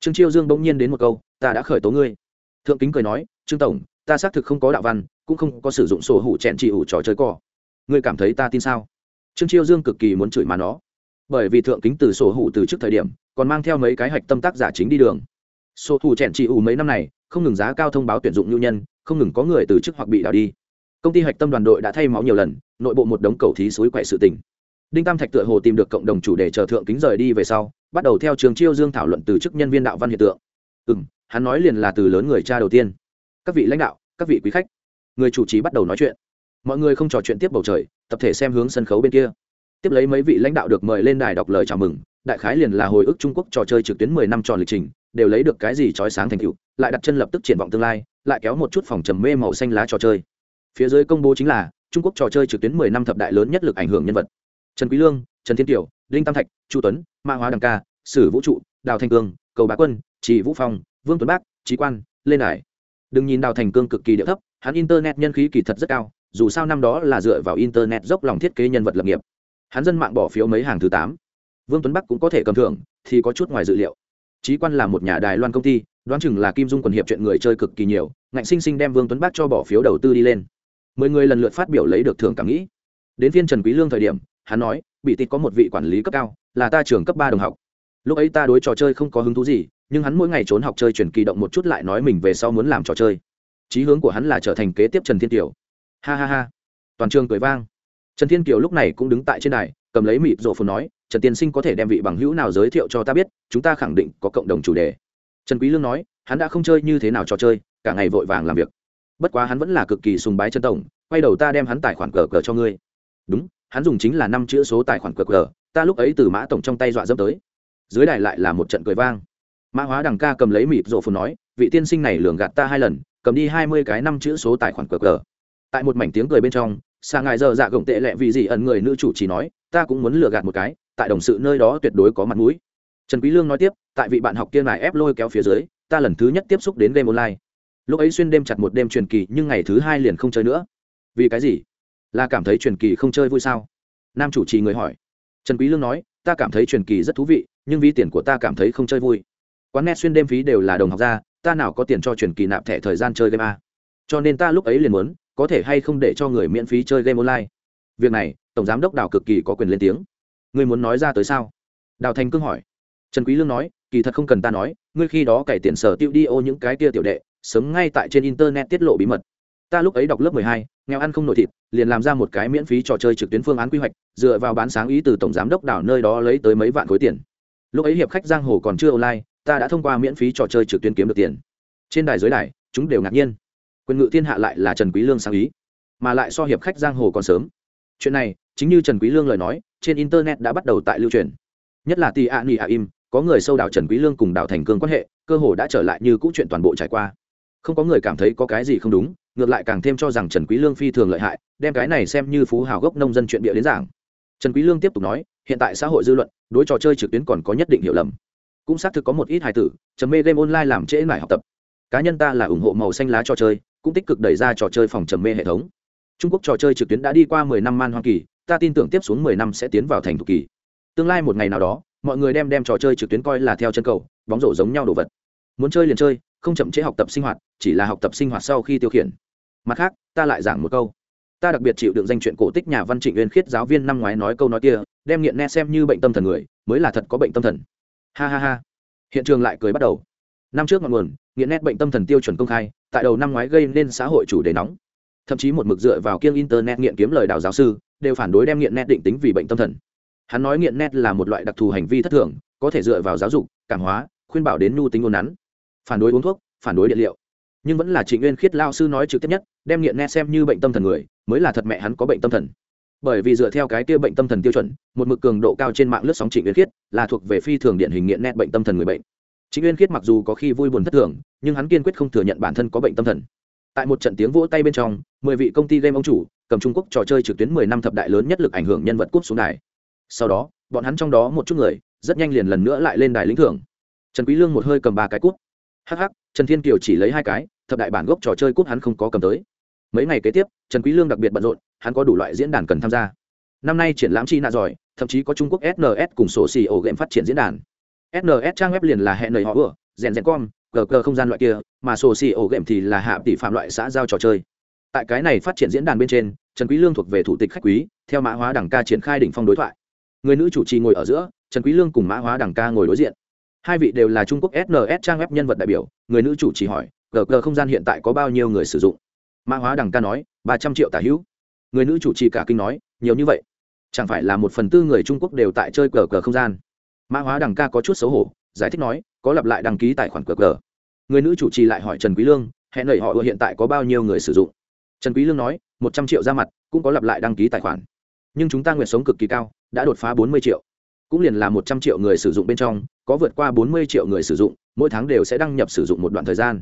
Speaker 1: Trương chiêu dương bỗng nhiên đến một câu, ta đã khởi tố ngươi. Thượng kính cười nói, trương tổng, ta xác thực không có đạo văn, cũng không có sử dụng sổ hủ chẹn chỉ ủ trò chơi cỏ ngươi cảm thấy ta tin sao? Trương chiêu dương cực kỳ muốn chửi mà nó bởi vì thượng kính từ sổ hủ từ trước thời điểm, còn mang theo mấy cái hạch tâm tác giả chính đi đường. Sổ hủ chèn trị ủ mấy năm này, không ngừng giá cao thông báo tuyển dụng nhu nhân, không ngừng có người từ chức hoặc bị đào đi. Công ty hạch tâm đoàn đội đã thay máu nhiều lần, nội bộ một đống cầu thí suối quậy sự tình. Đinh tam thạch tựa hồ tìm được cộng đồng chủ đề chờ thượng kính rời đi về sau, bắt đầu theo trường chiêu dương thảo luận từ chức nhân viên đạo văn hiện tượng. Ừ m hắn nói liền là từ lớn người cha đầu tiên. Các vị lãnh đạo, các vị quý khách. Người chủ trì bắt đầu nói chuyện. Mọi người không trò chuyện tiếp bầu trời, tập thể xem hướng sân khấu bên kia tiếp lấy mấy vị lãnh đạo được mời lên đài đọc lời chào mừng đại khái liền là hồi ức trung quốc trò chơi trực tuyến mười năm tròn lịch trình đều lấy được cái gì trói sáng thành tựu lại đặt chân lập tức triển vọng tương lai lại kéo một chút phòng trầm mê màu xanh lá trò chơi. Phía dưới công bố chính là trung quốc trò chơi trực tuyến mười năm thập đại lớn nhất lực ảnh hưởng nhân vật. Trần quý lương trần thiên Tiểu, đinh tam thạch chu tuấn mã hóa đằng ca sử vũ trụ đào thanh cương cầu bá quân Chỉ vũ phong vương tuấn bác trí quan lên đài đừng nhìn đào thành cương cực kỳ địa thấp hắn internet nhân khí kỳ thật rất cao dù sao năm đó là dựa vào internet dốc lòng thiết kế nhân vật lập nghiệp hắn dân mạng bỏ phiếu mấy hàng thứ tám. Vương tuấn bắc cũng có thể cầm thưởng, thì có chút ngoài dự liệu. Trí quan là một nhà đài loan công ty, đoán chừng là kim dung quần hiệp chuyện người chơi cực kỳ nhiều, ngạnh sinh sinh đem vương tuấn bắc cho bỏ phiếu đầu tư đi lên. Mười người lần lượt phát biểu lấy được thưởng cảm nghĩ. Đến phiên trần quý lương thời điểm, hắn nói bị tịt có một vị quản lý cấp cao, là ta trường cấp ba đồng học. Lúc ấy ta đối trò chơi không có hứng thú gì, nhưng hắn mỗi ngày trốn học chơi chuyển kỳ động một chút lại nói mình về sau muốn làm trò chơi. Chí hướng của hắn là trở thành kế tiếp trần thiên Tiểu. ha ha ha. Toàn trường cười vang trần thiên kiều lúc này cũng đứng tại trên đài, cầm lấy mịt rộ phồn nói, trần tiên sinh có thể đem vị bằng hữu nào giới thiệu cho ta biết, chúng ta khẳng định có cộng đồng chủ đề. Trần quý lương nói, hắn đã không chơi như thế nào trò chơi, cả ngày vội vàng làm việc. Bất quá hắn vẫn là cực kỳ sùng bái trần tổng, quay đầu ta đem hắn tài khoản cờ cờ cho ngươi. Đúng, hắn dùng chính là năm chữ số tài khoản cờ cờ, ta lúc ấy từ mã tổng trong tay dọa dẫm tới. Dưới đài lại là một trận cười vang. Mã hóa đằng ca cầm lấy mịt rộ phồn nói, vị tiên sinh này lường gạt ta hai lần, cầm đi hai mươi cái năm chữ số tài khoản cờ cờ. Tại một mảnh tiếng cười bên trong xa ngài giờ dạ gồng tệ lẹ vì gì ẩn người nữ chủ chỉ nói, ta cũng muốn lừa gạt một cái, tại đồng sự nơi đó tuyệt đối có mặt mũi. Trần quý lương nói tiếp, tại vị bạn học kia này ép lôi kéo phía dưới, ta lần thứ nhất tiếp xúc đến game online. Lúc ấy xuyên đêm chặt một đêm truyền kỳ, nhưng ngày thứ hai liền không chơi nữa. Vì cái gì? Là cảm thấy truyền kỳ không chơi vui sao? Nam chủ trì người hỏi. Trần quý lương nói, ta cảm thấy truyền kỳ rất thú vị, nhưng vì tiền của ta cảm thấy không chơi vui. Quán net xuyên đêm phí đều là đồng học ra, ta nào có tiền cho truyền kỳ nạp thẻ thời gian chơi game a? Cho nên ta lúc ấy liền muốn có thể hay không để cho người miễn phí chơi game online? Việc này tổng giám đốc đào cực kỳ có quyền lên tiếng. Ngươi muốn nói ra tới sao? Đào thành cương hỏi. Trần quý lương nói kỳ thật không cần ta nói ngươi khi đó cày tiền sở tiêu đi ô những cái kia tiểu đệ sớm ngay tại trên internet tiết lộ bí mật. Ta lúc ấy đọc lớp 12, nghèo ăn không nổi thịt liền làm ra một cái miễn phí trò chơi trực tuyến phương án quy hoạch dựa vào bán sáng ý từ tổng giám đốc đảo nơi đó lấy tới mấy vạn khối tiền. Lúc ấy hiệp khách giang hồ còn chưa online ta đã thông qua miễn phí trò chơi trực tuyến kiếm được tiền. Trên đài dưới đài chúng đều ngạc nhiên quyền ngự thiên hạ lại là trần quý lương sáng ý, mà lại so hiệp khách giang hồ còn sớm. Chuyện này, chính như trần quý lương lời nói, trên internet đã bắt đầu tại lưu truyền. Nhất là tì ạ nỉ ạ im, có người sâu đào trần quý lương cùng đào thành cương quan hệ, cơ hồ đã trở lại như cũ chuyện toàn bộ trải qua. Không có người cảm thấy có cái gì không đúng, ngược lại càng thêm cho rằng trần quý lương phi thường lợi hại, đem cái này xem như phú hào gốc nông dân chuyện bịa đến giảng. Trần quý lương tiếp tục nói, hiện tại xã hội dư luận, đối trò chơi trực tuyến còn có nhất định hiểu lầm. Cũng xác thực có một ít hài tử, trầm mê game online làm trễ lại học tập. Cá nhân ta là ủng hộ màu xanh lá trò chơi cũng tích cực đẩy ra trò chơi phòng trầm mê hệ thống. Trung quốc trò chơi trực tuyến đã đi qua mười năm man hoa kỳ, ta tin tưởng tiếp xuống mười năm sẽ tiến vào thành thục kỳ. Tương lai một ngày nào đó, mọi người đem đem trò chơi trực tuyến coi là theo chân cầu, bóng rổ giống nhau đồ vật. Muốn chơi liền chơi, không chậm chế học tập sinh hoạt, chỉ là học tập sinh hoạt sau khi tiêu khiển. Mặt khác, ta lại giảng một câu. Ta đặc biệt chịu đựng danh chuyện cổ tích nhà văn trịnh uyên khiết giáo viên năm ngoái nói câu nói kia, đem nghiện nghe xem như bệnh tâm thần người, mới là thật có bệnh tâm thần. Ha ha ha. Hiện trường lại cười bắt đầu năm trước ngọn nguồn, nghiện nét bệnh tâm thần tiêu chuẩn công khai, tại đầu năm ngoái gây nên xã hội chủ đề nóng. Thậm chí một mực dựa vào kiêng internet nghiện kiếm lời đào giáo sư, đều phản đối đem nghiện nét định tính vì bệnh tâm thần. Hắn nói nghiện nét là một loại đặc thù hành vi thất thường, có thể dựa vào giáo dục, cảm hóa, khuyên bảo đến nhu tính ngôn nắn. Phản đối uống thuốc, phản đối điện liệu. Nhưng vẫn là trịnh nguyên khiết lao sư nói trực tiếp nhất, đem nghiện nét xem như bệnh tâm thần người, mới là thật mẹ hắn có bệnh tâm thần. Bởi vì dựa theo cái kia bệnh tâm thần tiêu chuẩn, một mực cường độ cao trên mạng lướt sóng trịnh nguyên khiết là thuộc về phi thường điển hình nghiện nét bệnh tâm thần người bệnh. Chính Uyên khiết mặc dù có khi vui buồn thất thường, nhưng hắn kiên quyết không thừa nhận bản thân có bệnh tâm thần. Tại một trận tiếng vỗ tay bên trong, mười vị công ty game ông chủ, cầm trung quốc trò chơi trực tuyến mười năm thập đại lớn nhất lực ảnh hưởng nhân vật cúp xuống đài. Sau đó, bọn hắn trong đó một chút người, rất nhanh liền lần nữa lại lên đài lĩnh thưởng. Trần quý lương một hơi cầm ba cái cúp. Hắc hắc, trần thiên kiều chỉ lấy hai cái, thập đại bản gốc trò chơi cúp hắn không có cầm tới. Mấy ngày kế tiếp, trần quý lương đặc biệt bận rộn, hắn có đủ loại diễn đàn cần tham gia. Năm nay triển lãm chi nạ giỏi, thậm chí có trung quốc sns cùng sổ xì ổ game phát triển diễn đàn sns trang web liền là hẹn lời họ vừa, rèn rèn com, cờ cờ không gian loại kia, mà sổ xì ổ game thì là hạ tỷ phạm loại xã giao trò chơi. Tại cái này phát triển diễn đàn bên trên, trần quý lương thuộc về thủ tịch khách quý, theo mã hóa đẳng ca triển khai đỉnh phong đối thoại. Người nữ chủ trì ngồi ở giữa, trần quý lương cùng mã hóa đẳng ca ngồi đối diện. Hai vị đều là trung quốc sns trang web nhân vật đại biểu, người nữ chủ trì hỏi gg không gian hiện tại có bao nhiêu người sử dụng? Mã hóa đẳng ca nói, ba trăm triệu tả hữu. Người nữ chủ trì cả kinh nói, nhiều như vậy. Chẳng phải là một phần tư người trung quốc đều tại chơi gg không gian? Mã hóa đằng ca có chút xấu hổ, giải thích nói, có lặp lại đăng ký tài khoản gg người nữ chủ trì lại hỏi trần quý lương, hẹn lời họ hiện tại có bao nhiêu người sử dụng. Trần quý lương nói, một trăm triệu ra mặt, cũng có lặp lại đăng ký tài khoản. Nhưng chúng ta nguyện sống cực kỳ cao, đã đột phá bốn mươi triệu. Cũng liền là một trăm triệu người sử dụng bên trong, có vượt qua bốn mươi triệu người sử dụng, mỗi tháng đều sẽ đăng nhập sử dụng một đoạn thời gian.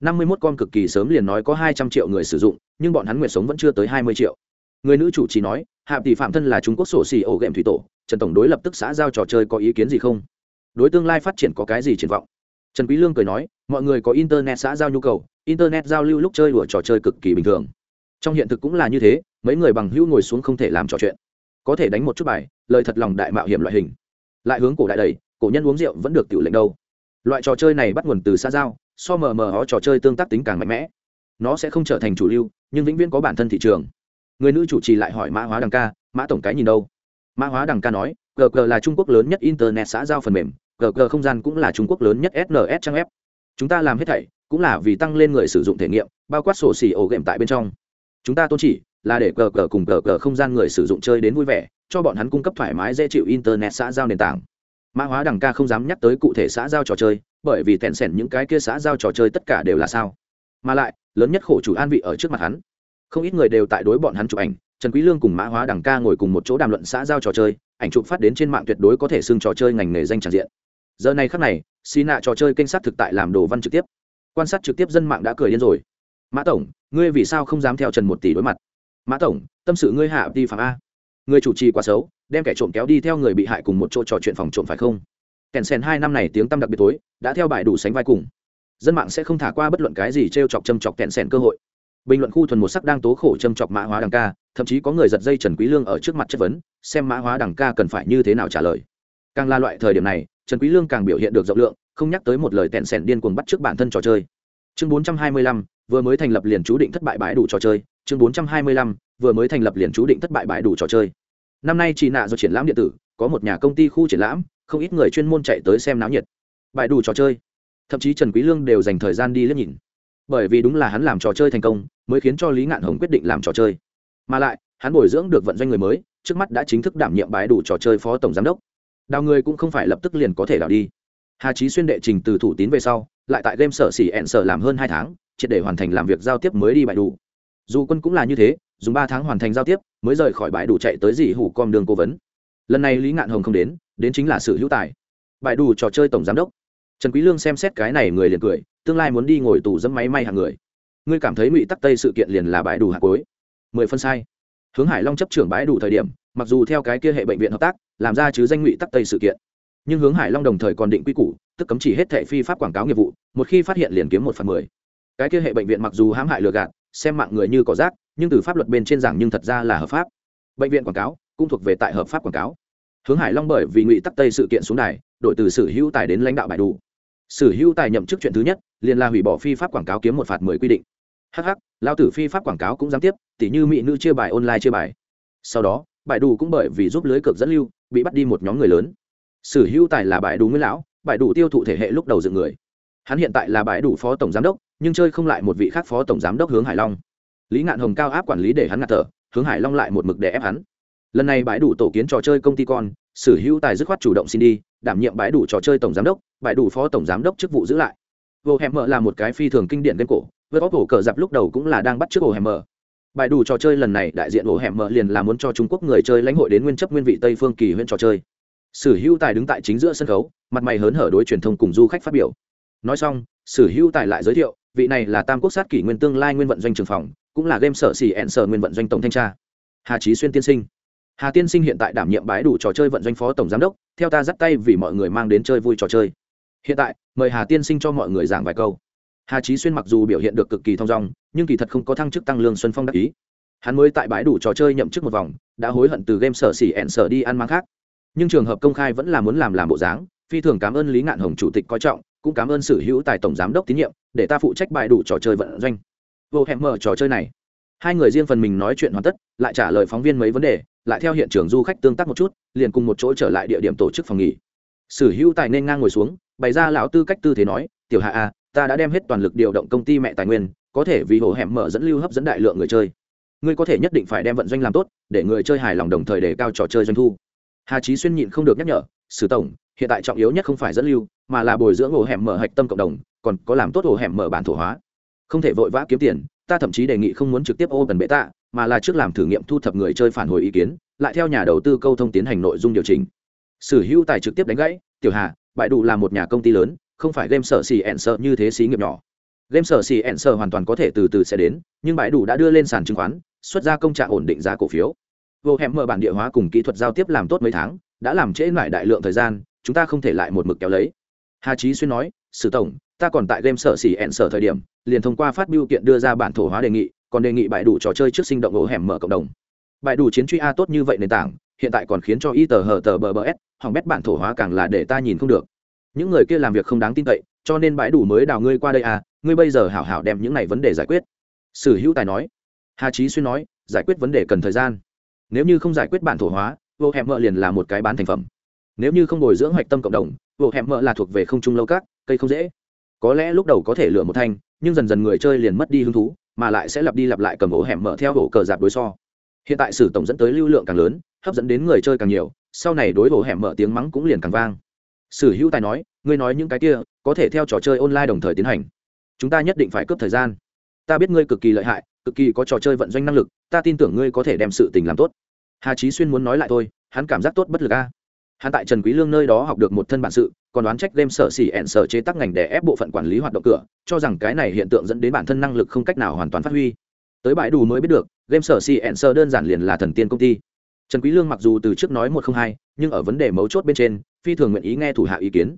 Speaker 1: năm mươi 51 con cực kỳ sớm liền nói có hai trăm triệu người sử dụng, nhưng bọn hắn nguyện sống vẫn chưa tới hai mươi triệu. Người nữ chủ trì nói hạ tỷ phạm thân là trung quốc sổ xì ổ ghệm thủy tổ trần tổng đối lập tức xã giao trò chơi có ý kiến gì không? Đối tương lai phát triển có cái gì triển vọng? Trần quý lương cười nói, mọi người có internet xã giao nhu cầu, internet giao lưu lúc chơi đùa trò chơi cực kỳ bình thường. Trong hiện thực cũng là như thế, mấy người bằng hữu ngồi xuống không thể làm trò chuyện. Có thể đánh một chút bài, lời thật lòng đại mạo hiểm loại hình. Lại hướng cổ đại đầy, cổ nhân uống rượu vẫn được tiểu lệnh đâu. Loại trò chơi này bắt nguồn từ xã giao, so mờ mờ ó trò chơi tương tác tính càng mạnh mẽ. Nó sẽ không trở thành chủ lưu, nhưng vĩnh viễn có bản thân thị trường. Người nữ chủ trì lại hỏi mã hóa đằng ca, mã tổng cái nhìn đâu? Mã hóa đằng ca nói gg là trung quốc lớn nhất internet xã giao phần mềm gg không gian cũng là trung quốc lớn nhất sns trang web. Chúng ta làm hết thảy cũng là vì tăng lên người sử dụng thể nghiệm, bao quát sổ xì ổ game tại bên trong. Chúng ta tôn chỉ là để gg cùng gg không gian người sử dụng chơi đến vui vẻ, cho bọn hắn cung cấp thoải mái, dễ chịu internet xã giao nền tảng. Mã hóa đằng ca không dám nhắc tới cụ thể xã giao trò chơi, bởi vì tẹn sẻn những cái kia xã giao trò chơi tất cả đều là sao. Mà lại, lớn nhất khổ chủ an vị ở trước mặt hắn. Không ít người đều tại đối bọn hắn chụp ảnh trần quý lương cùng mã hóa đằng ca ngồi cùng một chỗ đàm luận xã giao trò chơi, ảnh chụp phát đến trên mạng tuyệt đối có thể xưng trò chơi ngành nghề danh tràn diện. Giờ này khắc này xì nạ trò chơi kênh sát thực tại làm đồ văn trực tiếp. Quan sát trực tiếp dân mạng đã cười điên rồi. Mã tổng, ngươi vì sao không dám theo trần một tỷ đối mặt? Mã tổng, tâm sự ngươi hạ đi phạm a. Người chủ trì quá xấu, đem kẻ trộm kéo đi theo người bị hại cùng một chỗ trò chuyện phòng trộm phải không? Kèn sen hai năm này tiếng tăm đặc biệt tối đã theo bài đủ sánh vai cùng. Dân mạng sẽ không thả qua bất luận cái gì t r e o chọc châm chọc kèn sen cơ hội bình luận khu thuần một sắc đang tố khổ châm chọc mã hóa đằng ca thậm chí có người giật dây trần quý lương ở trước mặt chất vấn xem mã hóa đằng ca cần phải như thế nào trả lời. Càng là loại thời điểm này trần quý lương càng biểu hiện được rộng lượng không nhắc tới một lời tẹn sẹn điên cuồng bắt trước bản thân trò chơi. Chương 425, vừa mới thành lập liền chú định thất bại bãi đủ trò chơi. Chương 425, vừa mới thành lập liền chú định thất bại bãi đủ trò chơi. Năm nay chỉ nạ do triển lãm điện tử có một nhà công ty khu triển lãm không ít người chuyên môn chạy tới xem náo nhiệt. Bãi đủ trò chơi. Thậm chí trần quý lương đều dành thời gian đi liếc nhìn bởi vì đúng là hắn làm trò chơi thành công, mới khiến cho lý ngạn hồng quyết định làm trò chơi. Mà lại, hắn bồi dưỡng được vận doanh người mới, trước mắt đã chính thức đảm nhiệm bãi đủ trò chơi phó tổng giám đốc. Đào người cũng không phải lập tức liền có thể đào đi. Hà trí xuyên đệ trình từ thủ tín về sau, lại tại game sở xỉ ẹn sở làm hơn hai tháng, triệt để hoàn thành làm việc giao tiếp mới đi bãi đủ. Dù quân cũng là như thế, dùng ba tháng hoàn thành giao tiếp, mới rời khỏi bãi đủ chạy tới Dì hủ com đường cố vấn. Lần này lý ngạn hồng không đến đến chính là sự hữu tài. Bãi đủ trò chơi tổng giám đốc trần quý lương xem xét cái này người liền cười, tương lai muốn đi ngồi tù dẫm máy may hàng người. Ngươi cảm thấy ngụy tắc tây sự kiện liền là bãi đủ hạt cuối. Mười phân sai. Hướng hải long chấp trưởng bãi đủ thời điểm, mặc dù theo cái kia hệ bệnh viện hợp tác, làm ra chứ danh ngụy tắc tây sự kiện. Nhưng hướng hải long đồng thời còn định quy củ, tức cấm chỉ hết thệ phi pháp quảng cáo nghiệp vụ, một khi phát hiện liền kiếm một phần mười. Cái kia hệ bệnh viện mặc dù hãm hại lừa gạt, xem mạng người như cỏ rác, nhưng từ pháp luật bên trên giảng nhưng thật ra là hợp pháp. Bệnh viện quảng cáo cũng thuộc về tại hợp pháp quảng cáo. Hướng hải long bởi vì ngụy tắc tây sự kiện xuống đài đội từ sự hữu tài đến lãnh đạo bãi đủ sử hữu tài nhậm chức chuyện thứ nhất, liền là hủy bỏ phi pháp quảng cáo kiếm một phạt mười quy định. Hh lao tử phi pháp quảng cáo cũng dám tiếp, tỉ như mỹ nữ chia bài, online chia bài. Sau đó, bài đủ cũng bởi vì giúp lưới cược dẫn lưu, bị bắt đi một nhóm người lớn. Sử hữu tài là bài đủ nguyên lão, bài đủ tiêu thụ thể hệ lúc đầu dựng người. Hắn hiện tại là bài đủ phó tổng giám đốc, nhưng chơi không lại một vị khác phó tổng giám đốc hướng hải long. Lý ngạn hồng cao áp quản lý để hắn ngạt thở, hướng hải long lại một mực để ép hắn. Lần này bãi đủ tổ kiến trò chơi công ty con sử hữu tài dứt khoát chủ động xin đi, đảm nhiệm bãi đủ trò chơi tổng giám đốc, bãi đủ phó tổng giám đốc chức vụ giữ lại. Vô hẹm mở là một cái phi thường kinh điển game cổ, với bóc cổ cờ dạp lúc đầu cũng là đang bắt trước ổ hẹm mở bãi đủ trò chơi lần này, đại diện ổ hẻm mở liền là muốn cho trung quốc người chơi lãnh hội đến nguyên chấp nguyên vị tây phương kỳ huyện trò chơi. Sử hữu tài đứng tại chính giữa sân khấu, mặt mày hớn hở đối truyền thông cùng du khách phát biểu. Nói xong, sử hữu tài lại giới thiệu, vị này là tam quốc sát kỷ nguyên tương lai nguyên vận doanh trường phòng, cũng là game sở xỉ ẹn sở nguyên vận doanh tổng thanh tra. Hà trí xuyên tiên sinh hà tiên sinh hiện tại đảm nhiệm bái đủ trò chơi vận doanh phó tổng giám đốc, theo ta dắt tay vì mọi người mang đến chơi vui trò chơi. Hiện tại, mời hà tiên sinh cho mọi người giảng vài câu. Hà trí xuyên mặc dù biểu hiện được cực kỳ thong dong, nhưng kỳ thật không có thăng chức tăng lương xuân phong đắc ý. Hắn mới tại bãi đủ trò chơi nhậm chức một vòng, đã hối hận từ game sở xỉ ẹn sở đi ăn mang khác. Nhưng trường hợp công khai vẫn là muốn làm làm bộ dáng, phi thường cảm ơn lý ngạn hồng chủ tịch coi trọng, cũng cảm ơn sử hữu tài tổng giám đốc tín nhiệm, để ta phụ trách bãi đủ trò chơi vận doanh. Vô hẹn mở trò chơi này. Hai người riêng phần mình nói chuyện hoàn tất, lại trả lời phóng viên mấy vấn đề lại theo hiện trường du khách tương tác một chút liền cùng một chỗ trở lại địa điểm tổ chức phòng nghỉ. Sử hữu tài nên ngang ngồi xuống bày ra lão tư cách tư thế nói tiểu hạ a à, ta đã đem hết toàn lực điều động công ty mẹ tài nguyên có thể vì hồ hẻm mở dẫn lưu hấp dẫn đại lượng người chơi. Ngươi có thể nhất định phải đem vận doanh làm tốt để người chơi hài lòng đồng thời đề cao trò chơi doanh thu. Hà trí xuyên nhịn không được nhắc nhở sử tổng hiện tại trọng yếu nhất không phải dẫn lưu mà là bồi dưỡng hồ hẻm mở hạch tâm cộng đồng còn có làm tốt hồ hẻm mở bản thổ hóa. Không thể vội vã kiếm tiền ta thậm chí đề nghị không muốn trực tiếp ô cần bệ tạ mà là trước làm thử nghiệm thu thập người chơi phản hồi ý kiến, lại theo nhà đầu tư câu thông tiến hành nội dung điều chỉnh. Sử hữu tài trực tiếp đánh gãy, tiểu hà, bại đủ là một nhà công ty lớn, không phải game sở xì ẹn sợ như thế xí nghiệp nhỏ. Game sở xì ẹn sợ hoàn toàn có thể từ từ sẽ đến, nhưng bại đủ đã đưa lên sàn chứng khoán, xuất ra công trạng ổn định giá cổ phiếu. Vô hẻm mở bản địa hóa cùng kỹ thuật giao tiếp làm tốt mấy tháng, đã làm trễ lại đại lượng thời gian, chúng ta không thể lại một mực kéo lấy. Hà trí xuyên nói, sử tổng, ta còn tại game sở xỉ ẹn sở thời điểm, liền thông qua phát biểu kiện đưa ra bản thổ hóa đề nghị còn đề nghị bãi đủ trò chơi trước sinh động ổ hẻm mở cộng đồng. Bãi đủ chiến truy a tốt như vậy nền tảng, hiện tại còn khiến cho y tờ hờ tờ bờ bờ s, hỏng bét bản thổ hóa càng là để ta nhìn không được. Những người kia làm việc không đáng tin cậy, cho nên bãi đủ mới đào ngươi qua đây à ngươi bây giờ hảo hảo đem những này vấn đề giải quyết. Sử hữu tài nói. Hà trí xuyên nói, giải quyết vấn đề cần thời gian. Nếu như không giải quyết bản thổ hóa vô hẻm mợ liền là một cái bán thành phẩm. Nếu như không bồi dưỡng hoạch tâm cộng đồng vô hẻm mợ là thuộc về không trung lâu các, cây không dễ. Có lẽ lúc đầu có thể lựa một thanh, nhưng dần dần người chơi liền mất đi hứng thú mà lại sẽ lặp đi lặp lại cầm ổ hẻm mở theo ổ cờ dạp đối so. Hiện tại sử tổng dẫn tới lưu lượng càng lớn, hấp dẫn đến người chơi càng nhiều, sau này đối ổ hẻm mở tiếng mắng cũng liền càng vang. Sử hữu tài nói, ngươi nói những cái kia, có thể theo trò chơi online đồng thời tiến hành. Chúng ta nhất định phải cướp thời gian. Ta biết ngươi cực kỳ lợi hại, cực kỳ có trò chơi vận doanh năng lực, ta tin tưởng ngươi có thể đem sự tình làm tốt. Hà trí xuyên muốn nói lại thôi, hắn cảm giác tốt bất lực a hắn tại trần quý lương nơi đó học được một thân bản sự, còn đoán trách đem sở xỉ ẹn sở chế tác ngành để ép bộ phận quản lý hoạt động cửa, cho rằng cái này hiện tượng dẫn đến bản thân năng lực không cách nào hoàn toàn phát huy. Tới bãi đủ mới biết được, game sở xỉ ẹn sở đơn giản liền là thần tiên công ty. Trần quý lương mặc dù từ trước nói một không hai, nhưng ở vấn đề mấu chốt bên trên, phi thường nguyện ý nghe thủ hạ ý kiến.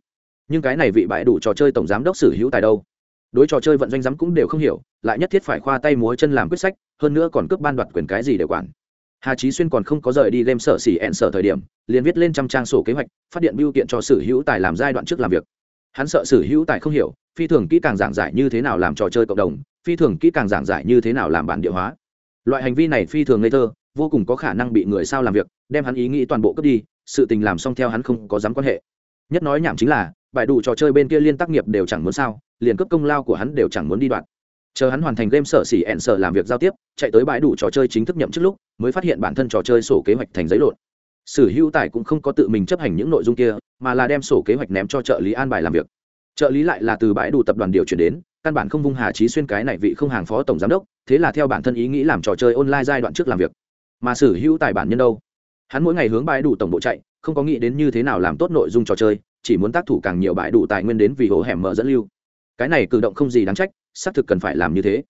Speaker 1: Nhưng cái này vị bãi đủ trò chơi tổng giám đốc sử hữu tài đâu? Đối trò chơi vận doanh giám cũng đều không hiểu, lại nhất thiết phải khoa tay múa chân làm quyết sách, hơn nữa còn cướp ban đoạt quyền cái gì để quản? Hà trí xuyên còn không có rời đi game sở xỉ ẹn sở thời điểm, liền viết lên trăm trang sổ kế hoạch, phát điện biêu kiện cho sử hữu tài làm giai đoạn trước làm việc. Hắn sợ sử hữu tài không hiểu, phi thường kỹ càng giảng giải như thế nào làm trò chơi cộng đồng, phi thường kỹ càng giảng giải như thế nào làm bản địa hóa. Loại hành vi này phi thường ngây thơ, vô cùng có khả năng bị người sao làm việc, đem hắn ý nghĩ toàn bộ cướp đi, sự tình làm xong theo hắn không có dám quan hệ. Nhất nói nhảm chính là, bài đủ trò chơi bên kia liên tác nghiệp đều chẳng muốn sao, liền cướp công lao của hắn đều chẳng muốn đi đoạn chờ hắn hoàn thành game sở xỉ ẹn sở làm việc giao tiếp, chạy tới bãi đủ trò chơi chính thức nhậm trước lúc, mới phát hiện bản thân trò chơi sổ kế hoạch thành giấy lộn. Sử hữu tài cũng không có tự mình chấp hành những nội dung kia, mà là đem sổ kế hoạch ném cho trợ lý an bài làm việc. Trợ lý lại là từ bãi đủ tập đoàn điều chuyển đến, căn bản không vung hà trí xuyên cái này vị không hàng phó tổng giám đốc, thế là theo bản thân ý nghĩ làm trò chơi online giai đoạn trước làm việc. Mà sử hữu tài bản nhân đâu? Hắn mỗi ngày hướng bãi đủ tổng bộ chạy, không có nghĩ đến như thế nào làm tốt nội dung trò chơi, chỉ muốn tác thủ càng nhiều bãi đủ tài nguyên đến vì hổ hẻm mở dẫn lưu cái này cử động không gì đáng trách, xác thực cần phải làm như thế.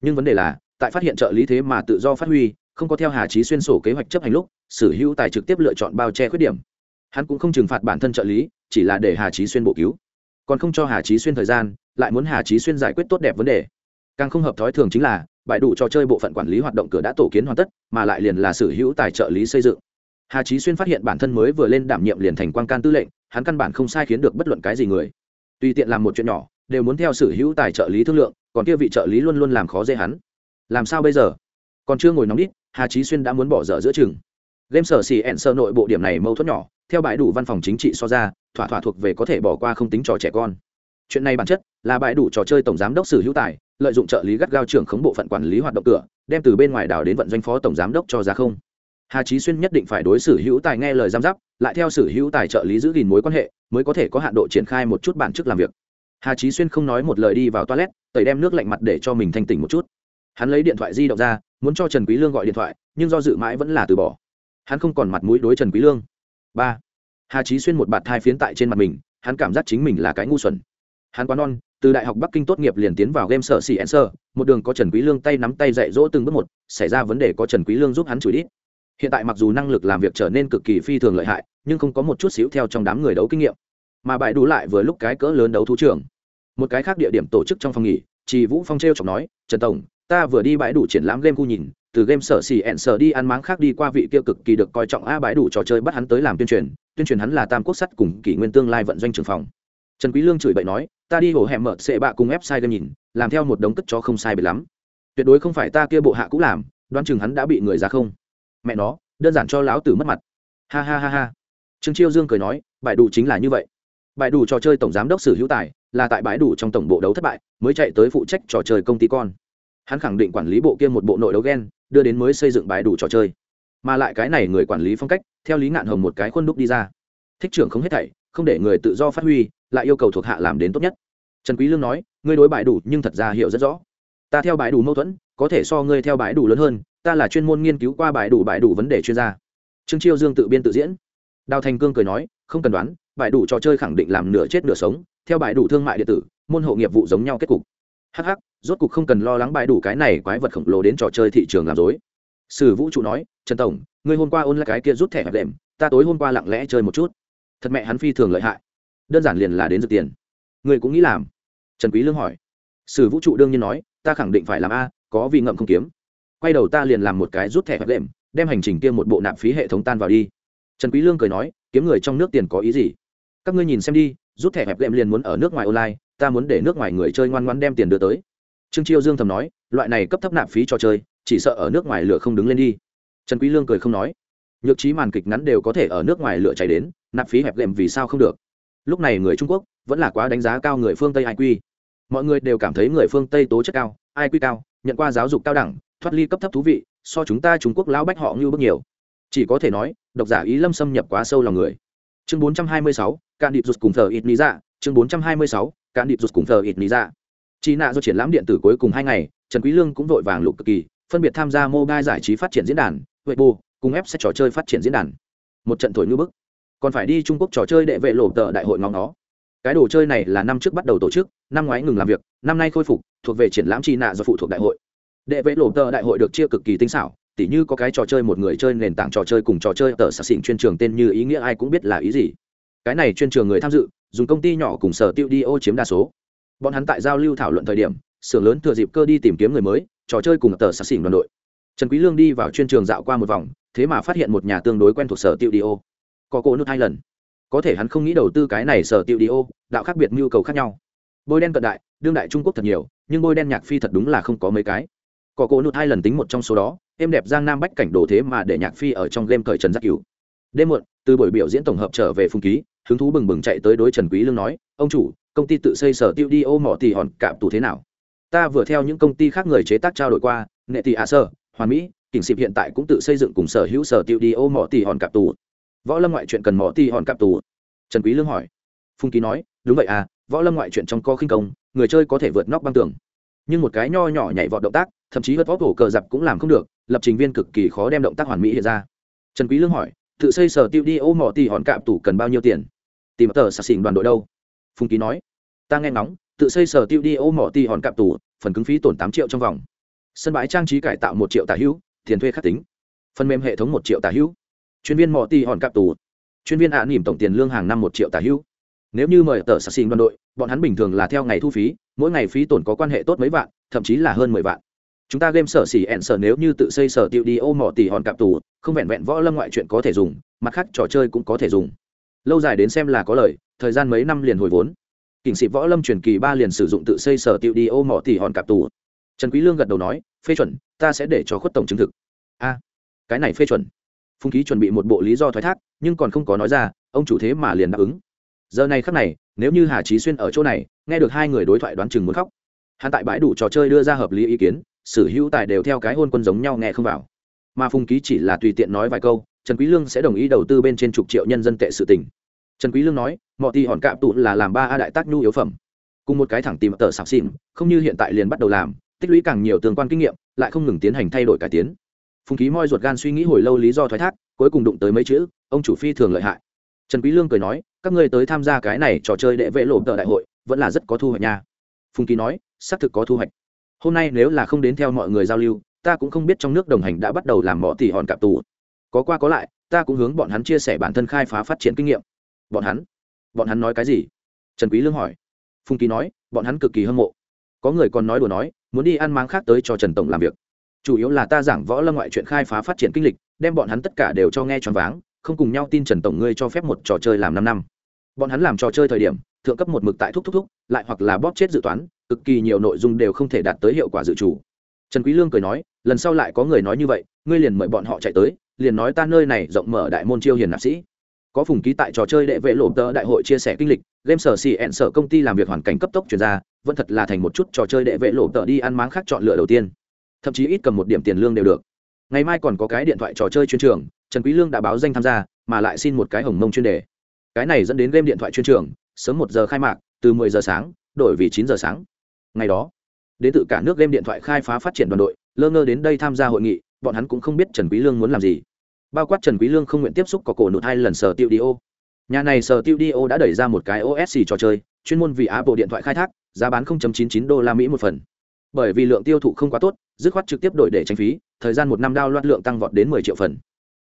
Speaker 1: Nhưng vấn đề là, tại phát hiện trợ lý thế mà tự do phát huy, không có theo hà trí xuyên sổ kế hoạch chấp hành lúc sử hữu tài trực tiếp lựa chọn bao che khuyết điểm. Hắn cũng không trừng phạt bản thân trợ lý, chỉ là để hà trí xuyên bổ cứu. Còn không cho hà trí xuyên thời gian, lại muốn hà trí xuyên giải quyết tốt đẹp vấn đề. Càng không hợp thói thường chính là bãi đủ trò chơi bộ phận quản lý hoạt động cửa đã tổ kiến hoàn tất, mà lại liền là sử hữu tài trợ lý xây dựng. Hà trí xuyên phát hiện bản thân mới vừa lên đảm nhiệm liền thành quan can tư lệnh, hắn căn bản không sai khiến được bất luận cái gì người. Tùy tiện làm một chuyện nhỏ đều muốn theo sự hữu tài trợ lý thương lượng, còn kia vị trợ lý luôn luôn làm khó dễ hắn. Làm sao bây giờ? Còn chưa ngồi nóng đít, hà trí xuyên đã muốn bỏ dở giữa chừng. Game sở xì ẹn sơ nội bộ điểm này mâu thuẫn nhỏ, theo bãi đủ văn phòng chính trị so ra, thỏa thỏa thuộc về có thể bỏ qua không tính trò trẻ con. Chuyện này bản chất là bãi đủ trò chơi tổng giám đốc sử hữu tài, lợi dụng trợ lý gắt gao trưởng khống bộ phận quản lý hoạt động cửa, đem từ bên ngoài đảo đến vận doanh phó tổng giám đốc cho ra không. Hà trí xuyên nhất định phải đối xử hữu tài nghe lời giám giáp, lại theo xử hữu tài trợ lý giữ gìn mối quan hệ, mới có thể có hạn độ triển khai một chút bản chức làm việc hà trí xuyên không nói một lời đi vào toilet, tẩy đem nước lạnh mặt để cho mình thanh tỉnh một chút. Hắn lấy điện thoại di động ra, muốn cho trần quý lương gọi điện thoại, nhưng do dự mãi vẫn là từ bỏ. Hắn không còn mặt mũi đối trần quý lương. Ba. Hà trí xuyên một bạt thai phiến tại trên mặt mình, hắn cảm giác chính mình là cái ngu xuẩn. Hắn quá non, từ đại học bắc kinh tốt nghiệp liền tiến vào game sở xỉ sơ, một đường có trần quý lương tay nắm tay dạy dỗ từng bước một, xảy ra vấn đề có trần quý lương giúp hắn chửi đi hiện tại mặc dù năng lực làm việc trở nên cực kỳ phi thường lợi hại, nhưng không có một chút xíu theo trong đám người đấu kinh nghiệm mà bại đủ lại vừa lúc cái cỡ lớn đấu thú trưởng một cái khác địa điểm tổ chức trong phòng nghỉ chị vũ phong t r chọc nói, trần tổng, ta vừa đi bãi đủ triển lãm game khu nhìn, từ game sở xì ẹn sở đi ăn máng khác đi qua vị kia cực kỳ được coi trọng a bãi đủ trò chơi bắt hắn tới làm tuyên truyền tuyên truyền hắn là tam quốc sắt cùng kỷ nguyên tương lai vận doanh trường phòng. Trần quý lương chửi bậy nói, ta đi hồ hẻm mở sẽ bạ cùng ép sai game nhìn, làm theo một đống cất cho không sai biệt lắm. Tuyệt đối không phải ta kia bộ hạ cũng làm, đoán chừng hắn đã bị người ra không. Mẹ nó, đơn giản cho lão tử mất mặt. Ha ha ha ha. Trương chiêu dương cười nói, bãi đủ chính là như vậy bãi đủ trò chơi tổng giám đốc sử hữu tài là tại bãi đủ trong tổng bộ đấu thất bại, mới chạy tới phụ trách trò chơi công ty con. Hắn khẳng định quản lý bộ kia một bộ nội đấu ghen đưa đến mới xây dựng bãi đủ trò chơi. Mà lại cái này người quản lý phong cách, theo lý ngạn hồng một cái khuôn đúc đi ra. Thích trưởng không hết thảy, không để người tự do phát huy, lại yêu cầu thuộc hạ làm đến tốt nhất. Trần quý lương nói, ngươi đối bãi đủ nhưng thật ra hiểu rất rõ. Ta theo bãi đủ mâu thuẫn, có thể so ngươi theo bãi đủ lớn hơn, ta là chuyên môn nghiên cứu qua bãi đủ bãi đủ vấn đề chuyên gia. Trương chiêu dương tự biên tự diễn. Đào thành cương cười nói, không cần đoán bài đủ trò chơi khẳng định làm nửa chết nửa sống, theo bài đủ thương mại điện tử, môn hộ nghiệp vụ giống nhau kết cục. Hh rốt cục không cần lo lắng bài đủ cái này quái vật khổng lồ đến trò chơi thị trường làm dối sử vũ trụ nói, trần tổng, ngươi hôm qua ôn lại cái kia rút thẻ hẹp đệm, ta tối hôm qua lặng lẽ chơi một chút. Thật mẹ hắn phi thường lợi hại. Đơn giản liền là đến dự tiền. Người cũng nghĩ làm? Trần quý lương hỏi. Sử vũ trụ đương nhiên nói, ta khẳng định phải làm a, có vì ngậm không kiếm. Quay đầu ta liền làm một cái rút thẻ hẹp đệm, đem hành trình kia một bộ nạp phí hệ thống tan vào đi. Trần quý lương cười nói, kiếm người trong nước tiền có ý gì? Các ngươi nhìn xem đi, rút thẻ hẹp đệm liền muốn ở nước ngoài online, ta muốn để nước ngoài người chơi ngoan ngoãn đem tiền đưa tới. Trương chiêu dương thầm nói, loại này cấp thấp nạp phí cho chơi, chỉ sợ ở nước ngoài lửa không đứng lên đi. Trần quý lương cười không nói, nhược trí màn kịch ngắn đều có thể ở nước ngoài lửa cháy đến, nạp phí hẹp lệm vì sao không được? Lúc này người trung quốc vẫn là quá đánh giá cao người phương tây iq mọi người đều cảm thấy người phương tây tố chất cao iq cao, nhận qua giáo dục cao đẳng, thoát ly cấp thấp thú vị, so chúng ta trung quốc lão bách họ như bước nhiều. Chỉ có thể nói, độc giả ý lâm xâm nhập quá sâu lòng người chương 426, cạn điệp rụt cùng thờ ít lý dạ. Chương 426, cạn điệp rụt cùng thờ ít lý dạ. Chị nạ do triển lãm điện tử cuối cùng hai ngày trần quý lương cũng vội vàng lục cực kỳ phân biệt tham gia mobile giải trí phát triển diễn đàn weibo cùng ép sẽ trò chơi phát triển diễn đàn. Một trận thổi như bức. Còn phải đi trung quốc trò chơi đệ vệ lộ tờ đại hội ngóng nó. Cái đồ chơi này là năm trước bắt đầu tổ chức năm ngoái ngừng làm việc năm nay khôi phục thuộc về triển lãm chi nạ do phụ thuộc đại hội. Đệ vệ lộ tờ đại hội được chia cực kỳ tinh xảo tỉ như có cái trò chơi một người chơi nền tảng trò chơi cùng trò chơi tờ sạc xỉn chuyên trường tên như ý nghĩa ai cũng biết là ý gì. Cái này chuyên trường người tham dự, dùng công ty nhỏ cùng sở tiêu đi ô chiếm đa số. Bọn hắn tại giao lưu thảo luận thời điểm, xưởng lớn thừa dịp cơ đi tìm kiếm người mới, trò chơi cùng tờ sạc xỉn đoàn đội. Trần quý lương đi vào chuyên trường dạo qua một vòng, thế mà phát hiện một nhà tương đối quen thuộc sở tiêu đi ô. Có cô nút hai lần. Có thể hắn không nghĩ đầu tư cái này sở tiêu đi ô, đạo khác biệt nhu cầu khác nhau. Bôi đen cận đại, đương đại trung quốc thật nhiều, nhưng bôi đen nhạc phi thật đúng là không có mấy cái. Có cô nút hai lần tính một trong số đó em đẹp giang nam bách cảnh đồ thế mà để nhạc phi ở trong game cởi trần giác cửu. Đêm muộn, từ buổi biểu diễn tổng hợp trở về phùng ký, hứng thú bừng bừng chạy tới đối trần quý lương nói, ông chủ, công ty tự xây sở tiêu đi ô mỏ tỷ hòn cạm tủ thế nào? Ta vừa theo những công ty khác người chế tác trao đổi qua, nghệ tỷ ạ sơ, hoàn mỹ, kỉnh xịp hiện tại cũng tự xây dựng cùng sở hữu sở tiêu đi ô mỏ tỷ hòn cạm tủ võ lâm ngoại chuyện cần mỏ tỷ hòn cạm tủ trần quý lương hỏi. Phùng ký nói, đúng vậy à võ lâm ngoại chuyện trong co khinh công, người chơi có thể vượt nóc băng tường. Nhưng một cái nho nhỏ nhảy vọt động tác thậm chí vớt vóc cổ cờ dập cũng làm không được, lập trình viên cực kỳ khó đem động tác hoàn mỹ hiện ra. Trần quý lương hỏi, tự xây sở tiêu đi ô mỏ tỷ hòn cạm tủ cần bao nhiêu tiền? Tìm tờ sạc xỉn đoàn đội đâu? Phùng ký nói, ta nghe ngóng, tự xây sở tiêu đi ô mỏ tỷ hòn cạm tủ phần cứng phí tổn tám triệu trong vòng. Sân bãi trang trí cải tạo một triệu tà hữu, tiền thuê khắc tính. Phần mềm hệ thống một triệu tà hữu. Chuyên viên mỏ tỷ hòn cạm tủ chuyên viên ạ nỉm tổng tiền lương hàng năm một triệu tà hữu. Nếu như mời tờ sạc xỉn đoàn đội, bọn hắn bình thường là theo ngày thu phí, mỗi ngày phí tổn có quan hệ tốt mấy vạn, thậm chí là hơn mười vạn chúng ta game sở xỉ ẹn sở nếu như tự xây sở tiêu đi ô mỏ tỷ hòn cạp tù, không vẹn vẹn võ lâm ngoại chuyện có thể dùng, mặt khác trò chơi cũng có thể dùng. Lâu dài đến xem là có lời, thời gian mấy năm liền hồi vốn. Kỉnh sĩ võ lâm truyền kỳ ba liền sử dụng tự xây sở tiêu đi ô mỏ tỷ hòn cạp tù. Trần quý lương gật đầu nói, phê chuẩn, ta sẽ để cho khuất tổng chứng thực. A, cái này phê chuẩn. Phùng ký chuẩn bị một bộ lý do thoái thác, nhưng còn không có nói ra, ông chủ thế mà liền đáp ứng. Giờ này khắc này, nếu như hà trí xuyên ở chỗ này, nghe được hai người đối thoại đoán chừng muốn khóc. Hắn tại bãi đủ trò chơi đưa ra hợp lý ý kiến sử hữu tài đều theo cái hôn quân giống nhau nghe không vào. Mà phùng ký chỉ là tùy tiện nói vài câu, trần quý lương sẽ đồng ý đầu tư bên trên chục triệu nhân dân tệ sự tình. Trần quý lương nói mọi thì hòn cạm tụ là làm ba a đại tác nhu yếu phẩm. Cùng một cái thẳng tìm tờ sạc xỉn, không như hiện tại liền bắt đầu làm, tích lũy càng nhiều tương quan kinh nghiệm, lại không ngừng tiến hành thay đổi cải tiến. Phùng ký moi ruột gan suy nghĩ hồi lâu lý do thoái thác, cuối cùng đụng tới mấy chữ, ông chủ phi thường lợi hại. Trần quý lương cười nói, các ngươi tới tham gia cái này trò chơi đệ vệ lộ tờ đại hội, vẫn là rất có thu hoạch nha. Phùng ký nói, xác thực có thu hoạch hôm nay nếu là không đến theo mọi người giao lưu, ta cũng không biết trong nước đồng hành đã bắt đầu làm mỏ tỉ hòn cạp tù. Có qua có lại, ta cũng hướng bọn hắn chia sẻ bản thân khai phá phát triển kinh nghiệm. Bọn hắn? Bọn hắn nói cái gì? Trần quý lương hỏi. Phùng Kỳ nói, bọn hắn cực kỳ hâm mộ. Có người còn nói đùa nói, muốn đi ăn máng khác tới cho trần tổng làm việc. Chủ yếu là ta giảng võ lâm ngoại chuyện khai phá phát triển kinh lịch, đem bọn hắn tất cả đều cho nghe choáng váng, không cùng nhau tin trần tổng ngươi cho phép một trò chơi làm năm năm. Bọn hắn làm trò chơi thời điểm, thượng cấp một mực tại thúc thúc thúc, lại hoặc là bóp chết dự toán cực kỳ nhiều nội dung đều không thể đạt tới hiệu quả dự chủ. trần quý lương cười nói, lần sau lại có người nói như vậy, ngươi liền mời bọn họ chạy tới, liền nói ta nơi này rộng mở đại môn chiêu hiền nạp sĩ. Có phùng ký tại trò chơi đệ vệ lộ tờ đại hội chia sẻ kinh lịch, game sở xì ẹn sở công ty làm việc hoàn cảnh cấp tốc chuyển ra, vẫn thật là thành một chút trò chơi đệ vệ lộ tờ đi ăn máng khác chọn lựa đầu tiên. Thậm chí ít cầm một điểm tiền lương đều được. Ngày mai còn có cái điện thoại trò chơi chuyên trường, trần quý lương đã báo danh tham gia, mà lại xin một cái hồng mông chuyên đề. Cái này dẫn đến game điện thoại chuyên trường, sớm một giờ khai mạc, từ 10 giờ sáng, đổi vì 9 giờ sáng ngày đó, đến từ cả nước game điện thoại khai phá phát triển đoàn đội, lơ ngơ đến đây tham gia hội nghị, bọn hắn cũng không biết trần quý lương muốn làm gì. Bao quát trần quý lương không nguyện tiếp xúc có cổ nụt hai lần sở tiêu đi ô. Nhà này sở tiêu đi ô đã đẩy ra một cái osc trò chơi, chuyên môn vì apple điện thoại khai thác, giá bán 0.99 đô la mỹ một phần. Bởi vì lượng tiêu thụ không quá tốt, dứt khoát trực tiếp đổi để tránh phí, thời gian một năm đao loạt lượng tăng vọt đến 10 triệu phần.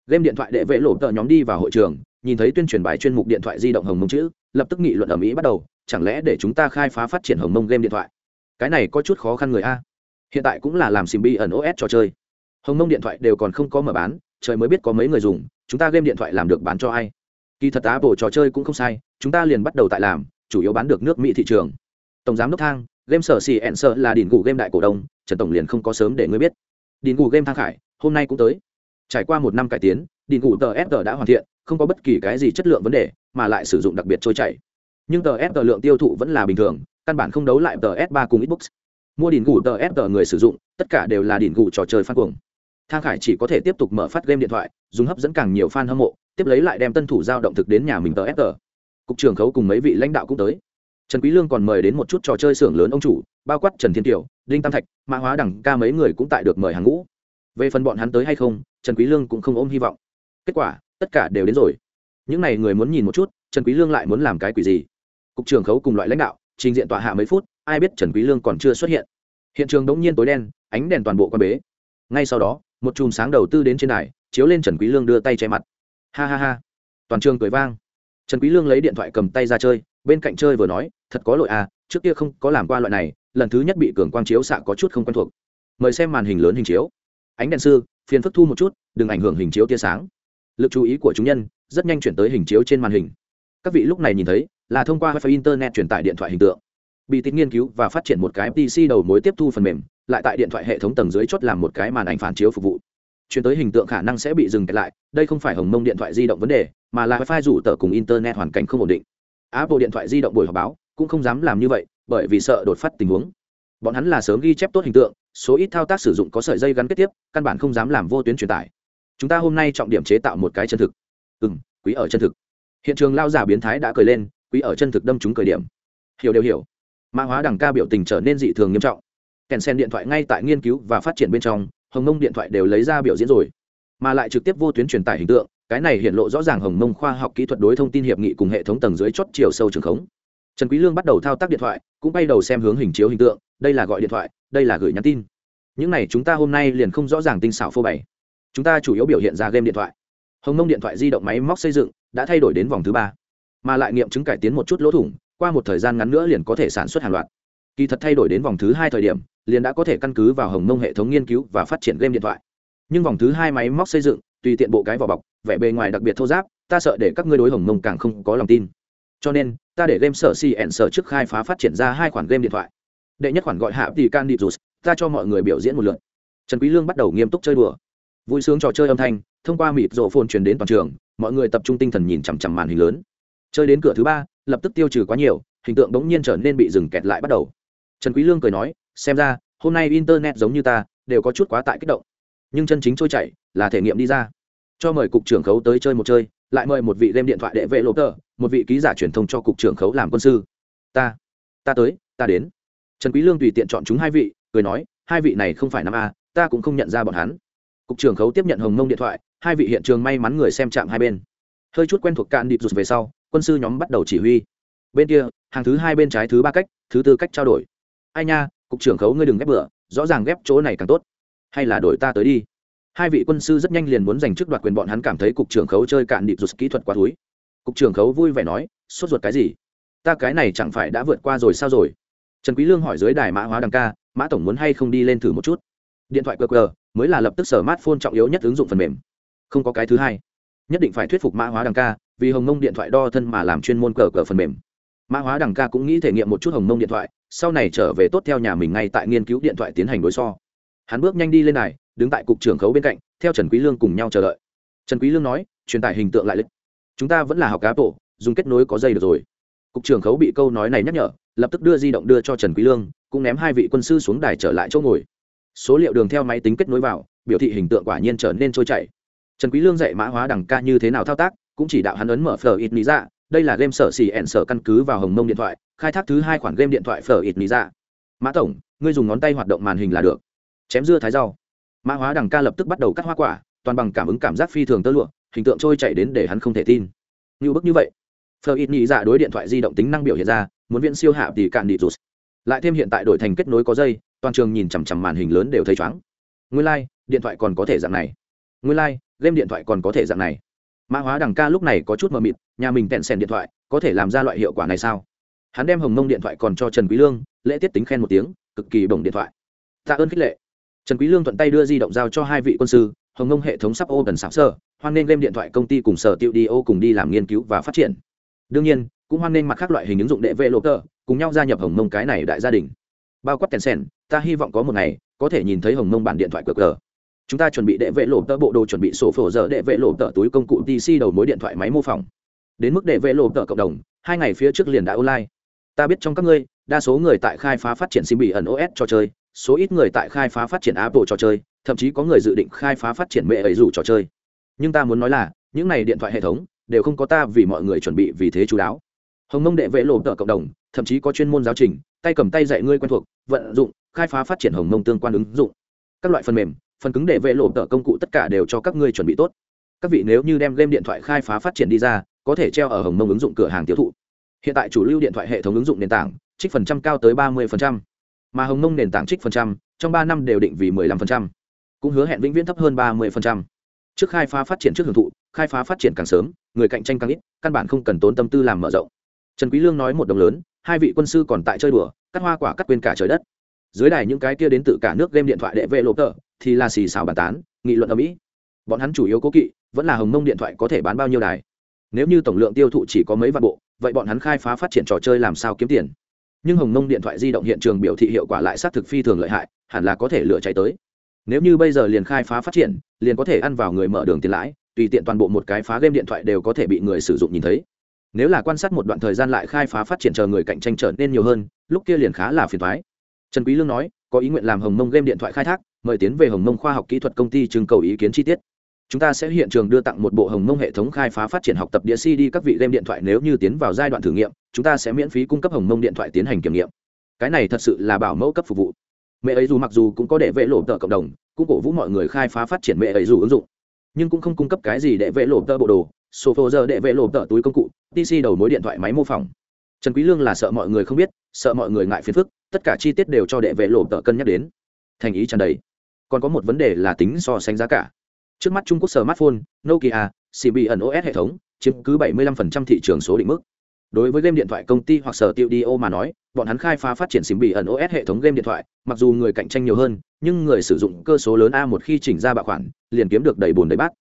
Speaker 1: Game điện thoại đệ vệ lộ tờ nhóm đi vào hội trường, nhìn thấy tuyên truyền bài chuyên mục điện thoại di động hồng mông chữ, lập tức nghị luận ở mỹ bắt đầu, chẳng lẽ để chúng ta khai phá phát triển hồng mông game điện thoại? Cái này có chút khó khăn người a. Hiện tại cũng là làm sim bi ẩn os trò chơi. Hồng mông điện thoại đều còn không có mở bán, trời mới biết có mấy người dùng, chúng ta game điện thoại làm được bán cho ai. Kỳ thật apple trò chơi cũng không sai, chúng ta liền bắt đầu tại làm, chủ yếu bán được nước mỹ thị trường. Tổng giám đốc thang, game sở xì ẹn sợ là đỉnh gù game đại cổ đông, trần tổng liền không có sớm để ngươi biết. Đỉnh gù game thang khải, hôm nay cũng tới. Trải qua một năm cải tiến, đỉnh gù tờ fg đã hoàn thiện, không có bất kỳ cái gì chất lượng vấn đề, mà lại sử dụng đặc biệt trôi chảy. Nhưng tờ fg lượng tiêu thụ vẫn là bình thường căn bản không đấu lại tờ s 3 cùng xbox. Mua đỉnh cụ tờ fg người sử dụng, tất cả đều là đỉnh cụ trò chơi phát cuồng. Thang khải chỉ có thể tiếp tục mở phát game điện thoại, dùng hấp dẫn càng nhiều fan hâm mộ, tiếp lấy lại đem tân thủ giao động thực đến nhà mình tờ fg cục trưởng khấu cùng mấy vị lãnh đạo cũng tới. Trần quý lương còn mời đến một chút trò chơi xưởng lớn ông chủ, bao quát trần thiên tiểu đinh tam thạch, mã hóa đẳng, ca mấy người cũng tại được mời hàng ngũ. Về phần bọn hắn tới hay không, trần quý lương cũng không ôm hy vọng. Kết quả, tất cả đều đến rồi. Những này người muốn nhìn một chút, trần quý lương lại muốn làm cái quỷ gì? Cục trưởng khấu cùng loại lãnh đạo trình diện tọa hạ mấy phút, ai biết trần quý lương còn chưa xuất hiện. Hiện trường đống nhiên tối đen, ánh đèn toàn bộ quan bế. Ngay sau đó, một chùm sáng đầu tư đến trên đài, chiếu lên trần quý lương đưa tay che mặt. Ha ha ha. Toàn trường cười vang. Trần quý lương lấy điện thoại cầm tay ra chơi, bên cạnh chơi vừa nói, thật có lỗi à trước kia không có làm qua loại này, lần thứ nhất bị cường quang chiếu xạ có chút không quen thuộc. Mời xem màn hình lớn hình chiếu. Ánh đèn sư, phiền phức thu một chút, đừng ảnh hưởng hình chiếu tia sáng. Lực chú ý của chúng nhân rất nhanh chuyển tới hình chiếu trên màn hình. Các vị lúc này nhìn thấy là thông qua wifi internet truyền tải điện thoại hình tượng. Bị tính nghiên cứu và phát triển một cái pc đầu mối tiếp thu phần mềm, lại tại điện thoại hệ thống tầng dưới chốt làm một cái màn ảnh phản chiếu phục vụ. Chuyển tới hình tượng khả năng sẽ bị dừng lại, đây không phải hồng mông điện thoại di động vấn đề, mà là wifi rủ tờ cùng internet hoàn cảnh không ổn định. Apple điện thoại di động buổi họp báo cũng không dám làm như vậy, bởi vì sợ đột phát tình huống. Bọn hắn là sớm ghi chép tốt hình tượng, số ít thao tác sử dụng có sợi dây gắn kết tiếp, căn bản không dám làm vô tuyến truyền tải. Chúng ta hôm nay trọng điểm chế tạo một cái chân thực. Ừ m quý ở chân thực. Hiện trường lao giả biến thái đã cười lên quý ở chân thực đâm chúng cười điểm. Hiểu đều hiểu. Mã hóa đằng ca biểu tình trở nên dị thường nghiêm trọng. Kèn sen điện thoại ngay tại nghiên cứu và phát triển bên trong, hồng mông điện thoại đều lấy ra biểu diễn rồi. Mà lại trực tiếp vô tuyến truyền tải hình tượng, cái này hiện lộ rõ ràng hồng mông khoa học kỹ thuật đối thông tin hiệp nghị cùng hệ thống tầng dưới chót chiều sâu trường khống. Trần quý lương bắt đầu thao tác điện thoại, cũng bay đầu xem hướng hình chiếu hình tượng, đây là gọi điện thoại, đây là gửi nhắn tin. Những này chúng ta hôm nay liền không rõ ràng tinh xảo phô bày. Chúng ta chủ yếu biểu hiện ra game điện thoại. Hồng mông điện thoại di động máy móc xây dựng đã thay đổi đến vòng thứ ba mà lại nghiệm chứng cải tiến một chút lỗ thủng, qua một thời gian ngắn nữa liền có thể sản xuất hàng loạt. Kỳ thật thay đổi đến vòng thứ hai thời điểm, liền đã có thể căn cứ vào hồng mông hệ thống nghiên cứu và phát triển game điện thoại. Nhưng vòng thứ hai máy móc xây dựng, tùy tiện bộ cái vỏ bọc, vẻ bề ngoài đặc biệt thô giáp ta sợ để các ngươi đối hồng mông càng không có lòng tin. Cho nên, ta để game sở cn sở trước khai phá phát triển ra hai khoản game điện thoại. Đệ nhất khoản gọi hạ tỷ can đi rút ta cho mọi người biểu diễn một lượt. Trần quý lương bắt đầu nghiêm túc chơi đùa. Vui sướng trò chơi âm thanh, thông qua mịt rộ phồn truyền đến toàn trường, mọi người tập trung tinh thần nhìn chằm chằm màn hình lớn chơi đến cửa thứ ba, lập tức tiêu trừ quá nhiều, hình tượng đống nhiên trở nên bị dừng kẹt lại bắt đầu. Trần quý lương cười nói, xem ra, hôm nay internet giống như ta, đều có chút quá tại kích động. Nhưng chân chính trôi chảy là thể nghiệm đi ra. Cho mời cục trưởng khấu tới chơi một chơi, lại mời một vị đem điện thoại đệ vệ lộp tờ, một vị ký giả truyền thông cho cục trưởng khấu làm quân sư. Ta ta tới, ta đến. Trần quý lương tùy tiện chọn chúng hai vị, cười nói, hai vị này không phải năm a, ta cũng không nhận ra bọn hắn. Cục trưởng khấu tiếp nhận hồng mông điện thoại, hai vị hiện trường may mắn người xem chạm hai bên. Hơi chút quen thuộc cạn điệp rụt về sau quân sư nhóm bắt đầu chỉ huy. Bên kia, hàng thứ hai bên trái thứ ba cách, thứ tư cách trao đổi. Ai nha, cục trưởng khấu ngươi đừng ghép bựa rõ ràng ghép chỗ này càng tốt. Hay là đổi ta tới đi. Hai vị quân sư rất nhanh liền muốn giành chức đoạt quyền, bọn hắn cảm thấy cục trưởng khấu chơi cạn điệp rụt kỹ thuật quá túi cục trưởng khấu vui vẻ nói, sốt ruột cái gì? Ta cái này chẳng phải đã vượt qua rồi sao rồi? Trần quý lương hỏi dưới đài mã hóa đằng ca, mã tổng muốn hay không đi lên thử một chút? Điện thoại qr mới là lập tức sở mát phone trọng yếu nhất ứng dụng phần mềm. Không có cái thứ hai. Nhất định phải thuyết phục mã hóa đằng ca vì hồng mông điện thoại đo thân mà làm chuyên môn cờ cờ phần mềm. Mã hóa đằng ca cũng nghĩ thể nghiệm một chút hồng mông điện thoại, sau này trở về tốt theo nhà mình ngay tại nghiên cứu điện thoại tiến hành đối so. Hắn bước nhanh đi lên này, đứng tại cục trưởng khấu bên cạnh, theo trần quý lương cùng nhau chờ đợi. Trần quý lương nói, truyền tải hình tượng lại lịch. Chúng ta vẫn là học cá bộ dùng kết nối có dây được rồi. Cục trưởng khấu bị câu nói này nhắc nhở, lập tức đưa di động đưa cho trần quý lương, cũng ném hai vị quân sư xuống đài trở lại chỗ ngồi. Số liệu đường theo máy tính kết nối vào, biểu thị hình tượng quả nhiên trở nên trôi chảy. Trần quý lương dạy mã hóa đẳng ca như thế nào thao tác cũng chỉ đạo hắn ấn mở phở ít lý ra đây là game sở xì ẹn sở căn cứ vào hồng mông điện thoại khai thác thứ hai khoản game điện thoại phở ít lý ra mã tổng ngươi dùng ngón tay hoạt động màn hình là được. Chém dưa thái rau. Mã hóa đằng ca lập tức bắt đầu cắt hoa quả toàn bằng cảm ứng cảm giác phi thường tơ lụa hình tượng trôi chạy đến để hắn không thể tin. Như bức như vậy phở ít nghĩ dạ đối điện thoại di động tính năng biểu hiện ra muốn viện siêu hạ thì cạn đi rụt. Lại thêm hiện tại đổi thành kết nối có dây toàn trường nhìn chằm chằm màn hình lớn đều thấy chóng nguyên lai、like, điện thoại còn có thể dạng này. Nguyên lai、like, game điện thoại còn có thể dạng này mã hóa đằng ca lúc này có chút mờ mịt, nhà mình tẹn sèn điện thoại, có thể làm ra loại hiệu quả này sao? Hắn đem hồng mông điện thoại còn cho trần quý lương, lễ tiết tính khen một tiếng, cực kỳ bổng điện thoại. Tạ ơn khích lệ. Trần quý lương thuận tay đưa di động giao cho hai vị quân sư, hồng mông hệ thống sắp ô gần sạp sơ hoan nên game điện thoại công ty cùng sở tiêu đi ô cùng đi làm nghiên cứu và phát triển. Đương nhiên, cũng hoan nên mặt khác loại hình ứng dụng đệ vệ lộ tờ, cùng nhau gia nhập hồng mông cái này đại gia đình. Bao quát kèn sèn, ta hy vọng có một ngày, có thể nhìn thấy hồng mông bản điện thoại cờ cờ chúng ta chuẩn bị đệ vệ lộ tờ bộ đồ chuẩn bị sổ phổ giờ đệ vệ lộ tờ túi công cụ pc đầu mối điện thoại máy mô phỏng. Đến mức đệ vệ lộ tờ cộng đồng, hai ngày phía trước liền đã online. Ta biết trong các ngươi, đa số người tại khai phá phát triển sim bị ẩn os trò chơi, số ít người tại khai phá phát triển apple trò chơi, thậm chí có người dự định khai phá phát triển mẹ ấy dù trò chơi. Nhưng ta muốn nói là, những này điện thoại hệ thống, đều không có ta vì mọi người chuẩn bị vì thế chú đáo. Hồng mông đệ vệ lộ tờ cộng đồng, thậm chí có chuyên môn giáo trình, tay cầm tay dạy ngươi quen thuộc, vận dụng, khai phá phát triển hồng mông tương quan ứng dụng. Các loại phần mềm phần cứng để vệ lộ tờ công cụ tất cả đều cho các ngươi chuẩn bị tốt. Các vị nếu như đem game điện thoại khai phá phát triển đi ra, có thể treo ở hồng mông ứng dụng cửa hàng tiêu thụ. Hiện tại chủ lưu điện thoại hệ thống ứng dụng nền tảng, trích phần trăm cao tới ba mươi phần trăm. Mà hồng mông nền tảng trích phần trăm, trong ba năm đều định vì mười lăm phần trăm. Cũng hứa hẹn vĩnh viễn thấp hơn ba mươi phần trăm. Trước khai phá phát triển trước hưởng thụ, khai phá phát triển càng sớm, người cạnh tranh càng ít, căn bản không cần tốn tâm tư làm mở rộng. Trần quý lương nói một đồng lớn, hai vị quân sư còn tại chơi đùa, cắt hoa quả cắt quên cả trời đất dưới đài những cái kia đến từ cả nước game điện thoại đệ vệ lộp tờ, thì là xì xào bàn tán, nghị luận ở mỹ bọn hắn chủ yếu cố kỵ, vẫn là hồng mông điện thoại có thể bán bao nhiêu đài. Nếu như tổng lượng tiêu thụ chỉ có mấy vạn bộ, vậy bọn hắn khai phá phát triển trò chơi làm sao kiếm tiền? Nhưng hồng mông điện thoại di động hiện trường biểu thị hiệu quả lại xác thực phi thường lợi hại, hẳn là có thể lựa cháy tới. Nếu như bây giờ liền khai phá phát triển, liền có thể ăn vào người mở đường tiền lãi, tùy tiện toàn bộ một cái phá game điện thoại đều có thể bị người sử dụng nhìn thấy. Nếu là quan sát một đoạn thời gian lại khai phá phát triển chờ người cạnh tranh trở nên nhiều hơn, lúc kia liền khá là phiền thoái trần quý lương nói, có ý nguyện làm hồng mông game điện thoại khai thác, mời tiến về hồng mông khoa học kỹ thuật công ty trưng cầu ý kiến chi tiết. Chúng ta sẽ hiện trường đưa tặng một bộ hồng mông hệ thống khai phá phát triển học tập đĩa cd các vị game điện thoại nếu như tiến vào giai đoạn thử nghiệm, chúng ta sẽ miễn phí cung cấp hồng mông điện thoại tiến hành kiểm nghiệm. Cái này thật sự là bảo mẫu cấp phục vụ. Mẹ ấy dù mặc dù cũng có để vệ lộ tờ cộng đồng, cũng cổ vũ mọi người khai phá phát triển mẹ ấy dù ứng dụng. Nhưng cũng không cung cấp cái gì để vệ lộ tờ bộ đồ, sổ giờ để vệ lộ tờ túi công cụ tc đầu mối điện thoại máy mô phỏng trần quý lương là sợ mọi người không biết, sợ mọi người ngại phiền phức, tất cả chi tiết đều cho đệ vệ lộ tờ cân nhắc đến. Thành ý tràn đầy. Còn có một vấn đề là tính so sánh giá cả. Trước mắt trung quốc smartphone, nokia cb ẩn os hệ thống, chiếm cứ 75% thị trường số định mức. Đối với game điện thoại công ty hoặc sở tiêu đi ô mà nói, bọn hắn khai phá phát triển sim bị ẩn os hệ thống game điện thoại, mặc dù người cạnh tranh nhiều hơn, nhưng người sử dụng cơ số lớn a một khi chỉnh ra bạo khoản liền kiếm được đầy buồn đầy bát.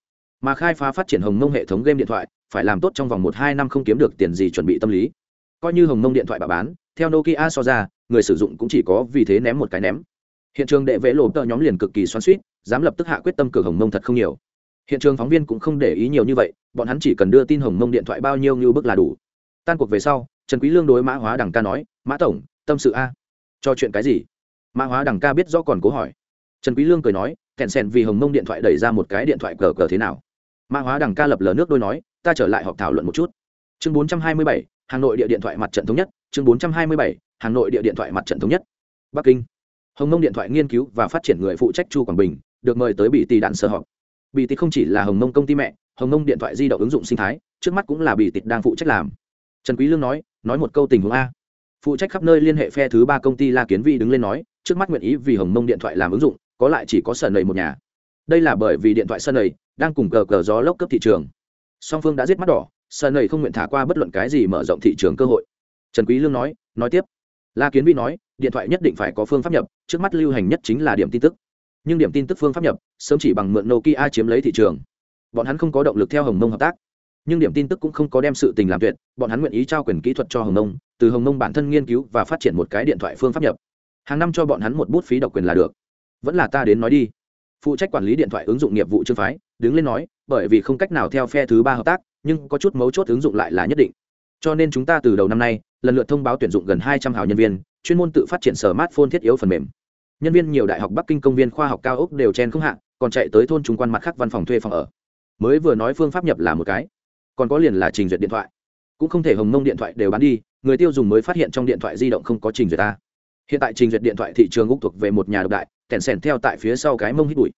Speaker 1: Mà khai phá phát triển hồng mông hệ thống game điện thoại, phải làm tốt trong vòng một hai năm không kiếm được tiền gì chuẩn bị tâm lý coi như hồng mông điện thoại bà bán theo nokia so ra người sử dụng cũng chỉ có vì thế ném một cái ném. Hiện trường đệ vệ lộ tợ nhóm liền cực kỳ xoắn suýt dám lập tức hạ quyết tâm cửa hồng mông thật không nhiều. Hiện trường phóng viên cũng không để ý nhiều như vậy bọn hắn chỉ cần đưa tin hồng mông điện thoại bao nhiêu như bức là đủ. Tan cuộc về sau trần quý lương đối mã hóa đằng ca nói mã tổng tâm sự a. Cho chuyện cái gì? Mã hóa đằng ca biết rõ còn cố hỏi. Trần quý lương cười nói kẹn sèn vì hồng mông điện thoại đẩy ra một cái điện thoại cờ cờ thế nào? Mã hóa đằng ca lập lờ nước đôi nói ta trở lại họp thảo luận một chút. Chương 427, hà nội địa điện thoại mặt trận thống nhất chương 427, hà nội địa điện thoại mặt trận thống nhất. Bắc kinh. Hồng mông điện thoại nghiên cứu và phát triển người phụ trách chu quảng bình được mời tới bị tỷ đạn sở họp. Bị tỷ không chỉ là hồng mông công ty mẹ hồng mông điện thoại di động ứng dụng sinh thái trước mắt cũng là bị tịch đang phụ trách làm. Trần quý lương nói nói một câu tình huống a. Phụ trách khắp nơi liên hệ phe thứ ba công ty la kiến vi đứng lên nói trước mắt nguyện ý vì hồng mông điện thoại làm ứng dụng có lại chỉ có sở nầy một nhà. Đây là bởi vì điện thoại sân nầy đang cùng cờ cờ gió lốc cấp thị trường. Song phương đã giết mắt đỏ sân nầy không nguyện thả qua bất luận cái gì mở rộng thị trường cơ hội. Trần quý lương nói nói tiếp. La kiến vi nói, điện thoại nhất định phải có phương pháp nhập, trước mắt lưu hành nhất chính là điểm tin tức. Nhưng điểm tin tức phương pháp nhập, sớm chỉ bằng mượn nokia chiếm lấy thị trường. Bọn hắn không có động lực theo hồng mông hợp tác. Nhưng điểm tin tức cũng không có đem sự tình làm tuyệt, bọn hắn nguyện ý trao quyền kỹ thuật cho hồng mông, từ hồng mông bản thân nghiên cứu và phát triển một cái điện thoại phương pháp nhập. Hàng năm cho bọn hắn một bút phí độc quyền là được. Vẫn là ta đến nói đi. Phụ trách quản lý điện thoại ứng dụng nghiệp vụ trương phái, đứng lên nói, bởi vì không cách nào theo phe thứ ba hợp tác nhưng có chút mấu chốt ứng dụng lại là nhất định. Cho nên chúng ta từ đầu năm nay, lần lượt thông báo tuyển dụng gần hai trăm hào nhân viên, chuyên môn tự phát triển smartphone thiết yếu phần mềm. Nhân viên nhiều đại học bắc kinh công viên khoa học cao ốc đều chen không hạ, còn chạy tới thôn trung quan mặt khác văn phòng thuê phòng ở. Mới vừa nói phương pháp nhập là một cái, còn có liền là trình duyệt điện thoại. Cũng không thể hồng mông điện thoại đều bán đi, người tiêu dùng mới phát hiện trong điện thoại di động không có trình duyệt ta. Hiện tại trình duyệt điện thoại thị trường úc thuộc về một nhà độc đại, kèn sèn theo tại phía sau cái mông hít bụi.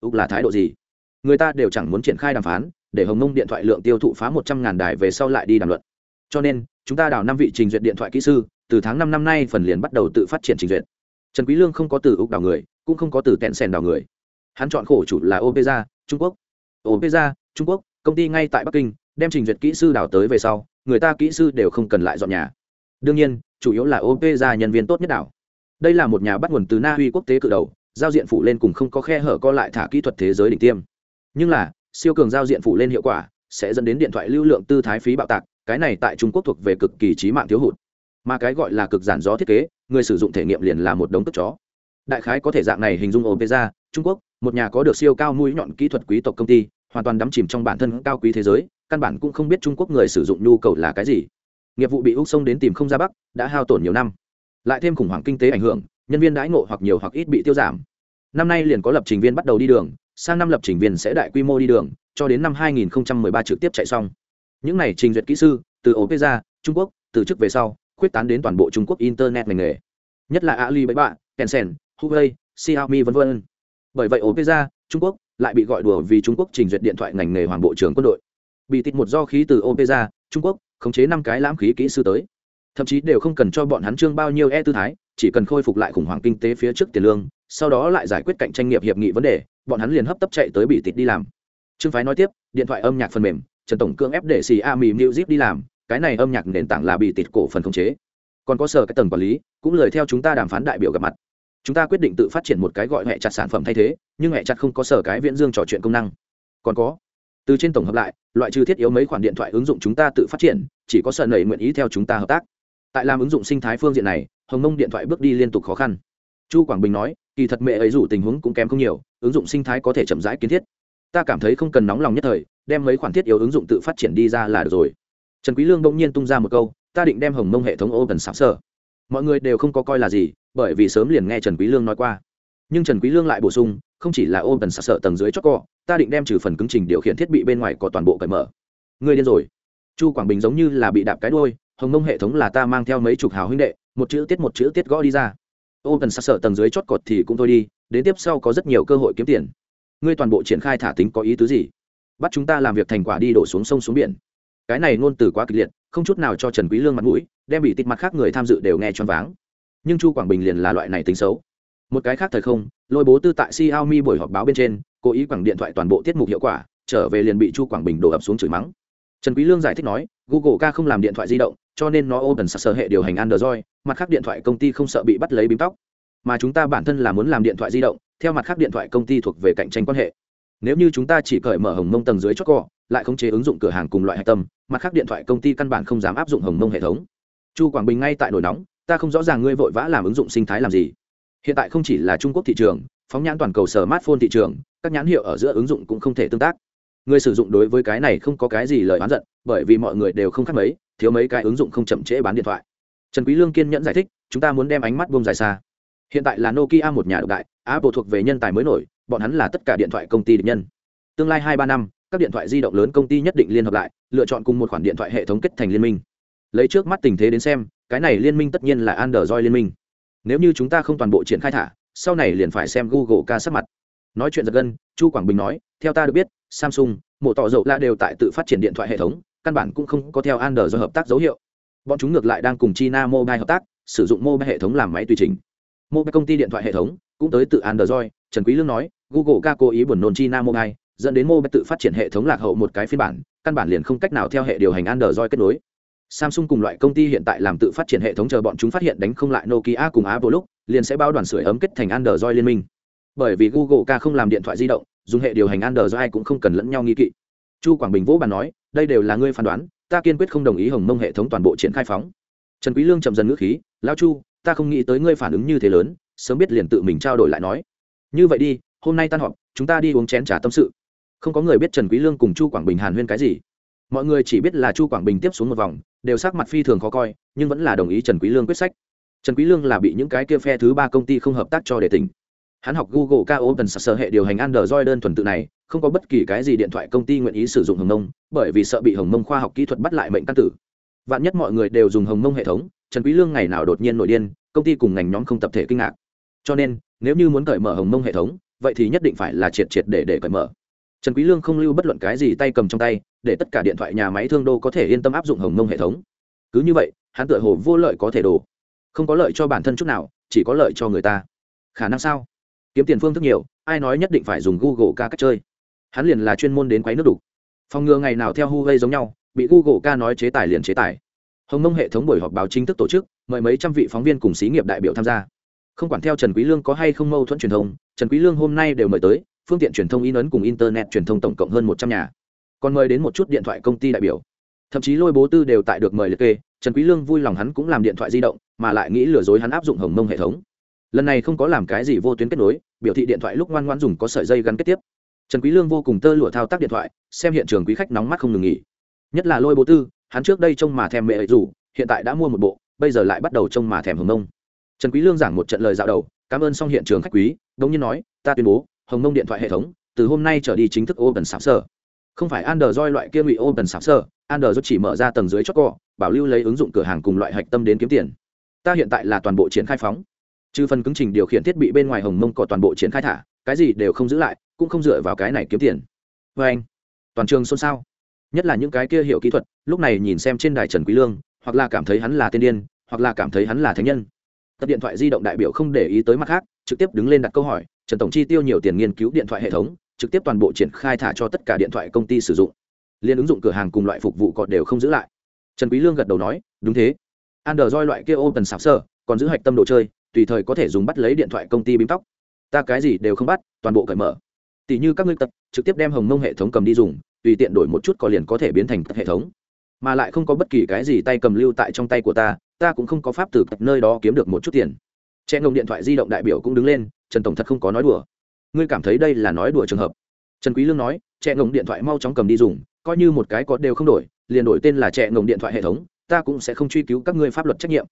Speaker 1: Úc là thái độ gì? Người ta đều chẳng muốn triển khai đàm phán để hồng mông điện thoại lượng tiêu thụ phá một trăm ngàn đài về sau lại đi đàm luận. Cho nên, chúng ta đào năm vị trình duyệt điện thoại kỹ sư, từ tháng năm năm nay phần liền bắt đầu tự phát triển trình duyệt. Trần quý lương không có từ úc đào người, cũng không có từ tẹn sèn đào người. Hắn chọn khổ chủ là opeza trung quốc. Opeza trung quốc, công ty ngay tại bắc kinh, đem trình duyệt kỹ sư đào tới về sau, người ta kỹ sư đều không cần lại dọn nhà. Đương nhiên, chủ yếu là opeza nhân viên tốt nhất đảo đây là một nhà bắt nguồn từ na uy quốc tế cự đầu, giao diện phụ lên cùng không có khe hở co lại thả kỹ thuật thế giới đỉnh tiêm. Nhưng là siêu cường giao diện phụ lên hiệu quả, sẽ dẫn đến điện thoại lưu lượng tư thái phí bạo tạc, cái này tại trung quốc thuộc về cực kỳ trí mạng thiếu hụt. Mà cái gọi là cực giản gió thiết kế, người sử dụng thể nghiệm liền là một đống tức chó. Đại khái có thể dạng này hình dung opera, trung quốc, một nhà có được siêu cao mũi nhọn kỹ thuật quý tộc công ty, hoàn toàn đắm chìm trong bản thân cao quý thế giới, căn bản cũng không biết trung quốc người sử dụng nhu cầu là cái gì. Nghiệp vụ bị úc sông đến tìm không ra bắc, đã hao tổn nhiều năm. Lại thêm khủng hoảng kinh tế ảnh hưởng, nhân viên đãi ngộ hoặc nhiều hoặc ít bị tiêu giảm. Năm nay liền có lập trình viên bắt đầu đi đường sang năm lập trình viên sẽ đại quy mô đi đường, cho đến năm 2013 trực tiếp chạy xong. Những này trình duyệt kỹ sư, từ opera, trung quốc, từ chức về sau, khuyết tán đến toàn bộ trung quốc internet ngành nghề. Nhất là alibaba, tencent, huawei, xiaomi v v bởi vậy opera, trung quốc lại bị gọi đùa vì trung quốc trình duyệt điện thoại ngành nghề hoàng bộ trưởng quân đội. Bị tịt một do khí từ opera, trung quốc khống chế năm cái lãm khí kỹ sư tới. Thậm chí đều không cần cho bọn hắn trương bao nhiêu e tư thái, chỉ cần khôi phục lại khủng hoảng kinh tế phía trước tiền lương sau đó lại giải quyết cạnh tranh nghiệp hiệp nghị vấn đề, bọn hắn liền hấp tấp chạy tới bị tịt đi làm. Trương phái nói tiếp, điện thoại âm nhạc phần mềm, trần tổng cương ép để xì a mì music đi làm, cái này âm nhạc nền tảng là bị tịt cổ phần khống chế. Còn có sở cái tầng quản lý, cũng lời theo chúng ta đàm phán đại biểu gặp mặt. Chúng ta quyết định tự phát triển một cái gọi hệ chặt sản phẩm thay thế, nhưng hệ chặt không có sở cái viễn dương trò chuyện công năng. Còn có, từ trên tổng hợp lại, loại trừ thiết yếu mấy khoản điện thoại ứng dụng chúng ta tự phát triển, chỉ có sở nảy nguyện ý theo chúng ta hợp tác. Tại làm ứng dụng sinh thái phương diện này, hồng mông điện thoại bước đi liên tục khó khăn. Chu quảng bình nói kỳ thật mẹ ấy dù tình huống cũng kém không nhiều, ứng dụng sinh thái có thể chậm rãi kiến thiết. Ta cảm thấy không cần nóng lòng nhất thời, đem mấy khoản thiết yếu ứng dụng tự phát triển đi ra là được rồi. Trần quý lương bỗng nhiên tung ra một câu, ta định đem hồng mông hệ thống open sắp sở. Mọi người đều không có coi là gì, bởi vì sớm liền nghe trần quý lương nói qua. Nhưng trần quý lương lại bổ sung, không chỉ là open sắp sở tầng dưới chót cọ ta định đem trừ phần cứng trình điều khiển thiết bị bên ngoài có toàn bộ cởi mở. Ngươi điên rồi. Chu quảng bình giống như là bị đạp cái đuôi, hồng mông hệ thống là ta mang theo mấy chục hào huynh đệ, một chữ tiết một chữ tiết gõ đi ra ô cần sắc sợ tầng dưới chót cọt thì cũng thôi đi, đến tiếp sau có rất nhiều cơ hội kiếm tiền. Ngươi toàn bộ triển khai thả tính có ý tứ gì? Bắt chúng ta làm việc thành quả đi đổ xuống sông xuống biển. Cái này ngôn từ quá kịch liệt, không chút nào cho trần quý lương mặt mũi, đem bị tịt mặt khác người tham dự đều nghe choáng váng. Nhưng chu quảng bình liền là loại này tính xấu. Một cái khác thời không, lôi bố tư tại xiaomi buổi họp báo bên trên, cố ý quẳng điện thoại toàn bộ tiết mục hiệu quả, trở về liền bị chu quảng bình đổ ập xuống chửi mắng. Trần quý lương giải thích nói, google ca không làm điện thoại di động, cho nên nó open source hệ điều hành android mặt khác điện thoại công ty không sợ bị bắt lấy bím tóc. Mà chúng ta bản thân là muốn làm điện thoại di động, theo mặt khác điện thoại công ty thuộc về cạnh tranh quan hệ. Nếu như chúng ta chỉ cởi mở hồng mông tầng dưới chót cỏ lại khống chế ứng dụng cửa hàng cùng loại hạch tâm, mặt khác điện thoại công ty căn bản không dám áp dụng hồng mông hệ thống. Chu quảng bình ngay tại nổi nóng, ta không rõ ràng ngươi vội vã làm ứng dụng sinh thái làm gì. Hiện tại không chỉ là trung quốc thị trường, phóng nhãn toàn cầu smartphone thị trường, các nhãn hiệu ở giữa ứng dụng cũng không thể tương tác. Người sử dụng đối với cái này không có cái gì lời oán giận, bởi vì mọi người đều không khác mấy, thiếu mấy cái ứng dụng không chậm trễ bán điện thoại trần quý lương kiên nhẫn giải thích, chúng ta muốn đem ánh mắt buông dài xa. Hiện tại là nokia một nhà độc đại, apple thuộc về nhân tài mới nổi, bọn hắn là tất cả điện thoại công ty địch nhân. Tương lai hai ba năm, các điện thoại di động lớn công ty nhất định liên hợp lại, lựa chọn cùng một khoản điện thoại hệ thống kết thành liên minh. Lấy trước mắt tình thế đến xem, cái này liên minh tất nhiên là android liên minh. Nếu như chúng ta không toàn bộ triển khai thả, sau này liền phải xem google ca sắc mặt. Nói chuyện giật gân, chu quảng bình nói, theo ta được biết, samsung mộ tỏ dầu la đều tại tự phát triển điện thoại hệ thống, căn bản cũng không có theo android hợp tác dấu hiệu bọn chúng ngược lại đang cùng china mobile hợp tác, sử dụng mobile hệ thống làm máy tùy trình mobile công ty điện thoại hệ thống cũng tới tự android, trần quý lương nói, google ca cố ý buồn nôn china mobile, dẫn đến mobile tự phát triển hệ thống lạc hậu một cái phiên bản, căn bản liền không cách nào theo hệ điều hành android kết nối. Samsung cùng loại công ty hiện tại làm tự phát triển hệ thống chờ bọn chúng phát hiện đánh không lại nokia cùng apple lúc, liền sẽ bao đoàn sưởi ấm kết thành android liên minh. Bởi vì google ca không làm điện thoại di động, dùng hệ điều hành android cũng không cần lẫn nhau nghi kỵ. Chu quảng bình vỗ bàn nói, đây đều là ngươi phán đoán ta kiên quyết không đồng ý hồng mông hệ thống toàn bộ triển khai phóng. Trần quý lương chậm dần ngữ khí lao chu, ta không nghĩ tới ngươi phản ứng như thế lớn, sớm biết liền tự mình trao đổi lại nói. Như vậy đi, hôm nay tan họp, chúng ta đi uống chén trà tâm sự. Không có người biết trần quý lương cùng chu quảng bình hàn huyên cái gì. Mọi người chỉ biết là chu quảng bình tiếp xuống một vòng, đều sắc mặt phi thường khó coi, nhưng vẫn là đồng ý trần quý lương quyết sách. Trần quý lương là bị những cái kia phe thứ ba công ty không hợp tác cho để tỉnh hắn học google ca open sở hệ điều hành android đơn thuần tự này, không có bất kỳ cái gì điện thoại công ty nguyện ý sử dụng hồng nông bởi vì sợ bị hồng mông khoa học kỹ thuật bắt lại mệnh căn tử. Vạn nhất mọi người đều dùng hồng mông hệ thống, trần quý lương ngày nào đột nhiên nổi điên, công ty cùng ngành nhóm không tập thể kinh ngạc. Cho nên, nếu như muốn cởi mở hồng mông hệ thống, vậy thì nhất định phải là triệt triệt để để cởi mở. Trần quý lương không lưu bất luận cái gì tay cầm trong tay, để tất cả điện thoại, nhà máy, thương đô có thể yên tâm áp dụng hồng mông hệ thống. Cứ như vậy, hắn tựa hồ vô lợi có thể đổ. Không có lợi cho bản thân chút nào, chỉ có lợi cho người ta. Khả năng sao? Kiếm tiền phương thức nhiều, ai nói nhất định phải dùng google ca cách chơi. Hắn liền là chuyên môn đến quấy nước đục. Phòng ngừa ngày nào theo huawei giống nhau, bị google ca nói chế tài liền chế tài. Hồng mông hệ thống buổi họp báo chính thức tổ chức, mời mấy trăm vị phóng viên cùng xí nghiệp đại biểu tham gia. Không quản theo trần quý lương có hay không mâu thuẫn truyền thông, trần quý lương hôm nay đều mời tới, phương tiện truyền thông in ấn cùng internet truyền thông tổng cộng hơn một trăm nhà. Còn mời đến một chút điện thoại công ty đại biểu. Thậm chí lôi bố tư đều tại được mời liệt kê, trần quý lương vui lòng hắn cũng làm điện thoại di động, mà lại nghĩ lừa dối hắn áp dụng hồng mông hệ thống lần này không có làm cái gì vô tuyến kết nối, biểu thị điện thoại lúc ngoan ngoan dùng có sợi dây gắn kết tiếp. Trần quý lương vô cùng tơ lụa thao tác điện thoại, xem hiện trường quý khách nóng mắt không ngừng nghỉ. Nhất là lôi bố tư, hắn trước đây trông mà thèm mẹ ấy rủ, hiện tại đã mua một bộ, bây giờ lại bắt đầu trông mà thèm hồng nông. Trần quý lương giảng một trận lời dạo đầu, cảm ơn xong hiện trường khách quý, đống nhiên nói, ta tuyên bố, hồng nông điện thoại hệ thống, từ hôm nay trở đi chính thức open sạp sở. Không phải android loại kia bị open sạp sở, android chỉ mở ra tầng dưới chót cỏ bảo lưu lấy ứng dụng cửa hàng cùng loại hạch tâm đến kiếm tiền. Ta hiện tại là toàn bộ triển khai phóng trừ phần cứng trình điều khiển thiết bị bên ngoài hồng mông cọ toàn bộ triển khai thả, cái gì đều không giữ lại, cũng không dựa vào cái này kiếm tiền. Với anh, toàn trường xôn xao. Nhất là những cái kia hiểu kỹ thuật, lúc này nhìn xem trên đài trần quý lương, hoặc là cảm thấy hắn là tiên điên, hoặc là cảm thấy hắn là thánh nhân. Tập điện thoại di động đại biểu không để ý tới mặt khác, trực tiếp đứng lên đặt câu hỏi, trần tổng chi tiêu nhiều tiền nghiên cứu điện thoại hệ thống, trực tiếp toàn bộ triển khai thả cho tất cả điện thoại công ty sử dụng. Liên ứng dụng cửa hàng cùng loại phục vụ còn đều không giữ lại. Trần quý lương gật đầu nói, đúng thế. Android loại kia open sạp sơ còn giữ hạch tâm đồ chơi tùy thời có thể dùng bắt lấy điện thoại công ty bím tóc. Ta cái gì đều không bắt, toàn bộ cởi mở. Tỷ như các ngươi tập, trực tiếp đem hồng mông hệ thống cầm đi dùng, tùy tiện đổi một chút có liền có thể biến thành hệ thống. Mà lại không có bất kỳ cái gì tay cầm lưu tại trong tay của ta ta cũng không có pháp từ nơi đó kiếm được một chút tiền. Che ngông điện thoại di động đại biểu cũng đứng lên, trần tổng thật không có nói đùa. Ngươi cảm thấy đây là nói đùa trường hợp. Trần quý lương nói, che ngông điện thoại mau chóng cầm đi dùng, coi như một cái có đều không đổi, liền đổi tên là che ngông điện thoại hệ thống, ta cũng sẽ không truy cứu các ngươi pháp luật trách nhiệm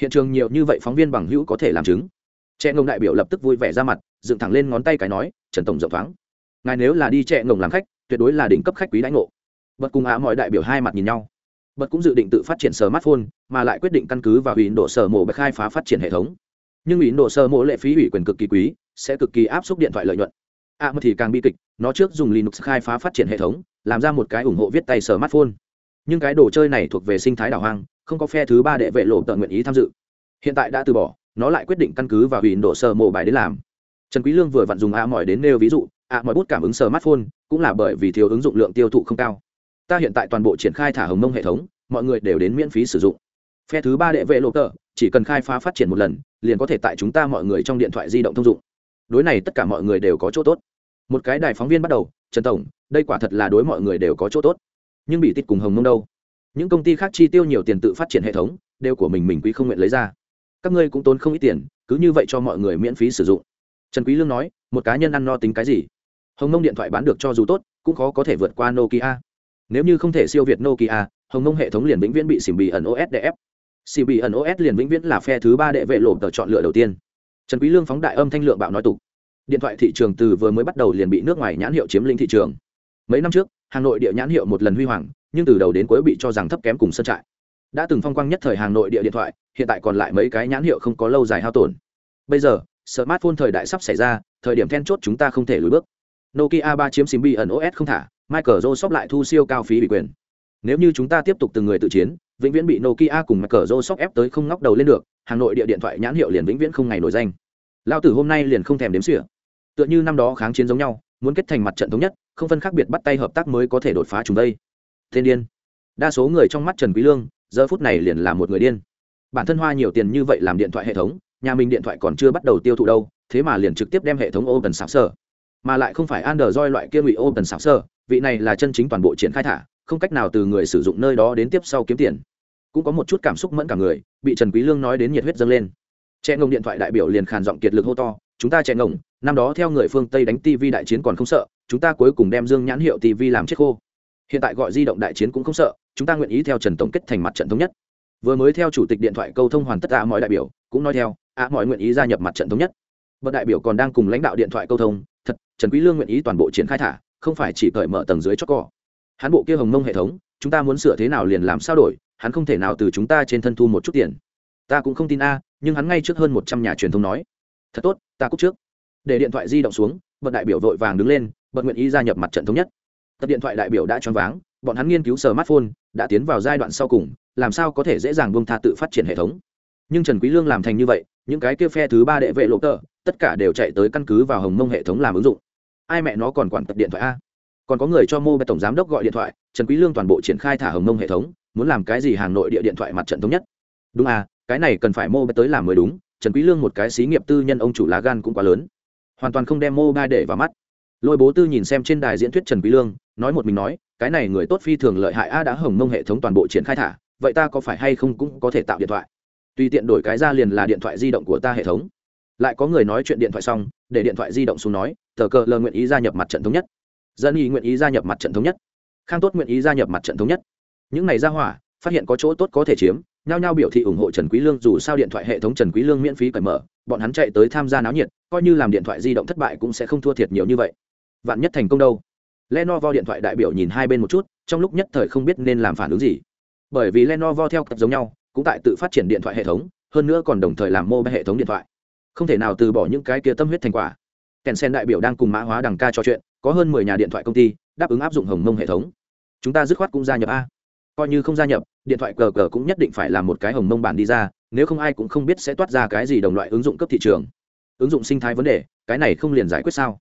Speaker 1: hiện trường nhiều như vậy phóng viên bằng hữu có thể làm chứng. Trẻ ngông đại biểu lập tức vui vẻ ra mặt dựng thẳng lên ngón tay cái nói trần tổng rộng thoáng. Ngài nếu là đi trẻ ngông làm khách tuyệt đối là đỉnh cấp khách quý đãi ngộ. Bật cùng á mọi đại biểu hai mặt nhìn nhau. Bật cũng dự định tự phát triển smartphone mà lại quyết định căn cứ vào ủy độ sở mổ bật khai phá phát triển hệ thống. Nhưng ủy độ sở mổ lệ phí ủy quyền cực kỳ quý sẽ cực kỳ áp suất điện thoại lợi nhuận. Ạ à, thì càng bi kịch nó trước dùng linux khai phá phát triển hệ thống làm ra một cái ủng hộ viết tay smartphone nhưng cái đồ chơi này thuộc về sinh thái đảo hoang, không có phe thứ ba đệ vệ lộ tận nguyện ý tham dự. Hiện tại đã từ bỏ, nó lại quyết định căn cứ vào ủy đổ sơ mổ bài đến làm. Trần quý lương vừa vặn dùng a mỏi đến nêu ví dụ, a mỏi bút cảm ứng smartphone, cũng là bởi vì thiếu ứng dụng lượng tiêu thụ không cao. Ta hiện tại toàn bộ triển khai thả hồng mông hệ thống, mọi người đều đến miễn phí sử dụng. Phe thứ ba đệ vệ lộ tờ chỉ cần khai phá phát triển một lần, liền có thể tại chúng ta mọi người trong điện thoại di động thông dụng. Đối này tất cả mọi người đều có chỗ tốt. Một cái đài phóng viên bắt đầu, trần tổng, đây quả thật là đối mọi người đều có chỗ tốt nhưng bị tít cùng hồng mông đâu. Những công ty khác chi tiêu nhiều tiền tự phát triển hệ thống, đều của mình mình quý không nguyện lấy ra. Các ngươi cũng tốn không ít tiền, cứ như vậy cho mọi người miễn phí sử dụng. Trần quý lương nói, một cá nhân ăn no tính cái gì? Hồng mông điện thoại bán được cho dù tốt, cũng khó có thể vượt qua nokia. Nếu như không thể siêu việt nokia, hồng mông hệ thống liền vĩnh viễn bị xỉm bị ẩn os đè ép xỉm bị ẩn os liền vĩnh viễn là phe thứ ba đệ vệ lộ tờ chọn lựa đầu tiên. Trần quý lương phóng đại âm thanh lượng bạo nói tục. Điện thoại thị trường từ vừa mới bắt đầu liền bị nước ngoài nhãn hiệu chiếm lĩnh thị trường mấy năm trước, hà nội địa nhãn hiệu một lần huy hoàng, nhưng từ đầu đến cuối bị cho rằng thấp kém cùng sân trại. Đã từng phong quang nhất thời hà nội địa điện thoại, hiện tại còn lại mấy cái nhãn hiệu không có lâu dài hao tổn. Bây giờ, smartphone thời đại sắp xảy ra, thời điểm then chốt chúng ta không thể lùi bước. Nokia ba chiếm sim bi ẩn os không thả, michael joseph lại thu siêu cao phí ủy quyền. Nếu như chúng ta tiếp tục từng người tự chiến, vĩnh viễn bị nokia cùng michael joseph ép tới không ngóc đầu lên được, hà nội địa điện thoại nhãn hiệu liền vĩnh viễn không ngày nổi danh. Lao tử hôm nay liền không thèm đếm xỉa tựa như năm đó kháng chiến giống nhau, muốn kết thành mặt trận thống nhất, không phân khác biệt bắt tay hợp tác mới có thể đột phá chúng đây. Thiên điên. Đa số người trong mắt trần quý lương, giờ phút này liền là một người điên. Bản thân hoa nhiều tiền như vậy làm điện thoại hệ thống, nhà mình điện thoại còn chưa bắt đầu tiêu thụ đâu, thế mà liền trực tiếp đem hệ thống open sạc sở. Mà lại không phải android loại kia ngụy open sạc sở, vị này là chân chính toàn bộ triển khai thả, không cách nào từ người sử dụng nơi đó đến tiếp sau kiếm tiền. Cũng có một chút cảm xúc mẫn cả người, bị trần quý lương nói đến nhiệt huyết dâng lên. Trẻ ngông điện thoại đại biểu liền khàn giọng kiệt lực hô to, chúng ta trẻ ngông năm đó theo người phương tây đánh tv đại chiến còn không sợ, chúng ta cuối cùng đem dương nhãn hiệu tv làm chết khô. Hiện tại gọi di động đại chiến cũng không sợ, chúng ta nguyện ý theo trần tổng kết thành mặt trận thống nhất. Vừa mới theo chủ tịch điện thoại câu thông hoàn tất cả mọi đại biểu, cũng nói theo, ạ mọi nguyện ý gia nhập mặt trận thống nhất. Bậc đại biểu còn đang cùng lãnh đạo điện thoại câu thông, thật, trần quý lương nguyện ý toàn bộ triển khai thả, không phải chỉ cởi mở tầng dưới cho cỏ hắn bộ kia hồng mông hệ thống, chúng ta muốn sửa thế nào liền làm sao đổi, hắn không thể nào từ chúng ta trên thân thu một chút tiền. Ta cũng không tin a, nhưng hắn ngay trước hơn một trăm nhà truyền thông nói. Thật tốt, ta cúc trước để điện thoại di động xuống bậc đại biểu vội vàng đứng lên bậc nguyện ý gia nhập mặt trận thống nhất. Tập điện thoại đại biểu đã choáng váng, bọn hắn nghiên cứu smartphone, đã tiến vào giai đoạn sau cùng, làm sao có thể dễ dàng buông tha tự phát triển hệ thống? Nhưng trần quý lương làm thành như vậy, những cái kia phe thứ ba đệ vệ lộ tờ, tất cả đều chạy tới căn cứ vào hồng mông hệ thống làm ứng dụng. Ai mẹ nó còn quản tập điện thoại a? Còn có người cho mô tổng giám đốc gọi điện thoại, trần quý lương toàn bộ triển khai thả hồng mông hệ thống, muốn làm cái gì hàng nội địa điện thoại mặt trận thống nhất? Đúng à cái này cần phải mô tới làm mới đúng, trần quý lương một cái xí nghiệp tư nhân ông chủ lá gan cũng quá lớn hoàn toàn không đem mô để vào mắt. Lôi bố tư nhìn xem trên đài diễn thuyết trần quý lương, nói một mình nói, cái này người tốt phi thường lợi hại a, đã hồng mông hệ thống toàn bộ triển khai thả, vậy ta có phải hay không cũng có thể tạo điện thoại? Tùy tiện đổi cái ra liền là điện thoại di động của ta hệ thống. Lại có người nói chuyện điện thoại xong, để điện thoại di động xuống nói tờ cờ, lờ nguyện ý gia nhập mặt trận thống nhất. Dân y nguyện ý gia nhập mặt trận thống nhất. Khang tốt nguyện ý gia nhập mặt trận thống nhất. Những này ra hỏa, phát hiện có chỗ tốt có thể chiếm, nhao nhao biểu thị ủng hộ trần quý lương dù sao điện thoại hệ thống trần quý lương miễn phí cởi mở bọn hắn chạy tới tham gia náo nhiệt, coi như làm điện thoại di động thất bại cũng sẽ không thua thiệt nhiều như vậy. Vạn nhất thành công đâu? Lenovo điện thoại đại biểu nhìn hai bên một chút, trong lúc nhất thời không biết nên làm phản ứng gì. Bởi vì lenovo theo cặp giống nhau, cũng tại tự phát triển điện thoại hệ thống, hơn nữa còn đồng thời làm mobile hệ thống điện thoại. Không thể nào từ bỏ những cái kia tâm huyết thành quả. Kèn sen đại biểu đang cùng mã hóa đằng ca trò chuyện, có hơn mười nhà điện thoại công ty, đáp ứng áp dụng hồng mông hệ thống. Chúng ta dứt khoát cũng gia nhập a. Coi như không gia nhập, điện thoại cờ cờ cũng nhất định phải làm một cái hồng mông bản đi ra nếu không ai cũng không biết sẽ toát ra cái gì đồng loại ứng dụng cấp thị trường. Ứng dụng sinh thái vấn đề, cái này không liền giải quyết sao?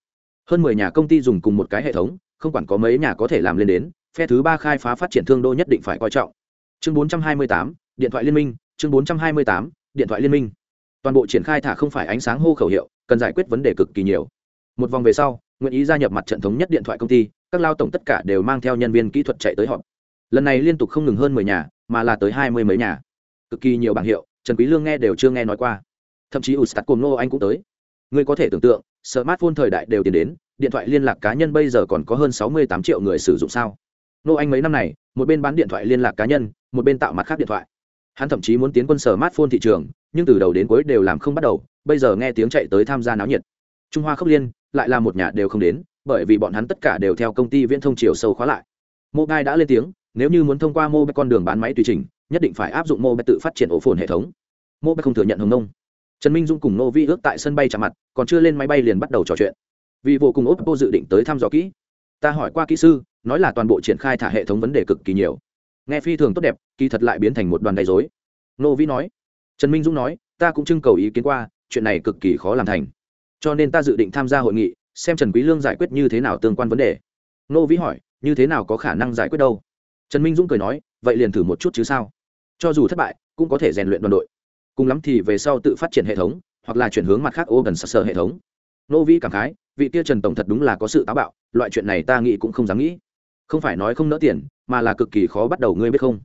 Speaker 1: Hơn mười nhà công ty dùng cùng một cái hệ thống, không quản có mấy nhà có thể làm lên đến, phe thứ ba khai phá phát triển thương đô nhất định phải coi trọng. Chương bốn trăm hai mươi tám, điện thoại liên minh, chương bốn trăm hai mươi tám, điện thoại liên minh. Toàn bộ triển khai thả không phải ánh sáng hô khẩu hiệu, cần giải quyết vấn đề cực kỳ nhiều. Một vòng về sau, nguyện ý gia nhập mặt trận thống nhất điện thoại công ty, các lao tổng tất cả đều mang theo nhân viên kỹ thuật chạy tới họp. Lần này liên tục không ngừng hơn mười nhà, mà là tới hai mươi mấy nhà. Cực kỳ nhiều bảng hiệu trần quý lương nghe đều chưa nghe nói qua. Thậm chí ustat cùng nô anh cũng tới. Ngươi có thể tưởng tượng, smartphone thời đại đều tiến đến, điện thoại liên lạc cá nhân bây giờ còn có hơn sáu mươi tám triệu người sử dụng sao? Nô anh mấy năm này, một bên bán điện thoại liên lạc cá nhân, một bên tạo mặt khác điện thoại. Hắn thậm chí muốn tiến quân smartphone thị trường, nhưng từ đầu đến cuối đều làm không bắt đầu, bây giờ nghe tiếng chạy tới tham gia náo nhiệt. Trung hoa khốc liên, lại là một nhà đều không đến, bởi vì bọn hắn tất cả đều theo công ty viễn thông chiều sâu khóa lại. Mobile đã lên tiếng, nếu như muốn thông qua mobile con đường bán máy tùy chỉnh nhất định phải áp dụng mô mobile tự phát triển ổ phồn hệ thống. Mô mobile không thừa nhận hồng nông. Trần minh dung cùng Nô Vi ước tại sân bay chạm mặt, còn chưa lên máy bay liền bắt đầu trò chuyện. Vì vô cùng oppo dự định tới thăm dò kỹ. Ta hỏi qua kỹ sư, nói là toàn bộ triển khai thả hệ thống vấn đề cực kỳ nhiều. Nghe phi thường tốt đẹp, kỳ thật lại biến thành một đoàn gây dối Vi nói. Trần minh dung nói, ta cũng trưng cầu ý kiến qua, chuyện này cực kỳ khó làm thành. Cho nên ta dự định tham gia hội nghị, xem trần quý lương giải quyết như thế nào tương quan vấn đề. Nô Vi hỏi, như thế nào có khả năng giải quyết đâu? Trần minh dũng cười nói, vậy liền thử một chút chứ sao? Cho dù thất bại, cũng có thể rèn luyện đoàn đội. Cùng lắm thì về sau tự phát triển hệ thống, hoặc là chuyển hướng mặt khác ô gần sờ sờ hệ thống. Nô vi cảm khái, vị kia trần tổng thật đúng là có sự táo bạo, loại chuyện này ta nghĩ cũng không dám nghĩ. Không phải nói không nỡ tiền, mà là cực kỳ khó bắt đầu, ngươi biết không?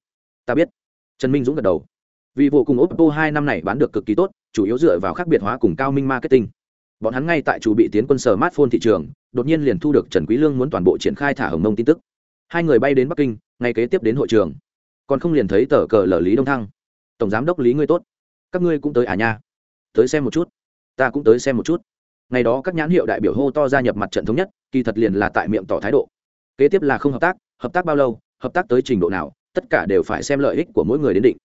Speaker 1: Ta biết. Trần minh dũng gật đầu. Vì vụ cùng oppo hai năm này bán được cực kỳ tốt, chủ yếu dựa vào khác biệt hóa cùng cao minh marketing. Bọn hắn ngay tại chủ bị tiến quân sở smartphone thị trường, đột nhiên liền thu được trần quý lương muốn toàn bộ triển khai thả hồng mông tin tức. Hai người bay đến bắc kinh, ngay kế tiếp đến hội trường còn không liền thấy tờ cờ lở lý đông thăng. Tổng giám đốc lý ngươi tốt. Các ngươi cũng tới à nha? Tới xem một chút. Ta cũng tới xem một chút. Ngày đó các nhãn hiệu đại biểu hô to gia nhập mặt trận thống nhất, kỳ thật liền là tại miệng tỏ thái độ. Kế tiếp là không hợp tác hợp tác bao lâu, hợp tác tới trình độ nào, tất cả đều phải xem lợi ích của mỗi người đến định.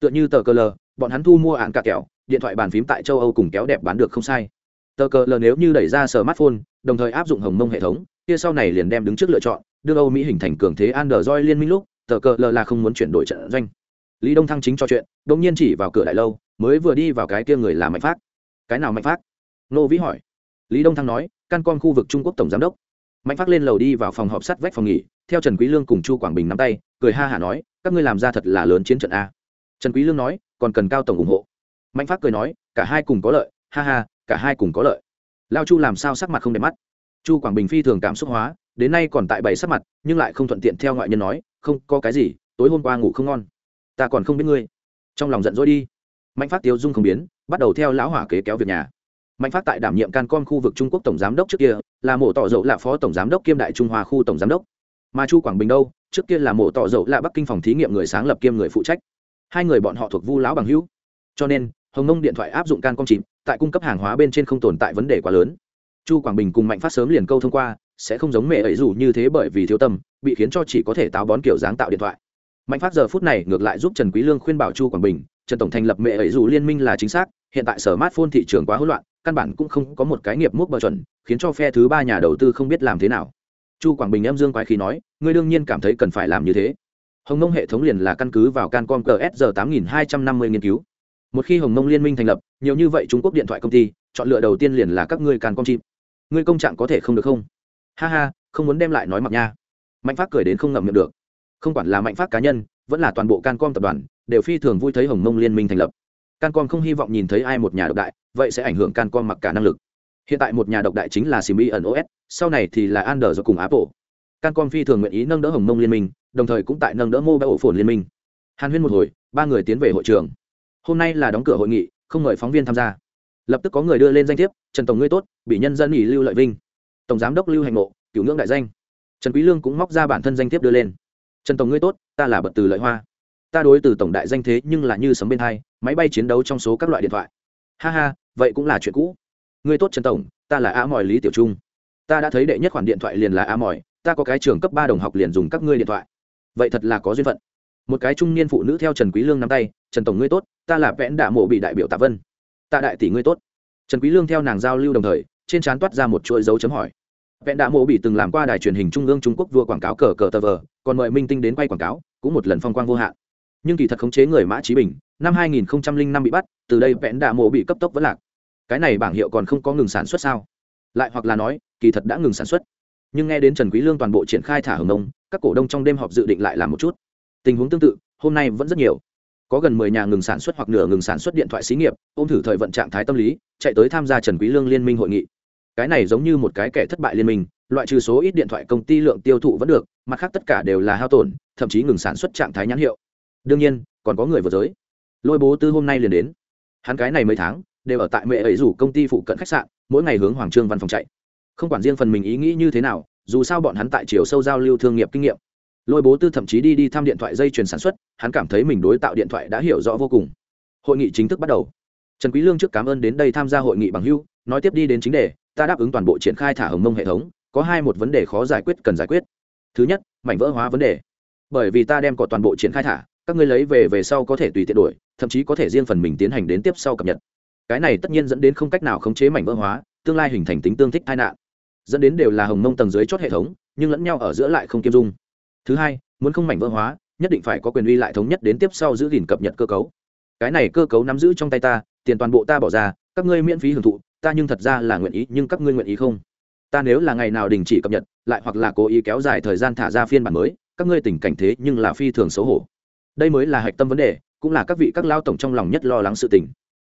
Speaker 1: Tựa như tờ cờ lờ, bọn hắn thu mua ạn cả kẹo, điện thoại bàn phím tại châu âu cùng kéo đẹp bán được không sai. Tờ cờ lờ nếu như đẩy ra smartphone, đồng thời áp dụng hồng mông hệ thống, kia sau này liền đem đứng trước lựa chọn, đưa âu mỹ hình thành cường thế android liên minh lúc tờ cờ lờ là không muốn chuyển đổi trận doanh. Lý đông thăng chính cho chuyện đ ỗ n g nhiên chỉ vào cửa đại lâu, mới vừa đi vào cái kia người là mạnh phát cái nào mạnh phát nô vĩ hỏi. Lý đông thăng nói, căn con khu vực trung quốc tổng giám đốc. Mạnh phát lên lầu đi vào phòng họp sắt vách phòng nghỉ, theo trần quý lương cùng chu quảng bình nắm tay, cười ha hả nói, các ngươi làm ra thật là lớn chiến trận a. Trần quý lương nói, còn cần cao tổng ủng hộ. Mạnh phát cười nói, cả hai cùng có lợi, ha ha, cả hai cùng có lợi. Lao chu làm sao sắc mặt không đẹp mắt? Chu quảng bình phi thường cảm xúc hóa, đến nay còn tại bảy sắc mặt, nhưng lại không thuận tiện theo ngoại nhân nói không có cái gì, tối hôm qua ngủ không ngon. Ta còn không biết ngươi. Trong lòng giận dỗi đi. Mạnh phát tiêu dung không biến, bắt đầu theo lão hỏa kế kéo việc nhà. Mạnh phát tại đảm nhiệm can com khu vực trung quốc tổng giám đốc trước kia, là mộ tỏ dậu là phó tổng giám đốc kiêm đại trung hoa khu tổng giám đốc. Mà chu quảng bình đâu, trước kia là mộ tỏ dậu là bắc kinh phòng thí nghiệm người sáng lập kiêm người phụ trách. Hai người bọn họ thuộc vu lão bằng hữu. Cho nên, hồng nông điện thoại áp dụng can com chìm, tại cung cấp hàng hóa bên trên không tồn tại vấn đề quá lớn chu quảng bình cùng mạnh phát sớm liền câu thông qua, sẽ không giống mẹ ấy dù như thế bởi vì thiếu tâm, bị khiến cho chỉ có thể táo bón kiểu dáng tạo điện thoại. Mạnh phát giờ phút này ngược lại giúp trần quý lương khuyên bảo chu quảng bình, trần tổng thành lập mẹ ấy dù liên minh là chính xác, hiện tại sở smartphone thị trường quá hỗn loạn, căn bản cũng không có một cái nghiệp mốc bờ chuẩn, khiến cho phe thứ ba nhà đầu tư không biết làm thế nào. Chu quảng bình em dương quái khí nói, ngươi đương nhiên cảm thấy cần phải làm như thế. Hồng nông hệ thống liền là căn cứ vào cancom gsr tám nghìn hai trăm năm mươi nghiên cứu. Một khi hồng nông liên minh thành lập, nhiều như vậy trung quốc điện thoại công ty, chọn lựa đầu tiên liền là các ngươi cancom chip ngươi công trạng có thể không được không? Ha ha, không muốn đem lại nói mặc nha. Mạnh phát cười đến không ngậm miệng được. Không quản là mạnh phát cá nhân, vẫn là toàn bộ cancom tập đoàn, đều phi thường vui thấy hồng mông liên minh thành lập. Cancom không hy vọng nhìn thấy ai một nhà độc đại, vậy sẽ ảnh hưởng cancom mặc cả năng lực. Hiện tại một nhà độc đại chính là simi ẩn os sau này thì là Android cùng apple. Cancom phi thường nguyện ý nâng đỡ hồng mông liên minh, đồng thời cũng tại nâng đỡ mobile ổ phồn liên minh. Hàn huyên một hồi, ba người tiến về hội trường. Hôm nay là đóng cửa hội nghị, không mời phóng viên tham gia lập tức có người đưa lên danh thiếp, trần tổng ngươi tốt, bị nhân dân nghỉ lưu lợi vinh. Tổng giám đốc lưu hành mộ cựu ngưỡng đại danh. Trần quý lương cũng móc ra bản thân danh thiếp đưa lên. Trần tổng ngươi tốt, ta là bật từ lợi hoa. Ta đối từ tổng đại danh thế nhưng là như sấm bên hai, máy bay chiến đấu trong số các loại điện thoại. Ha ha, vậy cũng là chuyện cũ. Ngươi tốt trần tổng, ta là a mỏi lý tiểu trung. Ta đã thấy đệ nhất khoản điện thoại liền là a mỏi ta có cái trường cấp ba đồng học liền dùng các ngươi điện thoại. Vậy thật là có duyên phận. Một cái trung niên phụ nữ theo trần quý lương nắm tay, trần tổng ngươi tốt, ta là vẽn đạ mộ bị đại biểu tạ vân tạ đại tỷ ngươi tốt. Trần quý lương theo nàng giao lưu đồng thời, trên trán toát ra một chuỗi dấu chấm hỏi. Vẹn đạ mộ bị từng làm qua đài truyền hình trung ương trung quốc vua quảng cáo cờ cờ tờ vờ, còn mời minh tinh đến quay quảng cáo, cũng một lần phong quang vô hạn. Nhưng kỳ thật khống chế người mã trí bình, năm 2005 bị bắt, từ đây vẹn đạ mộ bị cấp tốc vẫn lạc. Cái này bảng hiệu còn không có ngừng sản xuất sao? Lại hoặc là nói, kỳ thật đã ngừng sản xuất. Nhưng nghe đến trần quý lương toàn bộ triển khai thả hồng nông các cổ đông trong đêm họp dự định lại làm một chút. Tình huống tương tự, hôm nay vẫn rất nhiều có gần mười nhà ngừng sản xuất hoặc nửa ngừng sản xuất điện thoại xí nghiệp, ôm thử thời vận trạng thái tâm lý, chạy tới tham gia trần quý lương liên minh hội nghị. Cái này giống như một cái kẻ thất bại liên minh, loại trừ số ít điện thoại công ty lượng tiêu thụ vẫn được, mặt khác tất cả đều là hao tổn, thậm chí ngừng sản xuất trạng thái nhãn hiệu. Đương nhiên, còn có người vượt giới. Lôi bố tư hôm nay liền đến. Hắn cái này mấy tháng, đều ở tại mẹ ấy rủ công ty phụ cận khách sạn, mỗi ngày hướng hoàng trương văn phòng chạy. Không quản riêng phần mình ý nghĩ như thế nào, dù sao bọn hắn tại chiều sâu giao lưu thương nghiệp kinh nghiệm lôi bố tư thậm chí đi đi thăm điện thoại dây chuyền sản xuất, hắn cảm thấy mình đối tạo điện thoại đã hiểu rõ vô cùng. Hội nghị chính thức bắt đầu. Trần quý lương trước cảm ơn đến đây tham gia hội nghị bằng hưu nói tiếp đi đến chính đề, ta đáp ứng toàn bộ triển khai thả hồng mông hệ thống, có hai một vấn đề khó giải quyết cần giải quyết. Thứ nhất, mảnh vỡ hóa vấn đề. Bởi vì ta đem có toàn bộ triển khai thả, các ngươi lấy về về sau có thể tùy tiện đổi, thậm chí có thể riêng phần mình tiến hành đến tiếp sau cập nhật. Cái này tất nhiên dẫn đến không cách nào khống chế mảnh vỡ hóa, tương lai hình thành tính tương thích tai nạn. Dẫn đến đều là hồng mông tầng dưới chót hệ thống, nhưng lẫn nhau ở giữa lại không kiêm dung thứ hai, muốn không mảnh vỡ hóa, nhất định phải có quyền uy lại thống nhất đến tiếp sau giữ gìn cập nhật cơ cấu. Cái này cơ cấu nắm giữ trong tay ta, tiền toàn bộ ta bỏ ra, các ngươi miễn phí hưởng thụ, ta nhưng thật ra là nguyện ý, nhưng các ngươi nguyện ý không? Ta nếu là ngày nào đình chỉ cập nhật, lại hoặc là cố ý kéo dài thời gian thả ra phiên bản mới, các ngươi tình cảnh thế nhưng là phi thường xấu hổ. Đây mới là hạch tâm vấn đề, cũng là các vị các lao tổng trong lòng nhất lo lắng sự tình.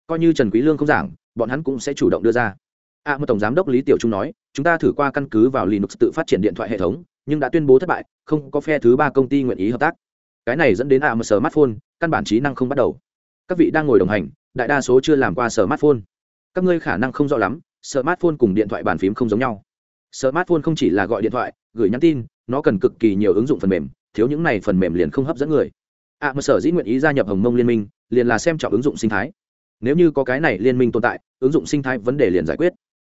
Speaker 1: Coi như trần quý lương không giảng, bọn hắn cũng sẽ chủ động đưa ra à, một tổng giám đốc lý tiểu trung nói chúng ta thử qua căn cứ vào linux tự phát triển điện thoại hệ thống nhưng đã tuyên bố thất bại không có phe thứ ba công ty nguyện ý hợp tác. Cái này dẫn đến a một smartphone căn bản trí năng không bắt đầu. Các vị đang ngồi đồng hành đại đa số chưa làm qua smartphone. Các ngươi khả năng không rõ lắm smartphone cùng điện thoại bàn phím không giống nhau. Smartphone không chỉ là gọi điện thoại gửi nhắn tin nó cần cực kỳ nhiều ứng dụng phần mềm thiếu những này phần mềm liền không hấp dẫn người. Ạ à, mà sở dĩ nguyện ý gia nhập hồng mông liên minh liền là xem trọng ứng dụng sinh thái. Nếu như có cái này liên minh tồn tại ứng dụng sinh thái vấn đề liền giải quyết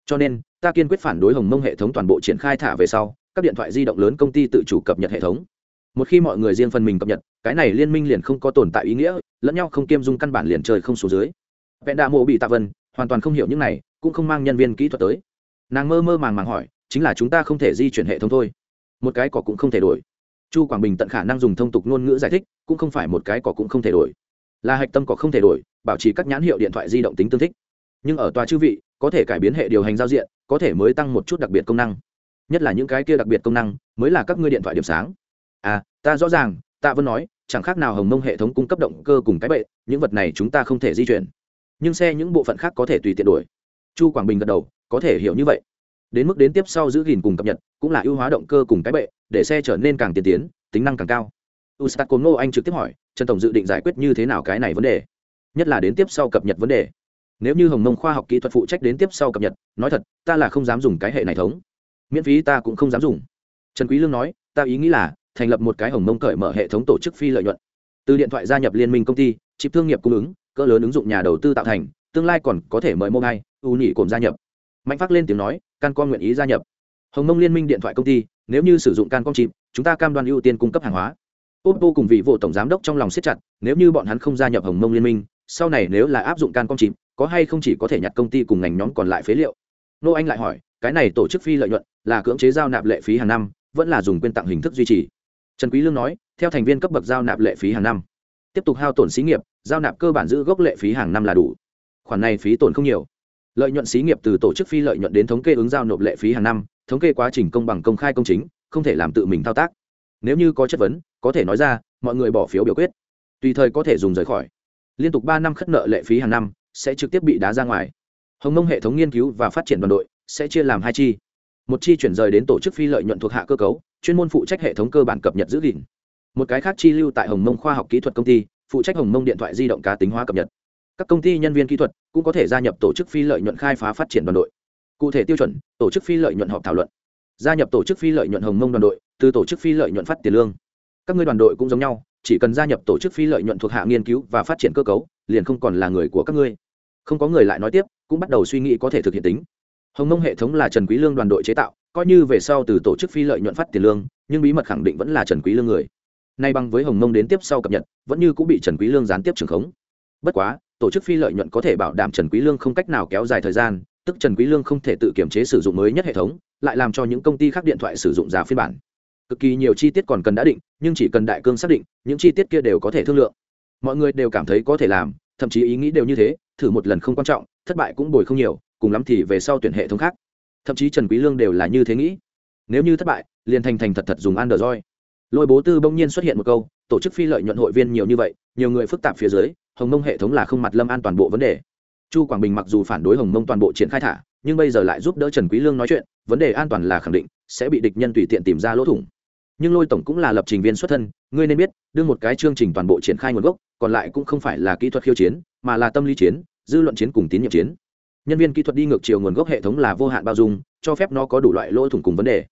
Speaker 1: cho nên, ta kiên quyết phản đối hồng mông hệ thống toàn bộ triển khai thả về sau, các điện thoại di động lớn công ty tự chủ cập nhật hệ thống. Một khi mọi người riêng phần mình cập nhật, cái này liên minh liền không có tồn tại ý nghĩa, lẫn nhau không kiêm dung căn bản liền trời không số dưới. Vẹn đạ mộ bị tạ vân, hoàn toàn không hiểu những này, cũng không mang nhân viên kỹ thuật tới. Nàng mơ mơ màng màng hỏi, chính là chúng ta không thể di chuyển hệ thống thôi. Một cái cỏ cũng không thể đổi. Chu quảng bình tận khả năng dùng thông tục ngôn ngữ giải thích, cũng không phải một cái cỏ cũng không thể đổi. Là hạch tâm cỏ không thể đổi, bảo trì các nhãn hiệu điện thoại di động tính tương thích. Nhưng ở tòa chư vị có thể cải biến hệ điều hành giao diện, có thể mới tăng một chút đặc biệt công năng. Nhất là những cái kia đặc biệt công năng, mới là các ngươi điện thoại điểm sáng. À ta rõ ràng, tạ vân nói, chẳng khác nào hồng mông hệ thống cung cấp động cơ cùng cái bệ, những vật này chúng ta không thể di chuyển. Nhưng xe những bộ phận khác có thể tùy tiện đổi. Chu quảng bình gật đầu, có thể hiểu như vậy. Đến mức đến tiếp sau giữ gìn cùng cập nhật, cũng là ưu hóa động cơ cùng cái bệ, để xe trở nên càng tiên tiến, tính năng càng cao. Ustat cồn ngô anh trực tiếp hỏi, trần tổng dự định giải quyết như thế nào cái này vấn đề? Nhất là đến tiếp sau cập nhật vấn đề nếu như hồng mông khoa học kỹ thuật phụ trách đến tiếp sau cập nhật, nói thật, ta là không dám dùng cái hệ này thống. Miễn phí ta cũng không dám dùng. Trần quý lương nói, ta ý nghĩ là, thành lập một cái hồng mông cởi mở hệ thống tổ chức phi lợi nhuận. Từ điện thoại gia nhập liên minh công ty, chip thương nghiệp cung ứng, cỡ lớn ứng dụng nhà đầu tư tạo thành, tương lai còn có thể mời mông hai u nhị cồn gia nhập. Mạnh phát lên tiếng nói, can con nguyện ý gia nhập. Hồng mông liên minh điện thoại công ty, nếu như sử dụng can con chip, chúng ta cam đoan ưu tiên cung cấp hàng hóa. Oppo cùng vị vụ tổng giám đốc trong lòng siết chặt, nếu như bọn hắn không gia nhập hồng mông liên minh sau này nếu là áp dụng can công chìm, có hay không chỉ có thể nhặt công ty cùng ngành nhóm còn lại phế liệu? Nô anh lại hỏi, cái này tổ chức phi lợi nhuận, là cưỡng chế giao nạp lệ phí hàng năm, vẫn là dùng quyên tặng hình thức duy trì? Trần quý lương nói, theo thành viên cấp bậc giao nạp lệ phí hàng năm. Tiếp tục hao tổn xí nghiệp, giao nạp cơ bản giữ gốc lệ phí hàng năm là đủ. Khoản này phí tổn không nhiều. Lợi nhuận xí nghiệp từ tổ chức phi lợi nhuận đến thống kê ứng giao nộp lệ phí hàng năm, thống kê quá trình công bằng công khai công chính, không thể làm tự mình thao tác. Nếu như có chất vấn, có thể nói ra, mọi người bỏ phiếu biểu quyết. Tùy thời có thể dùng rời khỏi liên tục ba năm khất nợ lệ phí hàng năm, sẽ trực tiếp bị đá ra ngoài. Hồng mông hệ thống nghiên cứu và phát triển đoàn đội sẽ chia làm hai chi. Một chi chuyển rời đến tổ chức phi lợi nhuận thuộc hạ cơ cấu, chuyên môn phụ trách hệ thống cơ bản cập nhật giữ gìn. Một cái khác chi lưu tại hồng mông khoa học kỹ thuật công ty, phụ trách hồng mông điện thoại di động cá tính hóa cập nhật. Các công ty nhân viên kỹ thuật cũng có thể gia nhập tổ chức phi lợi nhuận khai phá phát triển đoàn đội. Cụ thể tiêu chuẩn, tổ chức phi lợi nhuận họp thảo luận. Gia nhập tổ chức phi lợi nhuận hồng mông đoàn đội, từ tổ chức phi lợi nhuận phát tiền lương. Các ngươi đoàn đội cũng giống nhau chỉ cần gia nhập tổ chức phi lợi nhuận thuộc hạ nghiên cứu và phát triển cơ cấu, liền không còn là người của các ngươi. Không có người lại nói tiếp, cũng bắt đầu suy nghĩ có thể thực hiện tính. Hồng mông hệ thống là trần quý lương đoàn đội chế tạo, coi như về sau từ tổ chức phi lợi nhuận phát tiền lương, nhưng bí mật khẳng định vẫn là trần quý lương người. Nay bằng với hồng mông đến tiếp sau cập nhật, vẫn như cũng bị trần quý lương gián tiếp trường khống. Bất quá, tổ chức phi lợi nhuận có thể bảo đảm trần quý lương không cách nào kéo dài thời gian, tức trần quý lương không thể tự kiểm chế sử dụng mới nhất hệ thống, lại làm cho những công ty khác điện thoại sử dụng giả phiên bản cực kỳ nhiều chi tiết còn cần đã định, nhưng chỉ cần đại cương xác định, những chi tiết kia đều có thể thương lượng. Mọi người đều cảm thấy có thể làm, thậm chí ý nghĩ đều như thế, thử một lần không quan trọng, thất bại cũng bồi không nhiều, cùng lắm thì về sau tuyển hệ thống khác. Thậm chí trần quý lương đều là như thế nghĩ. Nếu như thất bại, liền thành thành thật thật dùng android. Lôi bố tư bỗng nhiên xuất hiện một câu, tổ chức phi lợi nhuận hội viên nhiều như vậy, nhiều người phức tạp phía dưới, hồng mông hệ thống là không mặt lâm an toàn bộ vấn đề. Chu quảng bình mặc dù phản đối hồng mông toàn bộ triển khai thả, nhưng bây giờ lại giúp đỡ trần quý lương nói chuyện, vấn đề an toàn là khẳng định, sẽ bị địch nhân tùy tiện tìm ra lỗ thủng nhưng lôi tổng cũng là lập trình viên xuất thân, ngươi nên biết, đưa một cái chương trình toàn bộ triển khai nguồn gốc, còn lại cũng không phải là kỹ thuật khiêu chiến, mà là tâm lý chiến, dư luận chiến cùng tín nhiệm chiến. Nhân viên kỹ thuật đi ngược chiều nguồn gốc hệ thống là vô hạn bao dung, cho phép nó có đủ loại lỗ thủng cùng vấn đề.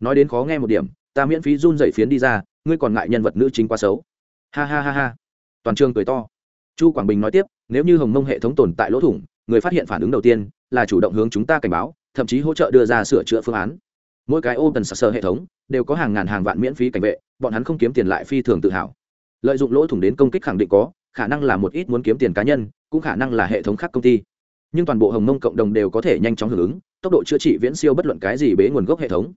Speaker 1: Nói đến khó nghe một điểm, ta miễn phí run dậy phiến đi ra, ngươi còn ngại nhân vật nữ chính quá xấu. Ha ha ha ha. Toàn trường cười to. Chu quảng bình nói tiếp, nếu như hồng mông hệ thống tồn tại lỗ thủng, người phát hiện phản ứng đầu tiên là chủ động hướng chúng ta cảnh báo, thậm chí hỗ trợ đưa ra sửa chữa phương án mỗi cái open sơ hệ thống đều có hàng ngàn hàng vạn miễn phí cảnh vệ, bọn hắn không kiếm tiền lại phi thường tự hào. Lợi dụng lỗ thủng đến công kích khẳng định có, khả năng là một ít muốn kiếm tiền cá nhân, cũng khả năng là hệ thống khác công ty. Nhưng toàn bộ hồng mông cộng đồng đều có thể nhanh chóng hưởng ứng, tốc độ chữa trị viễn siêu bất luận cái gì bế nguồn gốc hệ thống.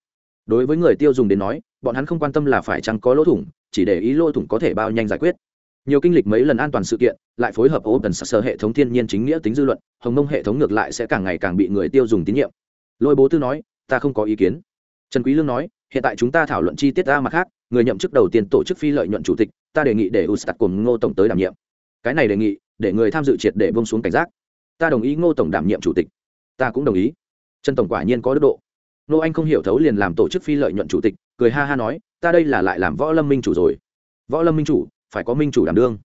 Speaker 1: Đối với người tiêu dùng đến nói, bọn hắn không quan tâm là phải chăng có lỗ thủng, chỉ để ý lỗ thủng có thể bao nhanh giải quyết. Nhiều kinh lịch mấy lần an toàn sự kiện, lại phối hợp open sơ hệ thống thiên nhiên chính nghĩa tính dư luận, hồng mông hệ thống ngược lại sẽ càng ngày càng bị người tiêu dùng tín nhiệm. Lôi bố tư nói, ta không có ý kiến trần quý lương nói, hiện tại chúng ta thảo luận chi tiết ra mặt khác, người nhậm chức đầu tiên tổ chức phi lợi nhuận chủ tịch, ta đề nghị để Ustad cùng ngô tổng tới đảm nhiệm. Cái này đề nghị, để người tham dự triệt để bông xuống cảnh giác. Ta đồng ý ngô tổng đảm nhiệm chủ tịch. Ta cũng đồng ý. Trần tổng quả nhiên có đức độ. Nô anh không hiểu thấu liền làm tổ chức phi lợi nhuận chủ tịch, cười ha ha nói, ta đây là lại làm võ lâm minh chủ rồi. Võ lâm minh chủ, phải có minh chủ đảm đương.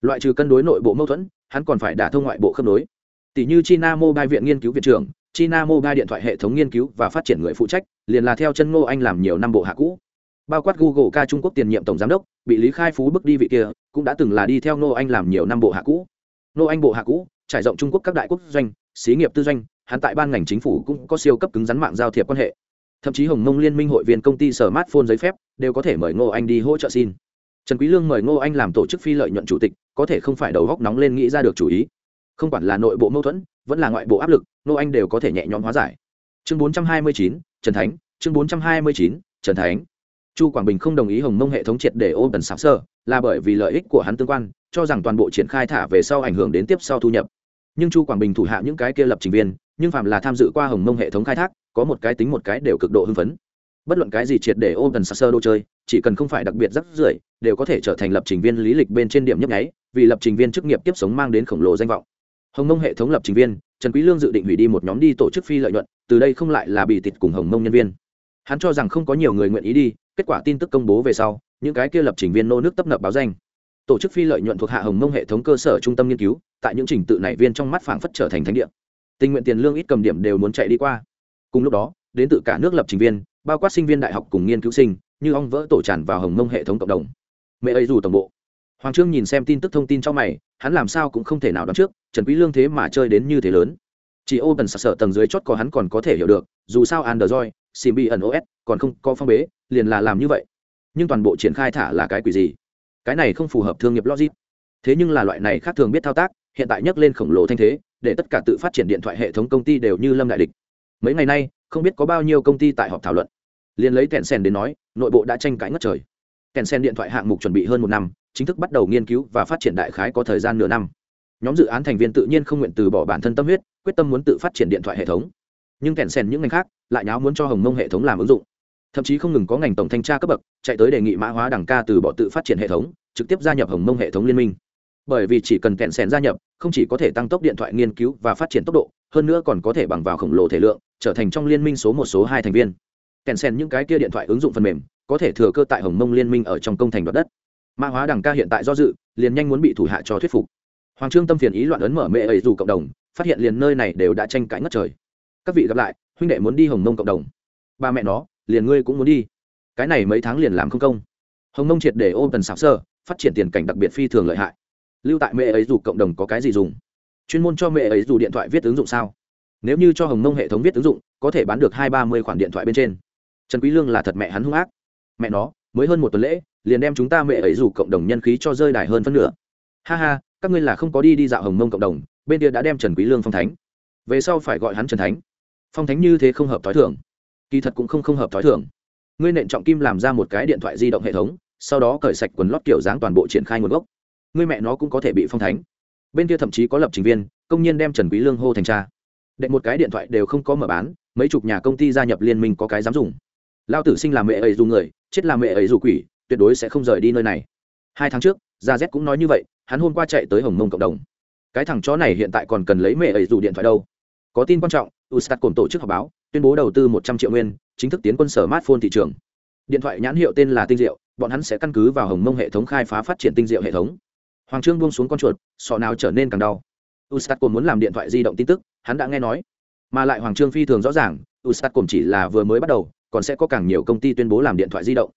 Speaker 1: Loại trừ cân đối nội bộ mâu thuẫn, hắn còn phải đả thông ngoại bộ khớp nối. Tỷ như china mobile viện nghiên cứu viện trưởng china mobile điện thoại hệ thống nghiên cứu và phát triển người phụ trách, liền là theo chân ngô anh làm nhiều năm bộ hạ cũ. Bao quát google ca trung quốc tiền nhiệm tổng giám đốc, bị lý khai phú bước đi vị kia, cũng đã từng là đi theo ngô anh làm nhiều năm bộ hạ cũ. Ngô anh bộ hạ cũ, trải rộng trung quốc các đại quốc doanh, xí nghiệp tư doanh, hắn tại ban ngành chính phủ cũng có siêu cấp cứng rắn mạng giao thiệp quan hệ. Thậm chí hồng mông liên minh hội viên công ty smartphone giấy phép đều có thể mời ngô anh đi hỗ trợ xin. Trần quý lương mời ngô anh làm tổ chức phi lợi nhuận chủ tịch, có thể không phải đầu góc nóng lên nghĩ ra được chủ ý. Không quản là nội bộ mâu thuẫn vẫn là ngoại bộ áp lực ngô anh đều có thể nhẹ nhõm hóa giải. Chương 429, trần thánh. Chương 429, trần thánh. Chu quảng bình không đồng ý hồng mông hệ thống triệt để ôm tần sáng sơ là bởi vì lợi ích của hắn tương quan cho rằng toàn bộ triển khai thả về sau ảnh hưởng đến tiếp sau thu nhập. Nhưng chu quảng bình thủ hạ những cái kia lập trình viên nhưng phạm là tham dự qua hồng mông hệ thống khai thác có một cái tính một cái đều cực độ hưng phấn. Bất luận cái gì triệt để ôm tần sạc sơ đồ chơi chỉ cần không phải đặc biệt rắc rưởi đều có thể trở thành lập trình viên lý lịch bên trên điểm nhấp nháy vì lập trình viên chức nghiệp tiếp sống mang đến khổng lồ danh vọng hồng mông hệ thống lập trình viên, trần quý lương dự định hủy đi một nhóm đi tổ chức phi lợi nhuận, từ đây không lại là bị tịt cùng hồng mông nhân viên. Hắn cho rằng không có nhiều người nguyện ý đi, kết quả tin tức công bố về sau, những cái kia lập trình viên nô nước tấp nập báo danh. Tổ chức phi lợi nhuận thuộc hạ hồng mông hệ thống cơ sở trung tâm nghiên cứu, tại những trình tự này viên trong mắt phảng phất trở thành thánh địa. Tình nguyện tiền lương ít cầm điểm đều muốn chạy đi qua. Cùng lúc đó, đến từ cả nước lập trình viên, bao quát sinh viên đại học cùng nghiên cứu sinh, như ong vỡ tổ tràn vào hồng mông hệ thống cộng đồng. Mẹ ấy dù tổng bộ hoàng trương nhìn xem tin tức thông tin trong mày, hắn làm sao cũng không thể nào đoán trước, trần quý lương thế mà chơi đến như thế lớn. Chỉ ô tần sặc sợ tầng dưới chót có hắn còn có thể hiểu được, dù sao android simbi ẩn os còn không có phong bế, liền là làm như vậy. Nhưng toàn bộ triển khai thả là cái quỷ gì? Cái này không phù hợp thương nghiệp logic. Thế nhưng là loại này khác thường biết thao tác, hiện tại nhấc lên khổng lồ thanh thế, để tất cả tự phát triển điện thoại hệ thống công ty đều như lâm đại địch. Mấy ngày nay, không biết có bao nhiêu công ty tại họp thảo luận. Liền lấy Tencent sen đến nói, nội bộ đã tranh cãi ngất trời. Tencent sen điện thoại hạng mục chuẩn bị hơn một năm chính thức bắt đầu nghiên cứu và phát triển đại khái có thời gian nửa năm. Nhóm dự án thành viên tự nhiên không nguyện từ bỏ bản thân tâm huyết, quyết tâm muốn tự phát triển điện thoại hệ thống. Nhưng kèn sen những ngành khác lại nháo muốn cho hồng mông hệ thống làm ứng dụng. Thậm chí không ngừng có ngành tổng thanh tra cấp bậc chạy tới đề nghị mã hóa đẳng ca từ bỏ tự phát triển hệ thống, trực tiếp gia nhập hồng mông hệ thống liên minh. Bởi vì chỉ cần kẹn sèn gia nhập, không chỉ có thể tăng tốc điện thoại nghiên cứu và phát triển tốc độ, hơn nữa còn có thể bằng vào khổng lồ thể lượng, trở thành trong liên minh số một, số hai thành viên. Kẹn sèn những cái kia điện thoại ứng dụng phần mềm, có thể thừa cơ tại hồng mông liên minh ở trong công thành đoạt đất ma hóa đẳng ca hiện tại do dự, liền nhanh muốn bị thủ hạ cho thuyết phục. Hoàng trương tâm phiền ý loạn ấn mở mẹ ấy dù cộng đồng, phát hiện liền nơi này đều đã tranh cãi ngất trời. Các vị gặp lại, huynh đệ muốn đi hồng mông cộng đồng. Ba mẹ nó, liền ngươi cũng muốn đi. Cái này mấy tháng liền làm không công. Hồng mông triệt để ôm tần xảo sơ, phát triển tiền cảnh đặc biệt phi thường lợi hại. Lưu tại mẹ ấy dù cộng đồng có cái gì dùng? Chuyên môn cho mẹ ấy dù điện thoại viết ứng dụng sao? Nếu như cho hồng mông hệ thống viết ứng dụng, có thể bán được hai ba mươi khoản điện thoại bên trên. Trần quý lương là thật mẹ hắn hung ác. Mẹ nó mới hơn một tuần lễ, liền đem chúng ta mẹ ấy dù cộng đồng nhân khí cho rơi đài hơn phân nửa. Ha ha, các ngươi là không có đi đi dạo hồng mông cộng đồng, bên kia đã đem trần quý lương phong thánh. Về sau phải gọi hắn trần thánh. Phong thánh như thế không hợp thói thường. Kỳ thật cũng không không hợp thói thường. Ngươi nện trọng kim làm ra một cái điện thoại di động hệ thống, sau đó cởi sạch quần lót kiểu dáng toàn bộ triển khai nguồn gốc. Ngươi mẹ nó cũng có thể bị phong thánh. Bên kia thậm chí có lập trình viên, công nhân đem trần quý lương hô thành cha. Đệ một cái điện thoại đều không có mở bán, mấy chục nhà công ty gia nhập liên minh có cái dám dùng lao tử sinh làm mẹ ấy dù người, chết làm mẹ ấy dù quỷ, tuyệt đối sẽ không rời đi nơi này. Hai tháng trước, gia z cũng nói như vậy, hắn hôm qua chạy tới hồng mông cộng đồng. Cái thằng chó này hiện tại còn cần lấy mẹ ấy dù điện thoại đâu. Có tin quan trọng ustat cùng tổ chức họp báo, tuyên bố đầu tư một trăm triệu nguyên, chính thức tiến quân sở smartphone thị trường. Điện thoại nhãn hiệu tên là tinh diệu, bọn hắn sẽ căn cứ vào hồng mông hệ thống khai phá phát triển tinh diệu hệ thống. Hoàng trương buông xuống con chuột, sọ nào trở nên càng đau. Ustat muốn làm điện thoại di động tin tức, hắn đã nghe nói. Mà lại hoàng trương phi thường rõ ràng ustat chỉ là vừa mới bắt đầu còn sẽ có càng nhiều công ty tuyên bố làm điện thoại di động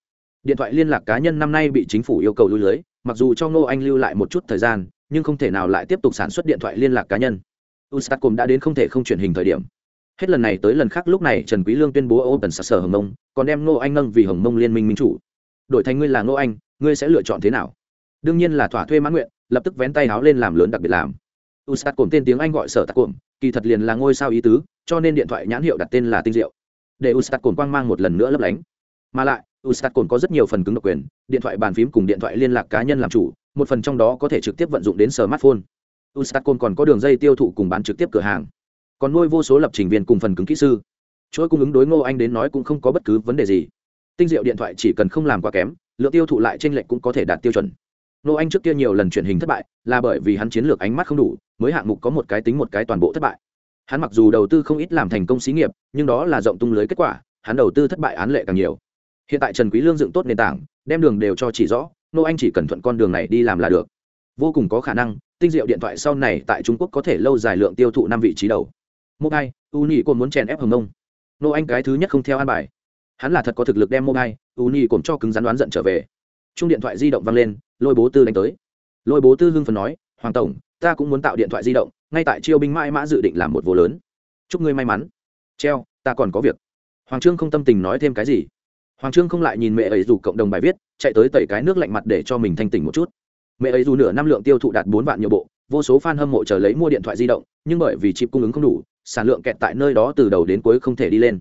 Speaker 1: điện thoại liên lạc cá nhân năm nay bị chính phủ yêu cầu lưu lưới mặc dù cho ngô anh lưu lại một chút thời gian nhưng không thể nào lại tiếp tục sản xuất điện thoại liên lạc cá nhân Ustacom đã đến không thể không chuyển hình thời điểm. Hết lần này tới lần khác lúc này Trần Quý Lương tuyên bố Open Sở Hồng Mông, còn đem Ngô Anh nâng vì Hồng Mông liên minh minh chủ. Đổi thành ngươi là Ngô Anh, ngươi sẽ lựa chọn thế nào? Đương nhiên là thỏa thuê mãn nguyện, lập tức vén tay háo lên làm lớn đặc biệt làm. Ustacom tên tiếng Anh gọi Sở tạc Tacom, kỳ thật liền là ngôi sao ý tứ, cho nên điện thoại nhãn hiệu đặt tên là Tinh Diệu. Để Ustacom quang mang một lần nữa lấp lánh. Mà lại, Ustacom có rất nhiều phần cứng độc quyền, điện thoại bàn phím cùng điện thoại liên lạc cá nhân làm chủ, một phần trong đó có thể trực tiếp vận dụng đến smartphone. Ustacom còn có đường dây tiêu thụ cùng bán trực tiếp cửa hàng. Còn nuôi vô số lập trình viên cùng phần cứng kỹ sư. Chuỗi cung ứng đối ngô anh đến nói cũng không có bất cứ vấn đề gì. Tinh diệu điện thoại chỉ cần không làm quá kém lượng tiêu thụ lại t r ê n lệch cũng có thể đạt tiêu chuẩn. Ngô anh trước kia nhiều lần truyền hình thất bại là bởi vì hắn chiến lược ánh mắt không đủ mới hạng mục có một cái tính một cái toàn bộ thất bại hắn mặc dù đầu tư không ít làm thành công xí nghiệp, nhưng đó là rộng tung lưới kết quả, hắn đầu tư thất bại án lệ càng nhiều. Hiện tại trần quý lương dựng tốt nền tảng, đem đường đều cho chỉ rõ nô anh chỉ cần thuận con đường này đi làm là được. Vô cùng có khả năng, tinh diệu điện thoại sau này tại trung quốc có thể lâu dài lượng tiêu thụ năm vị trí đầu. Mobile, uni còn muốn chèn ép hồng nông nô anh cái thứ nhất không theo an bài. Hắn là thật có thực lực đem mobile, uni còn cho cứng rắn đoán giận trở về. Chung điện thoại di động vang lên, lôi bố tư đánh tới. Lôi bố tư hưng phần nói, hoàng tổng ta cũng muốn tạo điện thoại di động, ngay tại chiêu binh mãi mã dự định làm một vô lớn. Chúc ngươi may mắn. Treo, ta còn có việc. Hoàng trương không tâm tình nói thêm cái gì. Hoàng trương không lại nhìn mẹ ấy dù cộng đồng bài viết, chạy tới tẩy cái nước lạnh mặt để cho mình thanh tỉnh một chút. Mẹ ấy dù nửa năm lượng tiêu thụ đạt bốn vạn nhiều bộ, vô số fan hâm mộ chờ lấy mua điện thoại di động, nhưng bởi vì chip cung ứng không đủ, sản lượng kẹt tại nơi đó từ đầu đến cuối không thể đi lên.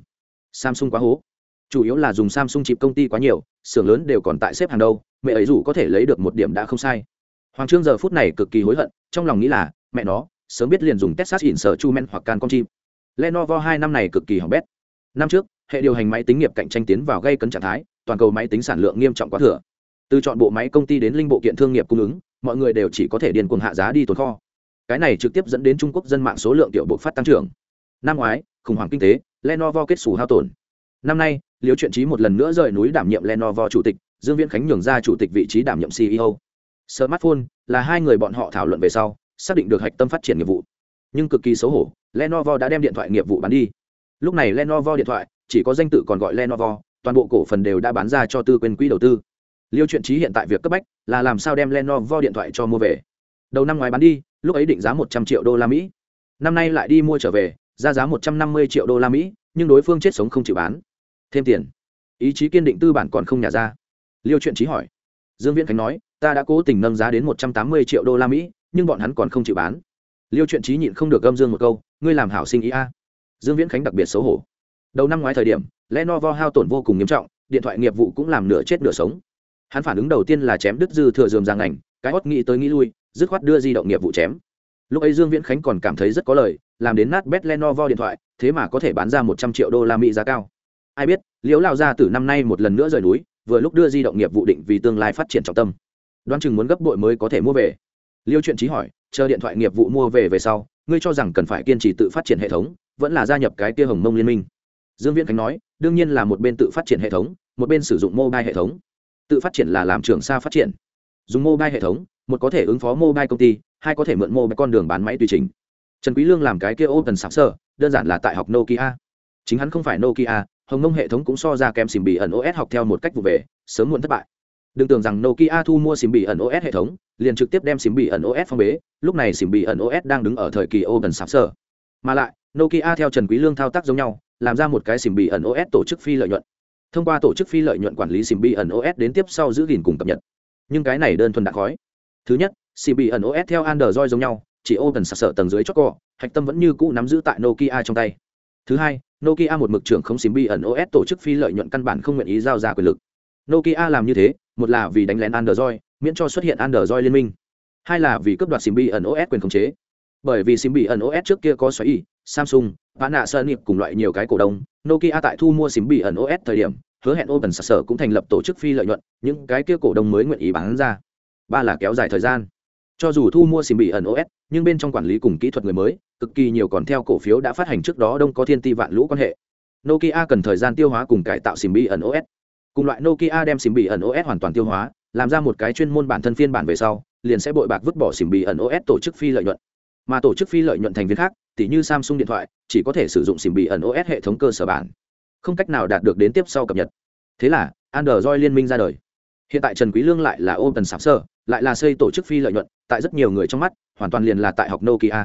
Speaker 1: Samsung quá hố. Chủ yếu là dùng samsung chip công ty quá nhiều, xưởng lớn đều còn tại xếp hàng đâu, mẹ ấy dù có thể lấy được một điểm đã không sai hoàng trương giờ phút này cực kỳ hối hận, trong lòng nghĩ là, mẹ nó, sớm biết liền dùng texas in sở chu men hoặc can con chim. Lenovo hai năm này cực kỳ hỏng bét. Năm trước, hệ điều hành máy tính nghiệp cạnh tranh tiến vào gây cấn trạng thái, toàn cầu máy tính sản lượng nghiêm trọng quá thừa. Từ chọn bộ máy công ty đến linh bộ kiện thương nghiệp cung ứng, mọi người đều chỉ có thể điền cuồng hạ giá đi tồn kho. Cái này trực tiếp dẫn đến trung quốc dân mạng số lượng tiểu bộ phát tăng trưởng. Năm ngoái, khủng hoảng kinh tế, lenovo kết xù hao tổn. Năm nay, liễu chuyện trí một lần nữa rời núi đảm nhiệm lenovo chủ tịch, dương viễn khánh nhường ra chủ tịch vị trí đảm nhiệm ceo smartphone là hai người bọn họ thảo luận về sau, xác định được hạch tâm phát triển nghiệp vụ. Nhưng cực kỳ xấu hổ, lenovo đã đem điện thoại nghiệp vụ bán đi. Lúc này lenovo điện thoại, chỉ có danh tự còn gọi lenovo, toàn bộ cổ phần đều đã bán ra cho tư quyền quỹ đầu tư. Liêu chuyện trí hiện tại việc cấp bách là làm sao đem lenovo điện thoại cho mua về. Đầu năm ngoái bán đi, lúc ấy định giá một trăm triệu đô la mỹ. Năm nay lại đi mua trở về, ra giá một trăm năm mươi triệu đô la mỹ, nhưng đối phương chết sống không chịu bán. Thêm tiền. Ý chí kiên định tư bản còn không nhả ra. Liêu chuyện trí hỏi dương viễn khánh nói, ta đã cố tình nâng giá đến một trăm tám mươi triệu đô la mỹ, nhưng bọn hắn còn không chịu bán. Liêu chuyện trí nhịn không được gâm dương một câu, ngươi làm hảo sinh ý a. Dương viễn khánh đặc biệt xấu hổ. Đầu năm ngoái thời điểm, lenovo hao tổn vô cùng nghiêm trọng, điện thoại nghiệp vụ cũng làm nửa chết nửa sống. Hắn phản ứng đầu tiên là chém đứt dư thừa dườm giang ảnh, cái hót nghĩ tới nghĩ lui, dứt khoát đưa di động nghiệp vụ chém. Lúc ấy dương viễn khánh còn cảm thấy rất có lời, làm đến nát bét lenovo điện thoại, thế mà có thể bán ra một trăm triệu đô la mỹ giá cao. Ai biết liễu lao ra từ năm nay một lần nữa rời núi vừa lúc đưa di động nghiệp vụ định vì tương lai phát triển trọng tâm. Đoán chừng muốn gấp bội mới có thể mua về. Liêu chuyện trí hỏi, chờ điện thoại nghiệp vụ mua về về sau, ngươi cho rằng cần phải kiên trì tự phát triển hệ thống, vẫn là gia nhập cái kia hồng mông liên minh? Dương viễn khánh nói, đương nhiên là một bên tự phát triển hệ thống, một bên sử dụng mobile hệ thống. Tự phát triển là làm trường xa phát triển. Dùng mobile hệ thống, một có thể ứng phó mobile công ty, hai có thể mượn mobile con đường bán máy tùy trình trần quý lương làm cái kia open sạp sơ đơn giản là tại học nokia. Chính hắn không phải nokia hồng nông hệ thống cũng so ra kém xìm bị ẩn os học theo một cách vụ về, sớm muộn thất bại. Đừng tưởng rằng nokia thu mua xìm bị ẩn os hệ thống, liền trực tiếp đem xìm bị ẩn os phong bế, lúc này xìm bị ẩn os đang đứng ở thời kỳ open sạp sở. Mà lại, nokia theo trần quý lương thao tác giống nhau, làm ra một cái xìm bị ẩn os tổ chức phi lợi nhuận. Thông qua tổ chức phi lợi nhuận quản lý xìm bị ẩn os đến tiếp sau giữ gìn cùng cập nhật. Nhưng cái này đơn thuần đã khói. Thứ nhất xìm bị ẩn os theo android giống nhau, chỉ open sạp sở tầng dưới chót cỏ hạch tâm vẫn như cũ nắm giữ tại nokia trong tay thứ hai, nokia một mực trưởng không xím bi ẩn os tổ chức phi lợi nhuận căn bản không nguyện ý giao ra quyền lực. Nokia làm như thế, một là vì đánh lén android, miễn cho xuất hiện android liên minh. Hai là vì cướp đoạt xím bi ẩn os quyền khống chế. Bởi vì xím bi ẩn os trước kia có xoáy y samsung bạn nạ sơn nghiệp cùng loại nhiều cái cổ đông, nokia tại thu mua xím bi ẩn os thời điểm, hứa hẹn open sở cũng thành lập tổ chức phi lợi nhuận, những cái kia cổ đông mới nguyện ý bán ra. Ba là kéo dài thời gian. Cho dù thu mua xìm bị ẩn os nhưng bên trong quản lý cùng kỹ thuật người mới cực kỳ nhiều còn theo cổ phiếu đã phát hành trước đó đông có thiên ti vạn lũ quan hệ. Nokia cần thời gian tiêu hóa cùng cải tạo xìm bi ẩn os cùng loại nokia đem xìm bi ẩn os hoàn toàn tiêu hóa, làm ra một cái chuyên môn bản thân phiên bản về sau, liền sẽ bội bạc vứt bỏ xìm bi ẩn os tổ chức phi lợi nhuận. Mà tổ chức phi lợi nhuận thành viên khác tỷ như samsung điện thoại, chỉ có thể sử dụng xìm bi ẩn os hệ thống cơ sở bản. Không cách nào đạt được đến tiếp sau cập nhật. Thế là, android liên minh ra đời. Hiện tại trần quý lương lại là open sạp sơ, lại là xây tổ chức phi lợi nhuận, tại rất nhiều người trong mắt, hoàn toàn liền là tại học nokia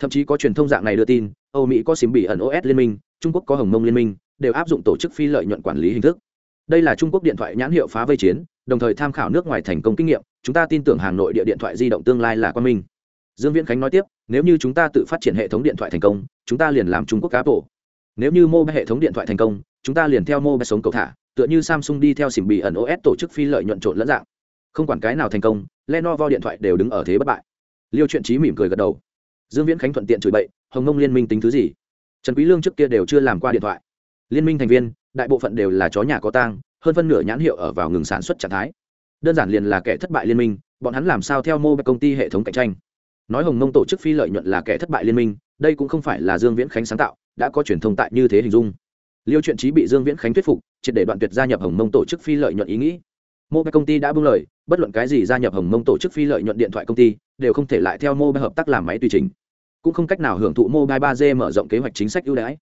Speaker 1: thậm chí có truyền thông dạng này đưa tin, âu mỹ có xím bị ẩn os liên minh, trung quốc có hồng mông liên minh, đều áp dụng tổ chức phi lợi nhuận quản lý hình thức. Đây là trung quốc điện thoại nhãn hiệu phá vây chiến, đồng thời tham khảo nước ngoài thành công kinh nghiệm, chúng ta tin tưởng Hà nội địa điện thoại di động tương lai là quan minh. Dương viễn khánh nói tiếp, nếu như chúng ta tự phát triển hệ thống điện thoại thành công, chúng ta liền làm trung quốc cá bộ nếu như mobile hệ thống điện thoại thành công, chúng ta liền theo mobile sống cầu thả, tựa như samsung đi theo xỉm bị ẩn os tổ chức phi lợi nhuận trộn lẫn dạng. Không quản cái nào thành công, lenovo điện thoại đều đứng ở thế bất bại. Liêu chuyện trí mỉm cười gật đầu dương viễn khánh thuận tiện chửi bậy, hồng nông liên minh tính thứ gì? Trần quý lương trước kia đều chưa làm qua điện thoại. Liên minh thành viên, đại bộ phận đều là chó nhà có tang, hơn phân nửa nhãn hiệu ở vào ngừng sản xuất trạng thái. Đơn giản liền là kẻ thất bại liên minh, bọn hắn làm sao theo mô công ty hệ thống cạnh tranh. Nói hồng nông tổ chức phi lợi nhuận là kẻ thất bại liên minh, đây cũng không phải là dương viễn khánh sáng tạo, đã có truyền thông tại như thế hình dung. Liêu chuyện trí bị dương viễn khánh thuyết phục, triệt để đoạn tuyệt gia nhập hồng mông tổ chức phi lợi nhuận ý nghĩ. Mô công ty đã bưng lời, bất luận cái gì gia nhập hồng mông tổ chức phi lợi nhuận điện thoại công ty, đều không thể lại theo mô hợp tác làm máy tùy trình cũng không cách nào hưởng thụ mobile ba g mở rộng kế hoạch chính sách ưu đãi.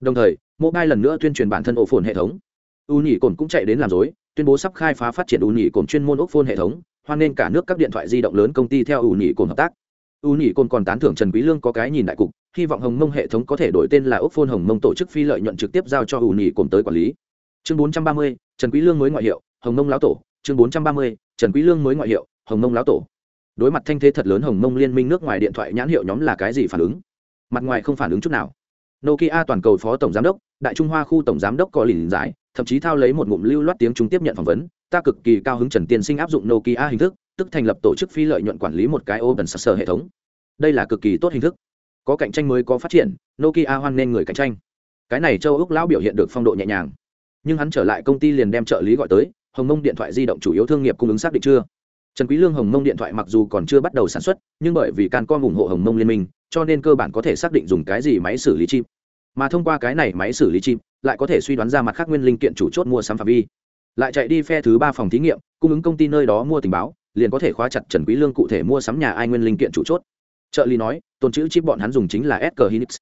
Speaker 1: Đồng thời mobile lần nữa tuyên truyền bản thân ổ phồn hệ thống. U Nhĩ cồn cũng chạy đến làm rối, tuyên bố sắp khai phá phát triển u Nhĩ cồn chuyên môn ốc phone hệ thống hoan nên cả nước các điện thoại di động lớn công ty theo u Nhĩ cồn hợp tác. U Nhĩ cồn còn tán thưởng trần quý lương có cái nhìn đại cục hy vọng hồng mông hệ thống có thể đổi tên là ốc phone hồng mông tổ chức phi lợi nhuận trực tiếp giao cho u Nhĩ cồn tới quản lý. Chương 430, trần quý lương mới ngoại hiệu hồng mông lão tổ. Chương 430, trần quý lương mới ngoại hiệu hồng mông lão tổ đối mặt thanh thế thật lớn hồng mông liên minh nước ngoài điện thoại nhãn hiệu nhóm là cái gì phản ứng? Mặt ngoài không phản ứng chút nào. Nokia toàn cầu phó tổng giám đốc, đại trung hoa khu tổng giám đốc có lìn giải, thậm chí thao lấy một ngụm lưu loát tiếng chúng tiếp nhận phỏng vấn. Ta cực kỳ cao hứng trần tiên sinh áp dụng nokia hình thức, tức thành lập tổ chức phi lợi nhuận quản lý một cái open source hệ thống. Đây là cực kỳ tốt hình thức. Có cạnh tranh mới có phát triển, nokia hoan nên người cạnh tranh. Cái này châu úc lão biểu hiện được phong độ nhẹ nhàng. Nhưng hắn trở lại công ty liền đem trợ lý gọi tới, hồng mông điện thoại di động chủ yếu thương nghiệp cung ứng xác định chưa? Trần quý lương hồng mông điện thoại mặc dù còn chưa bắt đầu sản xuất, nhưng bởi vì cancom ủng hộ hồng mông liên minh, cho nên cơ bản có thể xác định dùng cái gì máy xử lý chip. Mà thông qua cái này máy xử lý chip, lại có thể suy đoán ra mặt khác nguyên linh kiện chủ chốt mua sắm phạm vi. Lại chạy đi phe thứ ba phòng thí nghiệm, cung ứng công ty nơi đó mua tình báo, liền có thể khóa chặt trần quý lương cụ thể mua sắm nhà ai nguyên linh kiện chủ chốt. Trợ lý nói, tồn chữ chip bọn hắn dùng chính là SK Hynix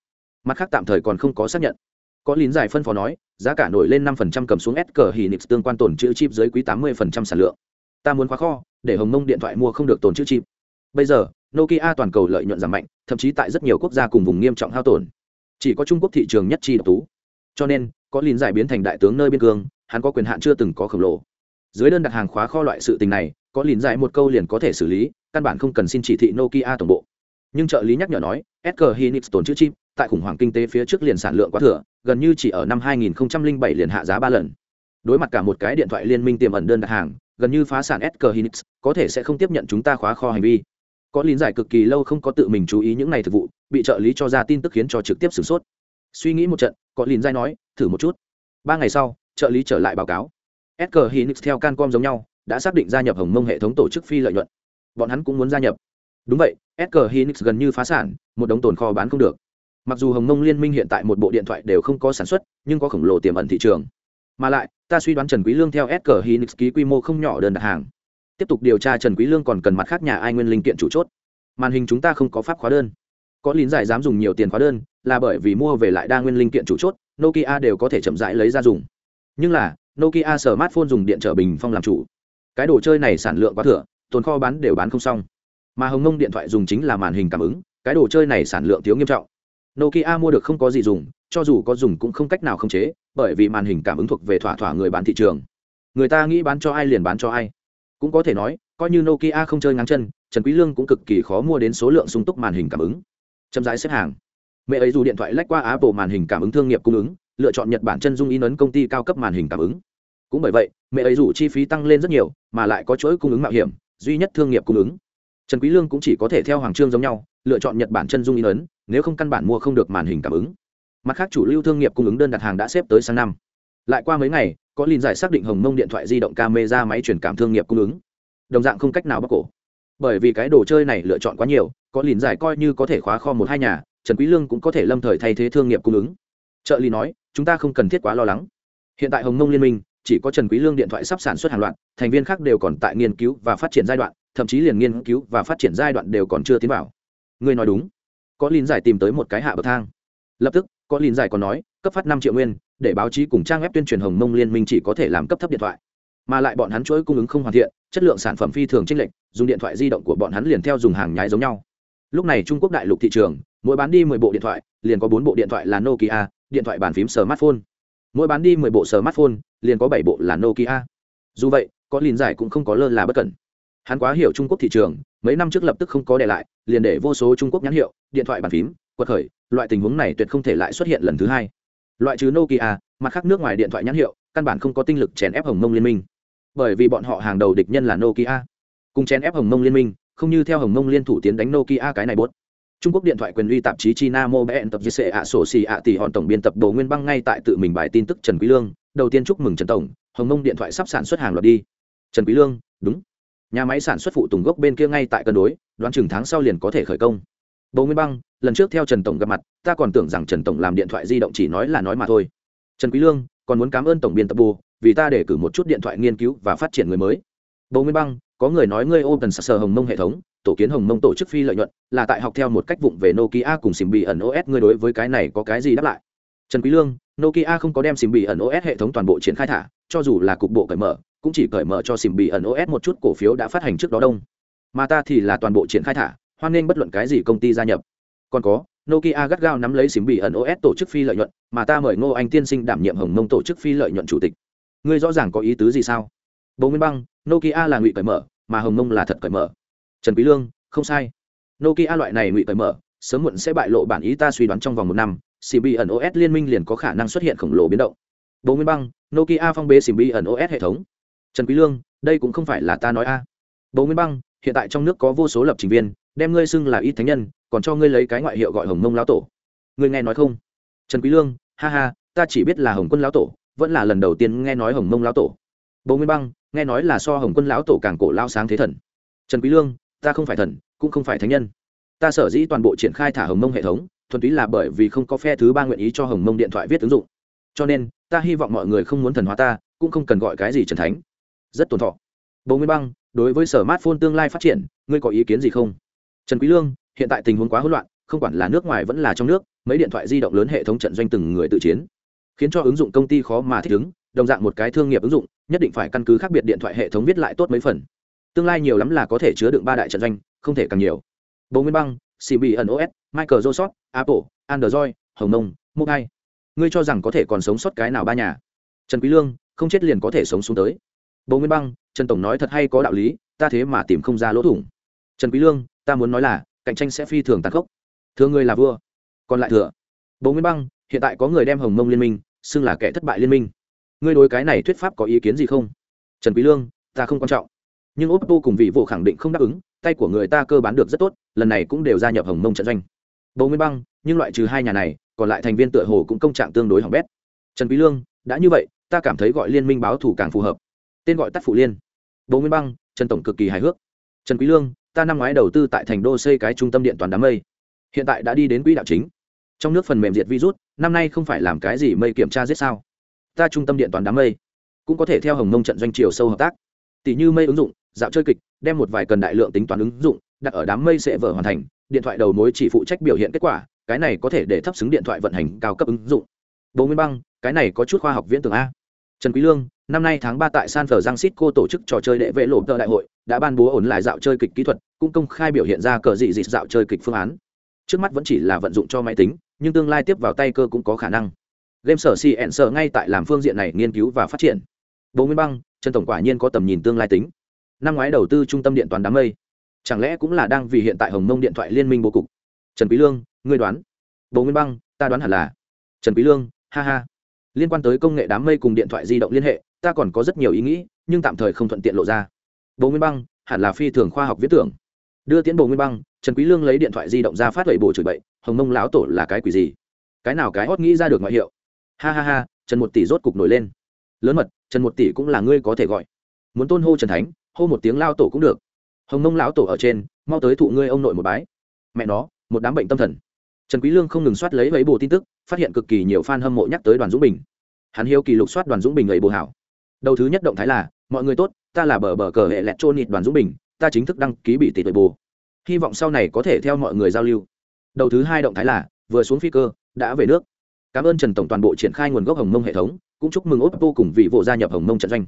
Speaker 1: mặt khác tạm thời còn không có xác nhận. Có lín giải phân phó nói, giá cả nổi lên 5% cầm xuống SK Hynix tương quan tồn chữ chip dưới quý 80% sản lượng. Ta muốn khóa kho để hồng mông điện thoại mua không được tồn chữ chip. Bây giờ, nokia toàn cầu lợi nhuận giảm mạnh, thậm chí tại rất nhiều quốc gia cùng vùng nghiêm trọng hao tổn. Chỉ có trung quốc thị trường nhất chi độc tú. Cho nên, có lìn giải biến thành đại tướng nơi biên cương, hắn có quyền hạn chưa từng có khổng lồ. Dưới đơn đặt hàng khóa kho loại sự tình này, có lìn giải một câu liền có thể xử lý, căn bản không cần xin chỉ thị nokia tổng bộ. Nhưng trợ lý nhắc nhở nói SK hinix tồn chữ chip, tại khủng hoảng kinh tế phía trước liền sản lượng quá thừa, gần như chỉ ở năm 2007 liền hạ giá ba lần. Đối mặt cả một cái điện thoại liên minh tiềm ẩn đơn đặt hàng gần như phá sản SK Hynix có thể sẽ không tiếp nhận chúng ta khóa kho hành vi. Có lý giải cực kỳ lâu không có tự mình chú ý những này thực vụ, bị trợ lý cho ra tin tức khiến cho trực tiếp sửng sốt. Suy nghĩ một trận, có lý giải nói, thử một chút. Ba ngày sau, trợ lý trở lại báo cáo. SK Hynix theo Cancom giống nhau, đã xác định gia nhập hồng mông hệ thống tổ chức phi lợi nhuận. Bọn hắn cũng muốn gia nhập. Đúng vậy SK Hynix gần như phá sản, một đống tồn kho bán không được. Mặc dù hồng mông liên minh hiện tại một bộ điện thoại đều không có sản xuất, nhưng có khổng lồ tiềm ẩn thị trường mà lại, ta suy đoán trần quý lương theo SK Hynix ký quy mô không nhỏ đơn đặt hàng. Tiếp tục điều tra trần quý lương còn cần mặt khác nhà ai nguyên linh kiện chủ chốt. Màn hình chúng ta không có pháp khóa đơn. Có lín giải dám dùng nhiều tiền khóa đơn, là bởi vì mua về lại đa nguyên linh kiện chủ chốt, nokia đều có thể chậm rãi lấy ra dùng. Nhưng là, nokia smartphone dùng điện trở bình phong làm chủ. Cái đồ chơi này sản lượng quá thừa, tồn kho bán đều bán không xong. Mà hồng ngông điện thoại dùng chính là màn hình cảm ứng, cái đồ chơi này sản lượng thiếu nghiêm trọng. Nokia mua được không có gì dùng cho dù có dùng cũng không cách nào khống chế, bởi vì màn hình cảm ứng thuộc về thỏa thỏa người bán thị trường. Người ta nghĩ bán cho ai liền bán cho ai. Cũng có thể nói, coi như nokia không chơi ngáng chân, trần quý lương cũng cực kỳ khó mua đến số lượng sung túc màn hình cảm ứng. Chậm rãi xếp hàng. Mẹ ấy dù điện thoại lách qua apple màn hình cảm ứng thương nghiệp cung ứng, lựa chọn nhật bản chân dung in ấn công ty cao cấp màn hình cảm ứng. Cũng bởi vậy, mẹ ấy dù chi phí tăng lên rất nhiều, mà lại có chuỗi cung ứng mạo hiểm, duy nhất thương nghiệp cung ứng. Trần quý lương cũng chỉ có thể theo hoàng trương giống nhau, lựa chọn nhật bản chân dung in ấn nếu không căn bản mua không được màn hình cảm ứng mặt khác chủ lưu thương nghiệp cung ứng đơn đặt hàng đã xếp tới sang năm. Lại qua mấy ngày, có liên giải xác định hồng mông điện thoại di động camera máy chuyển cảm thương nghiệp cung ứng. Đồng dạng không cách nào bắt cổ. Bởi vì cái đồ chơi này lựa chọn quá nhiều, có linh giải coi như có thể khóa kho một hai nhà, trần quý lương cũng có thể lâm thời thay thế thương nghiệp cung ứng. Trợ lý nói, chúng ta không cần thiết quá lo lắng. Hiện tại hồng mông liên minh, chỉ có trần quý lương điện thoại sắp sản xuất hàng loạt, thành viên khác đều còn tại nghiên cứu và phát triển giai đoạn, thậm chí liền nghiên cứu và phát triển giai đoạn đều còn chưa tiến vào. Ngươi nói đúng. Có liên giải tìm tới một cái hạ bậc thang. Lập tức có lìn giải còn nói, cấp phát năm triệu nguyên, để báo chí cùng trang web tuyên truyền hồng mông liên minh chỉ có thể làm cấp thấp điện thoại. Mà lại bọn hắn chuỗi cung ứng không hoàn thiện, chất lượng sản phẩm phi thường chênh lệch, dùng điện thoại di động của bọn hắn liền theo dùng hàng nhái giống nhau. Lúc này trung quốc đại lục thị trường, mỗi bán đi mười bộ điện thoại, liền có bốn bộ điện thoại là nokia, điện thoại bàn phím smartphone. Mỗi bán đi mười bộ smartphone, liền có bảy bộ là nokia. Dù vậy, có lìn giải cũng không có lơ là bất cẩn. Hắn quá hiểu trung quốc thị trường, mấy năm trước lập tức không có để lại, liền để vô số trung quốc nhãn hiệu, điện thoại bàn phím, quật khởi loại tình huống này tuyệt không thể lại xuất hiện lần thứ hai. Loại trừ nokia, mặt khác nước ngoài điện thoại nhãn hiệu, căn bản không có tinh lực chèn ép hồng mông liên minh. Bởi vì bọn họ hàng đầu địch nhân là nokia. Cùng chèn ép hồng mông liên minh, không như theo hồng mông liên thủ tiến đánh nokia cái này bốt. Trung quốc điện thoại quyền uy tạp chí china mobile tập dc ạ sổ xì ạ tỷ hòn tổng biên tập đồ nguyên băng ngay tại tự mình bài tin tức trần quý lương. Đầu tiên chúc mừng trần tổng, hồng mông điện thoại sắp sản xuất hàng loạt đi. Trần quý lương, đúng. Nhà máy sản xuất phụ tùng gốc bên kia ngay tại cân đối, đoán chừng tháng sau liền có thể khởi công bầu nguyên băng, lần trước theo trần tổng gặp mặt, ta còn tưởng rằng trần tổng làm điện thoại di động chỉ nói là nói mà thôi. Trần quý lương, còn muốn cảm ơn tổng biên tập bù, vì ta để cử một chút điện thoại nghiên cứu và phát triển người mới. Bầu nguyên băng, có người nói ngươi ôm tần sờ hồng mông hệ thống, tổ kiến hồng mông tổ chức phi lợi nhuận, là tại học theo một cách vụng về nokia cùng sim bị ẩn os ngươi đối với cái này có cái gì đáp lại? Trần quý lương, nokia không có đem sim bị ẩn os hệ thống toàn bộ triển khai thả, cho dù là cục bộ cởi mở, cũng chỉ cởi mở cho sim bị ẩn os một chút cổ phiếu đã phát hành trước đó đông. Mà ta thì là toàn bộ triển khai thả hoan nghênh bất luận cái gì công ty gia nhập. Còn có, nokia gắt gao nắm lấy sim bị ẩn os tổ chức phi lợi nhuận, mà ta mời ngô anh tiên sinh đảm nhiệm hồng mông tổ chức phi lợi nhuận chủ tịch. Ngươi rõ ràng có ý tứ gì sao? Bố nguyên băng, nokia là ngụy cởi mở, mà hồng mông là thật cởi mở. Trần quý lương, không sai. Nokia loại này ngụy cởi mở, sớm muộn sẽ bại lộ bản ý ta suy đoán trong vòng một năm cbn os liên minh liền có khả năng xuất hiện khổng lồ biến động. Bố nguyên băng, nokia phong bế cbn os hệ thống. Trần quý lương, đây cũng không phải là ta nói a. À. bố nguyên băng hiện tại trong nước có vô số lập trình viên, đem ngươi xưng là y thánh nhân, còn cho ngươi lấy cái ngoại hiệu gọi hồng mông lão tổ. Ngươi nghe nói không? Trần quý lương, ha ha, ta chỉ biết là hồng quân lão tổ, vẫn là lần đầu tiên nghe nói hồng mông lão tổ. Bố nguyên băng, nghe nói là so hồng quân lão tổ càng cổ lao sáng thế thần. Trần quý lương, ta không phải thần, cũng không phải thánh nhân. Ta sở dĩ toàn bộ triển khai thả hồng mông hệ thống, thuần túy là bởi vì không có phe thứ ba nguyện ý cho hồng mông điện thoại viết ứng dụng. Cho nên, ta hy vọng mọi người không muốn thần hóa ta, cũng không cần gọi cái gì trần thánh. Rất tổn thọ. Bố nguyên băng đối với sở mát phone tương lai phát triển, ngươi có ý kiến gì không? Trần quý lương, hiện tại tình huống quá hỗn loạn, không quản là nước ngoài vẫn là trong nước, mấy điện thoại di động lớn hệ thống trận doanh từng người tự chiến, khiến cho ứng dụng công ty khó mà thích ứng, đồng dạng một cái thương nghiệp ứng dụng, nhất định phải căn cứ khác biệt điện thoại hệ thống viết lại tốt mấy phần. Tương lai nhiều lắm là có thể chứa đựng ba đại trận doanh, không thể càng nhiều. Bộ nguyên băng cbn os microsoft apple, android, hồng nông, mobile. Ngươi cho rằng có thể còn sống sót cái nào ba nhà? Trần quý lương, không chết liền có thể sống xuống tới. Bộ nguyên băng trần tổng nói thật hay có đạo lý, ta thế mà tìm không ra lỗ thủng. Trần quý lương, ta muốn nói là, cạnh tranh sẽ phi thường tàn khốc. Thừa người là vua, còn lại thừa. Bố nguyên băng, hiện tại có người đem hồng mông liên minh xưng là kẻ thất bại liên minh. Ngươi đối cái này thuyết pháp có ý kiến gì không? Trần quý lương, ta không quan trọng. Nhưng oppo cùng vị vụ khẳng định không đáp ứng, tay của người ta cơ bán được rất tốt, lần này cũng đều gia nhập hồng mông trận doanh. Bố nguyên băng, nhưng loại trừ hai nhà này, còn lại thành viên tựa hồ cũng công trạng tương đối hỏng bét. Trần quý lương, đã như vậy, ta cảm thấy gọi liên minh báo thủ càng phù hợp tên gọi tắt phụ liên. Bố nguyên băng, trần tổng cực kỳ hài hước. Trần quý lương, ta năm ngoái đầu tư tại thành đô xây cái trung tâm điện toàn đám mây. Hiện tại đã đi đến quỹ đạo chính. Trong nước phần mềm diệt virus, năm nay không phải làm cái gì mây kiểm tra giết sao. Ta trung tâm điện toàn đám mây. Cũng có thể theo hồng nông trận doanh chiều sâu hợp tác. Tỷ như mây ứng dụng, dạo chơi kịch, đem một vài cần đại lượng tính toán ứng dụng, đặt ở đám mây sẽ vở hoàn thành, điện thoại đầu mối chỉ phụ trách biểu hiện kết quả, cái này có thể để thấp xứng điện thoại vận hành cao cấp ứng dụng. Bố nguyên băng, cái này có chút khoa học viễn tưởng a trần quý lương, năm nay tháng ba tại san francisco tổ chức trò chơi đệ vệ lộ tờ đại hội, đã ban bố ổn lại dạo chơi kịch kỹ thuật, cũng công khai biểu hiện ra cờ dị dị dạo chơi kịch phương án. Trước mắt vẫn chỉ là vận dụng cho máy tính, nhưng tương lai tiếp vào tay cơ cũng có khả năng. Game sở cn sở ngay tại làm phương diện này nghiên cứu và phát triển. Bố nguyên băng, trần tổng quả nhiên có tầm nhìn tương lai tính. Năm ngoái đầu tư trung tâm điện toán đám mây. Chẳng lẽ cũng là đang vì hiện tại hồng mông điện thoại liên minh bố cục? Trần quý lương, ngươi đoán. Bố nguyên băng, ta đoán hẳn là. Trần quý lương, ha ha liên quan tới công nghệ đám mây cùng điện thoại di động liên hệ, ta còn có rất nhiều ý nghĩ, nhưng tạm thời không thuận tiện lộ ra. Bố nguyên băng, hẳn là phi thường khoa học viết tưởng. Đưa tiến bố nguyên băng, trần quý lương lấy điện thoại di động ra phát huệ bổ chửi bậy, hồng mông lão tổ là cái quỷ gì? Cái nào cái hót nghĩ ra được ngoại hiệu? Ha ha ha, trần một tỷ rốt cục nổi lên. Lớn mật, trần một tỷ cũng là ngươi có thể gọi. Muốn tôn hô trần thánh, hô một tiếng lao tổ cũng được. Hồng mông lão tổ ở trên, mau tới thụ ngươi ông nội một bái. Mẹ nó, một đám bệnh tâm thần trần quý lương không ngừng soát lấy ấy bộ tin tức, phát hiện cực kỳ nhiều fan hâm mộ nhắc tới đoàn dũng bình. Hắn hiếu kỳ lục soát đoàn dũng bình ấy bộ hảo. Đầu thứ nhất động thái là, mọi người tốt, ta là bờ bờ cờ hệ lẹt trôn nhịt đoàn dũng bình, ta chính thức đăng ký bị tỷ tuổi bù hy vọng sau này có thể theo mọi người giao lưu. Đầu thứ hai động thái là, vừa xuống phi cơ, đã về nước. Cảm ơn trần tổng toàn bộ triển khai nguồn gốc hồng mông hệ thống, cũng chúc mừng oppo cùng vị vụ gia nhập hồng mông trận doanh.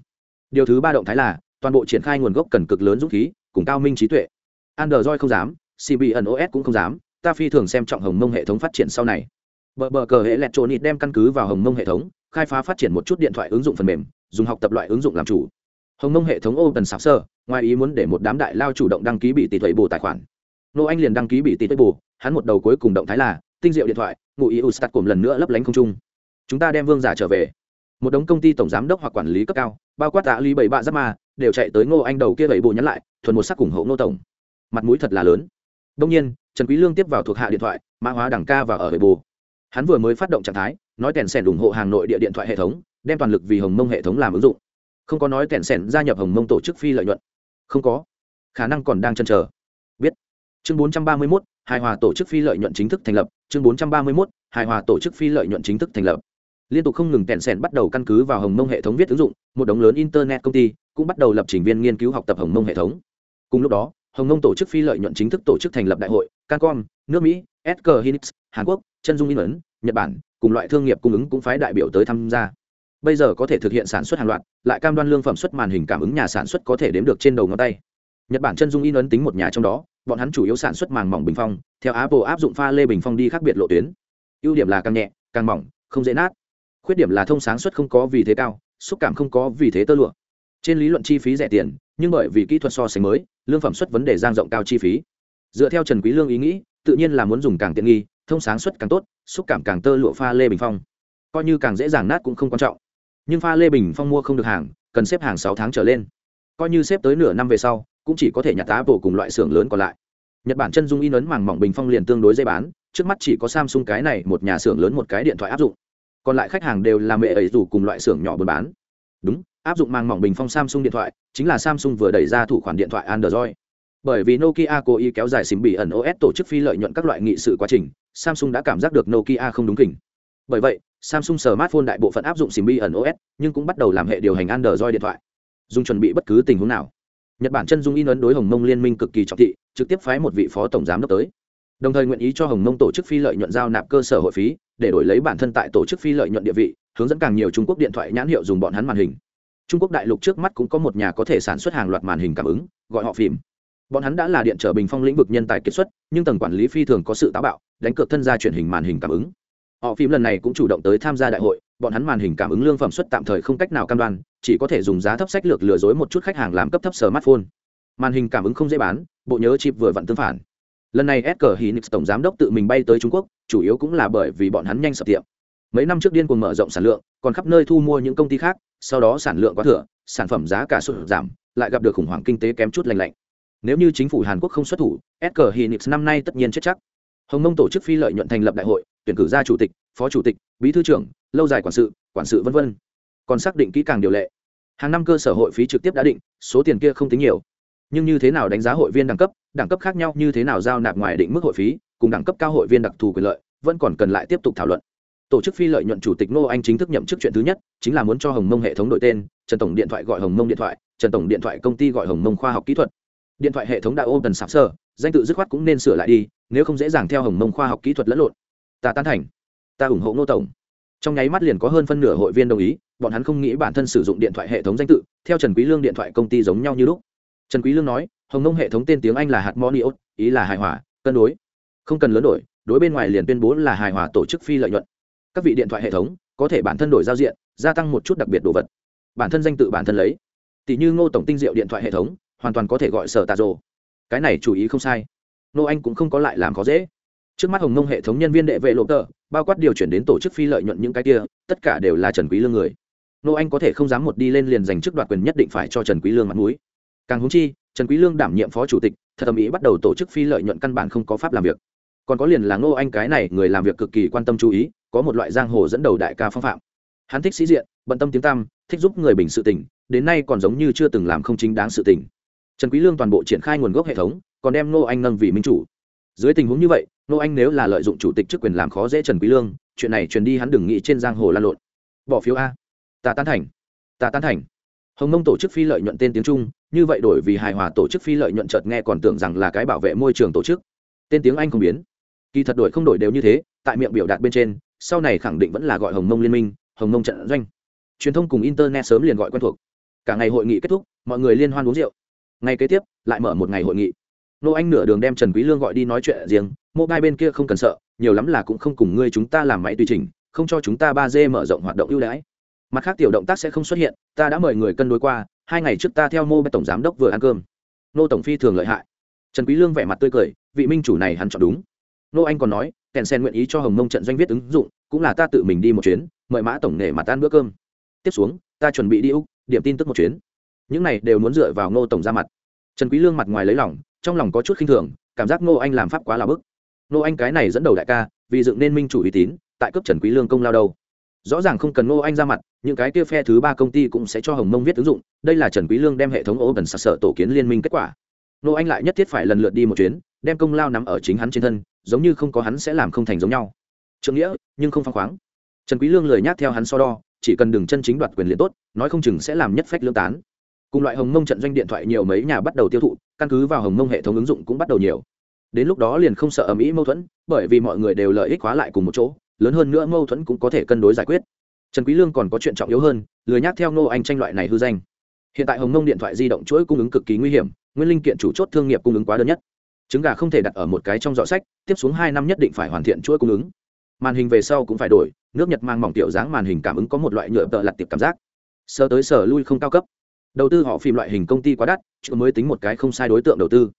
Speaker 1: Điều thứ ba động thái là, toàn bộ triển khai nguồn gốc cần cực lớn dũng khí, cùng cao minh trí tuệ. Android không dám cbn os cũng không dám ta phi thường xem trọng hồng mông hệ thống phát triển sau này. Bờ bờ cờ hệ lẹt trộn ít đem căn cứ vào hồng mông hệ thống, khai phá phát triển một chút điện thoại ứng dụng phần mềm, dùng học tập loại ứng dụng làm chủ. Hồng mông hệ thống open sạc sơ ngoài ý muốn để một đám đại lao chủ động đăng ký bị tỷ thuế bù tài khoản. Nô anh liền đăng ký bị tỷ thuế bù, hắn một đầu cuối cùng động thái là, tinh diệu điện thoại, ngụ ý ustat cùng lần nữa lấp lánh không trung. Chúng ta đem vương giả trở về. Một đống công ty tổng giám đốc hoặc quản lý cấp cao, bao quát tạ ly bảy bạ giáp ma, đều chạy tới ngô anh đầu kia bảy bộ nhắn lại, thuần một sắc ủng hộ ngô tổng. Mặt mũi thật là lớn. Đông nhiên trần quý lương tiếp vào thuộc hạ điện thoại mã hóa đẳng ca và ở bảy bù hắn vừa mới phát động trạng thái nói tèn sèn ủng hộ hàng nội địa điện thoại hệ thống đem toàn lực vì hồng mông hệ thống làm ứng dụng. Không có nói tèn sèn gia nhập hồng mông tổ chức phi lợi nhuận. Không có. Khả năng còn đang chần chờ. Biết. Chương 431, hài hòa tổ chức phi lợi nhuận chính thức thành lập. Chương 431, hài hòa tổ chức phi lợi nhuận chính thức thành lập. Liên tục không ngừng tèn sèn bắt đầu căn cứ vào hồng mông hệ thống viết ứng dụng một đống lớn internet công ty cũng bắt đầu lập trình viên nghiên cứu học tập hồng mông hệ thống. Cùng lúc đó hồng Nông tổ chức phi lợi nhuận chính thức tổ chức thành lập đại hội, cancom, nước mỹ sk hinix hàn quốc chân dung in ấn nhật bản, cùng loại thương nghiệp cung ứng cũng phái đại biểu tới tham gia. Bây giờ có thể thực hiện sản xuất hàng loạt, lại cam đoan lương phẩm xuất màn hình cảm ứng nhà sản xuất có thể đếm được trên đầu ngón tay. Nhật bản chân dung in ấn tính một nhà trong đó, bọn hắn chủ yếu sản xuất màng mỏng bình phong, theo apple áp dụng pha lê bình phong đi khác biệt lộ tuyến. Ưu điểm là càng nhẹ, càng mỏng, không dễ nát. Khuyết điểm là thông sáng suất không có vì thế cao, xúc cảm không có vì thế tơ lụa. Trên lý luận chi phí rẻ tiền nhưng bởi vì kỹ thuật so sánh mới, lương phẩm xuất vấn đề giang rộng cao chi phí. Dựa theo trần quý lương ý nghĩ, tự nhiên là muốn dùng càng tiện nghi, thông sáng suất càng tốt, xúc cảm càng tơ lụa pha lê bình phong. Coi như càng dễ dàng nát cũng không quan trọng. Nhưng pha lê bình phong mua không được hàng, cần xếp hàng sáu tháng trở lên. Coi như xếp tới nửa năm về sau, cũng chỉ có thể nhặt tá bổ cùng loại xưởng lớn còn lại. Nhật bản chân dung in ấn màng mỏng bình phong liền tương đối dễ bán, trước mắt chỉ có samsung cái này một nhà xưởng lớn một cái điện thoại áp dụng. Còn lại khách hàng đều là mẹ ấy rủ cùng loại xưởng nhỏ buôn bán. Đúng áp dụng màng mỏng bình phong samsung điện thoại, chính là samsung vừa đẩy ra thủ khoản điện thoại android. Bởi vì nokia cố ý kéo dài xìm bị ẩn os tổ chức phi lợi nhuận các loại nghị sự quá trình, samsung đã cảm giác được nokia không đúng kỉnh bởi vậy, samsung smartphone đại bộ phận áp dụng xìm bị ẩn os nhưng cũng bắt đầu làm hệ điều hành android điện thoại. Dùng chuẩn bị bất cứ tình huống nào. Nhật bản chân dung in ấn đối hồng mông liên minh cực kỳ trọng thị, trực tiếp phái một vị phó tổng giám đốc tới. Đồng thời nguyện ý cho hồng mông tổ chức phi lợi nhuận giao nạp cơ sở hội phí, để đổi lấy bản thân tại tổ chức phi lợi nhuận địa vị, hướng dẫn càng nhiều trung quốc điện thoại nhãn hiệu dùng bọn hắn màn hình trung quốc đại lục trước mắt cũng có một nhà có thể sản xuất hàng loạt màn hình cảm ứng, gọi họ phim. Bọn hắn đã là điện trở bình phong lĩnh vực nhân tài kiệt xuất, nhưng tầng quản lý phi thường có sự táo bạo, đánh cược thân gia truyền hình màn hình cảm ứng. Họ phim lần này cũng chủ động tới tham gia đại hội, bọn hắn màn hình cảm ứng lương phẩm suất tạm thời không cách nào cam đoan, chỉ có thể dùng giá thấp sách lược lừa dối một chút khách hàng làm cấp thấp smartphone. Màn hình cảm ứng không dễ bán, bộ nhớ chip vừa vặn tương phản. Lần này s cờ hinix tổng giám đốc tự mình bay tới trung quốc, chủ yếu cũng là bởi vì bọn hắn nhanh sập tiệm. Mấy năm trước điên cuồng mở rộng sản lượng, còn khắp nơi thu mua những công ty khác sau đó sản lượng quá thừa, sản phẩm giá cả sụt giảm, lại gặp được khủng hoảng kinh tế kém chút lành lạnh. Nếu như chính phủ hàn quốc không xuất thủ, s cờ hinix năm nay tất nhiên chết chắc. Hồng mông tổ chức phi lợi nhuận thành lập đại hội, tuyển cử ra chủ tịch, phó chủ tịch, bí thư trưởng, lâu dài quản sự quản sự v v còn xác định kỹ càng điều lệ. Hàng năm cơ sở hội phí trực tiếp đã định, số tiền kia không tính nhiều. Nhưng như thế nào đánh giá hội viên đẳng cấp đẳng cấp khác nhau như thế nào giao nạp ngoài định mức hội phí, cùng đẳng cấp cao hội viên đặc thù quyền lợi, vẫn còn cần lại tiếp tục thảo luận tổ chức phi lợi nhuận chủ tịch ngô anh chính thức nhậm chức chuyện thứ nhất, chính là muốn cho hồng mông hệ thống đổi tên, trần tổng điện thoại gọi hồng mông điện thoại, trần tổng điện thoại công ty gọi hồng mông khoa học kỹ thuật. Điện thoại hệ thống đã ôm tần sạp sơ danh tự dứt khoát cũng nên sửa lại đi, nếu không dễ dàng theo hồng mông khoa học kỹ thuật lẫn lộn. Ta tán thành. Ta ủng hộ ngô tổng. Trong nháy mắt liền có hơn phân nửa hội viên đồng ý, bọn hắn không nghĩ bản thân sử dụng điện thoại hệ thống danh tự, theo trần quý lương điện thoại công ty giống nhau như lúc. Trần quý lương nói, hồng Mông hệ thống tên tiếng anh là hạt moniot, ý là hài hòa, cân đối. Không cần lớn đổi, đối bên ngoài liền tuyên bố là hài hòa tổ chức phi lợi nhuận các vị điện thoại hệ thống có thể bản thân đổi giao diện, gia tăng một chút đặc biệt đồ vật. Bản thân danh tự bản thân lấy. Tỷ như ngô tổng tinh diệu điện thoại hệ thống, hoàn toàn có thể gọi sở tà rồ. Cái này chủ ý không sai. Nô anh cũng không có lại làm khó dễ. Trước mắt hồng nông hệ thống nhân viên đệ vệ lộ tờ, bao quát điều chuyển đến tổ chức phi lợi nhuận những cái kia, tất cả đều là trần quý lương người. Nô anh có thể không dám một đi lên liền giành chức đoạt quyền nhất định phải cho trần quý lương mặt mũi. Càng húng chi, trần quý lương đảm nhiệm phó chủ tịch, thật âm ý bắt đầu tổ chức phi lợi nhuận căn bản không có pháp làm việc còn có liền là ngô anh cái này người làm việc cực kỳ quan tâm chú ý, có một loại giang hồ dẫn đầu đại ca phong phạm. Hắn thích sĩ diện, bận tâm tiếng tăm, thích giúp người bình sự tình, đến nay còn giống như chưa từng làm không chính đáng sự tình. Trần quý lương toàn bộ triển khai nguồn gốc hệ thống, còn đem ngô anh nâng vị minh chủ. Dưới tình huống như vậy, ngô anh nếu là lợi dụng chủ tịch chức quyền làm khó dễ trần quý lương, chuyện này truyền đi hắn đừng nghĩ trên giang hồ lan lộn. Bỏ phiếu a. Ta tán thành. Ta tán thành. Hồng nông tổ chức phi lợi nhuận tên tiếng trung, như vậy đổi vì hài hòa tổ chức phi lợi nhuận chợt nghe còn tưởng rằng là cái bảo vệ môi trường tổ chức. Tên tiếng anh không biến kỳ thật đổi không đổi đều như thế, tại miệng biểu đạt bên trên, sau này khẳng định vẫn là gọi hồng mông liên minh, hồng mông trận doanh. Truyền thông cùng internet sớm liền gọi quen thuộc. Cả ngày hội nghị kết thúc, mọi người liên hoan uống rượu. Ngày kế tiếp, lại mở một ngày hội nghị. Nô anh nửa đường đem trần quý lương gọi đi nói chuyện riêng, Mô Gai bên kia không cần sợ, nhiều lắm là cũng không cùng ngươi chúng ta làm máy tùy chỉnh, không cho chúng ta ba d mở rộng hoạt động ưu đãi. Mặt khác tiểu động tác sẽ không xuất hiện, ta đã mời người cân đối qua, hai ngày trước ta theo mô bê tổng giám đốc vừa ăn cơm. Nô tổng phi thường lợi hại. Trần quý lương vẻ mặt tươi cười, vị minh chủ này hắn chọn đúng nô anh còn nói, kèn sen nguyện ý cho hồng mông trận doanh viết ứng dụng, cũng là ta tự mình đi một chuyến, mời mã tổng nghề mặt tan bữa cơm. Tiếp xuống, ta chuẩn bị đi úc, điểm tin tức một chuyến. Những này đều muốn dựa vào nô tổng ra mặt. Trần quý lương mặt ngoài lấy lòng, trong lòng có chút khinh thường, cảm giác nô anh làm pháp quá là bức. Nô anh cái này dẫn đầu đại ca, vì dựng nên minh chủ uy tín, tại cấp trần quý lương công lao đâu. Rõ ràng không cần nô anh ra mặt, những cái kia phe thứ ba công ty cũng sẽ cho hồng mông viết ứng dụng, đây là trần quý lương đem hệ thống ô gần sặc sỡ tổ kiến liên minh kết quả. Nô anh lại nhất thiết phải lần lượt đi một chuyến, đem công lao nắm ở chính hắn trên thân giống như không có hắn sẽ làm không thành giống nhau. Trượng nghĩa, nhưng không phăng khoáng. Trần quý lương lời nhắc theo hắn so đo, chỉ cần đừng chân chính đoạt quyền liền tốt, nói không chừng sẽ làm nhất phách lương tán. Cùng loại hồng mông trận doanh điện thoại nhiều mấy nhà bắt đầu tiêu thụ, căn cứ vào hồng mông hệ thống ứng dụng cũng bắt đầu nhiều. Đến lúc đó liền không sợ ầm ĩ mâu thuẫn, bởi vì mọi người đều lợi ích khóa lại cùng một chỗ, lớn hơn nữa mâu thuẫn cũng có thể cân đối giải quyết. Trần quý lương còn có chuyện trọng yếu hơn lười nhác theo nô anh tranh loại này hư danh. Hiện tại hồng mông điện thoại di động chuỗi cung ứng cực kỳ nguy hiểm, nguyên linh kiện chủ chốt thương nghiệp cung ứng quá đơn nhất trứng gà không thể đặt ở một cái trong giỏ sách, tiếp xuống hai năm nhất định phải hoàn thiện chuỗi cung ứng. Màn hình về sau cũng phải đổi, nước nhật mang mỏng tiểu dáng màn hình cảm ứng có một loại nhựa tợ lặt tiệp cảm giác. Sơ tới sở lui không cao cấp. Đầu tư họ phim loại hình công ty quá đắt chứ mới tính một cái không sai đối tượng đầu tư.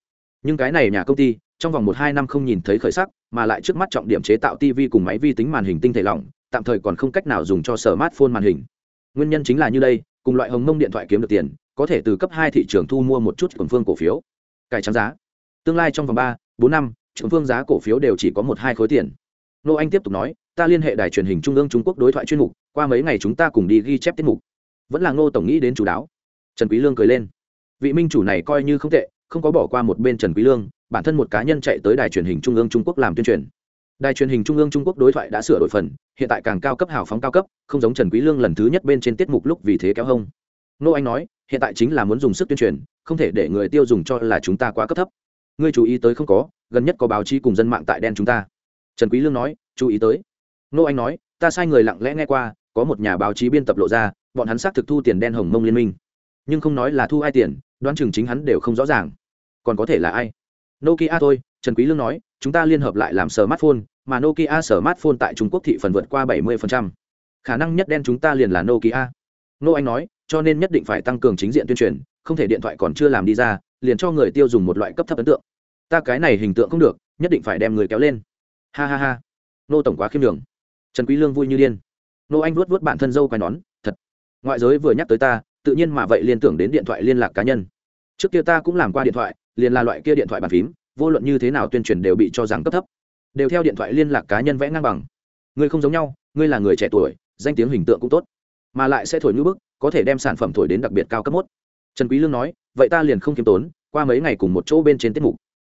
Speaker 1: Nhưng cái này nhà công ty, trong vòng một hai năm không nhìn thấy khởi sắc, mà lại trước mắt trọng điểm chế tạo tv cùng máy vi tính màn hình tinh thể lỏng, tạm thời còn không cách nào dùng cho sở smartphone màn hình. Nguyên nhân chính là như đây, cùng loại hồng mông điện thoại kiếm được tiền, có thể từ cấp hai thị trường thu mua một chút quần phương cổ phiếu. Cải trắng giá tương lai trong vòng ba, bốn năm trường phương giá cổ phiếu đều chỉ có một hai khối tiền. Nô anh tiếp tục nói, ta liên hệ đài truyền hình trung ương trung quốc đối thoại chuyên mục, qua mấy ngày chúng ta cùng đi ghi chép tiết mục. Vẫn là ngô tổng nghĩ đến chủ đáo. Trần quý lương cười lên. Vị minh chủ này coi như không tệ, không có bỏ qua một bên trần quý lương, bản thân một cá nhân chạy tới đài truyền hình trung ương trung quốc làm tuyên truyền. Đài truyền hình trung ương trung quốc đối thoại đã sửa đổi phần, hiện tại càng cao cấp hào phóng cao cấp, không giống trần quý lương lần thứ nhất bên trên tiết mục lúc vì thế kéo hông. Nô anh nói, hiện tại chính là muốn dùng sức tuyên truyền, không thể để người tiêu dùng cho là chúng ta quá cấp thấp ngươi chú ý tới không có, gần nhất có báo chí cùng dân mạng tại đen chúng ta. Trần quý lương nói, chú ý tới. Nô anh nói, ta sai người lặng lẽ nghe qua, có một nhà báo chí biên tập lộ ra, bọn hắn xác thực thu tiền đen hồng mông liên minh. Nhưng không nói là thu ai tiền, đoán chừng chính hắn đều không rõ ràng. Còn có thể là ai? Nokia thôi, trần quý lương nói, chúng ta liên hợp lại làm smartphone, mà nokia smartphone tại trung quốc thị phần vượt qua 70%. khả năng nhất đen chúng ta liền là nokia. Nô anh nói, cho nên nhất định phải tăng cường chính diện tuyên truyền, không thể điện thoại còn chưa làm đi ra liền cho người tiêu dùng một loại cấp thấp ấn tượng. Ta cái này hình tượng không được, nhất định phải đem người kéo lên. Ha ha ha. Nô tổng quá khiêm đường trần quý lương vui như điên. Nô anh vuốt vuốt bản thân dâu quai nón, thật. Ngoại giới vừa nhắc tới ta, tự nhiên mà vậy liên tưởng đến điện thoại liên lạc cá nhân. Trước kia ta cũng làm qua điện thoại, liền là loại kia điện thoại bàn phím, vô luận như thế nào tuyên truyền đều bị cho rằng cấp thấp. Đều theo điện thoại liên lạc cá nhân vẽ ngang bằng. Ngươi không giống nhau, ngươi là người trẻ tuổi, danh tiếng hình tượng cũng tốt. Mà lại sẽ thổi như bức, có thể đem sản phẩm thổi đến đặc biệt cao cấp mốt trần quý lương nói, vậy ta liền không kiếm tốn, qua mấy ngày cùng một chỗ bên trên tiết mục.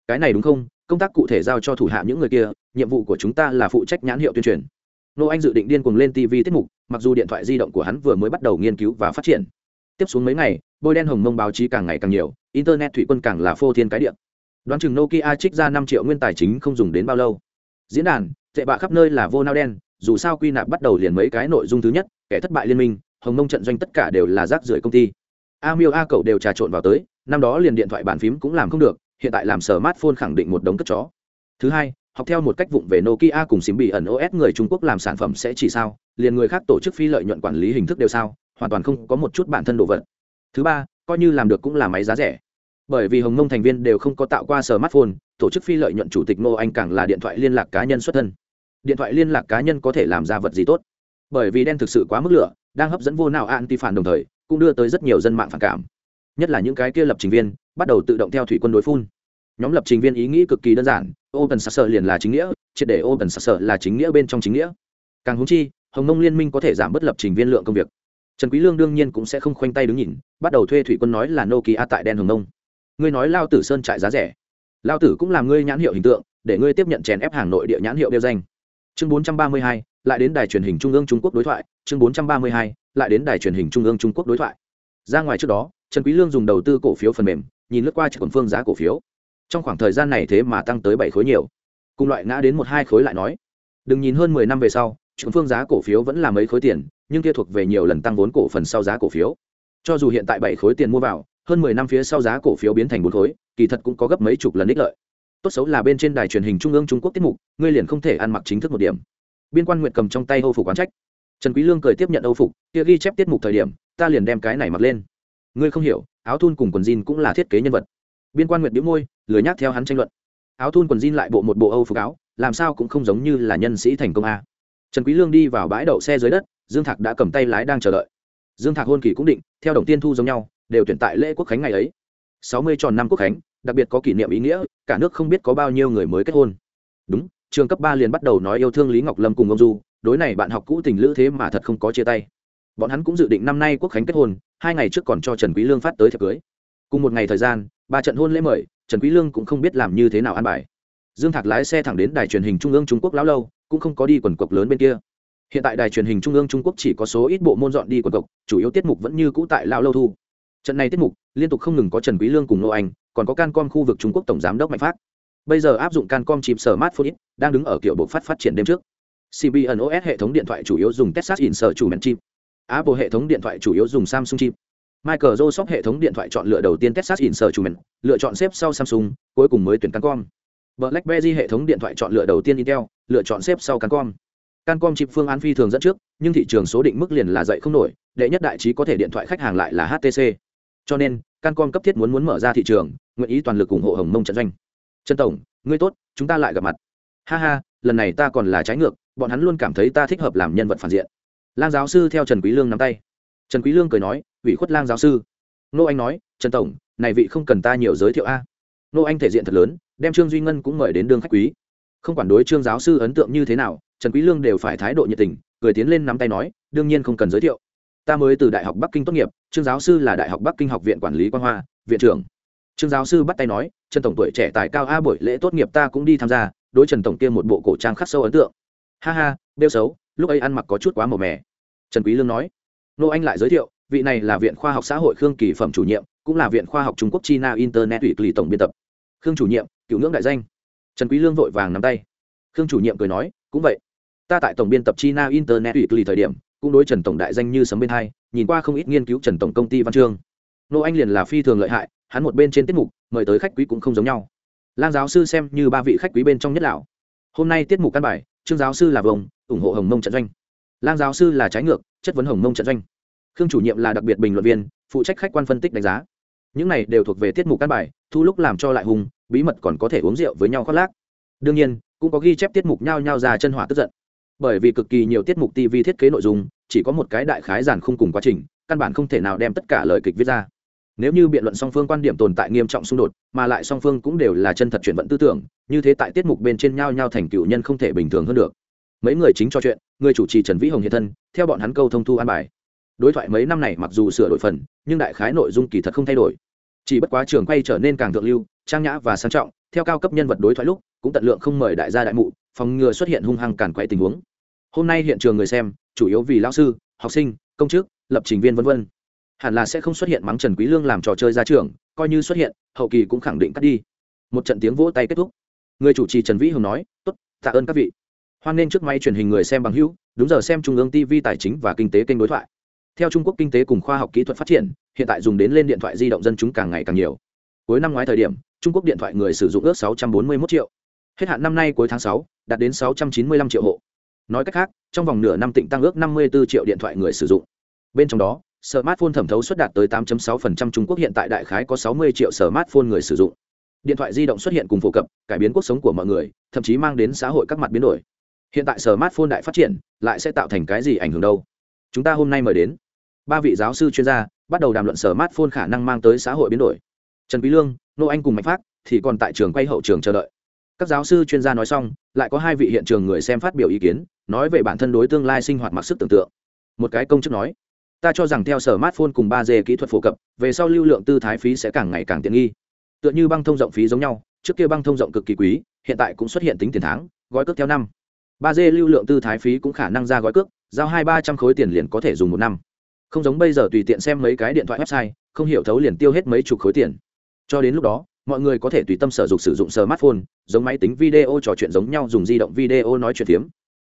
Speaker 1: Cái này đúng không? Công tác cụ thể giao cho thủ hạ những người kia, nhiệm vụ của chúng ta là phụ trách nhãn hiệu tuyên truyền. Nô anh dự định điên cuồng lên tv tiết mục, mặc dù điện thoại di động của hắn vừa mới bắt đầu nghiên cứu và phát triển. Tiếp xuống mấy ngày, bôi đen hồng mông báo chí càng ngày càng nhiều, internet thủy quân càng là phô thiên cái điện đoán chừng nokia trích ra năm triệu nguyên tài chính không dùng đến bao lâu. Diễn đàn, tệ bạ khắp nơi là vô nao đen, dù sao quy nạp bắt đầu liền mấy cái nội dung thứ nhất, kẻ thất bại liên minh, hồng mông trận doanh tất cả đều là rác rưởi công ty a miêu a cậu đều trà trộn vào tới, năm đó liền điện thoại bàn phím cũng làm không được, hiện tại làm sở smartphone khẳng định một đống cất chó. Thứ hai, học theo một cách vụng về nokia cùng xím bị ẩn os người trung quốc làm sản phẩm sẽ chỉ sao, liền người khác tổ chức phi lợi nhuận quản lý hình thức đều sao, hoàn toàn không có một chút bản thân đồ vật. Thứ ba, coi như làm được cũng là máy giá rẻ. Bởi vì hồng mông thành viên đều không có tạo qua smartphone, tổ chức phi lợi nhuận chủ tịch ngô anh càng là điện thoại liên lạc cá nhân xuất thân. Điện thoại liên lạc cá nhân có thể làm ra vật gì tốt? Bởi vì đen thực sự quá mức lửa, đang hấp dẫn vô nào anti phản đồng thời cũng đưa tới rất nhiều dân mạng phản cảm. Nhất là những cái kia lập trình viên bắt đầu tự động theo thủy quân đối phun. Nhóm lập trình viên ý nghĩ cực kỳ đơn giản open source liền là chính nghĩa triệt để open source là chính nghĩa bên trong chính nghĩa. Càng húng chi hồng mông liên minh có thể giảm bớt lập trình viên lượng công việc. Trần quý lương đương nhiên cũng sẽ không khoanh tay đứng nhìn bắt đầu thuê thủy quân nói là nokia tại đen hồng mông. Ngươi nói lao tử sơn trại giá rẻ. Lao tử cũng làm ngươi nhãn hiệu hình tượng để ngươi tiếp nhận chèn ép hàng nội địa nhãn hiệu đeo danh. Chương 432, lại đến đài truyền hình trung ương trung quốc đối thoại chương 432, lại đến đài truyền hình trung ương trung quốc đối thoại. Ra ngoài trước đó trần quý lương dùng đầu tư cổ phiếu phần mềm nhìn lướt qua chỉ còn phương giá cổ phiếu. Trong khoảng thời gian này thế mà tăng tới bảy khối nhiều. Cùng loại ngã đến một hai khối lại nói. Đừng nhìn hơn mười năm về sau chỉ phương giá cổ phiếu vẫn là mấy khối tiền nhưng kia thuộc về nhiều lần tăng vốn cổ phần sau giá cổ phiếu. Cho dù hiện tại bảy khối tiền mua vào hơn mười năm phía sau giá cổ phiếu biến thành bốn khối kỳ thật cũng có gấp mấy chục lần ích lợi. Tốt xấu là bên trên đài truyền hình trung ương trung quốc tiết mục ngươi liền không thể ăn mặc chính thức một điểm biên quan nguyện cầm trong tay âu phục quán trách. Trần quý lương cười tiếp nhận âu phục, kia ghi chép tiết mục thời điểm, ta liền đem cái này mặc lên. Ngươi không hiểu, áo thun cùng quần jean cũng là thiết kế nhân vật. Biên quan nguyệt bĩu môi, lười nhác theo hắn tranh luận. Áo thun quần jean lại bộ một bộ âu phục áo, làm sao cũng không giống như là nhân sĩ thành công a. Trần quý lương đi vào bãi đậu xe dưới đất, dương thạc đã cầm tay lái đang chờ đợi. Dương thạc hôn kỳ cũng định, theo đồng tiên thu giống nhau, đều tuyển tại lễ quốc khánh ngày ấy. Sáu mươi tròn năm quốc khánh, đặc biệt có kỷ niệm ý nghĩa, cả nước không biết có bao nhiêu người mới kết hôn. Đúng trường cấp ba liền bắt đầu nói yêu thương lý ngọc lâm cùng ông du. Đối này bạn học cũ tình lữ thế mà thật không có chia tay. Bọn hắn cũng dự định năm nay quốc khánh kết hôn, hai ngày trước còn cho trần quý lương phát tới thiệp cưới. Cùng một ngày thời gian, ba trận hôn lễ mời, trần quý lương cũng không biết làm như thế nào an bài. Dương thạc lái xe thẳng đến đài truyền hình trung ương trung quốc lão lâu, cũng không có đi quần cục lớn bên kia. Hiện tại đài truyền hình trung ương trung quốc chỉ có số ít bộ môn dọn đi quần cục chủ yếu tiết mục vẫn như cũ tại lão lâu thu. Trận này tiết mục liên tục không ngừng có trần quý lương cùng nô anh, còn có cancom khu vực trung quốc tổng giám đốc mạnh phát bây giờ áp dụng cancom chìm sở smartphone đang đứng ở kiểu bộ phát phát triển đêm trước cbnos hệ thống điện thoại chủ yếu dùng texas sở chủ mệnh chip apple hệ thống điện thoại chủ yếu dùng samsung chip Microsoft hệ thống điện thoại chọn lựa đầu tiên Texas Instruments, lựa chọn xếp sau Samsung, cuối cùng mới tuyển Cancom. BlackBerry hệ thống điện thoại chọn lựa đầu tiên Intel, lựa chọn xếp sau Cancom. Cancom chip phương án phi thường dẫn trước, nhưng thị trường số định mức liền là dậy không nổi, đệ nhất đại trí có thể điện thoại khách hàng lại là HTC. Cho nên, Cancom cấp thiết muốn muốn mở ra thị trường, nguyện ý toàn lực ủng hộ Hồng Mông trận doanh. Trần tổng, ngươi tốt, chúng ta lại gặp mặt. Ha ha, lần này ta còn là trái ngược, bọn hắn luôn cảm thấy ta thích hợp làm nhân vật phản diện. Lang giáo sư theo Trần Quý Lương nắm tay. Trần Quý Lương cười nói, ủy khuất lang giáo sư nô anh nói trần tổng này vị không cần ta nhiều giới thiệu a nô anh thể diện thật lớn đem trương duy ngân cũng mời đến đường khách quý không quản đối trương giáo sư ấn tượng như thế nào trần quý lương đều phải thái độ nhiệt tình cười tiến lên nắm tay nói đương nhiên không cần giới thiệu ta mới từ đại học bắc kinh tốt nghiệp trương giáo sư là đại học bắc kinh học viện quản lý quan hoa viện trưởng trương giáo sư bắt tay nói, trần tổng tuổi trẻ tài cao, a, buổi lễ tốt nghiệp ta cũng đi tham gia, đối trần tổng kia một bộ cổ trang khắc sâu ấn tượng. Ha ha đeo xấu, lúc ấy ăn mặc có chút quá màu mè. Trần quý lương nói. Nô anh lại giới thiệu, vị này là viện khoa học xã hội khương kỳ phẩm chủ nhiệm, cũng là viện khoa học trung quốc china internet ủy lì tổng biên tập. Khương chủ nhiệm, cựu ngưỡng đại danh. Trần quý lương vội vàng nắm tay. Khương chủ nhiệm cười nói, cũng vậy, ta tại tổng biên tập china internet ủy lì thời điểm, cũng đối trần tổng đại danh như sấm bên hai, nhìn qua không ít nghiên cứu trần tổng công ty văn chương. Nô anh liền là phi thường lợi hại hắn một bên trên tiết mục, mời tới khách quý cũng không giống nhau. Lang giáo sư xem như ba vị khách quý bên trong nhất lão. Hôm nay tiết mục căn bài, trương giáo sư là vồng ủng hộ hồng mông trận doanh. Lang giáo sư là trái ngược, chất vấn hồng mông trận doanh. Khương chủ nhiệm là đặc biệt bình luận viên, phụ trách khách quan phân tích đánh giá. Những này đều thuộc về tiết mục căn bài, thu lúc làm cho lại hùng, bí mật còn có thể uống rượu với nhau khoác lác. Đương nhiên, cũng có ghi chép tiết mục nhao nhao ra chân hỏa tức giận. Bởi vì cực kỳ nhiều tiết mục tv thiết kế nội dung, chỉ có một cái đại khái giản không cùng quá trình, căn bản không thể nào đem tất cả lời kịch viết ra nếu như biện luận song phương quan điểm tồn tại nghiêm trọng xung đột, mà lại song phương cũng đều là chân thật chuyển vận tư tưởng, như thế tại tiết mục bên trên nhau nhau thành cựu nhân không thể bình thường hơn được. Mấy người chính cho chuyện, người chủ trì trần vĩ hồng hiện thân, theo bọn hắn câu thông thu an bài. Đối thoại mấy năm này mặc dù sửa đổi phần, nhưng đại khái nội dung kỳ thật không thay đổi. Chỉ bất quá trường quay trở nên càng thượng lưu, trang nhã và sang trọng, theo cao cấp nhân vật đối thoại lúc, cũng tận lượng không mời đại gia đại mụ, phòng ngừa xuất hiện hung hăng cản quay tình huống. Hôm nay hiện trường người xem, chủ yếu vì lao sư, học sinh, công chức, lập trình viên v v hẳn là sẽ không xuất hiện mắng trần quý lương làm trò chơi ra trường coi như xuất hiện hậu kỳ cũng khẳng định cắt đi. Một trận tiếng vỗ tay kết thúc. Người chủ trì trần vĩ hồng nói tốt tạ ơn các vị. Hoan nên trước máy truyền hình người xem bằng hữu đúng giờ xem trung ương tv tài chính và kinh tế kênh đối thoại. Theo trung quốc kinh tế cùng khoa học kỹ thuật phát triển hiện tại dùng đến lên điện thoại di động dân chúng càng ngày càng nhiều. Cuối năm ngoái thời điểm trung quốc điện thoại người sử dụng ước 641 triệu. Hết hạn năm nay cuối tháng 6, đạt đến 695 triệu hộ. Nói cách khác trong vòng nửa năm tỉnh tăng ước 54 triệu điện thoại người sử dụng. Bên trong đó smartphone thẩm thấu xuất đạt tới 8.6% Trung Quốc hiện tại đại khái có 60 triệu smartphone người sử dụng. Điện thoại di động xuất hiện cùng phổ cập, cải biến cuộc sống của mọi người, thậm chí mang đến xã hội các mặt biến đổi. Hiện tại smartphone đại phát triển, lại sẽ tạo thành cái gì ảnh hưởng đâu? Chúng ta hôm nay mời đến ba vị giáo sư chuyên gia, bắt đầu đàm luận smartphone khả năng mang tới xã hội biến đổi. Trần Quý Lương, Nô Anh cùng Mạnh Phát thì còn tại trường quay hậu trường chờ đợi. Các giáo sư chuyên gia nói xong, lại có hai vị hiện trường người xem phát biểu ý kiến, nói về bản thân đối tương lai sinh hoạt mặc sức tưởng tượng. Một cái công chức nói, ta cho rằng theo sở smartphone cùng ba d kỹ thuật phổ cập, về sau lưu lượng tư thái phí sẽ càng ngày càng tiện nghi. Tựa như băng thông rộng phí giống nhau, trước kia băng thông rộng cực kỳ quý, hiện tại cũng xuất hiện tính tiền tháng, gói cước theo năm. ba d lưu lượng tư thái phí cũng khả năng ra gói cước, giao hai ba trăm khối tiền liền có thể dùng một năm. Không giống bây giờ tùy tiện xem mấy cái điện thoại website, không hiểu thấu liền tiêu hết mấy chục khối tiền. Cho đến lúc đó, mọi người có thể tùy tâm sở dục sử dụng smartphone, giống máy tính video trò chuyện giống nhau dùng di động video nói chuyện phiếm.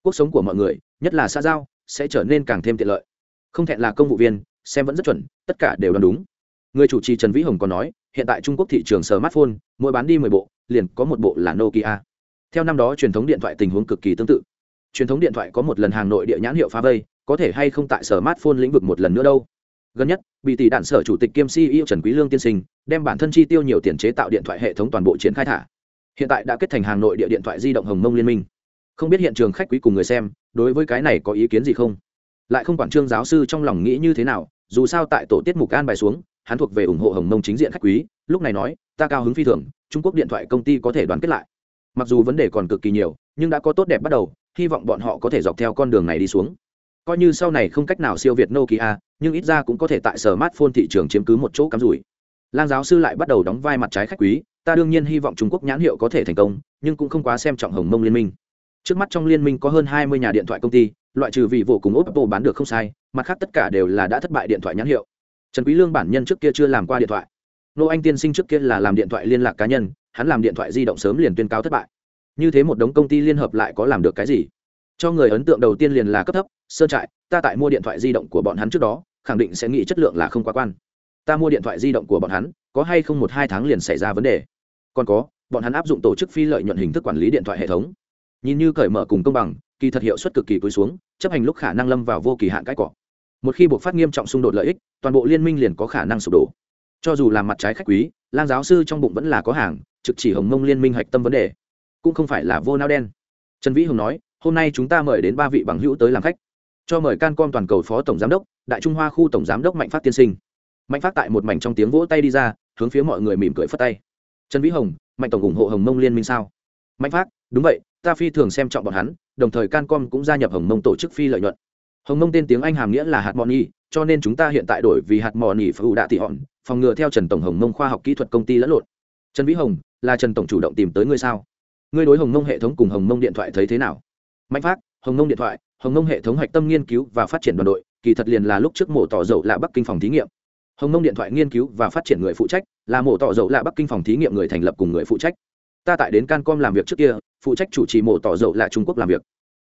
Speaker 1: Cuộc sống của mọi người, nhất là xã giao, sẽ trở nên càng thêm tiện lợi không thẹn là công vụ viên, xem vẫn rất chuẩn, tất cả đều đoán đúng. Người chủ trì trần vĩ hồng còn nói, hiện tại trung quốc thị trường smartphone, mỗi bán đi mười bộ, liền có một bộ là nokia. Theo năm đó truyền thống điện thoại tình huống cực kỳ tương tự. Truyền thống điện thoại có một lần hàng nội địa nhãn hiệu phá vây, có thể hay không tại smartphone lĩnh vực một lần nữa đâu. Gần nhất, bị tỷ đạn sở chủ tịch kiêm ceo trần quý lương tiên sinh, đem bản thân chi tiêu nhiều tiền chế tạo điện thoại hệ thống toàn bộ triển khai thả. Hiện tại đã kết thành hàng nội địa điện thoại di động hồng mông liên minh. Không biết hiện trường khách quý cùng người xem, đối với cái này có ý kiến gì không? Lại không quản trương giáo sư trong lòng nghĩ như thế nào, dù sao tại tổ tiết mục an bài xuống, hắn thuộc về ủng hộ hồng mông chính diện khách quý, lúc này nói, ta cao hứng phi thường, trung quốc điện thoại công ty có thể đoàn kết lại. Mặc dù vấn đề còn cực kỳ nhiều, nhưng đã có tốt đẹp bắt đầu, hy vọng bọn họ có thể dọc theo con đường này đi xuống. Coi như sau này không cách nào siêu việt nokia, nhưng ít ra cũng có thể tại sở smartphone thị trường chiếm cứ một chỗ cắm rủi. Lang giáo sư lại bắt đầu đóng vai mặt trái khách quý, ta đương nhiên hy vọng trung quốc nhãn hiệu có thể thành công, nhưng cũng không quá xem trọng hồng mông liên minh. Trước mắt trong liên minh có hơn hai mươi nhà điện thoại công ty loại trừ vì vụ cùng oppo bán được không sai, mặt khác tất cả đều là đã thất bại điện thoại nhãn hiệu. Trần quý lương bản nhân trước kia chưa làm qua điện thoại. Nô anh tiên sinh trước kia là làm điện thoại liên lạc cá nhân, hắn làm điện thoại di động sớm liền tuyên cáo thất bại. Như thế một đống công ty liên hợp lại có làm được cái gì? Cho người ấn tượng đầu tiên liền là cấp thấp sơn trại, ta tại mua điện thoại di động của bọn hắn trước đó, khẳng định sẽ nghĩ chất lượng là không quá quan. Ta mua điện thoại di động của bọn hắn, có hay không một hai tháng liền xảy ra vấn đề. Còn có, bọn hắn áp dụng tổ chức phi lợi nhuận hình thức quản lý điện thoại hệ thống. Nhìn như cởi mở cùng công bằng kỳ thật hiệu suất cực kỳ cúi xuống, chấp hành lúc khả năng lâm vào vô kỳ hạn cãi cọ. Một khi buộc phát nghiêm trọng xung đột lợi ích, toàn bộ liên minh liền có khả năng sụp đổ. Cho dù là mặt trái khách quý, lang giáo sư trong bụng vẫn là có hàng, trực chỉ hồng mông liên minh hạch tâm vấn đề. Cũng không phải là vô nao đen. Trần vĩ hồng nói, hôm nay chúng ta mời đến ba vị bằng hữu tới làm khách. Cho mời cancom toàn cầu phó tổng giám đốc, đại trung hoa khu tổng giám đốc mạnh phát tiên sinh. Mạnh phát tại một mảnh trong tiếng vỗ tay đi ra, hướng phía mọi người mỉm cười phất tay. Trần vĩ hồng mạnh tổng ủng hộ hồng mông liên minh sao? Mạnh phát, đúng vậy, ta phi thường xem trọng bọn hắn đồng thời cancom cũng gia nhập hồng mông tổ chức phi lợi nhuận. Hồng mông tên tiếng anh hàm nghĩa là hạt moni, cho nên chúng ta hiện tại đổi vì hạt mò nỉ phụ đạ tị hòn, phòng ngừa theo trần tổng hồng mông khoa học kỹ thuật công ty lẫn lộn. Trần vĩ hồng, là trần tổng chủ động tìm tới ngươi sao? Ngươi đối hồng mông hệ thống cùng hồng mông điện thoại thấy thế nào? Mạnh phát hồng mông điện thoại, hồng mông hệ thống hạch tâm nghiên cứu và phát triển đoàn đội, kỳ thật liền là lúc trước mổ tỏ dầu là bắc kinh phòng thí nghiệm. Hồng mông điện thoại nghiên cứu và phát triển người phụ trách, là mổ tỏ dầu là bắc kinh phòng thí nghiệm người thành lập cùng người phụ trách ta tại đến cancom làm việc trước kia, phụ trách chủ trì mổ tỏ dầu là trung quốc làm việc.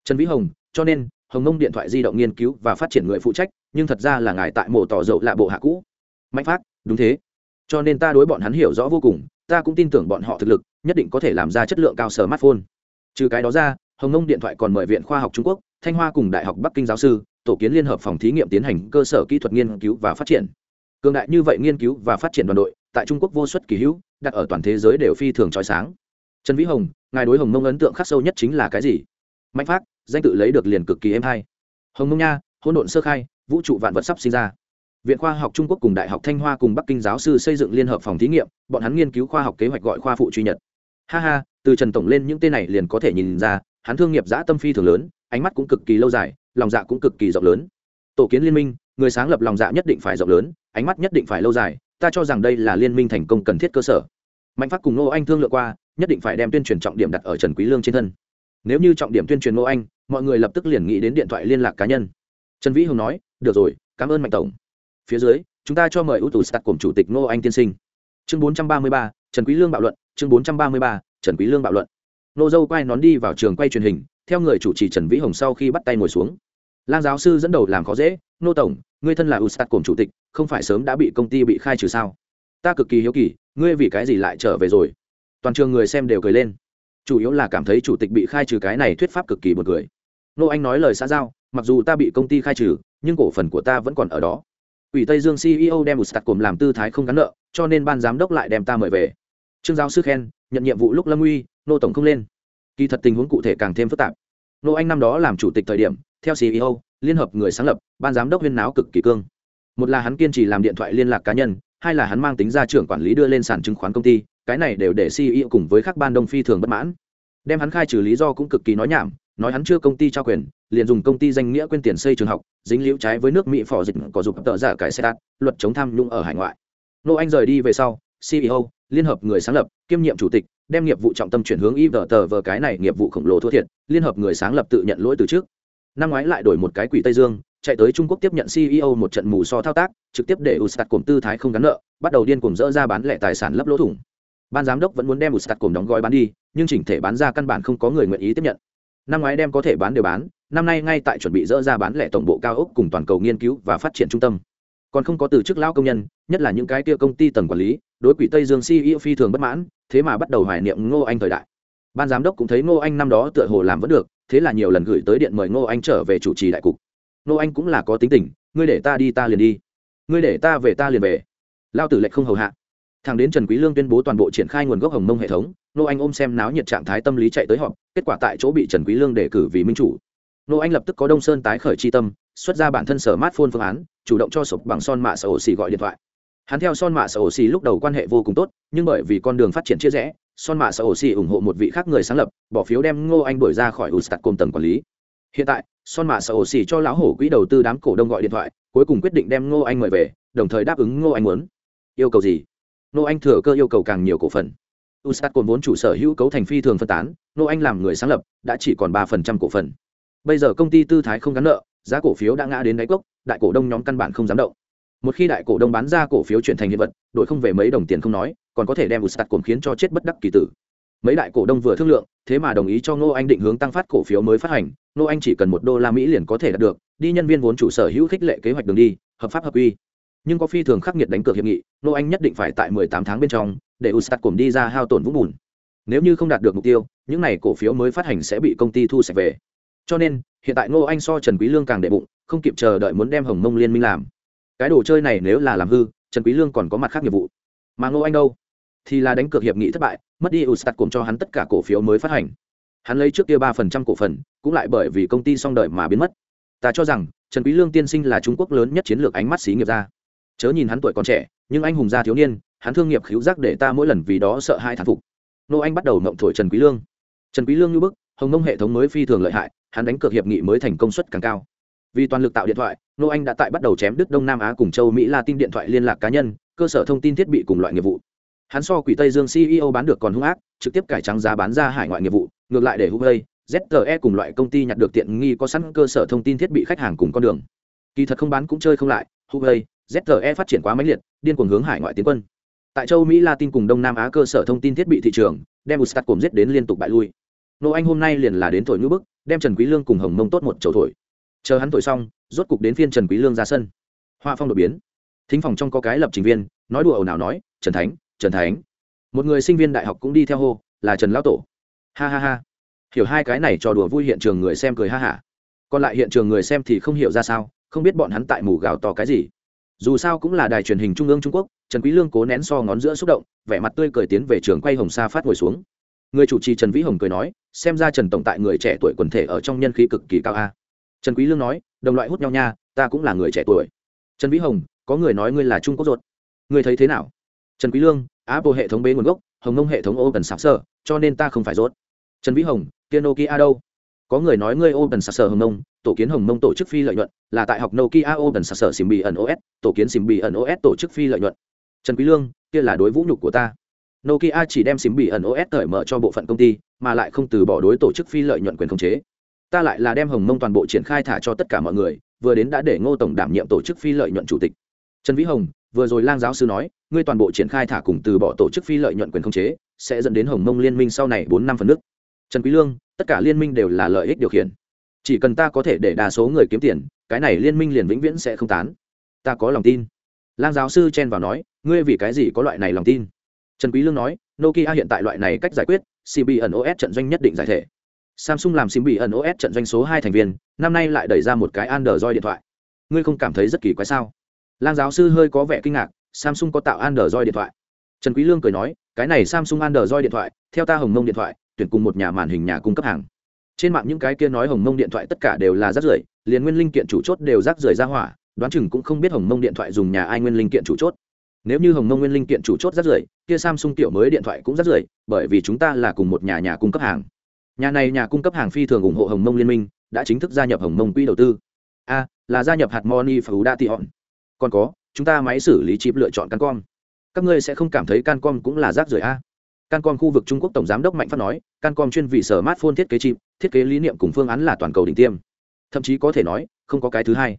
Speaker 1: Trần vĩ hồng, cho nên, hồng Nông điện thoại di động nghiên cứu và phát triển người phụ trách, nhưng thật ra là ngài tại mổ tỏ dầu là bộ hạ cũ. Mạnh phát đúng thế. Cho nên ta đối bọn hắn hiểu rõ vô cùng, ta cũng tin tưởng bọn họ thực lực, nhất định có thể làm ra chất lượng cao smartphone. Trừ cái đó ra, hồng Nông điện thoại còn mời viện khoa học trung quốc, thanh hoa cùng đại học bắc kinh giáo sư, tổ kiến liên hợp phòng thí nghiệm tiến hành cơ sở kỹ thuật nghiên cứu và phát triển. Cường đại như vậy nghiên cứu và phát triển đoàn đội, tại trung quốc vô suất kỳ hữu, đặt ở toàn thế giới đều phi thường trói sáng trần vĩ hồng, ngài đối hồng mông ấn tượng khắc sâu nhất chính là cái gì? Mạnh phát danh tự lấy được liền cực kỳ êm hay. Hồng mông nha, hỗn độn sơ khai, vũ trụ vạn vật sắp sinh ra. Viện khoa học trung quốc cùng đại học thanh hoa cùng bắc kinh giáo sư xây dựng liên hợp phòng thí nghiệm, bọn hắn nghiên cứu khoa học kế hoạch gọi khoa phụ truy nhật. Ha ha, từ trần tổng lên những tên này liền có thể nhìn ra, hắn thương nghiệp giã tâm phi thường lớn, ánh mắt cũng cực kỳ lâu dài, lòng dạ cũng cực kỳ rộng lớn. Tổ kiến liên minh, người sáng lập lòng dạ nhất định phải rộng lớn, ánh mắt nhất định phải lâu dài, ta cho rằng đây là liên minh thành công cần thiết cơ sở. Mạnh phát cùng nô anh thương lượng qua nhất định phải đem tuyên truyền trọng điểm đặt ở trần quý lương trên thân. Nếu như trọng điểm tuyên truyền Ngô anh mọi người lập tức liền nghĩ đến điện thoại liên lạc cá nhân. Trần vĩ hùng nói được rồi cảm ơn mạnh tổng. Phía dưới chúng ta cho mời ưu tú start cùng chủ tịch Ngô anh tiên sinh. Chương 433, trần quý lương bạo luận chương 433, trần quý lương bạo luận. Nô dâu quay nón đi vào trường quay truyền hình theo người chủ trì trần vĩ hồng sau khi bắt tay ngồi xuống. Lang giáo sư dẫn đầu làm khó dễ nô tổng ngươi thân là ustad cùng chủ tịch không phải sớm đã bị công ty bị khai trừ sao? Ta cực kỳ hiếu kỳ ngươi vì cái gì lại trở về rồi? Toàn trường người xem đều cười lên. Chủ yếu là cảm thấy chủ tịch bị khai trừ cái này thuyết pháp cực kỳ buồn cười. Nô anh nói lời xã giao, mặc dù ta bị công ty khai trừ, nhưng cổ phần của ta vẫn còn ở đó. Ủy tây dương ceo đem ustad cùng làm tư thái không gắn nợ, cho nên ban giám đốc lại đem ta mời về. Trương giáo sư khen, nhận nhiệm vụ lúc lâm uy, nô tổng không lên. Kỳ thật tình huống cụ thể càng thêm phức tạp. Nô anh năm đó làm chủ tịch thời điểm, theo ceo liên hợp người sáng lập, ban giám đốc huyên náo cực kỳ cương. Một là hắn kiên trì làm điện thoại liên lạc cá nhân, hai là hắn mang tính ra trưởng quản lý đưa lên sàn chứng khoán công ty cái này đều để ceo cùng với các ban đông phi thường bất mãn. Đem hắn khai trừ lý do cũng cực kỳ nói nhảm, nói hắn chưa công ty trao quyền, liền dùng công ty danh nghĩa quên tiền xây trường học, dính liễu trái với nước mỹ phò dịch có dục tợ giả cải xe đắt luật chống tham nhũng ở hải ngoại. Nô anh rời đi về sau ceo liên hợp người sáng lập, kiêm nhiệm chủ tịch, đem nghiệp vụ trọng tâm chuyển hướng y vờ tờ vờ cái này nghiệp vụ khổng lồ thua thiệt, liên hợp người sáng lập tự nhận lỗi từ trước. Năm ngoái lại đổi một cái quỷ tây dương, chạy tới trung quốc tiếp nhận ceo một trận mù so thao tác, trực tiếp để ustad cồm tư thái không gắn nợ, bắt đầu điên cuồng dỡ ra bán lẻ tài sản lấp lỗ thủng ban giám đốc vẫn muốn đem một sạt cồm đóng gói bán đi, nhưng chỉnh thể bán ra căn bản không có người nguyện ý tiếp nhận. Năm ngoái đem có thể bán đều bán, năm nay ngay tại chuẩn bị dỡ ra bán lẻ tổng bộ cao ốc cùng toàn cầu nghiên cứu và phát triển trung tâm. Còn không có từ chức lão công nhân, nhất là những cái kia công ty tầng quản lý, đối quỷ tây dương ceo phi thường bất mãn, thế mà bắt đầu hoài niệm ngô anh thời đại. Ban giám đốc cũng thấy ngô anh năm đó tựa hồ làm vẫn được, thế là nhiều lần gửi tới điện mời ngô anh trở về chủ trì đại cục. Ngô anh cũng là có tính tình, ngươi để ta đi ta liền đi. Ngươi để ta về ta liền về. Lao tử lệnh không hầu hạ thằng đến trần quý lương tuyên bố toàn bộ triển khai nguồn gốc hồng mông hệ thống ngô anh ôm xem náo nhiệt trạng thái tâm lý chạy tới họp, kết quả tại chỗ bị trần quý lương đề cử vì minh chủ. Ngô anh lập tức có đông sơn tái khởi chi tâm, xuất ra bản thân sở smartphone phương án, chủ động cho sụp bằng son mạ sở ổ xì gọi điện thoại. Hắn theo son mạ sở ổ xì lúc đầu quan hệ vô cùng tốt, nhưng bởi vì con đường phát triển chia rẽ, son mạ sở ổ xì ủng hộ một vị khác người sáng lập, bỏ phiếu đem ngô anh đuổi ra khỏi ustad cùng tầng quản lý. Hiện tại, son mạ sở ổ xì cho lão hổ quỹ đầu tư đám cổ đông gọi điện thoại, cuối cùng quyết định đem ngô anh mời về, đồng thời đáp ứng ngô anh muốn. Yêu cầu gì? Nô anh thừa cơ yêu cầu càng nhiều cổ phần. Usat cồn vốn chủ sở hữu cấu thành phi thường phân tán, Nô anh làm người sáng lập, đã chỉ còn ba phần trăm cổ phần. Bây giờ công ty tư thái không gắn nợ, giá cổ phiếu đã ngã đến đáy cốc, đại cổ đông nhóm căn bản không dám động. Một khi đại cổ đông bán ra cổ phiếu chuyển thành hiện vật đội không về mấy đồng tiền không nói, còn có thể đem Usat cồn khiến cho chết bất đắc kỳ tử. Mấy đại cổ đông vừa thương lượng, thế mà đồng ý cho ngô anh định hướng tăng phát cổ phiếu mới phát hành, ngô anh chỉ cần một đô la mỹ liền có thể đạt được, đi nhân viên vốn chủ sở hữu khích lệ kế hoạch đường đi, hợp pháp hợp quy nhưng có phi thường khắc nghiệt đánh cược hiệp nghị ngô anh nhất định phải tại mười tám tháng bên trong, để ustad cùng đi ra hao tổn vũng bùn. Nếu như không đạt được mục tiêu, những n à y cổ phiếu mới phát hành sẽ bị công ty thu sạch về. Cho nên, hiện tại ngô anh so trần quý lương càng đệ bụng, không kịp chờ đợi muốn đem hồng mông liên minh làm. Cái đồ chơi này nếu là làm hư, trần quý lương còn có mặt khác nghiệp vụ. Mà ngô anh đâu? Thì là đánh cược hiệp nghị thất bại, mất đi ustad cùng cho hắn tất cả cổ phiếu mới phát hành. Hắn lấy trước kia ba phần trăm cổ phần, cũng lại bởi vì công ty xong đợi mà biến mất. Ta cho rằng, trần quý lương tiên sinh là trung quốc lớn nhất chiến lược ánh mắt xí nghiệp ra chớ nhìn hắn tuổi còn trẻ, nhưng anh hùng gia thiếu niên, hắn thương nghiệp khiếu giác để ta mỗi lần vì đó sợ hai thán phục. Nô anh bắt đầu ngậm thổi trần quý lương. Trần quý lương như bức, hồng nông hệ thống mới phi thường lợi hại, hắn đánh cược hiệp nghị mới thành công suất càng cao. Vì toàn lực tạo điện thoại, nô anh đã tại bắt đầu chém đứt đông nam á cùng châu mỹ latin điện thoại liên lạc cá nhân, cơ sở thông tin thiết bị cùng loại nghiệp vụ. Hắn so quỷ tây dương ceo bán được còn hung ác, trực tiếp cải trắng giá bán ra hải ngoại nghiệp vụ, ngược lại để huawei zte cùng loại công ty nhặt được tiện nghi có sẵn cơ sở thông tin thiết bị khách hàng cùng con đường. Kỳ thật không bán cũng chơi không lại, huawei zte phát triển quá mãnh liệt, điên cuồng hướng hải ngoại tiến quân. Tại châu mỹ latin cùng đông nam á cơ sở thông tin thiết bị thị trường, đem ustat cùng giết đến liên tục bại lui. Nô anh hôm nay liền là đến thổi ngũ bức, đem trần quý lương cùng hồng mông tốt một chầu thổi. Chờ hắn thổi xong, rốt cục đến phiên trần quý lương ra sân. Hoa phong đột biến. Thính phòng trong có cái lập trình viên, nói đùa ẩu nào nói, trần thánh trần thánh. Một người sinh viên đại học cũng đi theo hô, là trần lão tổ. Ha ha ha. Hiểu hai cái này cho đùa vui hiện trường người xem cười ha hả. Còn lại hiện trường người xem thì không hiểu ra sao, không biết bọn hắn tại mù gào to cái gì dù sao cũng là đài truyền hình trung ương trung quốc, trần quý lương cố nén so ngón giữa xúc động, vẻ mặt tươi cười tiến về trường quay hồng sa phát ngồi xuống. Người chủ trì trần vĩ hồng cười nói, xem ra trần tổng tại người trẻ tuổi quần thể ở trong nhân khí cực kỳ cao a. Trần quý lương nói, đồng loại hút nhau nha, ta cũng là người trẻ tuổi. Trần vĩ hồng, có người nói ngươi là trung quốc ruột. Ngươi thấy thế nào? Trần quý lương, apple hệ thống bế nguồn gốc, hồng nông hệ thống ô cần sạc sở cho nên ta không phải rốt trần vĩ hồng kia nokia đâu? Có người nói ngươi open sở hồng mông, tổ kiến hồng mông tổ chức phi lợi nhuận, là tại học nokia open sở sim bị ẩn os tổ kiến sim bị ẩn os tổ chức phi lợi nhuận. Trần quý lương, kia là đối vũ nhục của ta. Nokia chỉ đem sim bị ẩn os cởi mở cho bộ phận công ty, mà lại không từ bỏ đối tổ chức phi lợi nhuận quyền khống chế. Ta lại là đem hồng mông toàn bộ triển khai thả cho tất cả mọi người, vừa đến đã để ngô tổng đảm nhiệm tổ chức phi lợi nhuận chủ tịch. Trần vĩ hồng, vừa rồi lang giáo sư nói, ngươi toàn bộ triển khai thả cùng từ bỏ tổ chức phi lợi nhuận quyền khống chế, sẽ dẫn đến hồng mông liên minh sau này bốn năm phần nước trần quý lương, tất cả liên minh đều là lợi ích điều khiển. Chỉ cần ta có thể để đa số người kiếm tiền, cái này liên minh liền vĩnh viễn sẽ không tán. Ta có lòng tin. Lang giáo sư chen vào nói, ngươi vì cái gì có loại này lòng tin? Trần quý lương nói, nokia hiện tại loại này cách giải quyết cb ẩn os trận doanh nhất định giải thể. Samsung làm cb ẩn os trận doanh số hai thành viên, năm nay lại đẩy ra một cái android điện thoại. Ngươi không cảm thấy rất kỳ quái sao? Lang giáo sư hơi có vẻ kinh ngạc, samsung có tạo android điện thoại. Trần quý lương cười nói, cái này samsung android điện thoại, theo ta hồng mông điện thoại tuyển cùng một nhà màn hình nhà cung cấp hàng. Trên mạng những cái kia nói hồng mông điện thoại tất cả đều là rác rưởi, liền nguyên linh kiện chủ chốt đều rác rưởi ra hỏa, đoán chừng cũng không biết hồng mông điện thoại dùng nhà ai nguyên linh kiện chủ chốt. Nếu như hồng mông nguyên linh kiện chủ chốt rác rưởi, kia samsung tiểu mới điện thoại cũng rác rưởi, bởi vì chúng ta là cùng một nhà nhà cung cấp hàng. Nhà này nhà cung cấp hàng phi thường ủng hộ hồng mông liên minh, đã chính thức gia nhập hồng mông quỹ đầu tư. A, là gia nhập hạt moni phú đa tị hòn. Còn có, chúng ta máy xử lý chip lựa chọn cancom. Các ngươi sẽ không cảm thấy cancom cũng là rác rưởi a? Cancom khu vực trung quốc tổng giám đốc mạnh phát nói, cancom chuyên vị sở smartphone thiết kế chip, thiết kế lý niệm cùng phương án là toàn cầu đỉnh tiêm. Thậm chí có thể nói, không có cái thứ hai.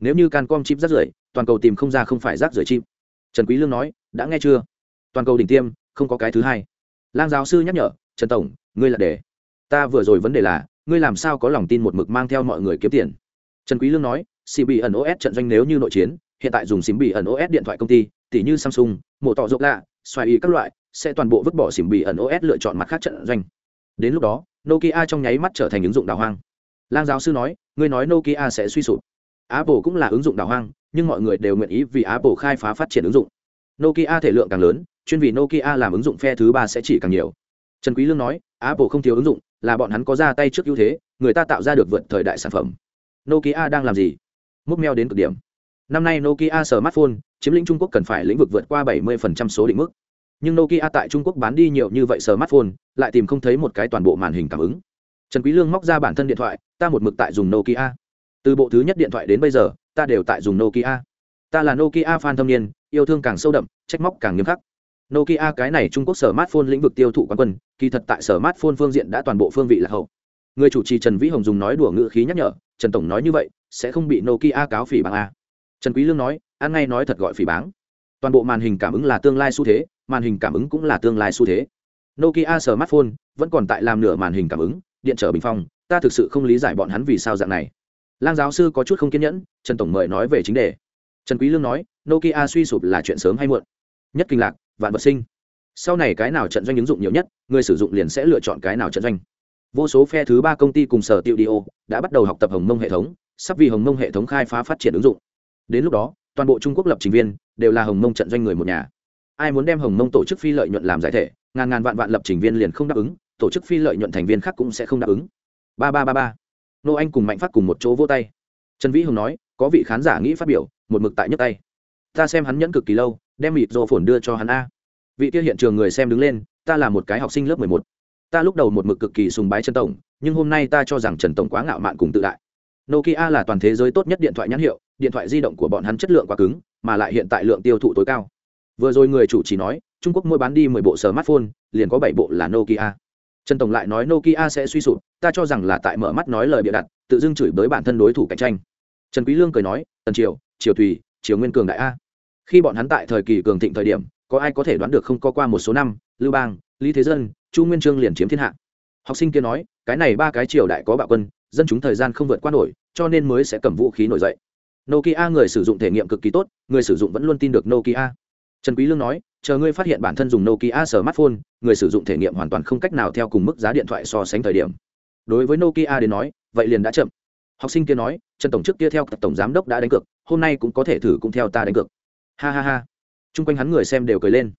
Speaker 1: Nếu như cancom chip rác rưởi, toàn cầu tìm không ra không phải rác rưởi chip. Trần quý lương nói, đã nghe chưa? Toàn cầu đỉnh tiêm, không có cái thứ hai. Lang giáo sư nhắc nhở, trần tổng, ngươi là để. Ta vừa rồi vấn đề là, ngươi làm sao có lòng tin một mực mang theo mọi người kiếm tiền? Trần quý lương nói bị ẩn os trận doanh nếu như nội chiến, hiện tại dùng xỉ bị ẩn os điện thoại công ty tỷ như samsung, mổ tỏ rộng lạ, xoài y các loại sẽ toàn bộ vứt bỏ xỉm bị ẩn os lựa chọn mặt khác trận doanh. Đến lúc đó, nokia trong nháy mắt trở thành ứng dụng đào hoang. Lang giáo sư nói, ngươi nói nokia sẽ suy sụp. Apple cũng là ứng dụng đào hoang, nhưng mọi người đều nguyện ý vì apple khai phá phát triển ứng dụng. Nokia thể lượng càng lớn, chuyên vì nokia làm ứng dụng phe thứ ba sẽ chỉ càng nhiều. Trần quý lương nói, apple không thiếu ứng dụng, là bọn hắn có ra tay trước ưu thế, người ta tạo ra được vượt thời đại sản phẩm. Nokia đang làm gì? Múc meo đến cực điểm. Năm nay nokia smartphone, chiếm lĩnh trung quốc cần phải lĩnh vực vượt qua 70% số định mức nhưng nokia tại trung quốc bán đi nhiều như vậy smartphone, lại tìm không thấy một cái toàn bộ màn hình cảm ứng. Trần quý lương móc ra bản thân điện thoại, ta một mực tại dùng nokia. Từ bộ thứ nhất điện thoại đến bây giờ, ta đều tại dùng nokia. Ta là nokia fan thâm niên, yêu thương càng sâu đậm, trách móc càng nghiêm khắc. Nokia cái này trung quốc sở smartphone lĩnh vực tiêu thụ quán quân, kỳ thật tại sở smartphone phương diện đã toàn bộ phương vị là hậu. Người chủ trì trần vĩ hồng dùng nói đùa ngữ khí nhắc nhở, trần tổng nói như vậy, sẽ không bị nokia cáo phỉ bằng a. Trần quý lương nói, ăn ngay nói thật gọi phỉ báng toàn bộ màn hình cảm ứng là tương lai xu thế, màn hình cảm ứng cũng là tương lai xu thế. Nokia smartphone vẫn còn tại làm nửa màn hình cảm ứng, điện trở bình phong, ta thực sự không lý giải bọn hắn vì sao dạng này. Lang giáo sư có chút không kiên nhẫn, trần tổng mời nói về chính đề. Trần quý lương nói, nokia suy sụp là chuyện sớm hay muộn? Nhất kinh lạc, vạn vật sinh. Sau này cái nào trận doanh ứng dụng nhiều nhất, người sử dụng liền sẽ lựa chọn cái nào trận doanh. Vô số phe thứ ba công ty cùng sở tiêu đi đã bắt đầu học tập hồng mông hệ thống, sắp vì hồng mông hệ thống khai phá phát triển ứng dụng. Đến lúc đó toàn bộ trung quốc lập trình viên đều là hồng mông trận doanh người một nhà. Ai muốn đem hồng mông tổ chức phi lợi nhuận làm giải thể, ngàn ngàn vạn vạn lập trình viên liền không đáp ứng, tổ chức phi lợi nhuận thành viên khác cũng sẽ không đáp ứng. Ba ba ba ba. Nô anh cùng mạnh phát cùng một chỗ vô tay. Trần vĩ hồng nói, có vị khán giả nghĩ phát biểu, một mực tại nhấc tay. Ta xem hắn nhẫn cực kỳ lâu, đem mịt rô phồn đưa cho hắn a. Vị kia hiện trường người xem đứng lên, ta là một cái học sinh lớp mười một. Ta lúc đầu một mực cực kỳ sùng bái trần tổng, nhưng hôm nay ta cho rằng trần tổng quá ngạo mạn cùng tự đại. Nokia là toàn thế giới tốt nhất điện thoại nhãn hiệu điện thoại di động của bọn hắn chất lượng quá cứng, mà lại hiện tại lượng tiêu thụ tối cao. Vừa rồi người chủ chỉ nói, trung quốc mua bán đi mười bộ smartphone, liền có bảy bộ là nokia. Trần tổng lại nói nokia sẽ suy sụp, ta cho rằng là tại mở mắt nói lời bịa đặt, tự dưng chửi bới bản thân đối thủ cạnh tranh. Trần quý lương cười nói, tần triều triều thùy triều nguyên cường đại a. Khi bọn hắn tại thời kỳ cường thịnh thời điểm, có ai có thể đoán được không có qua một số năm, lưu bang, lý thế dân, chu nguyên trương liền chiếm thiên hạ. Học sinh kia nói, cái này ba cái triều đại có bạo quân, dân chúng thời gian không vượt qua nổi, cho nên mới sẽ cầm vũ khí nổi dậy nokia người sử dụng thể nghiệm cực kỳ tốt, người sử dụng vẫn luôn tin được nokia. Trần quý lương nói, chờ ngươi phát hiện bản thân dùng nokia smartphone, người sử dụng thể nghiệm hoàn toàn không cách nào theo cùng mức giá điện thoại so sánh thời điểm. Đối với nokia đến nói, vậy liền đã chậm. Học sinh kia nói, trần tổng trước kia theo tổng giám đốc đã đánh cược, hôm nay cũng có thể thử cũng theo ta đánh cược. Ha ha ha. Chung quanh hắn người xem đều cười lên.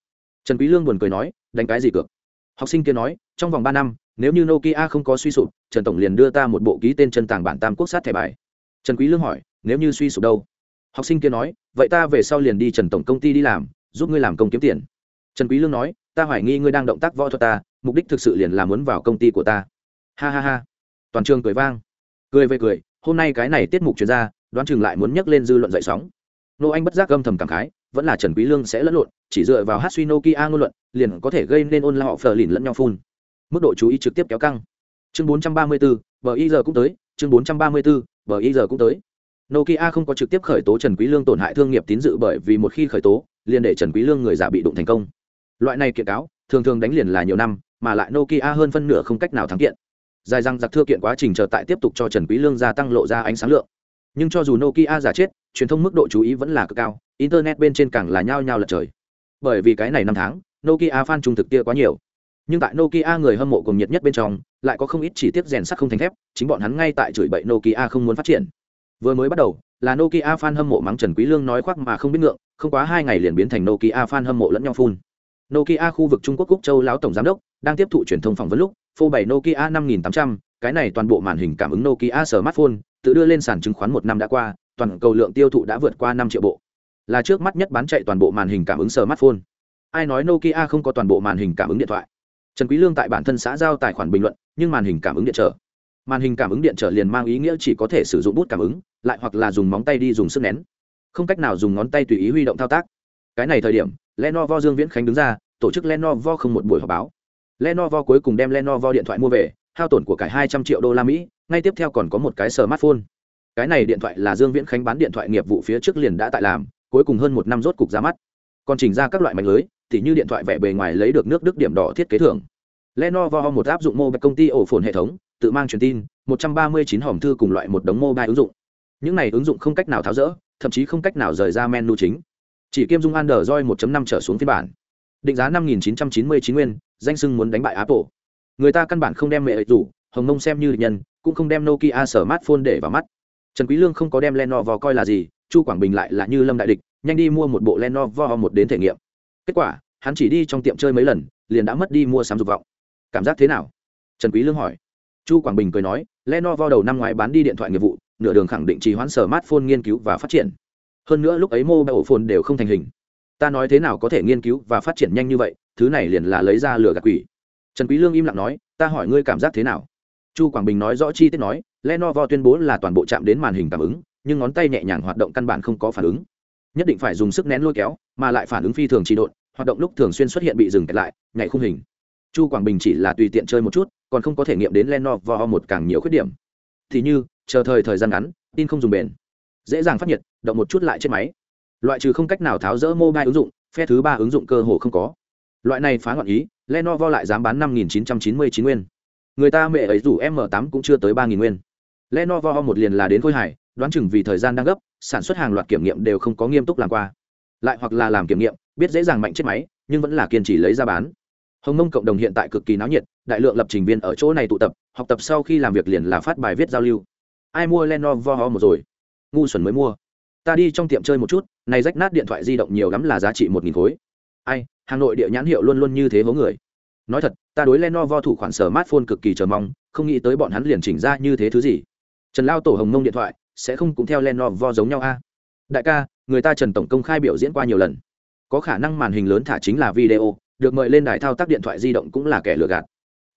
Speaker 1: Trần quý lương buồn cười nói, đánh cái gì cược? Học sinh kia nói, trong vòng ba năm, nếu như nokia không có suy sụp, trần tổng liền đưa ta một bộ ký tên chân tàng bản tam quốc sát thẻ bài. Trần quý lương hỏi nếu như suy sụp đâu? Học sinh kia nói vậy ta về sau liền đi trần tổng công ty đi làm giúp ngươi làm công kiếm tiền. Trần quý lương nói ta hoài nghi ngươi đang động tác võ thuật ta mục đích thực sự liền là muốn vào công ty của ta. Ha ha ha. Toàn trường cười vang. Cười về cười hôm nay cái này tiết mục chuyên gia đoán chừng lại muốn nhấc lên dư luận dậy sóng. Nô anh bất giác âm thầm cảm khái vẫn là trần quý lương sẽ lẫn lộn chỉ dựa vào hát suy nokia ngôn luận liền có thể gây nên ôn la họ phờ lìn lẫn nhau phun. Mức độ chú ý trực tiếp kéo căng. Chương 434, bờ y giờ cũng tới chương 434, bờ y giờ cũng tới nokia không có trực tiếp khởi tố trần quý lương tổn hại thương nghiệp tín dự bởi vì một khi khởi tố, liền để trần quý lương người giả bị đụng thành công. Loại này kiện cáo, thường thường đánh liền là nhiều năm, mà lại nokia hơn phân nửa không cách nào thắng kiện. Dài răng giặc thưa kiện quá trình chờ tại tiếp tục cho trần quý lương gia tăng lộ ra ánh sáng lượng. Nhưng cho dù nokia giả chết, truyền thông mức độ chú ý vẫn là cực cao, internet bên trên càng là nhao nhao lật trời. Bởi vì cái này năm tháng, nokia fan trung thực kia quá nhiều. Nhưng tại nokia người hâm mộ cùng nhiệt nhất bên trong, lại có không ít chỉ tiếp rèn sắt không thành thép, chính bọn hắn ngay tại chửi bậy nokia không muốn phát triển vừa mới bắt đầu là nokia fan hâm mộ mắng trần quý lương nói khoác mà không biết ngượng không quá hai ngày liền biến thành nokia fan hâm mộ lẫn nhau phun nokia khu vực trung quốc cúc châu lão tổng giám đốc đang tiếp thụ truyền thông phỏng vấn lúc phô bày nokia 5800, cái này toàn bộ màn hình cảm ứng nokia smartphone tự đưa lên sàn chứng khoán một năm đã qua toàn cầu lượng tiêu thụ đã vượt qua năm triệu bộ. Là trước mắt nhất bán chạy toàn bộ màn hình cảm ứng smartphone. Ai nói nokia không có toàn bộ màn hình cảm ứng điện thoại? Trần quý lương tại bản thân xã giao tài khoản bình luận nhưng màn hình cảm ứng điện trở. Màn hình cảm ứng điện trở liền mang ý nghĩa chỉ có thể sử dụng bút cảm ứng lại hoặc là dùng móng tay đi dùng sức nén. Không cách nào dùng ngón tay tùy ý huy động thao tác. Cái này thời điểm, lenovo dương viễn khánh đứng ra, tổ chức lenovo không một buổi họp báo. Lenovo cuối cùng đem lenovo điện thoại mua về, hao tổn của cải 200 triệu đô la mỹ, ngay tiếp theo còn có một cái smartphone. Cái này điện thoại là dương viễn khánh bán điện thoại nghiệp vụ phía trước liền đã tại làm, cuối cùng hơn một năm rốt cục ra mắt. Còn chỉnh ra các loại mạch lưới thì như điện thoại vẻ bề ngoài lấy được nước đức điểm đỏ thiết kế thưởng. Lenovo một áp dụng mobile công ty ổ phồn hệ thống, tự mang truyền tin 139 hòm thư cùng loại một đống mobile ứng dụng những này ứng dụng không cách nào tháo rỡ, thậm chí không cách nào rời ra menu chính. Chỉ kiêm dung android 1.5 trở xuống phiên bản. Định giá 5.999 nguyên, danh sưng muốn đánh bại apple. Người ta căn bản không đem mẹ ấy rủ, hồng nông xem như nhân, cũng không đem nokia smartphone để vào mắt. Trần quý lương không có đem lenovo coi là gì, chu quảng bình lại là như lâm đại địch, nhanh đi mua một bộ lenovo một đến thể nghiệm. Kết quả, hắn chỉ đi trong tiệm chơi mấy lần, liền đã mất đi mua sắm dục vọng. Cảm giác thế nào? Trần quý lương hỏi. Chu quảng bình cười nói, lenovo đầu năm ngoái bán đi điện thoại nghiệp vụ nửa đường khẳng định trì hoãn smartphone nghiên cứu và phát triển. Hơn nữa lúc ấy mobile phone đều không thành hình. Ta nói thế nào có thể nghiên cứu và phát triển nhanh như vậy, thứ này liền là lấy ra lừa gạt quỷ. Trần quý lương im lặng nói, ta hỏi ngươi cảm giác thế nào? Chu quảng bình nói rõ chi tiết nói, lenovo tuyên bố là toàn bộ chạm đến màn hình cảm ứng, nhưng ngón tay nhẹ nhàng hoạt động căn bản không có phản ứng. Nhất định phải dùng sức nén lôi kéo, mà lại phản ứng phi thường trị độn, hoạt động lúc thường xuyên xuất hiện bị dừng kẹt lại, nhảy khung hình. Chu quảng bình chỉ là tùy tiện chơi một chút, còn không có thể nghiệm đến lenovo một càng nhiều khuyết điểm. Thì như chờ thời thời gian ngắn, tin không dùng bền. Dễ dàng phát nhiệt, động một chút lại chết máy. Loại trừ không cách nào tháo rỡ mobile ứng dụng, phe thứ ba ứng dụng cơ hồ không có. Loại này phá ngọn ý, lenovo lại dám bán năm nghìn chín trăm chín mươi chín nguyên. Người ta mẹ ấy rủ m 8 cũng chưa tới ba nghìn nguyên. Lenovo một liền là đến khôi hải đoán chừng vì thời gian đang gấp, sản xuất hàng loạt kiểm nghiệm đều không có nghiêm túc làm qua. Lại hoặc là làm kiểm nghiệm, biết dễ dàng mạnh chết máy, nhưng vẫn là kiên trì lấy ra bán. Hồng mông cộng đồng hiện tại cực kỳ náo nhiệt, đại lượng lập trình viên ở chỗ này tụ tập, học tập sau khi làm việc liền là phát bài viết giao lưu ai mua lenovo một rồi? Ngu xuẩn mới mua. Ta đi trong tiệm chơi một chút, này rách nát điện thoại di động nhiều lắm là giá trị một nghìn khối. Ai, hà nội địa nhãn hiệu luôn luôn như thế hố người. Nói thật, ta đối lenovo thủ khoản smartphone cực kỳ chờ mong, không nghĩ tới bọn hắn liền chỉnh ra như thế thứ gì. Trần lao tổ hồng mông điện thoại, sẽ không cũng theo lenovo giống nhau a? Đại ca, người ta trần tổng công khai biểu diễn qua nhiều lần. Có khả năng màn hình lớn thả chính là video, được mời lên đài thao tác điện thoại di động cũng là kẻ lừa gạt.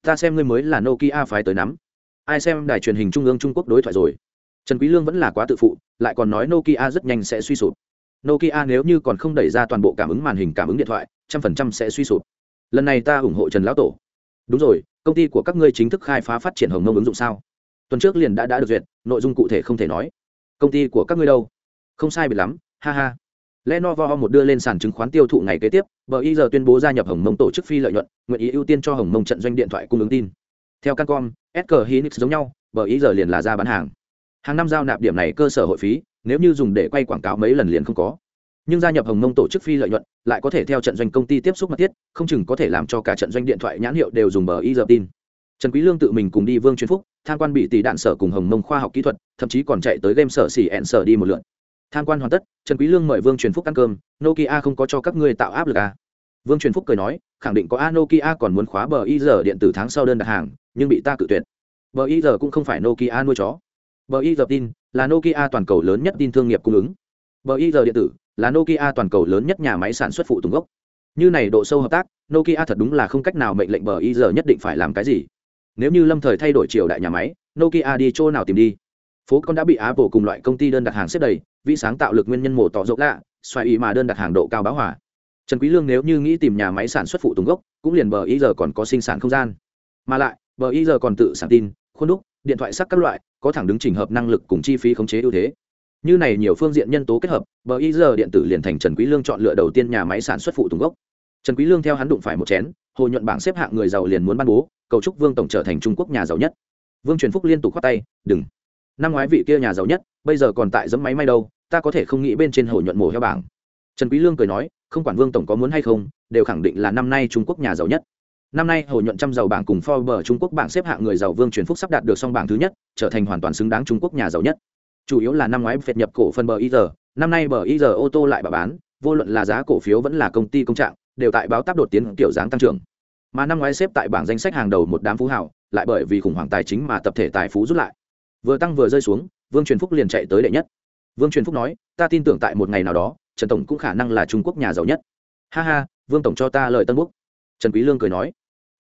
Speaker 1: Ta xem ngươi mới là nokia phái tới nắm ai xem đài truyền hình trung ương trung quốc đối thoại rồi? Trần quý lương vẫn là quá tự phụ lại còn nói nokia rất nhanh sẽ suy sụp. Nokia nếu như còn không đẩy ra toàn bộ cảm ứng màn hình cảm ứng điện thoại trăm phần trăm sẽ suy sụp. Lần này ta ủng hộ trần lão tổ. Đúng rồi công ty của các ngươi chính thức khai phá phát triển hồng mông ứng dụng sao? Tuần trước liền đã đã được duyệt nội dung cụ thể không thể nói. Công ty của các ngươi đâu? Không sai biệt lắm ha ha. Lenovo một đưa lên sàn chứng khoán tiêu thụ ngày kế tiếp, BI giờ tuyên bố gia nhập Hồng Mông tổ chức phi lợi nhuận, nguyện ý ưu tiên cho Hồng Mông trận doanh điện thoại cung ứng tin. Theo Cancom, SK Hynix giống nhau, BI giờ liền là ra bán hàng. Hàng năm giao nạp điểm này cơ sở hội phí, nếu như dùng để quay quảng cáo mấy lần liền không có. Nhưng gia nhập Hồng Mông tổ chức phi lợi nhuận, lại có thể theo trận doanh công ty tiếp xúc mật thiết, không chừng có thể làm cho cả trận doanh điện thoại nhãn hiệu đều dùng BI giờ tin. Trần Quý Lương tự mình cùng đi Vương Truyền Phúc, tham quan bị tỷ đạn sở cùng Hồng Mông khoa học kỹ thuật, thậm chí còn chạy tới game sở xỉ ẹn sở đi một lượt tham quan hoàn tất trần quý lương mời vương truyền phúc ăn cơm nokia không có cho các ngươi tạo áp lực à. vương truyền phúc cười nói khẳng định có a nokia còn muốn khóa bờ y giờ điện tử tháng sau đơn đặt hàng nhưng bị ta cự tuyệt. Bờ y giờ cũng không phải nokia nuôi chó. Bờ y giờ tin là nokia toàn cầu lớn nhất tin thương nghiệp cung ứng. Bờ y giờ điện tử là nokia toàn cầu lớn nhất nhà máy sản xuất phụ tùng gốc. Như này độ sâu hợp tác, nokia thật đúng là không cách nào mệnh lệnh bờ y giờ nhất định phải làm cái gì. Nếu như lâm thời thay đổi triều đại nhà máy, nokia đi chỗ nào tìm đi? Phố con đã bị apple cùng loại công ty đơn đặt hàng xếp đầy vị sáng tạo lực nguyên nhân mổ tỏ rộng lạ, xoài ý mà đơn đặt hàng độ cao báo hỏa trần quý lương nếu như nghĩ tìm nhà máy sản xuất phụ tùng gốc, cũng liền bờ ý giờ còn có sinh sản không gian. Mà lại bờ y giờ còn tự sản tin, khuôn đúc, điện thoại sắc các loại, có thẳng đứng trình hợp năng lực cùng chi phí khống chế ưu thế. Như này nhiều phương diện nhân tố kết hợp, bờ y giờ điện tử liền thành trần quý lương chọn lựa đầu tiên nhà máy sản xuất phụ tùng gốc. Trần quý lương theo hắn đụng phải một chén, hồ nhuận bảng xếp hạng người giàu liền muốn ban bố, cầu chúc vương tổng trở thành trung quốc nhà giàu nhất. Vương truyền phúc liên tục khoát tay, đừng. Năm ngoái vị kia nhà giàu nhất, bây giờ còn tại dẫm máy may đâu, ta có thể không nghĩ bên trên hồ nhuận mổ heo bảng. Trần quý lương cười nói, không quản vương tổng có muốn hay không, đều khẳng định là năm nay trung quốc nhà giàu nhất năm nay hồ nhuận trăm giàu bảng cùng forbes trung quốc bảng xếp hạng người giàu vương truyền phúc sắp đạt được song bảng thứ nhất, trở thành hoàn toàn xứng đáng trung quốc nhà giàu nhất. Chủ yếu là năm ngoái phệt nhập cổ phần bờ y giờ năm nay bờ y giờ ô tô lại bà bán, vô luận là giá cổ phiếu vẫn là công ty công trạng, đều tại báo tác đột tiến kiểu dáng tăng trưởng. Mà năm ngoái xếp tại bảng danh sách hàng đầu một đám phú hảo lại bởi vì khủng hoảng tài chính mà tập thể tài phú rút lại. Vừa tăng vừa rơi xuống, vương truyền phúc liền chạy tới đệ nhất. Vương truyền phúc nói, ta tin tưởng tại một ngày nào đó, trần tổng cũng khả năng là trung quốc nhà giàu nhất. Ha ha, vương tổng cho ta lời tân quốc trần quý lương cười nói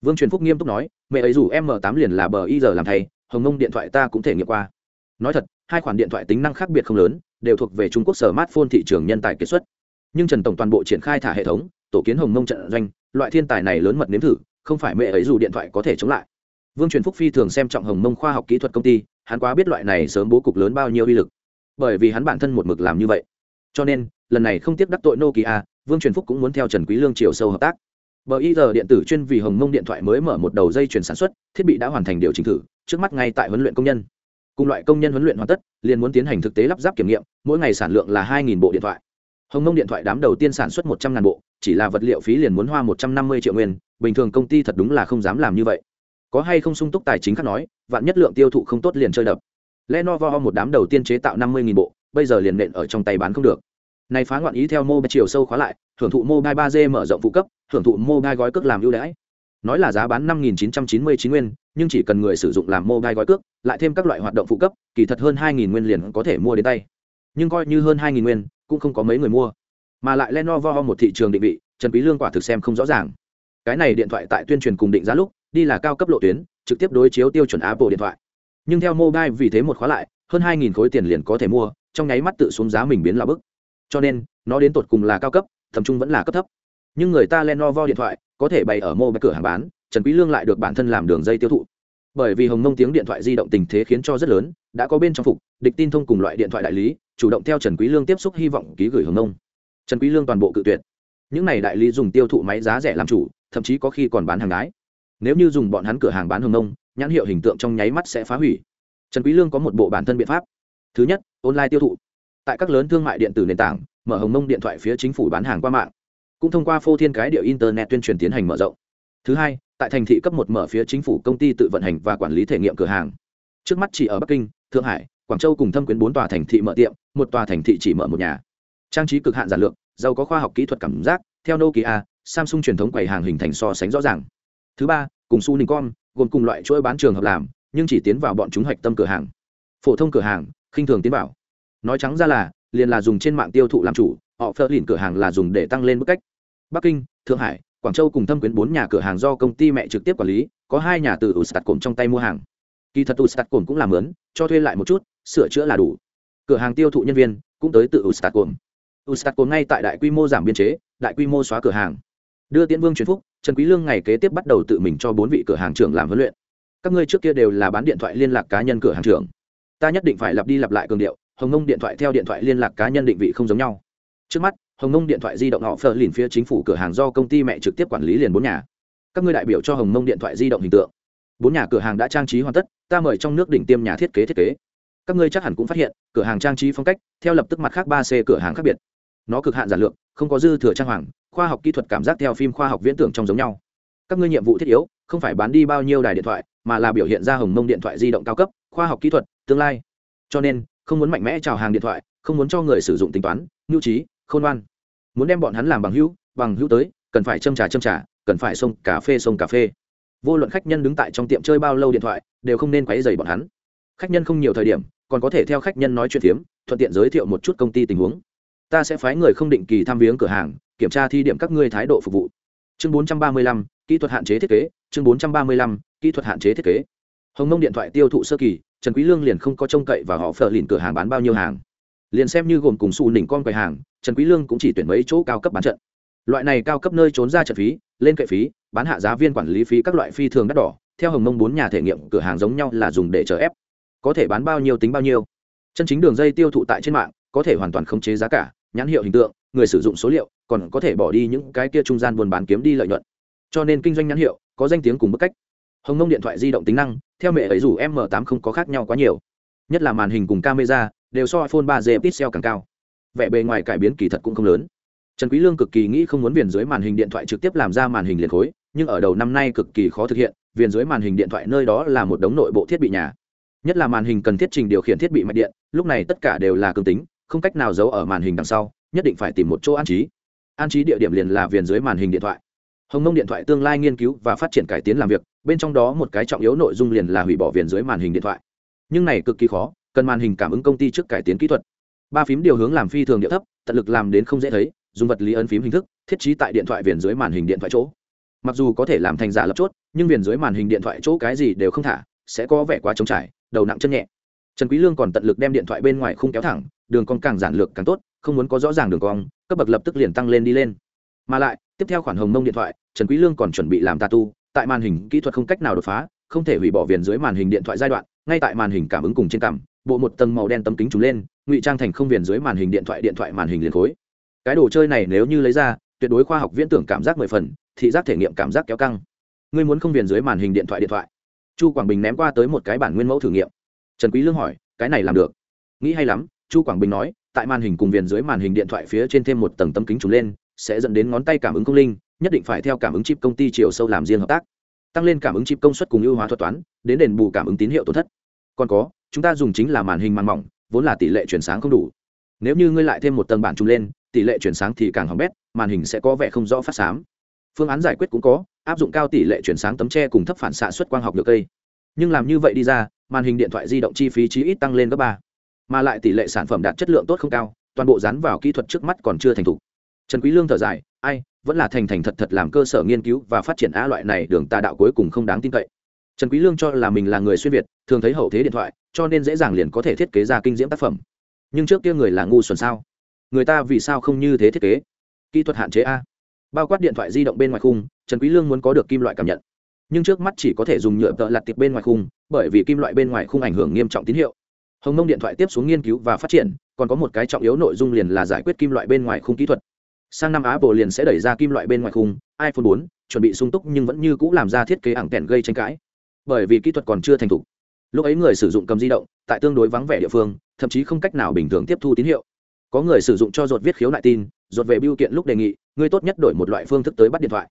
Speaker 1: vương truyền phúc nghiêm túc nói, mẹ ấy dù m tám liền là bờ y giờ làm thầy, hồng mông điện thoại ta cũng thể nghiệm qua. Nói thật, hai khoản điện thoại tính năng khác biệt không lớn, đều thuộc về trung quốc sở smartphone thị trường nhân tài kết xuất. Nhưng trần tổng toàn bộ triển khai thả hệ thống, tổ kiến hồng mông trận doanh, loại thiên tài này lớn mật nếm thử, không phải mẹ ấy dù điện thoại có thể chống lại. Vương truyền phúc phi thường xem trọng hồng mông khoa học kỹ thuật công ty, hắn quá biết loại này sớm bố cục lớn bao nhiêu uy lực. Bởi vì hắn bản thân một mực làm như vậy. Cho nên, lần này không tiếp đắc tội nokia, vương truyền phúc cũng muốn theo trần quý lương chiều sâu hợp tác bờ y giờ điện tử chuyên vì hồng mông điện thoại mới mở một đầu dây chuyển sản xuất, thiết bị đã hoàn thành điều chỉnh thử, trước mắt ngay tại huấn luyện công nhân. Cùng loại công nhân huấn luyện hoàn tất, liền muốn tiến hành thực tế lắp ráp kiểm nghiệm, mỗi ngày sản lượng là hai bộ điện thoại. Hồng mông điện thoại đám đầu tiên sản xuất một trăm ngàn bộ, chỉ là vật liệu phí liền muốn hoa một trăm năm mươi triệu nguyên, bình thường công ty thật đúng là không dám làm như vậy. Có hay không sung túc tài chính khác nói, vạn nhất lượng tiêu thụ không tốt liền chơi đập. Lenovo một đám đầu tiên chế tạo năm mươi bộ, bây giờ liền nện ở trong tay bán không được. Này phá ngoạn ý theo mô chiều sâu khóa lại, hưởng thụ mobile ba g mở rộng phụ cấp hưởng thụ mobile gói cước làm ưu đãi. Nói là giá bán năm nghìn chín trăm chín mươi chín nguyên, nhưng chỉ cần người sử dụng làm mobile gói cước, lại thêm các loại hoạt động phụ cấp, kỳ thật hơn hai nghìn nguyên liền có thể mua đến tay. Nhưng coi như hơn hai nghìn nguyên, cũng không có mấy người mua. Mà lại lenovo một thị trường định vị, trần quý lương quả thực xem không rõ ràng. Cái này điện thoại tại tuyên truyền cùng định giá lúc, đi là cao cấp lộ tuyến, trực tiếp đối chiếu tiêu chuẩn apple điện thoại. Nhưng theo mobile vì thế một khóa lại, hơn hai nghìn khối tiền liền có thể mua, trong nháy mắt tự xuống giá mình biến là bức. Cho nên, nó đến tột cùng là cao cấp thậm trung vẫn là cấp thấp nhưng người ta lenovo điện thoại, có thể bày ở mô bạch cửa hàng bán, trần quý lương lại được bản thân làm đường dây tiêu thụ. Bởi vì hồng mông tiếng điện thoại di động tình thế khiến cho rất lớn, đã có bên trong phục, địch tin thông cùng loại điện thoại đại lý, chủ động theo trần quý lương tiếp xúc hy vọng ký gửi hồng mông. Trần quý lương toàn bộ cự tuyệt. Những này đại lý dùng tiêu thụ máy giá rẻ làm chủ, thậm chí có khi còn bán hàng đái. Nếu như dùng bọn hắn cửa hàng bán hồng nông nhãn hiệu hình tượng trong nháy mắt sẽ phá hủy. Trần quý lương có một bộ bản thân biện pháp. Thứ nhất, online tiêu thụ. Tại các lớn thương mại điện tử nền tảng, mở hồng nông điện thoại phía chính phủ bán hàng qua mạng cũng thông qua phô thiên cái điệu internet tuyên truyền tiến hành mở rộng. Thứ hai, tại thành thị cấp một mở phía chính phủ công ty tự vận hành và quản lý thể nghiệm cửa hàng. Trước mắt chỉ ở bắc kinh, thượng hải, quảng châu cùng thâm quyến bốn tòa thành thị mở tiệm, một tòa thành thị chỉ mở một nhà. Trang trí cực hạn giản lược, giàu có khoa học kỹ thuật cảm giác, theo nokia, samsung truyền thống quầy hàng hình thành so sánh rõ ràng. Thứ ba, cùng su ninh com, gồm cùng loại chuỗi bán trường hợp làm, nhưng chỉ tiến vào bọn chúng hạch tâm cửa hàng. Phổ thông cửa hàng, khinh thường tiến vào. Nói trắng ra là, liền là dùng trên mạng tiêu thụ làm chủ, họ phơ lìn cửa hàng là dùng để tăng lên bức cách bắc kinh, thượng hải, quảng châu cùng thâm quyến bốn nhà cửa hàng do công ty mẹ trực tiếp quản lý, có hai nhà từ ustad sạt trong tay mua hàng. Kỳ thật Ustatcom cũng làm mướn cho thuê lại một chút, sửa chữa là đủ. Cửa hàng tiêu thụ nhân viên cũng tới tự ustad Ustatcom ngay tại đại quy mô giảm biên chế, đại quy mô xóa cửa hàng. Đưa tiễn vương truyền phúc, trần quý lương ngày kế tiếp bắt đầu tự mình cho bốn vị cửa hàng trưởng làm huấn luyện. Các ngươi trước kia đều là bán điện thoại liên lạc cá nhân cửa hàng trưởng. Ta nhất định phải lặp đi lặp lại cường điệu, hồng ngông điện thoại theo điện thoại liên lạc cá nhân định vị không giống nhau. Trước mắt hồng nông điện thoại di động họ phờ lìn phía chính phủ cửa hàng do công ty mẹ trực tiếp quản lý liền bốn nhà. Các ngươi đại biểu cho hồng nông điện thoại di động hình tượng. Bốn nhà cửa hàng đã trang trí hoàn tất, ta mời trong nước đỉnh tiêm nhà thiết kế thiết kế. Các ngươi chắc hẳn cũng phát hiện, cửa hàng trang trí phong cách, theo lập tức mặt khác ba c cửa hàng khác biệt. Nó cực hạn giản lược, không có dư thừa trang hoàng, khoa học kỹ thuật cảm giác theo phim khoa học viễn tưởng trong giống nhau. Các ngươi nhiệm vụ thiết yếu, không phải bán đi bao nhiêu đài điện thoại, mà là biểu hiện ra hồng mông điện thoại di động cao cấp, khoa học kỹ thuật, tương lai. Cho nên, không muốn mạnh mẽ chào hàng điện thoại, không muốn cho người sử dụng tính toán, nhu trí, khôn ngoan muốn đem bọn hắn làm bằng hữu bằng hữu tới cần phải châm trà châm trà cần phải xông cà phê xông cà phê. Vô luận khách nhân đứng tại trong tiệm chơi bao lâu điện thoại đều không nên quấy dày bọn hắn. Khách nhân không nhiều thời điểm còn có thể theo khách nhân nói chuyện phiếm thuận tiện giới thiệu một chút công ty tình huống. Ta sẽ phái người không định kỳ thăm viếng cửa hàng kiểm tra thi điểm các ngươi thái độ phục vụ. Chương 435, kỹ thuật hạn chế thiết kế chương 435, kỹ thuật hạn chế thiết kế. Hồng nông điện thoại tiêu thụ sơ kỳ trần quý lương liền không có trông cậy và họ phờ lìn cửa hàng bán bao nhiêu hàng. Liền xem như gồm cùng xù nỉnh con quầy hàng trần quý lương cũng chỉ tuyển mấy chỗ cao cấp bán trận. Loại này cao cấp nơi trốn ra trận phí, lên kệ phí, bán hạ giá viên quản lý phí các loại phi thường đắt đỏ, theo hồng mông bốn nhà thể nghiệm, cửa hàng giống nhau là dùng để chờ ép. Có thể bán bao nhiêu tính bao nhiêu. Chân chính đường dây tiêu thụ tại trên mạng, có thể hoàn toàn khống chế giá cả, nhãn hiệu hình tượng, người sử dụng số liệu, còn có thể bỏ đi những cái kia trung gian buôn bán kiếm đi lợi nhuận. Cho nên kinh doanh nhãn hiệu, có danh tiếng cùng bức cách. Hồng nông điện thoại di động tính năng, theo mẹ ấy dù m 8 không có khác nhau quá nhiều. Nhất là màn hình cùng camera, đều so iphone 3 g pixel càng cao vẻ bề ngoài cải biến kỳ thật cũng không lớn. Trần quý lương cực kỳ nghĩ không muốn viền dưới màn hình điện thoại trực tiếp làm ra màn hình liền khối, nhưng ở đầu năm nay cực kỳ khó thực hiện, viền dưới màn hình điện thoại nơi đó là một đống nội bộ thiết bị nhà. Nhất là màn hình cần thiết trình điều khiển thiết bị mạch điện, lúc này tất cả đều là cường tính, không cách nào giấu ở màn hình đằng sau, nhất định phải tìm một chỗ an trí. An trí địa điểm liền là viền dưới màn hình điện thoại. Hồng mông điện thoại tương lai nghiên cứu và phát triển cải tiến làm việc, bên trong đó một cái trọng yếu nội dung liền là hủy bỏ viền dưới màn hình điện thoại. Nhưng này cực kỳ khó, cần màn hình cảm ứng công ty trước cải tiến kỹ thuật ba phím điều hướng làm phi thường địa thấp, tận lực làm đến không dễ thấy, dùng vật lý ấn phím hình thức, thiết trí tại điện thoại viền dưới màn hình điện thoại chỗ. Mặc dù có thể làm thành giả lập chốt, nhưng viền dưới màn hình điện thoại chỗ cái gì đều không thả, sẽ có vẻ quá trống trải, đầu nặng chân nhẹ. Trần quý lương còn tận lực đem điện thoại bên ngoài không kéo thẳng, đường cong càng giản lược càng tốt, không muốn có rõ ràng đường cong, cấp bậc lập tức liền tăng lên đi lên. Mà lại, tiếp theo khoản hồng mông điện thoại, trần quý lương còn chuẩn bị làm tattoo tại màn hình kỹ thuật không cách nào đột phá, không thể hủy bỏ viền dưới màn hình điện thoại giai đoạn, ngay tại màn hình cảm ứng cùng trên cằm bộ một tầng màu đen tấm kính trùng lên, ngụy trang thành không viền dưới màn hình điện thoại điện thoại màn hình liền khối. Cái đồ chơi này nếu như lấy ra, tuyệt đối khoa học viễn tưởng cảm giác mười phần, thị giác thể nghiệm cảm giác kéo căng. Ngươi muốn không viền dưới màn hình điện thoại điện thoại. Chu quảng bình ném qua tới một cái bản nguyên mẫu thử nghiệm. Trần quý lương hỏi, cái này làm được? Nghĩ hay lắm, chu quảng bình nói, tại màn hình cùng viền dưới màn hình điện thoại phía trên thêm một tầng tấm kính trùng lên, sẽ dẫn đến ngón tay cảm ứng công linh, nhất định phải theo cảm ứng chip công ty chiều sâu làm riêng hợp tác. Tăng lên cảm ứng chip công suất cùng ưu hóa thuật toán, đến đền bù cảm ứng tín hiệu tổn thất còn có, chúng ta dùng chính là màn hình màn mỏng, vốn là tỷ lệ chuyển sáng không đủ. Nếu như ngươi lại thêm một tầng bản chung lên, tỷ lệ chuyển sáng thì càng hỏng bét, màn hình sẽ có vẻ không rõ phát xám phương án giải quyết cũng có, áp dụng cao tỷ lệ chuyển sáng tấm tre cùng thấp phản xạ suất quang học được cây. Nhưng làm như vậy đi ra, màn hình điện thoại di động chi phí chí ít tăng lên gấp ba. Mà lại tỷ lệ sản phẩm đạt chất lượng tốt không cao, toàn bộ dán vào kỹ thuật trước mắt còn chưa thành thục. Trần quý lương thở dài, ai, vẫn là thành thành thật thật làm cơ sở nghiên cứu và phát triển a loại này, đường tà đạo cuối cùng không đáng tin cậy trần quý lương cho là mình là người xuyên việt, thường thấy hậu thế điện thoại, cho nên dễ dàng liền có thể thiết kế ra kinh diễm tác phẩm. Nhưng trước kia người là ngu xuẩn sao? Người ta vì sao không như thế thiết kế? Kỹ thuật hạn chế a. Bao quát điện thoại di động bên ngoài khung, trần quý lương muốn có được kim loại cảm nhận. Nhưng trước mắt chỉ có thể dùng nhựa tợ lặt tiệp bên ngoài khung, bởi vì kim loại bên ngoài khung ảnh hưởng nghiêm trọng tín hiệu. Hồng mông điện thoại tiếp xuống nghiên cứu và phát triển, còn có một cái trọng yếu nội dung liền là giải quyết kim loại bên ngoài khung kỹ thuật. Sang năm apple liền sẽ đẩy ra kim loại bên ngoài khung, iphone 4 chuẩn bị sung túc nhưng vẫn như cũ làm ra thiết kế ảng kèn gây tranh cãi bởi vì kỹ thuật còn chưa thành thục. Lúc ấy người sử dụng cầm di động, tại tương đối vắng vẻ địa phương, thậm chí không cách nào bình thường tiếp thu tín hiệu. Có người sử dụng cho ruột viết khiếu nại tin, ruột về biêu kiện lúc đề nghị, người tốt nhất đổi một loại phương thức tới bắt điện thoại.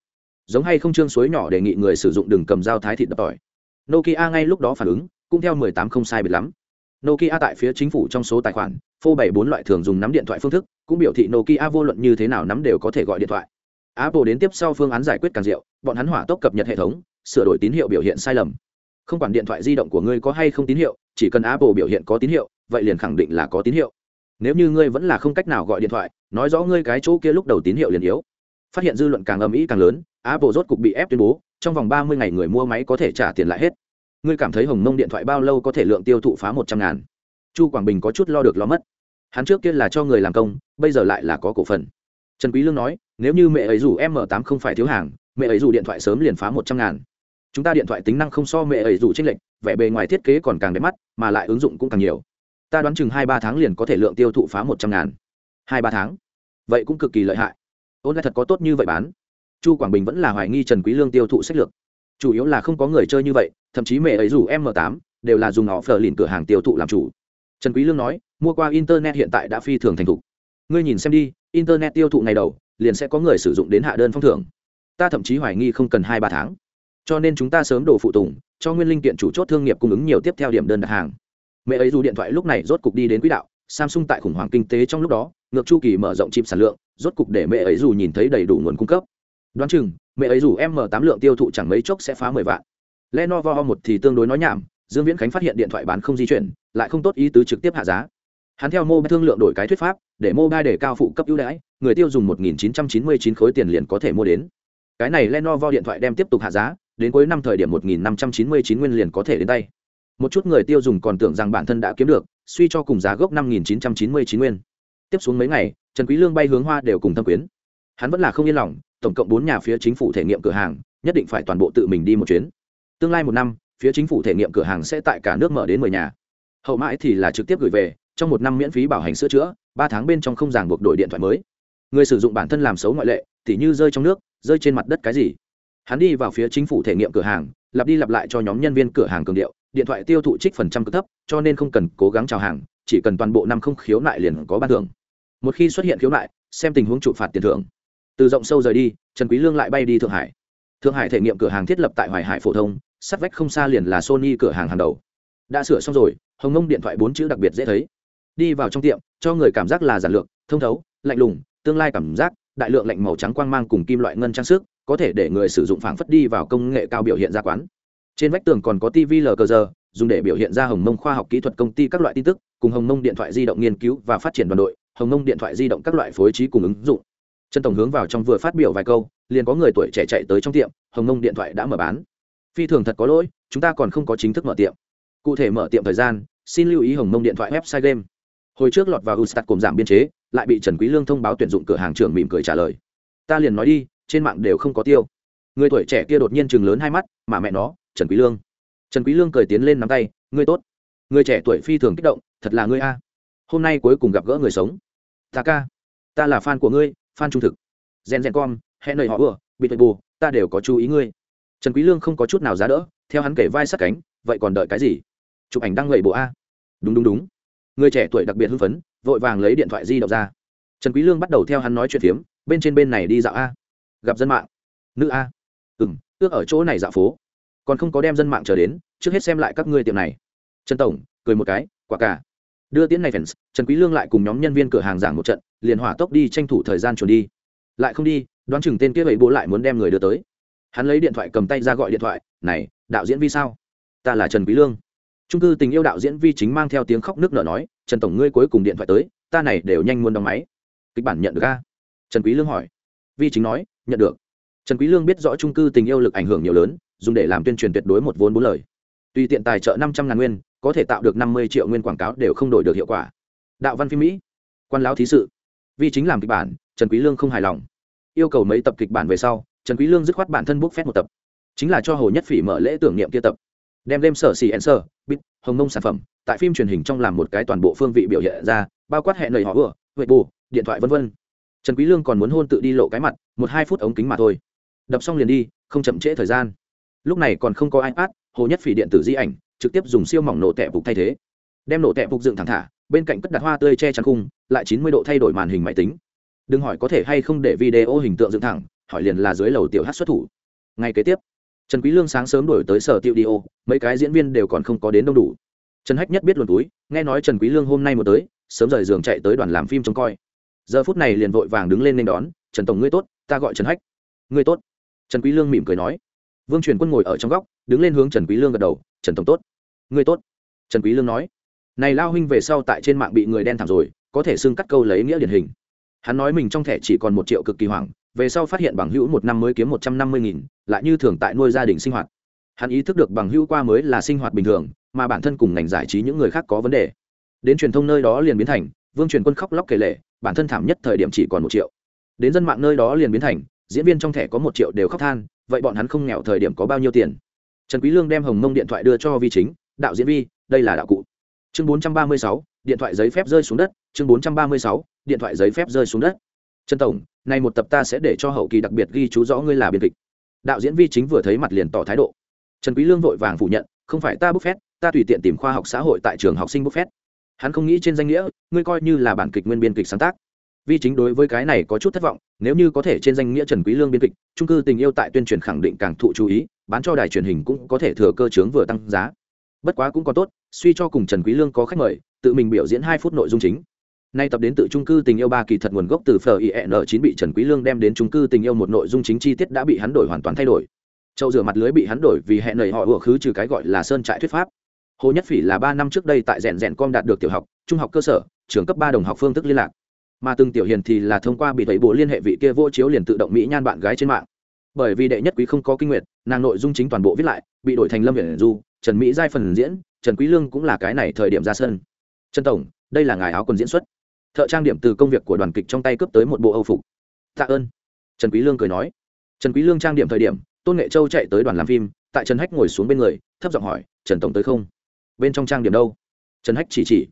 Speaker 1: Giống hay không trương suối nhỏ đề nghị người sử dụng đừng cầm dao thái thịt đập tỏi. Nokia ngay lúc đó phản ứng, cũng theo 18 không sai biệt lắm. Nokia tại phía chính phủ trong số tài khoản, phô bày bốn loại thường dùng nắm điện thoại phương thức, cũng biểu thị nokia vô luận như thế nào nắm đều có thể gọi điện thoại. Apple đến tiếp sau phương án giải quyết càng diệu, bọn hắn hỏa tốc cập nhật hệ thống sửa đổi tín hiệu biểu hiện sai lầm. Không quản điện thoại di động của ngươi có hay không tín hiệu, chỉ cần apple biểu hiện có tín hiệu, vậy liền khẳng định là có tín hiệu. Nếu như ngươi vẫn là không cách nào gọi điện thoại, nói rõ ngươi cái chỗ kia lúc đầu tín hiệu liền yếu. Phát hiện dư luận càng âm ỉ càng lớn, apple rốt cục bị ép tuyên bố, trong vòng ba mươi ngày người mua máy có thể trả tiền lại hết. Ngươi cảm thấy hồng mông điện thoại bao lâu có thể lượng tiêu thụ phá một trăm ngàn? Chu quảng bình có chút lo được lo mất. Hắn trước kia là cho người làm công, bây giờ lại là có cổ phần. Trần quý lương nói, nếu như mẹ ấy rủ m 8 không phải thiếu hàng, mẹ ấy rủ điện thoại sớm liền phá một trăm ngàn chúng ta điện thoại tính năng không so mẹ ấy dù trên lệnh vẻ bề ngoài thiết kế còn càng đẹp mắt, mà lại ứng dụng cũng càng nhiều. Ta đoán chừng hai ba tháng liền có thể lượng tiêu thụ phá một trăm ngàn. Hai ba tháng? Vậy cũng cực kỳ lợi hại. Ôn lại thật có tốt như vậy bán. Chu quảng bình vẫn là hoài nghi trần quý lương tiêu thụ sách lược. Chủ yếu là không có người chơi như vậy, thậm chí mẹ ấy dù m 8 đều là dùng họ phờ lìn cửa hàng tiêu thụ làm chủ. Trần quý lương nói, mua qua internet hiện tại đã phi thường thành thục. Ngươi nhìn xem đi, internet tiêu thụ ngày đầu, liền sẽ có người sử dụng đến hạ đơn phong thưởng. Ta thậm chí hoài nghi không cần hai ba tháng cho nên chúng ta sớm đổ phụ tùng, cho nguyên linh kiện chủ chốt thương nghiệp cung ứng nhiều tiếp theo điểm đơn đặt hàng. Mẹ ấy dù điện thoại lúc này rốt cục đi đến quỹ đạo, samsung tại khủng hoảng kinh tế trong lúc đó, ngược chu kỳ mở rộng chip sản lượng, rốt cục để mẹ ấy dù nhìn thấy đầy đủ nguồn cung cấp. Đoán chừng, mẹ ấy dù m 8 lượng tiêu thụ chẳng mấy chốc sẽ phá mười vạn. Lenovo một thì tương đối nói nhảm, dương viễn khánh phát hiện điện thoại bán không di chuyển, lại không tốt ý tứ trực tiếp hạ giá. Hắn theo mobile thương lượng đổi cái thuyết pháp, để mobile để cao phụ cấp ưu đãi, người tiêu dùng 1.999 khối tiền liền có thể mua đến. Cái này lenovo điện thoại đem tiếp tục hạ giá đến cuối năm thời điểm 1.599 nguyên liền có thể đến tay. Một chút người tiêu dùng còn tưởng rằng bản thân đã kiếm được, suy cho cùng giá gốc 5.999 nguyên. Tiếp xuống mấy ngày, trần quý lương bay hướng hoa đều cùng thâm quyến. Hắn vẫn là không yên lòng, tổng cộng bốn nhà phía chính phủ thể nghiệm cửa hàng, nhất định phải toàn bộ tự mình đi một chuyến. Tương lai một năm, phía chính phủ thể nghiệm cửa hàng sẽ tại cả nước mở đến mười nhà. Hậu mãi thì là trực tiếp gửi về, trong một năm miễn phí bảo hành sửa chữa, ba tháng bên trong không ràng buộc đổi điện thoại mới. Người sử dụng bản thân làm xấu ngoại lệ, tỉ như rơi trong nước, rơi trên mặt đất cái gì? Hắn đi vào phía chính phủ thể nghiệm cửa hàng, lặp đi lặp lại cho nhóm nhân viên cửa hàng cường điệu, điện thoại tiêu thụ trích phần trăm cực thấp, cho nên không cần cố gắng chào hàng, chỉ cần toàn bộ năm không khiếu nại liền có ban thưởng. Một khi xuất hiện khiếu nại, xem tình huống trụ phạt tiền thưởng. Từ rộng sâu rời đi, trần quý lương lại bay đi thượng hải. Thượng hải thể nghiệm cửa hàng thiết lập tại hoài hải phổ thông, sát vách không xa liền là sony cửa hàng hàng đầu. Đã sửa xong rồi, hồng ngông điện thoại bốn chữ đặc biệt dễ thấy. Đi vào trong tiệm, cho người cảm giác là giản lược, thông thấu, lạnh lùng, tương lai cảm giác, đại lượng lạnh màu trắng quang mang cùng kim loại ngân trang sức có thể để người sử dụng phảng phất đi vào công nghệ cao biểu hiện ra quán. Trên vách tường còn có tv lờ cờ giờ, dùng để biểu hiện ra hồng mông khoa học kỹ thuật công ty các loại tin tức, cùng hồng mông điện thoại di động nghiên cứu và phát triển đoàn đội, hồng mông điện thoại di động các loại phối trí cùng ứng dụng. Trần tổng hướng vào trong vừa phát biểu vài câu, liền có người tuổi trẻ chạy tới trong tiệm, hồng mông điện thoại đã mở bán. Phi thường thật có lỗi, chúng ta còn không có chính thức mở tiệm. Cụ thể mở tiệm thời gian, xin lưu ý hồng mông điện thoại website game. Hồi trước lọt vào ustat cùng giảm biên chế, lại bị trần quý lương thông báo tuyển dụng cửa hàng trưởng mỉm cười trả lời. Ta liền nói đi trên mạng đều không có tiêu. Người tuổi trẻ kia đột nhiên chừng lớn hai mắt, mà mẹ nó, trần quý lương. Trần quý lương cười tiến lên nắm tay, ngươi tốt. Người trẻ tuổi phi thường kích động, thật là ngươi a. Hôm nay cuối cùng gặp gỡ người sống. Ta ca, ta là fan của ngươi, fan trung thực. Gen gen com, hẹn lời họ ưa, bị tội bù, ta đều có chú ý ngươi. Trần quý lương không có chút nào giá đỡ, theo hắn kể vai sát cánh, vậy còn đợi cái gì? Chụp ảnh đăng lầy bộ a. Đúng đúng đúng. Người trẻ tuổi đặc biệt hưng phấn, vội vàng lấy điện thoại di động ra. Trần quý lương bắt đầu theo hắn nói chuyện phiếm, bên trên bên này đi dạo a gặp dân mạng. Nữ a. Ừm, ước ở chỗ này dạo phố. Còn không có đem dân mạng chờ đến, trước hết xem lại các ngươi tiệm này. Trần tổng, cười một cái, quả cả. Đưa tiễn này fans, trần quý lương lại cùng nhóm nhân viên cửa hàng giảng một trận, liền hỏa tốc đi tranh thủ thời gian chuẩn đi. Lại không đi, đoán chừng tên kia vậy bố lại muốn đem người đưa tới. Hắn lấy điện thoại cầm tay ra gọi điện thoại, này, đạo diễn vi sao? Ta là trần quý lương. Trung cư tình yêu đạo diễn vi chính mang theo tiếng khóc nước nở nói, trần tổng ngươi cuối cùng điện thoại tới, ta này đều nhanh muốn đóng máy. Kịch bản nhận được a? Trần quý lương hỏi. Vi chính nói nhận được. Trần quý lương biết rõ trung cư tình yêu lực ảnh hưởng nhiều lớn, dùng để làm tuyên truyền tuyệt đối một vốn bốn lời. Tùy tiện tài trợ năm trăm ngàn nguyên, có thể tạo được năm mươi triệu nguyên quảng cáo đều không đổi được hiệu quả. Đạo văn phim mỹ. Quan lão thí sự. Vì chính làm kịch bản, trần quý lương không hài lòng. Yêu cầu mấy tập kịch bản về sau, trần quý lương dứt khoát bản thân book phép một tập. Chính là cho hồ nhất phỉ mở lễ tưởng niệm kia tập. Đem đêm sở xì ensor bit, hồng nông sản phẩm, tại phim truyền hình trong làm một cái toàn bộ phương vị biểu hiện ra, bao quát hệ lời họ vừa, huệ bù, điện thoại vân vân trần quý lương còn muốn hôn tự đi lộ cái mặt một hai phút ống kính mà thôi. Đập xong liền đi không chậm trễ thời gian. Lúc này còn không có ipad hồ nhất phỉ điện tử di ảnh trực tiếp dùng siêu mỏng nổ tẹp phục thay thế. Đem nổ tẹp phục dựng thẳng thả bên cạnh cất đặt hoa tươi che chắn khung lại 90 độ thay đổi màn hình máy tính. Đừng hỏi có thể hay không để video hình tượng dựng thẳng hỏi liền là dưới lầu tiểu hát xuất thủ. Ngay kế tiếp trần quý lương sáng sớm đổi tới sở tiêu diêu, mấy cái diễn viên đều còn không có đến đông đủ. Trần hách nhất biết luồn túi nghe nói trần quý lương hôm nay một tới sớm rời giường chạy tới đoàn làm phim trông coi giờ phút này liền vội vàng đứng lên nên đón, trần tổng ngươi tốt, ta gọi trần hách. Ngươi tốt? Trần quý lương mỉm cười nói. Vương truyền quân ngồi ở trong góc, đứng lên hướng trần quý lương gật đầu, trần tổng tốt. Ngươi tốt? Trần quý lương nói. Này lao huynh về sau tại trên mạng bị người đen thảm rồi, có thể xưng cắt câu lấy nghĩa điển hình. Hắn nói mình trong thẻ chỉ còn một triệu cực kỳ hoảng, về sau phát hiện bằng hữu một năm mới kiếm một trăm năm mươi nghìn, lại như thường tại nuôi gia đình sinh hoạt. Hắn ý thức được bằng hữu qua mới là sinh hoạt bình thường, mà bản thân cùng ngành giải trí những người khác có vấn đề. Đến truyền thông nơi đó liền biến thành vương truyền quân khóc lóc kể lệ bản thân thảm nhất thời điểm chỉ còn một triệu. Đến dân mạng nơi đó liền biến thành diễn viên trong thẻ có một triệu đều khóc than vậy bọn hắn không nghèo thời điểm có bao nhiêu tiền? Trần quý lương đem hồng mông điện thoại đưa cho vi chính đạo diễn vi đây là đạo cụ. Chương 436, điện thoại giấy phép rơi xuống đất. Chương 436, điện thoại giấy phép rơi xuống đất. Trần tổng này một tập ta sẽ để cho hậu kỳ đặc biệt ghi chú rõ ngươi là biên kịch. Đạo diễn vi chính vừa thấy mặt liền tỏ thái độ. Trần quý lương vội vàng phủ nhận không phải ta bút phét ta tùy tiện tìm khoa học xã hội tại trường học sinh bút phét hắn không nghĩ trên danh nghĩa, ngươi coi như là bản kịch nguyên biên kịch sáng tác vi chính đối với cái này có chút thất vọng, nếu như có thể trên danh nghĩa trần quý lương biên kịch trung cư tình yêu tại tuyên truyền khẳng định càng thụ chú ý, bán cho đài truyền hình cũng có thể thừa cơ chướng vừa tăng giá bất quá cũng có tốt, suy cho cùng trần quý lương có khách mời, tự mình biểu diễn hai phút nội dung chính nay tập đến tự trung cư tình yêu ba kỳ thật nguồn gốc từ phở ien chín bị Trần Quý Lương đem đến trung cư tình yêu một nội dung chính chi tiết đã bị hắn đổi hoàn toàn thay đổi. Châu rửa mặt lưới bị hắn đổi vì hẹn nảy họ vừa khứ trừ cái gọi là sơn trại thuyết pháp. Hồ Nhất Phỉ là ba năm trước đây tại rèn rèn com đạt được tiểu học, trung học cơ sở, trường cấp ba đồng học phương thức liên lạc. Mà từng tiểu hiền thì là thông qua bị thầy bố liên hệ vị kia vô chiếu liền tự động mỹ nhan bạn gái trên mạng. Bởi vì đệ nhất quý không có kinh nguyệt, nàng nội dung chính toàn bộ viết lại, bị đổi thành Lâm Viễn Du, Trần Mỹ giai phần diễn, Trần Quý Lương cũng là cái này thời điểm ra sân. Trần tổng, đây là ngài áo quần diễn xuất thợ trang điểm từ công việc của đoàn kịch trong tay cướp tới một bộ âu phục tạ ơn trần quý lương cười nói trần quý lương trang điểm thời điểm tôn nghệ châu chạy tới đoàn làm phim tại trần hách ngồi xuống bên người thấp giọng hỏi trần tổng tới không bên trong trang điểm đâu? Trần hách chỉ chỉ.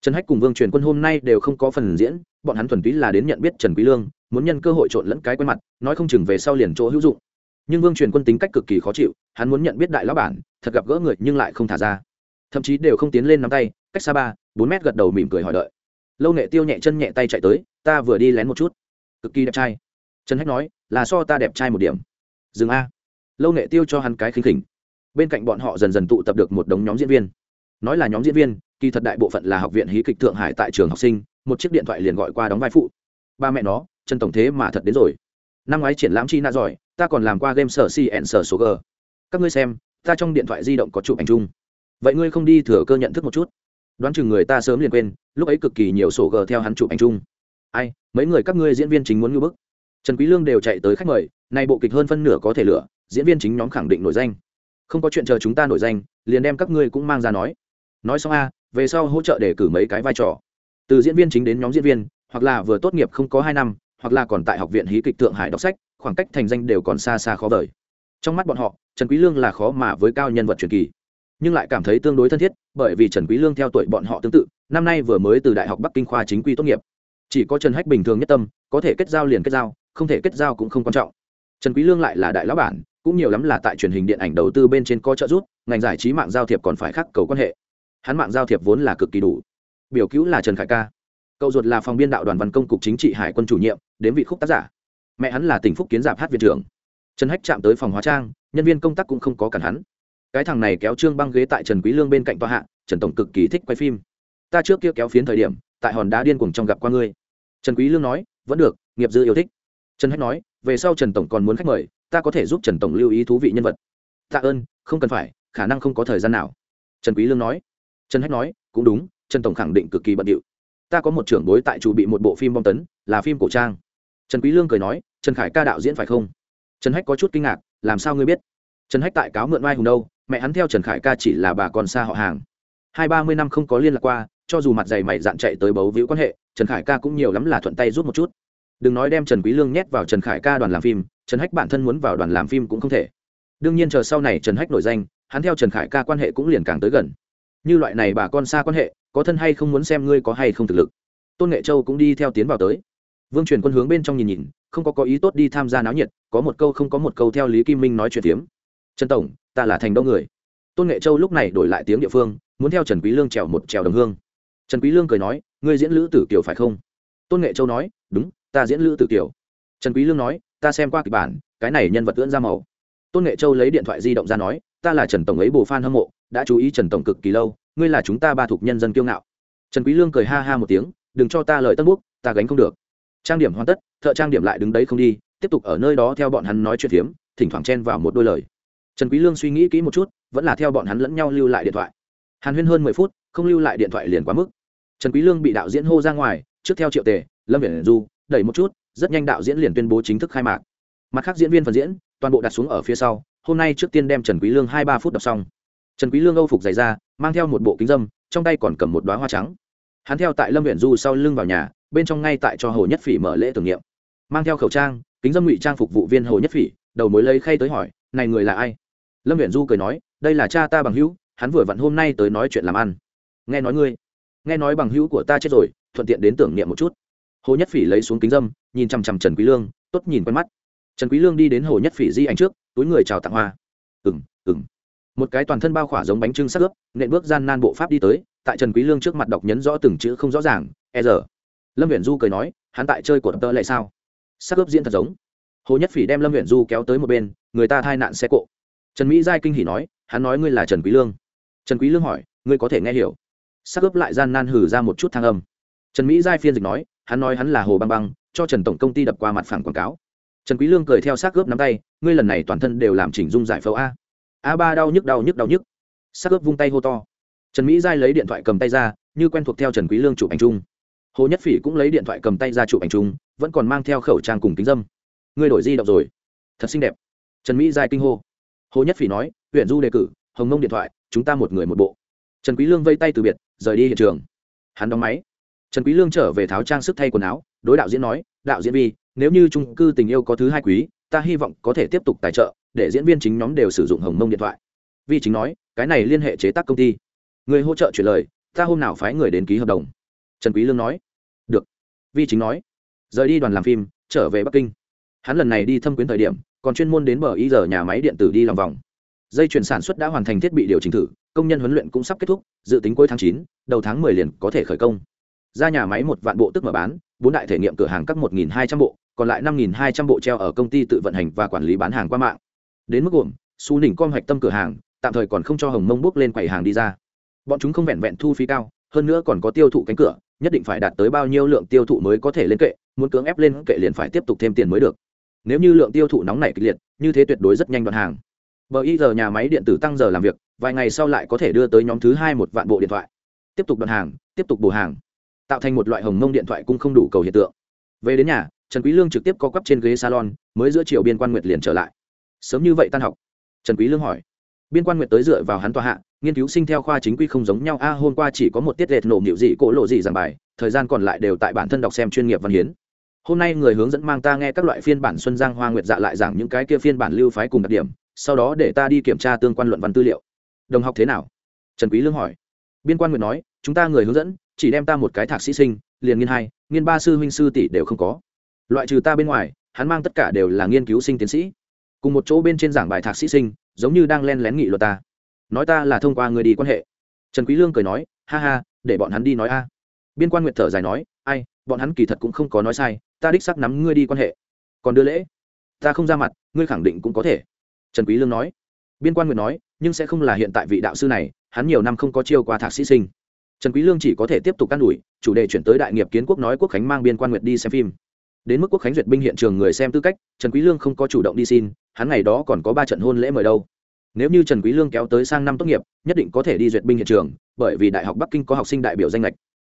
Speaker 1: Trần hách cùng vương truyền quân hôm nay đều không có phần diễn, bọn hắn thuần túy là đến nhận biết trần quý lương, muốn nhân cơ hội trộn lẫn cái quen mặt, nói không chừng về sau liền chỗ hữu dụng. Nhưng vương truyền quân tính cách cực kỳ khó chịu, hắn muốn nhận biết đại lão bản, thật gặp gỡ người nhưng lại không thả ra. Thậm chí đều không tiến lên nắm tay, cách xa ba, bốn mét gật đầu mỉm cười hỏi đợi. Lâu nghệ tiêu nhẹ chân nhẹ tay chạy tới, ta vừa đi lén một chút. Cực kỳ đẹp trai. Trần hách nói, là so ta đẹp trai một điểm. Dừng a. Lâu nghệ tiêu cho hắn cái khinh khỉnh. Bên cạnh bọn họ dần dần tụ tập được một đống nhóm diễn viên nói là nhóm diễn viên, kỳ thật đại bộ phận là học viện hí kịch thượng hải tại trường học sinh, một chiếc điện thoại liền gọi qua đóng vai phụ. Ba mẹ nó, trần tổng thế mà thật đến rồi. Năm ngoái triển lãm chi na giỏi, ta còn làm qua game sở cn sở số g. Các ngươi xem, ta trong điện thoại di động có chụp ảnh chung. Vậy ngươi không đi thừa cơ nhận thức một chút. Đoán chừng người ta sớm liền quên, lúc ấy cực kỳ nhiều sổ g theo hắn chụp ảnh chung. Ai, mấy người các ngươi diễn viên chính muốn ngư bức. Trần quý lương đều chạy tới khách mời, nay bộ kịch hơn phân nửa có thể lựa, diễn viên chính nhóm khẳng định nổi danh. Không có chuyện chờ chúng ta nổi danh, liền đem các ngươi cũng mang ra nói nói xong a, về sau hỗ trợ để cử mấy cái vai trò. Từ diễn viên chính đến nhóm diễn viên, hoặc là vừa tốt nghiệp không có hai năm, hoặc là còn tại học viện hí kịch thượng hải đọc sách, khoảng cách thành danh đều còn xa xa khó vời. Trong mắt bọn họ, trần quý lương là khó mà với cao nhân vật truyền kỳ. Nhưng lại cảm thấy tương đối thân thiết, bởi vì trần quý lương theo tuổi bọn họ tương tự, năm nay vừa mới từ đại học bắc kinh khoa chính quy tốt nghiệp. Chỉ có trần hách bình thường nhất tâm, có thể kết giao liền kết giao, không thể kết giao cũng không quan trọng. Trần quý lương lại là đại lão bản, cũng nhiều lắm là tại truyền hình điện ảnh đầu tư bên trên có trợ giúp, ngành giải trí mạng giao thiệp còn phải khắc cầu quan hệ hắn mạng giao thiệp vốn là cực kỳ đủ. Biểu cứu là trần khải ca. Cậu ruột là phòng biên đạo đoàn văn công cục chính trị hải quân chủ nhiệm, đến vị khúc tác giả. Mẹ hắn là tỉnh phúc kiến giạp hát viện trưởng. Trần hách chạm tới phòng hóa trang, nhân viên công tác cũng không có cản hắn. Cái thằng này kéo trương băng ghế tại trần quý lương bên cạnh tòa hạ, trần tổng cực kỳ thích quay phim. Ta trước kia kéo phiến thời điểm, tại hòn đá điên cuồng trong gặp qua ngươi. Trần quý lương nói, vẫn được, nghiệp dư yêu thích. Trần hách nói, về sau trần tổng còn muốn khách mời, ta có thể giúp trần tổng lưu ý thú vị nhân vật. Tạ ơn, không cần phải, khả năng không có thời gian nào. Trần quý lương nói trần hách nói, cũng đúng, trần tổng khẳng định cực kỳ bận rộn ta có một trưởng bối tại chủ bị một bộ phim bom tấn, là phim cổ trang. Trần quý lương cười nói, trần khải ca đạo diễn phải không? Trần hách có chút kinh ngạc, làm sao ngươi biết? Trần hách tại cáo mượn mai hùng đâu, mẹ hắn theo trần khải ca chỉ là bà con xa họ hàng. Hai ba mươi năm không có liên lạc qua, cho dù mặt dày mày dạn chạy tới bấu víu quan hệ, trần khải ca cũng nhiều lắm là thuận tay rút một chút. Đừng nói đem trần quý lương nhét vào trần khải ca đoàn làm phim, trần hách bản thân muốn vào đoàn làm phim cũng không thể. Đương nhiên chờ sau này trần hách nổi danh, hắn theo trần khải ca quan hệ cũng liền càng tới gần như loại này bà con xa quan hệ, có thân hay không muốn xem ngươi có hay không thực lực. Tôn nghệ châu cũng đi theo tiến vào tới. Vương truyền quân hướng bên trong nhìn nhìn, không có có ý tốt đi tham gia náo nhiệt, có một câu không có một câu theo lý kim minh nói chuyện tiếm trần tổng, ta là thành đông người. Tôn nghệ châu lúc này đổi lại tiếng địa phương, muốn theo trần quý lương trèo một trèo đồng hương. Trần quý lương cười nói, ngươi diễn lữ tử kiều phải không? Tôn nghệ châu nói, đúng, ta diễn lữ tử kiều trần quý lương nói, ta xem qua kịch bản, cái này nhân vật ưỡn ra màu. Tôn nghệ châu lấy điện thoại di động ra nói, ta là trần tổng ấy bồ fan hâm mộ đã chú ý trần tổng cực kỳ lâu, ngươi là chúng ta ba thuộc nhân dân kiêu ngạo. Trần quý lương cười ha ha một tiếng, đừng cho ta lời tân bút, ta gánh không được. Trang điểm hoàn tất, thợ trang điểm lại đứng đấy không đi, tiếp tục ở nơi đó theo bọn hắn nói chuyện phiếm, thỉnh thoảng chen vào một đôi lời. Trần quý lương suy nghĩ kỹ một chút, vẫn là theo bọn hắn lẫn nhau lưu lại điện thoại. Hàn huyên hơn mười phút, không lưu lại điện thoại liền quá mức. Trần quý lương bị đạo diễn hô ra ngoài, trước theo triệu tề, lâm viễn du, đẩy một chút, rất nhanh đạo diễn liền tuyên bố chính thức khai mạc. Mặt khác diễn viên phần diễn, toàn bộ đặt xuống ở phía sau, hôm nay trước tiên đem trần quý lương hai ba phút đọc xong trần quý lương âu phục dày ra mang theo một bộ kính dâm, trong tay còn cầm một đóa hoa trắng. Hắn theo tại lâm huyện du sau lưng vào nhà, bên trong ngay tại cho hồ nhất phỉ mở lễ tưởng niệm. Mang theo khẩu trang, kính dâm ngụy trang phục vụ viên hồ nhất phỉ, đầu mối lấy khay tới hỏi, này người là ai? Lâm huyện du cười nói, đây là cha ta bằng hữu, hắn vừa vặn hôm nay tới nói chuyện làm ăn. Nghe nói ngươi, nghe nói bằng hữu của ta chết rồi, thuận tiện đến tưởng niệm một chút. Hồ nhất phỉ lấy xuống kính dâm, nhìn chằm chằm trần quý lương, tốt nhìn quen mắt. Trần quý lương đi đến hồ nhất phỉ di ảnh trước, túi người chào tặng hoa. Ừm ừm một cái toàn thân bao khỏa giống bánh trưng sắc ướp, nện bước gian nan bộ pháp đi tới, tại trần quý lương trước mặt đọc nhấn rõ từng chữ không rõ ràng e giờ. Lâm viễn du cười nói, hắn tại chơi cột tơ lại sao? Sắc ướp diễn thật giống. Hồ nhất phỉ đem lâm viễn du kéo tới một bên, người ta thai nạn xe cộ. Trần mỹ giai kinh hỉ nói, hắn nói ngươi là trần quý lương. Trần quý lương hỏi, ngươi có thể nghe hiểu? Sắc ướp lại gian nan hử ra một chút thang âm. Trần mỹ giai phiên dịch nói, hắn nói hắn là hồ băng băng, cho trần tổng công ty đập qua mặt phẳng quảng cáo. Trần quý lương cười theo sắc ướp nắm tay, ngươi lần này toàn thân đều làm chỉnh dung giải phẫu a a ba đau nhức đau nhức đau nhức. Sắc ướp vung tay hô to. Trần mỹ giai lấy điện thoại cầm tay ra, như quen thuộc theo trần quý lương chụp ảnh chung. Hồ nhất phỉ cũng lấy điện thoại cầm tay ra chụp ảnh chung, vẫn còn mang theo khẩu trang cùng kính dâm. Ngươi đổi di động rồi. Thật xinh đẹp. Trần mỹ giai kinh hô. Hồ nhất phỉ nói, huyện du đề cử, hồng mông điện thoại, chúng ta một người một bộ. Trần quý lương vây tay từ biệt, rời đi hiện trường. Hắn đóng máy. Trần quý lương trở về tháo trang sức thay quần áo, đối đạo diễn nói, đạo diễn vi nếu như trung cư tình yêu có thứ hai quý, ta hy vọng có thể tiếp tục tài trợ, để diễn viên chính nhóm đều sử dụng hồng mông điện thoại. Vi chính nói, cái này liên hệ chế tác công ty. Người hỗ trợ chuyển lời, ta hôm nào phái người đến ký hợp đồng. Trần quý lương nói, được. Vi chính nói, rời đi đoàn làm phim, trở về bắc kinh. Hắn lần này đi thâm quyến thời điểm, còn chuyên môn đến bờ y giờ nhà máy điện tử đi lòng vòng. Dây chuyển sản xuất đã hoàn thành thiết bị điều chỉnh thử, công nhân huấn luyện cũng sắp kết thúc, dự tính cuối tháng chín, đầu tháng mười liền có thể khởi công. Ra nhà máy một vạn bộ tức mở bán, bốn đại thể nghiệm cửa hàng các một nghìn hai trăm bộ còn lại năm nghìn hai trăm bộ treo ở công ty tự vận hành và quản lý bán hàng qua mạng. Đến mức gồm, su nỉnh com hoạch tâm cửa hàng, tạm thời còn không cho hồng mông bước lên quầy hàng đi ra. Bọn chúng không vẹn vẹn thu phí cao, hơn nữa còn có tiêu thụ cánh cửa, nhất định phải đạt tới bao nhiêu lượng tiêu thụ mới có thể lên kệ, muốn cưỡng ép lên kệ liền phải tiếp tục thêm tiền mới được. Nếu như lượng tiêu thụ nóng nảy kịch liệt, như thế tuyệt đối rất nhanh đoạn hàng. Bờ y giờ nhà máy điện tử tăng giờ làm việc, vài ngày sau lại có thể đưa tới nhóm thứ hai một vạn bộ điện thoại. Tiếp tục đoạn hàng, tiếp tục bổ hàng. Tạo thành một loại hồng mông điện thoại cũng không đủ cầu hiện tượng. Về đến nhà trần quý lương trực tiếp co quắp trên ghế salon, mới giữa chiều biên quan nguyệt liền trở lại. Sớm như vậy tan học. Trần quý lương hỏi. Biên quan nguyệt tới dựa vào hắn tòa hạ, nghiên cứu sinh theo khoa chính quy không giống nhau. A, hôm qua chỉ có một tiết lệch nổ nhịu dị, cổ lộ dị giảng bài, thời gian còn lại đều tại bản thân đọc xem chuyên nghiệp văn hiến. Hôm nay người hướng dẫn mang ta nghe các loại phiên bản xuân giang hoa nguyệt dạ lại giảng những cái kia phiên bản lưu phái cùng đặc điểm, sau đó để ta đi kiểm tra tương quan luận văn tư liệu. Đồng học thế nào? Trần quý lương hỏi. Biên quan nguyệt nói, chúng ta người hướng dẫn, chỉ đem ta một cái thạc sĩ sinh, liền nghiên hai, nghiên ba sư huynh sư tỷ đều không có loại trừ ta bên ngoài, hắn mang tất cả đều là nghiên cứu sinh tiến sĩ. Cùng một chỗ bên trên giảng bài thạc sĩ sinh, giống như đang len lén nghị luật ta. Nói ta là thông qua người đi quan hệ. Trần quý lương cười nói, ha ha, để bọn hắn đi nói a. Biên quan nguyệt thở dài nói, ai, bọn hắn kỳ thật cũng không có nói sai, ta đích xác nắm ngươi đi quan hệ. Còn đưa lễ? Ta không ra mặt, ngươi khẳng định cũng có thể. Trần quý lương nói. Biên quan nguyệt nói, nhưng sẽ không là hiện tại vị đạo sư này, hắn nhiều năm không có chiêu qua thạc sĩ sinh. Trần quý lương chỉ có thể tiếp tục căn đuổi chủ đề chuyển tới đại nghiệp kiến quốc nói quốc khánh mang biên quan nguyệt đi xem phim đến mức quốc khánh duyệt binh hiện trường người xem tư cách, trần quý lương không có chủ động đi xin, hắn ngày đó còn có ba trận hôn lễ mời đâu. Nếu như trần quý lương kéo tới sang năm tốt nghiệp, nhất định có thể đi duyệt binh hiện trường, bởi vì đại học bắc kinh có học sinh đại biểu danh lệch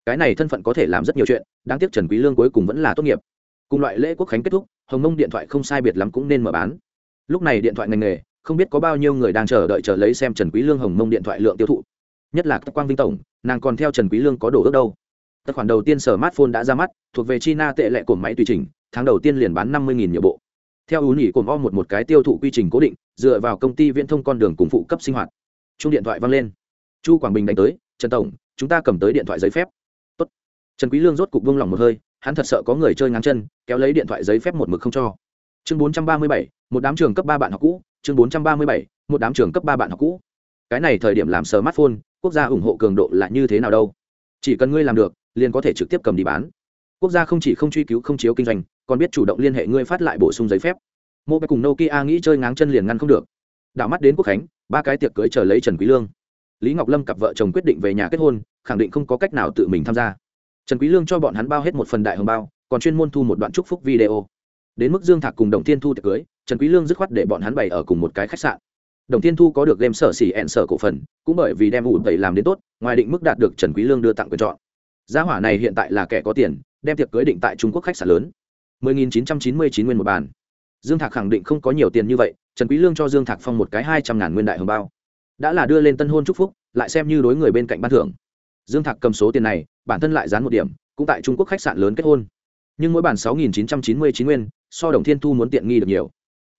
Speaker 1: cái này thân phận có thể làm rất nhiều chuyện, đáng tiếc trần quý lương cuối cùng vẫn là tốt nghiệp. Cùng loại lễ quốc khánh kết thúc, hồng mông điện thoại không sai biệt lắm cũng nên mở bán. Lúc này điện thoại ngành nghề, không biết có bao nhiêu người đang chờ đợi chờ lấy xem trần quý lương hồng mông điện thoại lượng tiêu thụ. Nhất là quang vinh tổng, nàng còn theo trần quý lương có đồ ước đâu tài khoản đầu tiên smartphone đã ra mắt thuộc về china tệ lệ của máy tùy chỉnh tháng đầu tiên liền bán năm mươi nhiều bộ. Theo ưu nhị cồn o một một cái tiêu thụ quy trình cố định dựa vào công ty viễn thông con đường cùng phụ cấp sinh hoạt. Chung điện thoại văng lên. Chu quảng bình đánh tới trần tổng chúng ta cầm tới điện thoại giấy phép. Tốt. trần quý lương rốt cục buông lòng một hơi hắn thật sợ có người chơi ngang chân kéo lấy điện thoại giấy phép một mực không cho. Chương 437, một đám trường cấp ba bạn học cũ chương 437, một đám trường cấp ba bạn học cũ. Cái này thời điểm làm smartphone quốc gia ủng hộ cường độ là như thế nào đâu? Chỉ cần ngươi làm được liền có thể trực tiếp cầm đi bán. Quốc gia không chỉ không truy cứu không chiếu kinh doanh, còn biết chủ động liên hệ ngươi phát lại bổ sung giấy phép. Mô cùng nokia nghĩ chơi ngáng chân liền ngăn không được. Đảo mắt đến quốc khánh, ba cái tiệc cưới chờ lấy trần quý lương. Lý ngọc lâm cặp vợ chồng quyết định về nhà kết hôn, khẳng định không có cách nào tự mình tham gia. Trần quý lương cho bọn hắn bao hết một phần đại hồng bao, còn chuyên môn thu một đoạn chúc phúc video. Đến mức dương thạc cùng đồng thiên thu tiệc cưới, trần quý lương dứt khoát để bọn hắn bày ở cùng một cái khách sạn. Đồng thiên thu có được game sở xỉ ẹn sở cổ phần, cũng bởi vì đem ủ tẩy làm đến tốt, ngoài định mức đạt được trần quý lương đưa tặng quyền chọn gia hỏa này hiện tại là kẻ có tiền, đem tiệc cưới định tại trung quốc khách sạn lớn. 10999 nguyên một bàn. Dương thạc khẳng định không có nhiều tiền như vậy, trần quý lương cho dương thạc phong một cái hai trăm ngàn nguyên đại hồng bao. Đã là đưa lên tân hôn chúc phúc, lại xem như đối người bên cạnh ban thưởng. Dương thạc cầm số tiền này, bản thân lại dán một điểm, cũng tại trung quốc khách sạn lớn kết hôn. Nhưng mỗi bản sáu nghìn chín trăm chín mươi chín nguyên, so đồng thiên thu muốn tiện nghi được nhiều.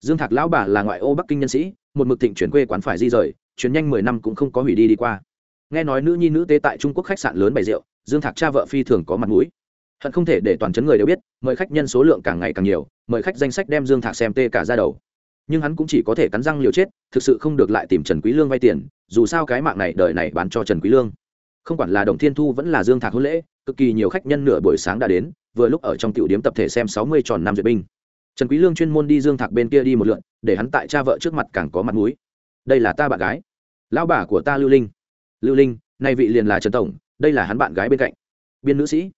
Speaker 1: Dương thạc lão bà là ngoại ô bắc kinh nhân sĩ, một mực thịnh chuyển quê quán phải di rời chuyến nhanh mười năm cũng không có hủy đi đi qua nghe nói nữ nhi nữ tế tại trung quốc khách sạn lớn bày rượu, dương thạc cha vợ phi thường có mặt mũi. Hận không thể để toàn chấn người đều biết, mời khách nhân số lượng càng ngày càng nhiều, mời khách danh sách đem dương thạc xem tê cả ra đầu. Nhưng hắn cũng chỉ có thể cắn răng liều chết, thực sự không được lại tìm trần quý lương vay tiền, dù sao cái mạng này đời này bán cho trần quý lương. Không quản là đồng thiên thu vẫn là dương thạc hôn lễ, cực kỳ nhiều khách nhân nửa buổi sáng đã đến, vừa lúc ở trong tiểu điểm tập thể xem sáu mươi tròn năm duyệt binh. Trần quý lương chuyên môn đi dương thạc bên kia đi một lượn, để hắn tại cha vợ trước mặt càng có mặt mũi. Đây là ta bạn gái, lão bà của ta lưu linh lưu linh, nay vị liền là trần tổng, đây là hắn bạn gái bên cạnh. Biên nữ sĩ.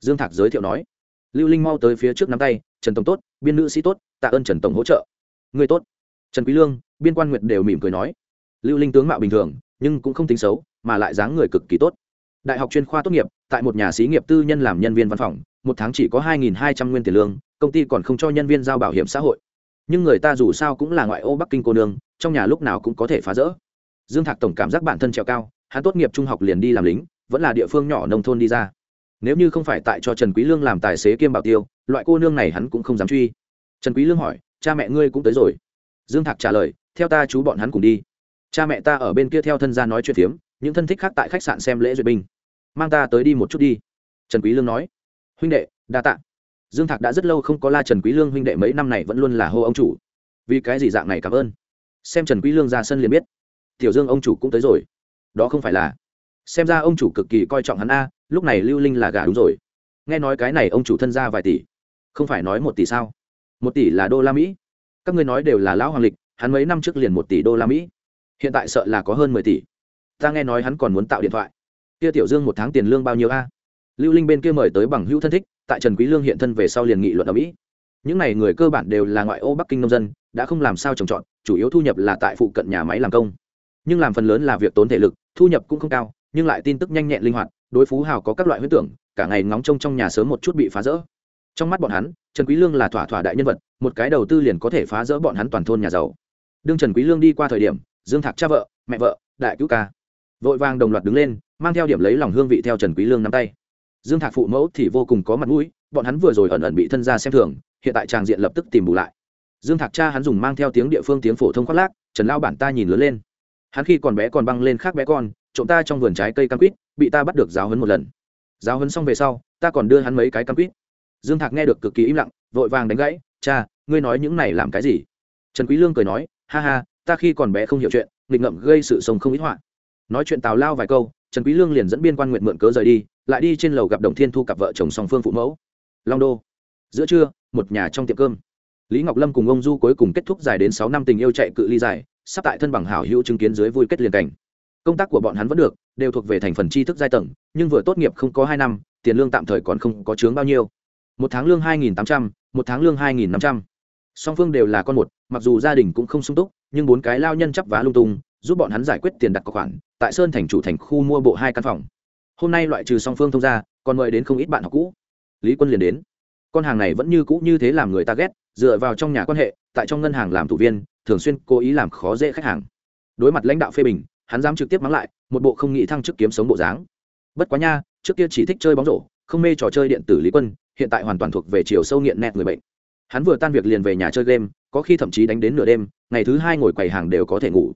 Speaker 1: Dương thạc giới thiệu nói. Lưu linh mau tới phía trước nắm tay, trần tổng tốt, biên nữ sĩ tốt, tạ ơn trần tổng hỗ trợ. Người tốt. Trần quý lương, biên quan nguyệt đều mỉm cười nói. Lưu linh tướng mạo bình thường, nhưng cũng không tính xấu, mà lại dáng người cực kỳ tốt. Đại học chuyên khoa tốt nghiệp, tại một nhà xí nghiệp tư nhân làm nhân viên văn phòng, một tháng chỉ có hai nghìn hai trăm nguyên tiền lương, công ty còn không cho nhân viên giao bảo hiểm xã hội. Nhưng người ta dù sao cũng là ngoại ô bắc kinh cô nương, trong nhà lúc nào cũng có thể phá rỡ. Dương thạc tổng cảm giác bản thân trèo cao hắn tốt nghiệp trung học liền đi làm lính, vẫn là địa phương nhỏ nông thôn đi ra. Nếu như không phải tại cho trần quý lương làm tài xế kiêm bảo tiêu, loại cô nương này hắn cũng không dám truy. Trần quý lương hỏi, cha mẹ ngươi cũng tới rồi. Dương thạc trả lời, theo ta chú bọn hắn cùng đi. Cha mẹ ta ở bên kia theo thân gia nói chuyện phiếm, những thân thích khác tại khách sạn xem lễ duyệt binh. Mang ta tới đi một chút đi. Trần quý lương nói, huynh đệ, đa tạ. Dương thạc đã rất lâu không có la trần quý lương huynh đệ mấy năm này vẫn luôn là hô ông chủ. Vì cái gì dạng này cảm ơn? Xem trần quý lương ra sân liền biết. Tiểu dương ông chủ cũng tới rồi đó không phải là. Xem ra ông chủ cực kỳ coi trọng hắn a, lúc này lưu linh là gà đúng rồi. Nghe nói cái này ông chủ thân ra vài tỷ. Không phải nói một tỷ sao? Một tỷ là đô la mỹ. Các ngươi nói đều là lão hoàng lịch, hắn mấy năm trước liền một tỷ đô la mỹ. Hiện tại sợ là có hơn mười tỷ. Ta nghe nói hắn còn muốn tạo điện thoại. Kia tiểu dương một tháng tiền lương bao nhiêu a? Lưu linh bên kia mời tới bằng hữu thân thích, tại trần quý lương hiện thân về sau liền nghị luận ở mỹ. Những này người cơ bản đều là ngoại ô bắc kinh nông dân, đã không làm sao trồng trọt, chủ yếu thu nhập là tại phụ cận nhà máy làm công nhưng làm phần lớn là việc tốn thể lực, thu nhập cũng không cao, nhưng lại tin tức nhanh nhẹn linh hoạt, đối phú hào có các loại huyết tưởng, cả ngày ngóng trông trong nhà sớm một chút bị phá rỡ. Trong mắt bọn hắn, trần quý lương là thỏa thỏa đại nhân vật, một cái đầu tư liền có thể phá rỡ bọn hắn toàn thôn nhà giàu. Đương trần quý lương đi qua thời điểm, dương thạc cha vợ, mẹ vợ, đại cứu ca, vội vàng đồng loạt đứng lên, mang theo điểm lấy lòng hương vị theo trần quý lương nắm tay. Dương thạc phụ mẫu thì vô cùng có mặt mũi, bọn hắn vừa rồi ẩn ẩn bị thân gia xem thường, hiện tại tràng diện lập tức tìm bù lại. Dương thạc cha hắn dùng mang theo tiếng địa phương tiếng phổ thông khoác lác, trần lao bản ta nhìn lớn lên hắn khi còn bé còn băng lên khác bé con, trộm ta trong vườn trái cây cam quýt, bị ta bắt được giáo hấn một lần. Giáo hấn xong về sau, ta còn đưa hắn mấy cái cam quýt. Dương thạc nghe được cực kỳ im lặng, vội vàng đánh gãy, cha, ngươi nói những này làm cái gì? Trần quý lương cười nói, ha ha, ta khi còn bé không hiểu chuyện, nghịch ngợm gây sự sống không ít họa. Nói chuyện tào lao vài câu, trần quý lương liền dẫn biên quan nguyện mượn cớ rời đi, lại đi trên lầu gặp đồng thiên thu cặp vợ chồng song phương phụ mẫu. Long đô, giữa trưa, một nhà trong tiệm cơm. Lý ngọc lâm cùng ông du cuối cùng kết thúc dài đến sáu năm tình yêu chạy cự ly dài sắp tại thân bằng hảo hữu chứng kiến dưới vui kết liền cảnh. Công tác của bọn hắn vẫn được, đều thuộc về thành phần tri thức giai tầng, nhưng vừa tốt nghiệp không có hai năm, tiền lương tạm thời còn không có chướng bao nhiêu. Một tháng lương hai nghìn tám trăm, một tháng lương hai nghìn năm trăm. Song phương đều là con một, mặc dù gia đình cũng không sung túc, nhưng bốn cái lao nhân chấp vá lung tung, giúp bọn hắn giải quyết tiền đặt cọc khoản, tại sơn thành chủ thành khu mua bộ hai căn phòng. Hôm nay loại trừ song phương thông ra còn mời đến không ít bạn học cũ. Lý quân liền đến. Con hàng này vẫn như cũ như thế làm người ta ghét, dựa vào trong nhà quan hệ, tại trong ngân hàng làm thủ viên thường xuyên cố ý làm khó dễ khách hàng. Đối mặt lãnh đạo phê bình, hắn dám trực tiếp mắng lại, một bộ không nghĩ thăng chức kiếm sống bộ dáng. Bất quá nha, trước kia chỉ thích chơi bóng rổ, không mê trò chơi điện tử lý quân, hiện tại hoàn toàn thuộc về chiều sâu nghiện nẹt người bệnh. Hắn vừa tan việc liền về nhà chơi game, có khi thậm chí đánh đến nửa đêm, ngày thứ hai ngồi quầy hàng đều có thể ngủ.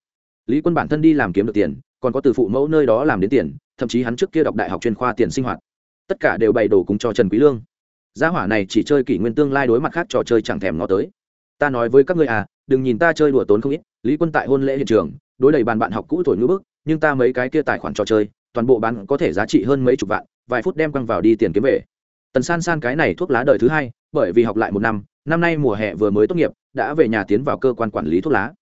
Speaker 1: Lý quân bản thân đi làm kiếm được tiền, còn có từ phụ mẫu nơi đó làm đến tiền, thậm chí hắn trước kia đọc đại học chuyên khoa tiền sinh hoạt. Tất cả đều bày đổ cùng cho trần quý lương. Gia hỏa này chỉ chơi kỷ nguyên tương lai đối mặt khác trò chơi chẳng thèm ngó tới. Ta nói với các ngươi à đừng nhìn ta chơi đùa tốn không ít, lý quân tại hôn lễ hiện trường, đối đầy bàn bạn học cũ thổi ngữ bức, nhưng ta mấy cái kia tài khoản trò chơi, toàn bộ bán có thể giá trị hơn mấy chục vạn, vài phút đem quăng vào đi tiền kiếm về. Tần san san cái này thuốc lá đời thứ hai, bởi vì học lại một năm năm nay mùa hè vừa mới tốt nghiệp, đã về nhà tiến vào cơ quan quản lý thuốc lá.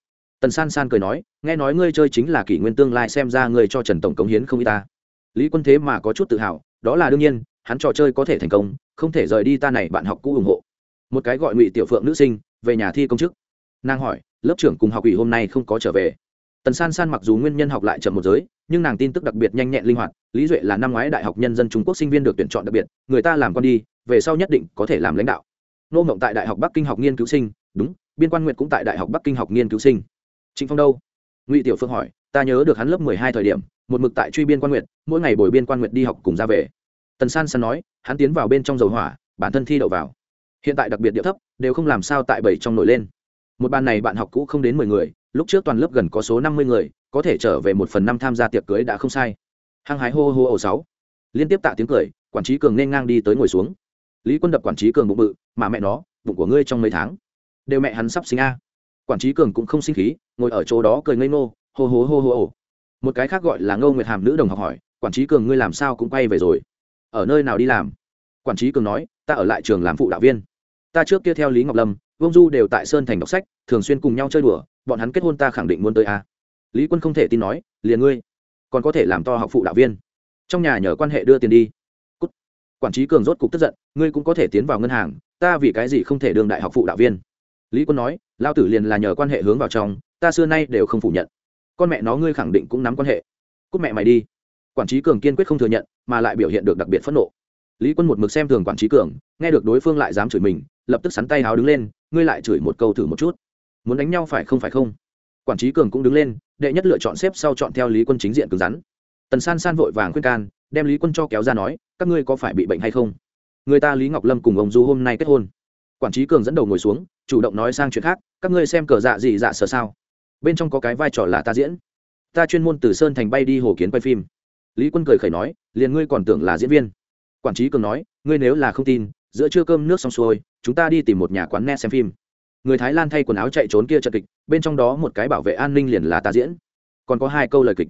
Speaker 1: Tần san san cười nói, nghe nói ngươi chơi chính là kỷ nguyên tương lai xem ra ngươi cho trần tổng cống hiến không y ta. Lý quân thế mà có chút tự hào, đó là đương nhiên, hắn trò chơi có thể thành công, không thể rời đi ta này bạn học cũ ủng hộ. Một cái gọi ngụy tiểu phượng nữ sinh, về nhà thi công chức nàng hỏi, lớp trưởng cùng học ủy hôm nay không có trở về? Tần san san mặc dù nguyên nhân học lại chậm một giới, nhưng nàng tin tức đặc biệt nhanh nhẹn linh hoạt, lý duệ là năm ngoái đại học nhân dân trung quốc sinh viên được tuyển chọn đặc biệt, người ta làm con đi, về sau nhất định có thể làm lãnh đạo. Nô mộng tại đại học bắc kinh học nghiên cứu sinh, đúng, biên quan nguyệt cũng tại đại học bắc kinh học nghiên cứu sinh. Trịnh phong đâu? Ngụy tiểu phương hỏi, ta nhớ được hắn lớp mười hai thời điểm, một mực tại truy biên quan nguyệt, mỗi ngày bồi biên quan nguyệt đi học cùng ra về. Tần san san nói, hắn tiến vào bên trong dầu hỏa, bản thân thi đậu vào. Hiện tại đặc biệt địa thấp, đều không làm sao tại bảy trong nổi lên một ban này bạn học cũ không đến mười người, lúc trước toàn lớp gần có số năm mươi người, có thể trở về một phần năm tham gia tiệc cưới đã không sai. Hăng hái hô hô ẩu sáu. Liên tiếp tạ tiếng cười, quản trí cường nên ngang đi tới ngồi xuống. Lý quân đập quản trí cường bụng bự, mà mẹ nó, bụng của ngươi trong mấy tháng? Đều mẹ hắn sắp sinh a. Quản trí cường cũng không sinh khí, ngồi ở chỗ đó cười ngây ngô, hô hô hô hô ồ một cái khác gọi là ngô nguyệt hàm nữ đồng học hỏi, quản trí cường ngươi làm sao cũng quay về rồi? Ở nơi nào đi làm? Quản trí cường nói, ta ở lại trường làm phụ đạo viên. Ta trước kia theo lý ngọc lâm vông du đều tại sơn thành đọc sách, thường xuyên cùng nhau chơi đùa, bọn hắn kết hôn ta khẳng định muốn tới a. Lý quân không thể tin nói, liền ngươi, còn có thể làm to học phụ đạo viên. Trong nhà nhờ quan hệ đưa tiền đi. Cút. quản trí cường rốt cục tức giận, ngươi cũng có thể tiến vào ngân hàng, ta vì cái gì không thể đương đại học phụ đạo viên? Lý quân nói, lao tử liền là nhờ quan hệ hướng vào trong, ta xưa nay đều không phủ nhận. Con mẹ nó ngươi khẳng định cũng nắm quan hệ. Cúc mẹ mày đi. Quản trí cường kiên quyết không thừa nhận, mà lại biểu hiện được đặc biệt phẫn nộ. Lý quân một mực xem thường quản trí cường, nghe được đối phương lại dám chửi mình, lập tức sắn tay háo đứng lên ngươi lại chửi một câu thử một chút. Muốn đánh nhau phải không phải không? Quản trí cường cũng đứng lên, đệ nhất lựa chọn xếp sau chọn theo lý quân chính diện cứng rắn. Tần san san vội vàng khuyên can, đem lý quân cho kéo ra nói, các ngươi có phải bị bệnh hay không? Người ta lý ngọc lâm cùng ông du hôm nay kết hôn. Quản trí cường dẫn đầu ngồi xuống, chủ động nói sang chuyện khác, các ngươi xem cờ dạ gì dạ sợ sao? Bên trong có cái vai trò là ta diễn. Ta chuyên môn từ sơn thành bay đi hồ kiến quay phim. Lý quân cười khẩy nói, liền ngươi còn tưởng là diễn viên. Quản trí cường nói, ngươi nếu là không tin giữa trưa cơm nước xong xuôi, chúng ta đi tìm một nhà quán net xem phim. Người thái lan thay quần áo chạy trốn kia trận kịch, bên trong đó một cái bảo vệ an ninh liền là ta diễn. Còn có hai câu lời kịch.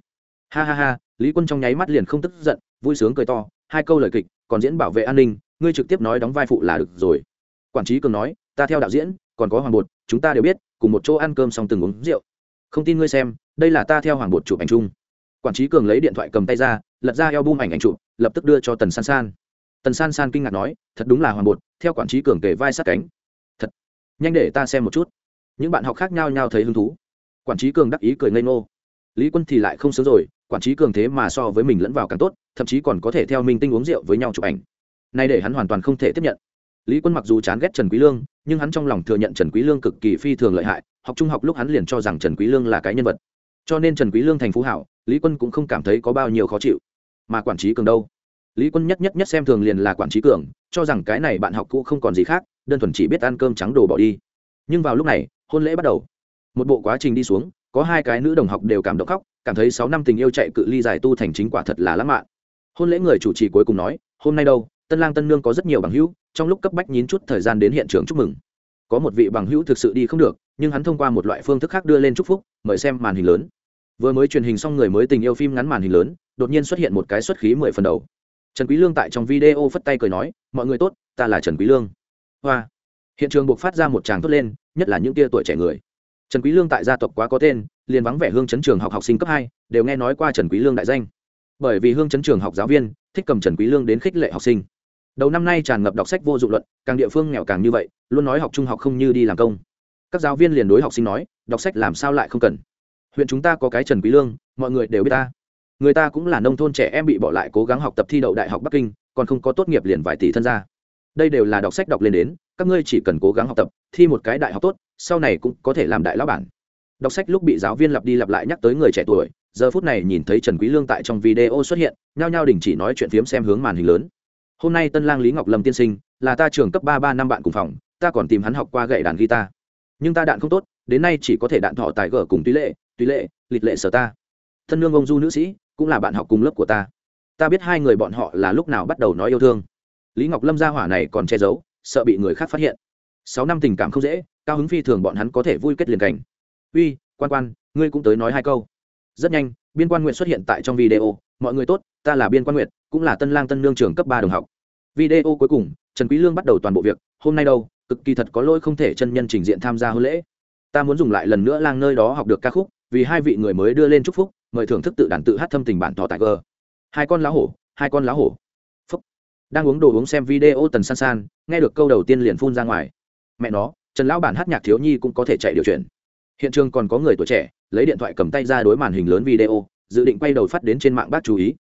Speaker 1: Ha ha ha, lý quân trong nháy mắt liền không tức giận, vui sướng cười to, hai câu lời kịch, còn diễn bảo vệ an ninh, ngươi trực tiếp nói đóng vai phụ là được rồi. Quản trí cường nói, ta theo đạo diễn, còn có hoàng bột, chúng ta đều biết, cùng một chỗ ăn cơm xong từng uống rượu. Không tin ngươi xem, đây là ta theo hoàng bột chụp ảnh chung. Quản trí cường lấy điện thoại cầm tay ra, lật ra eo bung ảnh ảnh chụp, lập tức đưa cho tần san san tần san san kinh ngạc nói, thật đúng là hoàng bột, theo quản trí cường kể vai sát cánh. Thật, nhanh để ta xem một chút. Những bạn học khác nhau nhau thấy hứng thú. Quản trí cường đắc ý cười ngây ngô. Lý quân thì lại không sớm rồi, quản trí cường thế mà so với mình lẫn vào càng tốt, thậm chí còn có thể theo minh tinh uống rượu với nhau chụp ảnh. Nay để hắn hoàn toàn không thể tiếp nhận. Lý quân mặc dù chán ghét trần quý lương, nhưng hắn trong lòng thừa nhận trần quý lương cực kỳ phi thường lợi hại, học trung học lúc hắn liền cho rằng trần quý lương là cái nhân vật. Cho nên trần quý lương thành phú hảo, lý quân cũng không cảm thấy có bao nhiêu khó chịu. Mà quản trí cường đâu? Lý quân nhất nhất nhất xem thường liền là quản trí cường, cho rằng cái này bạn học cũ không còn gì khác, đơn thuần chỉ biết ăn cơm trắng đồ bỏ đi. Nhưng vào lúc này, hôn lễ bắt đầu. Một bộ quá trình đi xuống, có hai cái nữ đồng học đều cảm động khóc, cảm thấy sáu năm tình yêu chạy cự ly giải tu thành chính quả thật là lãng mạn. Hôn lễ người chủ trì cuối cùng nói, hôm nay đâu, tân lang tân nương có rất nhiều bằng hữu, trong lúc cấp bách nhín chút thời gian đến hiện trường chúc mừng. Có một vị bằng hữu thực sự đi không được, nhưng hắn thông qua một loại phương thức khác đưa lên chúc phúc, mời xem màn hình lớn. Vừa mới truyền hình xong người mới tình yêu phim ngắn màn hình lớn, đột nhiên xuất hiện một cái xuất khí mười phần đầu trần quý lương tại trong video phất tay cười nói, mọi người tốt, ta là trần quý lương. Hoa. Hiện trường buộc phát ra một tràng tốt lên, nhất là những tia tuổi trẻ người. Trần quý lương tại gia tộc quá có tên, liền vắng vẻ hương chấn trường học học sinh cấp hai, đều nghe nói qua trần quý lương đại danh. Bởi vì hương chấn trường học giáo viên thích cầm trần quý lương đến khích lệ học sinh. Đầu năm nay tràn ngập đọc sách vô dụng luận, càng địa phương nghèo càng như vậy, luôn nói học trung học không như đi làm công. Các giáo viên liền đối học sinh nói, đọc sách làm sao lại không cần? Huyện chúng ta có cái trần quý lương, mọi người đều biết ta người ta cũng là nông thôn trẻ em bị bỏ lại cố gắng học tập thi đậu đại học bắc kinh, còn không có tốt nghiệp liền vài tỷ thân gia đây đều là đọc sách đọc lên đến, các ngươi chỉ cần cố gắng học tập, thi một cái đại học tốt, sau này cũng có thể làm đại lão bản. Đọc sách lúc bị giáo viên lặp đi lặp lại nhắc tới người trẻ tuổi, giờ phút này nhìn thấy trần quý lương tại trong video xuất hiện, nhao nhao đình chỉ nói chuyện phiếm xem hướng màn hình lớn. Hôm nay tân lang lý ngọc lâm tiên sinh, là ta trường cấp ba ba năm bạn cùng phòng, ta còn tìm hắn học qua gậy đàn guitar. Nhưng ta đạn không tốt, đến nay chỉ có thể đạn thọ tài gở cùng tùy lệ tùy lệ, lịch lệ sở ta. Thân nương ông du nữ sĩ cũng là bạn học cùng lớp của ta. Ta biết hai người bọn họ là lúc nào bắt đầu nói yêu thương. Lý ngọc lâm gia hỏa này còn che giấu, sợ bị người khác phát hiện. Sáu năm tình cảm không dễ, cao hứng phi thường bọn hắn có thể vui kết liền cảnh. Uy, quan quan, ngươi cũng tới nói hai câu. Rất nhanh, biên quan nguyện xuất hiện tại trong video, mọi người tốt, ta là biên quan nguyện cũng là tân lang tân lương trường cấp ba đồng học. Video cuối cùng, trần quý lương bắt đầu toàn bộ việc, hôm nay đâu, cực kỳ thật có lỗi không thể chân nhân trình diện tham gia hôn lễ. Ta muốn dùng lại lần nữa lang nơi đó học được ca khúc, vì hai vị người mới đưa lên chúc phúc mời thưởng thức tự đàn tự hát thâm tình bản thọ tại gờ. Hai con lá hổ, hai con lá hổ. Phúc. đang uống đồ uống xem video tần san san, nghe được câu đầu tiên liền phun ra ngoài. Mẹ nó, trần lão bản hát nhạc thiếu nhi cũng có thể chạy điều chuyển. Hiện trường còn có người tuổi trẻ, lấy điện thoại cầm tay ra đối màn hình lớn video, dự định quay đầu phát đến trên mạng bác chú ý.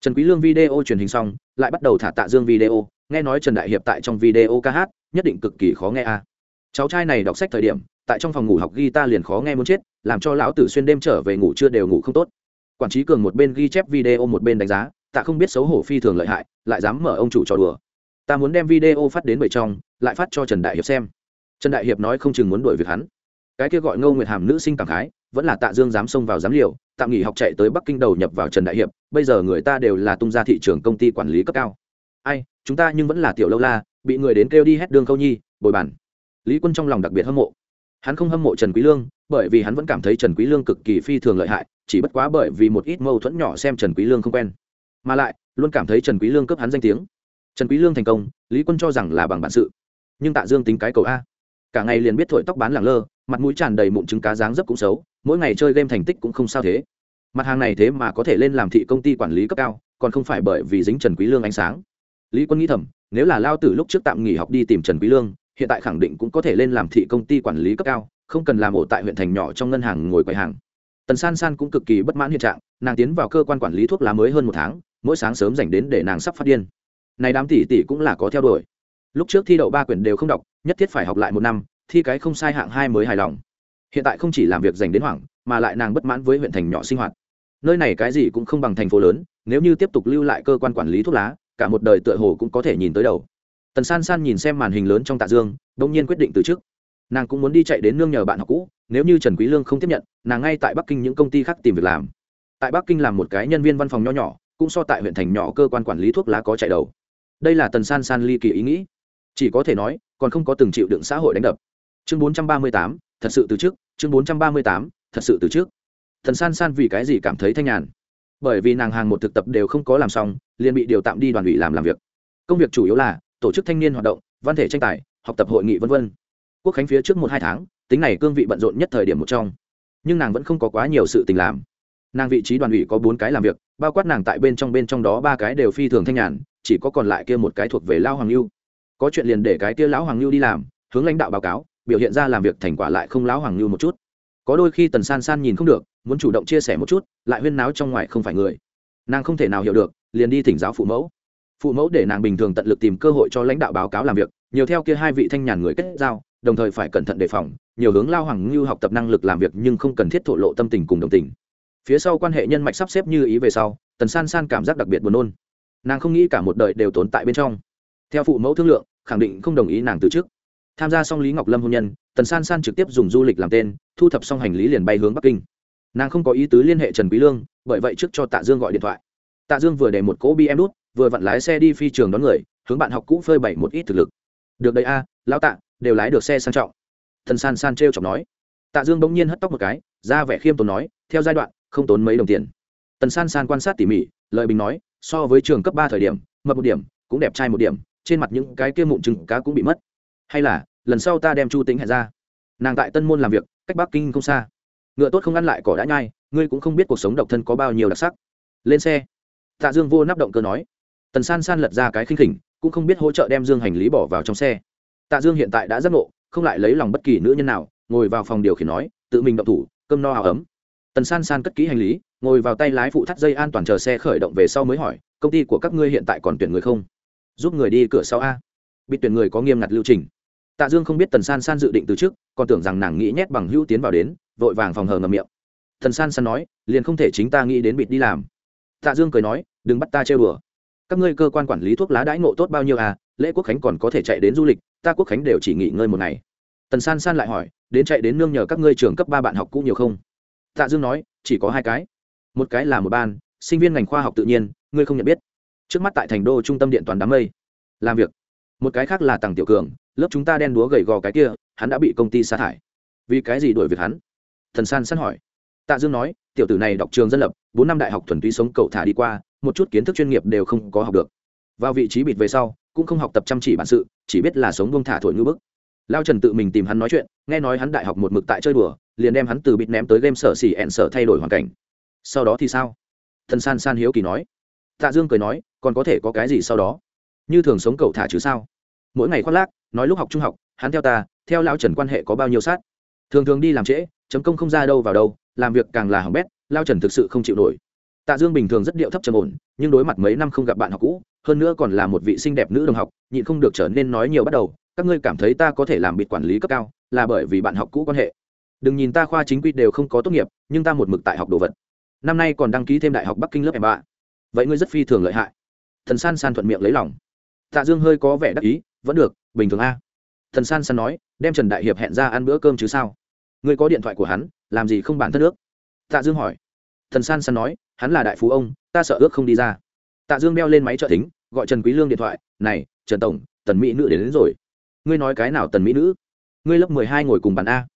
Speaker 1: Trần quý lương video truyền hình xong, lại bắt đầu thả tạ dương video, nghe nói trần đại hiệp tại trong video ca hát, nhất định cực kỳ khó nghe a. Cháu trai này đọc sách thời điểm, tại trong phòng ngủ học guitar liền khó nghe muốn chết, làm cho lão tử xuyên đêm trở về ngủ chưa đều ngủ không tốt quản trí cường một bên ghi chép video một bên đánh giá, tạ không biết xấu hổ phi thường lợi hại, lại dám mở ông chủ trò đùa. Ta muốn đem video phát đến bảy trong, lại phát cho trần đại hiệp xem. Trần đại hiệp nói không chừng muốn đuổi việc hắn. Cái kia gọi ngô nguyệt hàm nữ sinh cảm khái, vẫn là tạ dương dám xông vào giám liều, tạm nghỉ học chạy tới bắc kinh đầu nhập vào trần đại hiệp, bây giờ người ta đều là tung ra thị trường công ty quản lý cấp cao. Ai, chúng ta nhưng vẫn là tiểu lâu la, bị người đến kêu đi hết đường câu nhi, bồi bản lý quân trong lòng đặc biệt hâm mộ. Hắn không hâm mộ trần quý lương, bởi vì hắn vẫn cảm thấy trần quý lương cực kỳ phi thường lợi hại chỉ bất quá bởi vì một ít mâu thuẫn nhỏ xem trần quý lương không quen. Mà lại, luôn cảm thấy trần quý lương cướp hắn danh tiếng. Trần quý lương thành công, lý quân cho rằng là bằng bản sự. Nhưng tạ dương tính cái cầu a. Cả ngày liền biết thổi tóc bán lẳng lơ, mặt mũi tràn đầy mụn trứng cá dáng dấp cũng xấu, mỗi ngày chơi game thành tích cũng không sao thế. Mặt hàng này thế mà có thể lên làm thị công ty quản lý cấp cao, còn không phải bởi vì dính trần quý lương ánh sáng. Lý quân nghĩ thầm, nếu là lao tử lúc trước tạm nghỉ học đi tìm trần quý lương, hiện tại khẳng định cũng có thể lên làm thị công ty quản lý cấp cao, không cần làm ổ tại huyện thành nhỏ trong ngân hàng ngồi quầy hàng tần san san cũng cực kỳ bất mãn hiện trạng, nàng tiến vào cơ quan quản lý thuốc lá mới hơn một tháng, mỗi sáng sớm dành đến để nàng sắp phát điên. Này đám tỷ tỷ cũng là có theo đuổi. Lúc trước thi đậu ba quyển đều không đọc, nhất thiết phải học lại một năm, thi cái không sai hạng hai mới hài lòng. Hiện tại không chỉ làm việc dành đến hoảng, mà lại nàng bất mãn với huyện thành nhỏ sinh hoạt. Nơi này cái gì cũng không bằng thành phố lớn, nếu như tiếp tục lưu lại cơ quan quản lý thuốc lá, cả một đời tựa hồ cũng có thể nhìn tới đầu. Tần san san nhìn xem màn hình lớn trong tạ dương đông nhiên quyết định từ chức. Nàng cũng muốn đi chạy đến nương nhờ bạn học cũ nếu như trần quý lương không tiếp nhận nàng ngay tại bắc kinh những công ty khác tìm việc làm. Tại bắc kinh làm một cái nhân viên văn phòng nho nhỏ cũng so tại huyện thành nhỏ cơ quan quản lý thuốc lá có chạy đầu. Đây là tần san san ly kỳ ý nghĩ. Chỉ có thể nói còn không có từng chịu đựng xã hội đánh đập. Chương 438, thật sự từ trước. Chương 438, thật sự từ trước. Thần san san vì cái gì cảm thấy thanh nhàn? Bởi vì nàng hàng một thực tập đều không có làm xong liền bị điều tạm đi đoàn ủy làm làm việc. Công việc chủ yếu là tổ chức thanh niên hoạt động văn thể tranh tài học tập hội nghị v v quốc khánh phía trước một hai tháng tính này cương vị bận rộn nhất thời điểm một trong. Nhưng nàng vẫn không có quá nhiều sự tình làm. Nàng vị trí đoàn ủy có bốn cái làm việc, bao quát nàng tại bên trong bên trong đó ba cái đều phi thường thanh nhàn, chỉ có còn lại kia một cái thuộc về lao hoàng lưu. Có chuyện liền để cái kia lão hoàng lưu đi làm, hướng lãnh đạo báo cáo, biểu hiện ra làm việc thành quả lại không lão hoàng lưu một chút. Có đôi khi tần san san nhìn không được, muốn chủ động chia sẻ một chút, lại huyên náo trong ngoài không phải người. Nàng không thể nào hiểu được, liền đi thỉnh giáo phụ mẫu. Phụ mẫu để nàng bình thường tận lực tìm cơ hội cho lãnh đạo báo cáo làm việc, nhiều theo kia hai vị thanh nhàn người kết giao đồng thời phải cẩn thận đề phòng, nhiều hướng lao hoàng ngưu học tập năng lực làm việc nhưng không cần thiết thổ lộ tâm tình cùng đồng tình. Phía sau quan hệ nhân mạch sắp xếp như ý về sau, tần san san cảm giác đặc biệt buồn nôn. Nàng không nghĩ cả một đời đều tồn tại bên trong. Theo phụ mẫu thương lượng, khẳng định không đồng ý nàng từ chức. Tham gia xong lý ngọc lâm hôn nhân, tần san san trực tiếp dùng du lịch làm tên, thu thập xong hành lý liền bay hướng bắc kinh. Nàng không có ý tứ liên hệ trần quý lương, bởi vậy trước cho tạ dương gọi điện thoại. Tạ dương vừa để một cỗ bm đút, vừa vặn lái xe đi phi trường đón người, hướng bạn học cũ phơi bày một ít thực lực. Được đây a, lão tạ đều lái được xe sang trọng. Thần san san treo chọc nói. Tạ dương bỗng nhiên hất tóc một cái, ra vẻ khiêm tốn nói, theo giai đoạn, không tốn mấy đồng tiền. Tần san san quan sát tỉ mỉ lợi bình nói, so với trường cấp ba thời điểm, mập một điểm, cũng đẹp trai một điểm, trên mặt những cái kia mụn trứng cá cũng bị mất. Hay là, lần sau ta đem chu tính hẹn ra. Nàng tại tân môn làm việc, cách bắc kinh không xa. Ngựa tốt không ăn lại cỏ đã nhai, ngươi cũng không biết cuộc sống độc thân có bao nhiêu đặc sắc. Lên xe. Tạ dương vô nắp động cơ nói. Tần san san lật ra cái khinh khỉnh, cũng không biết hỗ trợ đem dương hành lý bỏ vào trong xe tạ dương hiện tại đã giác ngộ, không lại lấy lòng bất kỳ nữ nhân nào, ngồi vào phòng điều khiển nói, tự mình động thủ, cơm no áo ấm. Tần san san cất kỹ hành lý, ngồi vào tay lái phụ thắt dây an toàn chờ xe khởi động về sau mới hỏi, công ty của các ngươi hiện tại còn tuyển người không? Giúp người đi cửa sau a. Bị tuyển người có nghiêm ngặt lưu trình. Tạ dương không biết tần san san dự định từ trước, còn tưởng rằng nàng nghĩ nhét bằng hữu tiến vào đến, vội vàng phòng hờ ngầm miệng. Thần san san nói, liền không thể chính ta nghĩ đến bịt đi làm. Tạ dương cười nói, đừng bắt ta chơi bừa các ngươi cơ quan quản lý thuốc lá đãi ngộ tốt bao nhiêu à? Lễ quốc khánh còn có thể chạy đến du lịch, ta quốc khánh đều chỉ nghỉ ngơi một ngày. Tần san san lại hỏi, đến chạy đến nương nhờ các ngươi trường cấp ba bạn học cũ nhiều không? Tạ dương nói, chỉ có hai cái. Một cái là một ban, sinh viên ngành khoa học tự nhiên, ngươi không nhận biết. Trước mắt tại thành đô trung tâm điện toàn đám mây. Làm việc. Một cái khác là tằng tiểu cường, lớp chúng ta đen đúa gầy gò cái kia, hắn đã bị công ty sa thải. Vì cái gì đuổi việc hắn? Thần san san hỏi. Tạ dương nói, tiểu tử này đọc trường dân lập, bốn năm đại học thuần túy sống cậu thả đi qua một chút kiến thức chuyên nghiệp đều không có học được. Vào vị trí bịt về sau, cũng không học tập chăm chỉ bản sự, chỉ biết là sống buông thả thổi ngư bức. Lao trần tự mình tìm hắn nói chuyện, nghe nói hắn đại học một mực tại chơi đùa, liền đem hắn từ bịt ném tới game sở xỉ ẹn sở thay đổi hoàn cảnh. Sau đó thì sao? Thần san san hiếu kỳ nói. Tạ dương cười nói, còn có thể có cái gì sau đó? Như thường sống cậu thả chứ sao? Mỗi ngày khoác lác, nói lúc học trung học, hắn theo ta, theo lao trần quan hệ có bao nhiêu sát? Thường thường đi làm trễ, chấm công không ra đâu vào đâu, làm việc càng là hỏng bét, lao trần thực sự không chịu nổi tạ dương bình thường rất điệu thấp trầm ổn, nhưng đối mặt mấy năm không gặp bạn học cũ, hơn nữa còn là một vị xinh đẹp nữ đồng học, nhịn không được trở nên nói nhiều bắt đầu, các ngươi cảm thấy ta có thể làm bịt quản lý cấp cao, là bởi vì bạn học cũ quan hệ. Đừng nhìn ta khoa chính quy đều không có tốt nghiệp, nhưng ta một mực tại học đồ vật. Năm nay còn đăng ký thêm đại học bắc kinh lớp em ba. Vậy ngươi rất phi thường lợi hại. Thần san san thuận miệng lấy lòng. Tạ dương hơi có vẻ đắc ý, vẫn được, bình thường a. Thần san san nói, đem trần đại hiệp hẹn ra ăn bữa cơm chứ sao? Ngươi có điện thoại của hắn, làm gì không bản thân nước tạ dương hỏi. Thần san san nói hắn là đại phú ông ta sợ ước không đi ra. Tạ dương đeo lên máy trợ thính gọi trần quý lương điện thoại này trần tổng tần mỹ nữ đến, đến rồi. Ngươi nói cái nào tần mỹ nữ? Ngươi lớp mười hai ngồi cùng bàn a.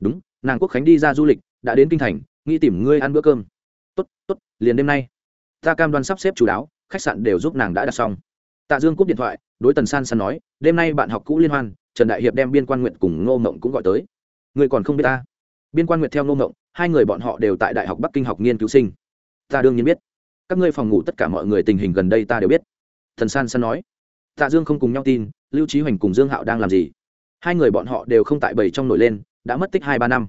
Speaker 1: Đúng nàng quốc khánh đi ra du lịch đã đến kinh thành nghĩ tìm ngươi ăn bữa cơm. Tốt tốt liền đêm nay. Ta cam đoan sắp xếp chú đáo khách sạn đều giúp nàng đã đặt xong. Tạ dương cúp điện thoại đối tần san san nói đêm nay bạn học cũ liên hoan trần đại hiệp đem biên quan nguyện cùng ngô mộng cũng gọi tới. Ngươi còn không biết ta? Biên quan nguyện theo ngô mộng hai người bọn họ đều tại đại học bắc kinh học nghiên cứu sinh ta đương nhiên biết. Các ngươi phòng ngủ tất cả mọi người tình hình gần đây ta đều biết. Thần san san nói. Tạ dương không cùng nhau tin, lưu trí hoành cùng dương hạo đang làm gì? Hai người bọn họ đều không tại bầy trong nổi lên, đã mất tích hai ba năm.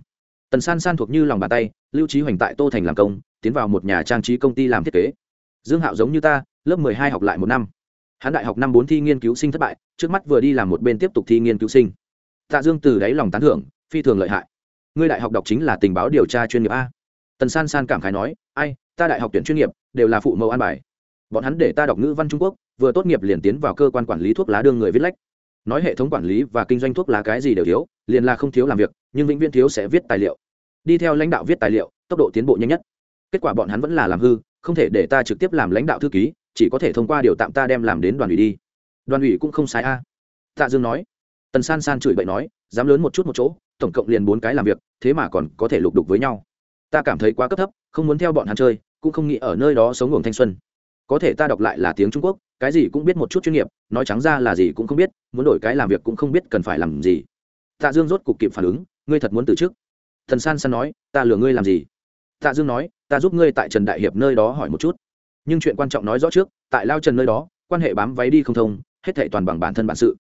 Speaker 1: Tần san san thuộc như lòng bàn tay, lưu trí hoành tại tô thành làm công, tiến vào một nhà trang trí công ty làm thiết kế. Dương hạo giống như ta, lớp mười hai học lại một năm. Hắn đại học năm bốn thi nghiên cứu sinh thất bại, trước mắt vừa đi làm một bên tiếp tục thi nghiên cứu sinh. Tạ dương từ đáy lòng tán thưởng, phi thường lợi hại. Ngươi đại học đọc chính là tình báo điều tra chuyên nghiệp a. Tần san san cảm khái nói, ai ta đại học tuyển chuyên nghiệp, đều là phụ mẫu an bài. Bọn hắn để ta đọc ngữ văn trung quốc, vừa tốt nghiệp liền tiến vào cơ quan quản lý thuốc lá đương người viết lách. Nói hệ thống quản lý và kinh doanh thuốc lá cái gì đều thiếu, liền là không thiếu làm việc, nhưng vĩnh viễn thiếu sẽ viết tài liệu. Đi theo lãnh đạo viết tài liệu, tốc độ tiến bộ nhanh nhất. Kết quả bọn hắn vẫn là làm hư, không thể để ta trực tiếp làm lãnh đạo thư ký, chỉ có thể thông qua điều tạm ta đem làm đến đoàn ủy đi. Đoàn ủy cũng không sai a. Tạ dương nói. Tần san san chửi bậy nói, dám lớn một chút một chỗ, tổng cộng liền bốn cái làm việc, thế mà còn có thể lục đục với nhau. Ta cảm thấy quá cấp thấp, không muốn theo bọn hắn chơi cũng không nghĩ ở nơi đó sống ngủ thanh xuân. Có thể ta đọc lại là tiếng trung quốc, cái gì cũng biết một chút chuyên nghiệp, nói trắng ra là gì cũng không biết, muốn đổi cái làm việc cũng không biết cần phải làm gì. Tạ dương rốt cục kịp phản ứng, ngươi thật muốn từ chức? Thần san san nói, ta lừa ngươi làm gì? Tạ dương nói, ta giúp ngươi tại trần đại hiệp nơi đó hỏi một chút. Nhưng chuyện quan trọng nói rõ trước, tại lao trần nơi đó, quan hệ bám váy đi không thông, hết thệ toàn bằng bản thân bản sự.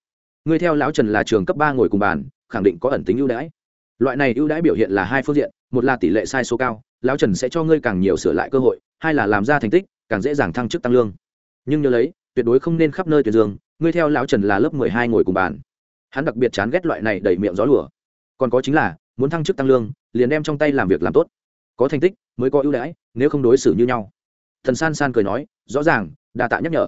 Speaker 1: Ngươi theo lão trần là trường cấp ba ngồi cùng bàn, khẳng định có ẩn tính ưu đãi. Loại này ưu đãi biểu hiện là hai phương diện một là tỷ lệ sai số cao, lão trần sẽ cho ngươi càng nhiều sửa lại cơ hội, hai là làm ra thành tích, càng dễ dàng thăng chức tăng lương. Nhưng nhớ lấy, tuyệt đối không nên khắp nơi tuyệt dương, ngươi theo lão trần là lớp mười hai ngồi cùng bàn. Hắn đặc biệt chán ghét loại này đầy miệng gió lửa còn có chính là, muốn thăng chức tăng lương, liền đem trong tay làm việc làm tốt. Có thành tích, mới có ưu đãi, nếu không đối xử như nhau. Thần san san cười nói, rõ ràng, đa tạ nhắc nhở.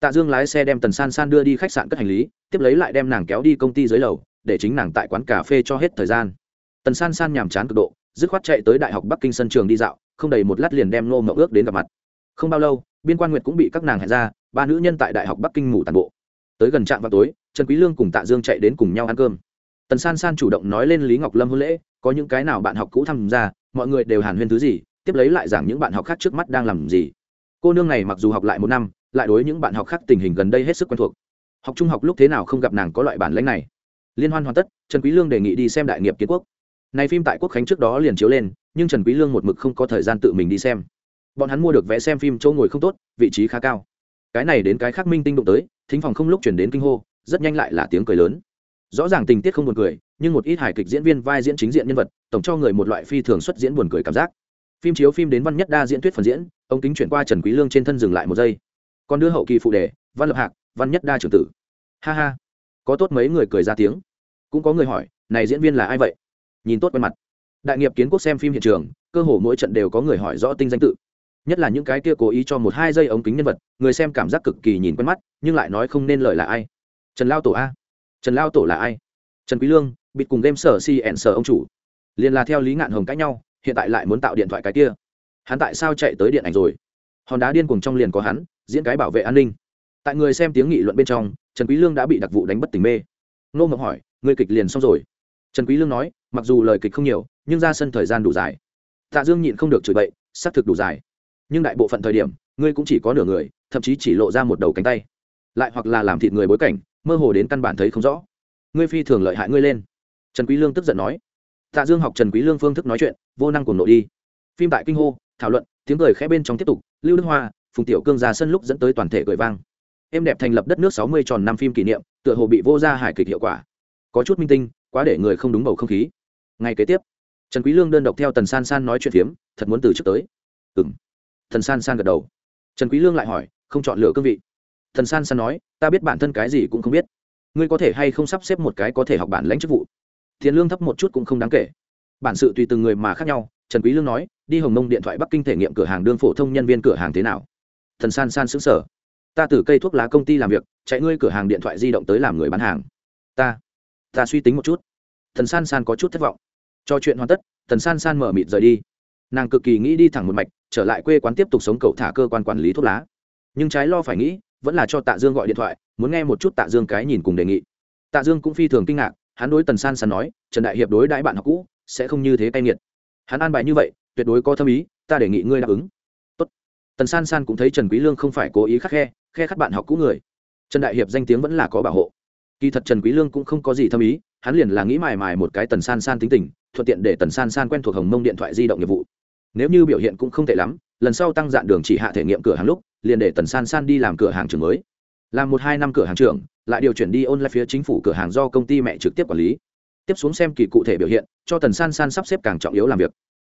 Speaker 1: Tạ dương lái xe đem tần san san đưa đi khách sạn cất hành lý, tiếp lấy lại đem nàng kéo đi công ty dưới lầu, để chính nàng tại quán cà phê cho hết thời gian. Tần san san nhàm chán cực độ dứt khoát chạy tới đại học bắc kinh sân trường đi dạo, không đầy một lát liền đem nô mậu ước đến gặp mặt. Không bao lâu, biên quan nguyệt cũng bị các nàng hẹn ra, ba nữ nhân tại đại học bắc kinh ngủ tàn bộ. Tới gần trạm vào tối, trần quý lương cùng tạ dương chạy đến cùng nhau ăn cơm. Tần san san chủ động nói lên lý ngọc lâm hôn lễ, có những cái nào bạn học cũ tham gia, mọi người đều hàn huyên thứ gì, tiếp lấy lại giảng những bạn học khác trước mắt đang làm gì. Cô nương này mặc dù học lại một năm, lại đối những bạn học khác tình hình gần đây hết sức quen thuộc. Học trung học lúc thế nào không gặp nàng có loại bản lãnh này. Liên hoan hoàn tất, trần quý lương đề nghị đi xem đại nghiệp kiến quốc này phim tại quốc khánh trước đó liền chiếu lên, nhưng trần quý lương một mực không có thời gian tự mình đi xem. Bọn hắn mua được vé xem phim chỗ ngồi không tốt, vị trí khá cao. Cái này đến cái khác minh tinh đụng tới, thính phòng không lúc chuyển đến kinh hô, rất nhanh lại là tiếng cười lớn. Rõ ràng tình tiết không buồn cười, nhưng một ít hài kịch diễn viên vai diễn chính diện nhân vật, tổng cho người một loại phi thường xuất diễn buồn cười cảm giác. Phim chiếu phim đến văn nhất đa diễn thuyết phần diễn, ông kính chuyển qua trần quý lương trên thân dừng lại một giây. Còn đưa hậu kỳ phụ đề, văn lập hạc, văn nhất đa trưởng tử. Ha ha. Có tốt mấy người cười ra tiếng. Cũng có người hỏi, này diễn viên là ai vậy? Nhìn tốt quen mặt. Đại nghiệp kiến quốc xem phim hiện trường, cơ hồ mỗi trận đều có người hỏi rõ tinh danh tự. Nhất là những cái kia cố ý cho một hai giây ống kính nhân vật, người xem cảm giác cực kỳ nhìn quen mắt, nhưng lại nói không nên lời là ai. Trần lao tổ a. Trần lao tổ là ai? Trần quý lương, bịt cùng game sở si ẻn sở ông chủ. Liền là theo lý ngạn hồng cãi nhau, hiện tại lại muốn tạo điện thoại cái kia. Hắn tại sao chạy tới điện ảnh rồi? Hòn đá điên cuồng trong liền có hắn, diễn cái bảo vệ an ninh. Tại người xem tiếng nghị luận bên trong, trần quý lương đã bị đặc vụ đánh bất tỉnh mê. Nô ngọc hỏi người kịch liền xong rồi? Trần quý lương nói mặc dù lời kịch không nhiều, nhưng ra sân thời gian đủ dài. Tạ dương nhịn không được chửi bậy, xác thực đủ dài. Nhưng đại bộ phận thời điểm, ngươi cũng chỉ có nửa người, thậm chí chỉ lộ ra một đầu cánh tay. Lại hoặc là làm thịt người bối cảnh, mơ hồ đến căn bản thấy không rõ. Ngươi phi thường lợi hại ngươi lên. Trần quý lương tức giận nói. Tạ dương học trần quý lương phương thức nói chuyện, vô năng cùng nội đi. Phim tại kinh hô, thảo luận, tiếng cười khẽ bên trong tiếp tục, lưu đức hoa, phùng tiểu cương ra sân lúc dẫn tới toàn thể cười vang. Em đẹp thành lập đất nước sáu mươi tròn năm phim kỷ niệm, tựa hồ bị vô gia hải kịch hiệu quả. Có chút minh tinh, quá để người không đúng bầu không khí ngay kế tiếp, trần quý lương đơn độc theo tần san san nói chuyện phiếm, thật muốn từ trước tới. Ừm. Thần san san gật đầu. Trần quý lương lại hỏi, không chọn lựa cương vị. Thần san san nói, ta biết bản thân cái gì cũng không biết. Ngươi có thể hay không sắp xếp một cái có thể học bản lãnh chức vụ. Tiền lương thấp một chút cũng không đáng kể. Bản sự tùy từng người mà khác nhau, trần quý lương nói, đi hồng Nông điện thoại bắc kinh thể nghiệm cửa hàng đương phổ thông nhân viên cửa hàng thế nào? Thần san san sững sờ. Ta từ cây thuốc lá công ty làm việc, chạy ngươi cửa hàng điện thoại di động tới làm người bán hàng. Ta ta suy tính một chút. Thần san san có chút thất vọng cho chuyện hoàn tất thần san san mở mịt rời đi. Nàng cực kỳ nghĩ đi thẳng một mạch, trở lại quê quán tiếp tục sống cậu thả cơ quan quản lý thuốc lá. Nhưng trái lo phải nghĩ, vẫn là cho tạ dương gọi điện thoại, muốn nghe một chút tạ dương cái nhìn cùng đề nghị. Tạ dương cũng phi thường kinh ngạc, hắn đối tần san san nói, trần đại hiệp đối đãi bạn học cũ, sẽ không như thế cay nghiệt. Hắn an bài như vậy, tuyệt đối có thâm ý, ta đề nghị ngươi đáp ứng. Tốt. tần san san cũng thấy trần quý lương không phải cố ý khắc khe khe khắc bạn học cũ người. Trần đại hiệp danh tiếng vẫn là có bảo hộ. Kỳ thật trần quý lương cũng không có gì thâm ý hắn liền là nghĩ mài mài một cái tần san san tính tình, thuận tiện để tần san san quen thuộc hồng mông điện thoại di động nghiệp vụ. Nếu như biểu hiện cũng không tệ lắm, lần sau tăng dạn đường chỉ hạ thể nghiệm cửa hàng lúc, liền để tần san san đi làm cửa hàng trưởng mới. Làm một hai năm cửa hàng trưởng, lại điều chuyển đi ôn lại phía chính phủ cửa hàng do công ty mẹ trực tiếp quản lý. Tiếp xuống xem kỳ cụ thể biểu hiện, cho tần san san sắp xếp càng trọng yếu làm việc.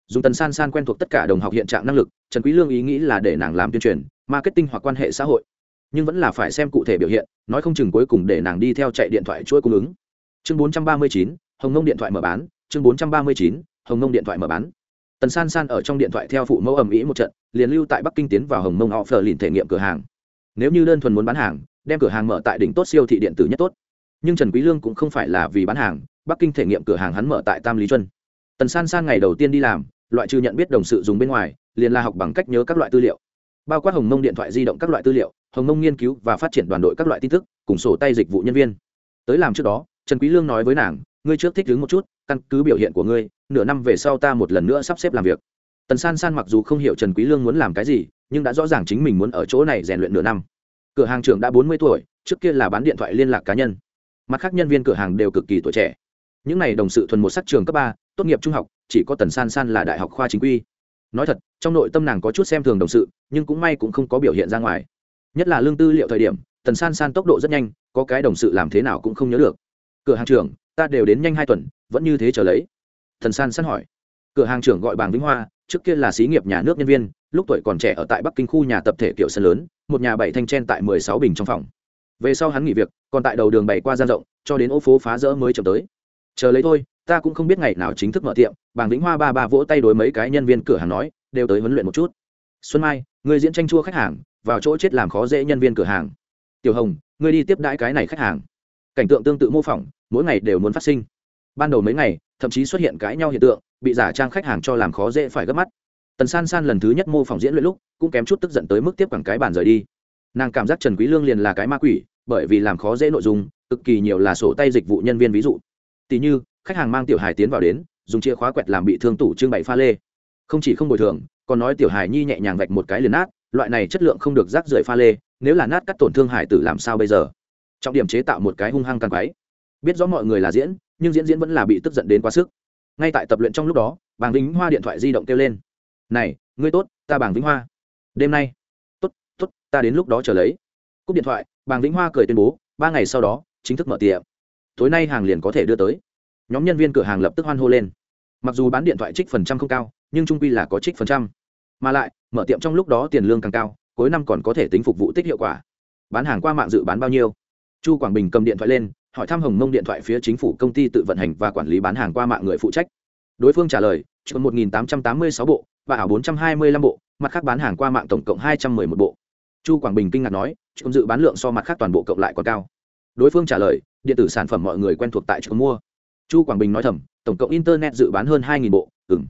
Speaker 1: Dùng tần san san quen thuộc tất cả đồng học hiện trạng năng lực, trần quý lương ý nghĩ là để nàng làm tuyên truyền, marketing hoặc quan hệ xã hội. Nhưng vẫn là phải xem cụ thể biểu hiện, nói không chừng cuối cùng để nàng đi theo chạy điện thoại chuỗi cung ứng chương 439, hồng ngông điện thoại mở bán. Chương 439, hồng ngông điện thoại mở bán. Tần san san ở trong điện thoại theo phụ mẫu ầm ĩ một trận liền lưu tại bắc kinh tiến vào hồng mông họ phờ lìn thể nghiệm cửa hàng. Nếu như đơn thuần muốn bán hàng đem cửa hàng mở tại đỉnh tốt siêu thị điện tử nhất tốt. Nhưng trần quý lương cũng không phải là vì bán hàng bắc kinh thể nghiệm cửa hàng hắn mở tại tam lý chuân. Tần san san ngày đầu tiên đi làm loại trừ nhận biết đồng sự dùng bên ngoài liền là học bằng cách nhớ các loại tư liệu. Bao quát hồng mông điện thoại di động các loại tư liệu hồng mông nghiên cứu và phát triển đoàn đội các loại tin tức cùng sổ tay dịch vụ nhân viên. Tới làm trước đó trần quý lương nói với nàng, ngươi trước thích đứng một chút, căn cứ biểu hiện của ngươi, nửa năm về sau ta một lần nữa sắp xếp làm việc. Tần san san mặc dù không hiểu trần quý lương muốn làm cái gì, nhưng đã rõ ràng chính mình muốn ở chỗ này rèn luyện nửa năm. Cửa hàng trưởng đã bốn mươi tuổi, trước kia là bán điện thoại liên lạc cá nhân. Mặt khác nhân viên cửa hàng đều cực kỳ tuổi trẻ. Những này đồng sự thuần một sắc trường cấp ba, tốt nghiệp trung học, chỉ có tần san san là đại học khoa chính quy. Nói thật, trong nội tâm nàng có chút xem thường đồng sự, nhưng cũng may cũng không có biểu hiện ra ngoài. Nhất là lương tư liệu thời điểm, tần san san tốc độ rất nhanh, có cái đồng sự làm thế nào cũng không nhớ được cửa hàng trưởng, ta đều đến nhanh hai tuần, vẫn như thế trở lấy. Thần san săn hỏi. Cửa hàng trưởng gọi bàng vĩnh hoa, trước kia là xí nghiệp nhà nước nhân viên, lúc tuổi còn trẻ ở tại bắc kinh khu nhà tập thể kiểu sân lớn, một nhà bảy thanh trên tại mười sáu bình trong phòng. Về sau hắn nghỉ việc, còn tại đầu đường bảy qua gian rộng, cho đến ô phố phá rỡ mới chậm tới. Chờ lấy thôi, ta cũng không biết ngày nào chính thức mở tiệm, bàng vĩnh hoa ba ba vỗ tay đối mấy cái nhân viên cửa hàng nói, đều tới huấn luyện một chút. Xuân mai người diễn tranh chua khách hàng, vào chỗ chết làm khó dễ nhân viên cửa hàng. Tiểu hồng người đi tiếp đãi cái này khách hàng cảnh tượng tương tự mô phỏng, mỗi ngày đều muốn phát sinh. Ban đầu mấy ngày, thậm chí xuất hiện cãi nhau hiện tượng, bị giả trang khách hàng cho làm khó dễ phải gấp mắt. Tần san san lần thứ nhất mô phỏng diễn luyện lúc, cũng kém chút tức giận tới mức tiếp quản cái bàn rời đi. Nàng cảm giác trần quý lương liền là cái ma quỷ, bởi vì làm khó dễ nội dung, cực kỳ nhiều là sổ tay dịch vụ nhân viên ví dụ. Tỷ như, khách hàng mang tiểu hài tiến vào đến, dùng chìa khóa quẹt làm bị thương tủ trưng bày pha lê. Không chỉ không bồi thường, còn nói tiểu hài nhi nhẹ nhàng vạch một cái liền nát, loại này chất lượng không được rác rưởi pha lê, nếu là nát cắt tổn thương hải tử làm sao bây giờ? Trọng điểm chế tạo một cái hung hăng càng quái. Biết rõ mọi người là diễn, nhưng diễn diễn vẫn là bị tức giận đến quá sức. Ngay tại tập luyện trong lúc đó, bàng vĩnh hoa điện thoại di động kêu lên. Này, ngươi tốt, ta bàng vĩnh hoa. Đêm nay. Tốt tốt, ta đến lúc đó trở lấy. Cúp điện thoại, bàng vĩnh hoa cười tuyên bố, ba ngày sau đó, chính thức mở tiệm. Tối nay hàng liền có thể đưa tới. Nhóm nhân viên cửa hàng lập tức hoan hô lên. Mặc dù bán điện thoại trích phần trăm không cao, nhưng trung quy là có trích phần trăm. Mà lại, mở tiệm trong lúc đó tiền lương càng cao, cuối năm còn có thể tính phục vụ tích hiệu quả. Bán hàng qua mạng dự bán bao nhiêu? Chu quảng bình cầm điện thoại lên, hỏi thăm hồng mông điện thoại phía chính phủ công ty tự vận hành và quản lý bán hàng qua mạng người phụ trách. Đối phương trả lời chọn một nghìn tám trăm tám mươi sáu bộ và ảo bốn trăm hai mươi lăm bộ, mặt khác bán hàng qua mạng tổng cộng hai trăm mười một bộ. Chu quảng bình kinh ngạc nói chọn dự bán lượng so mặt khác toàn bộ cộng lại còn cao. Đối phương trả lời, điện tử sản phẩm mọi người quen thuộc tại chọn mua. Chu quảng bình nói thầm, tổng cộng internet dự bán hơn hai nghìn bộ ừng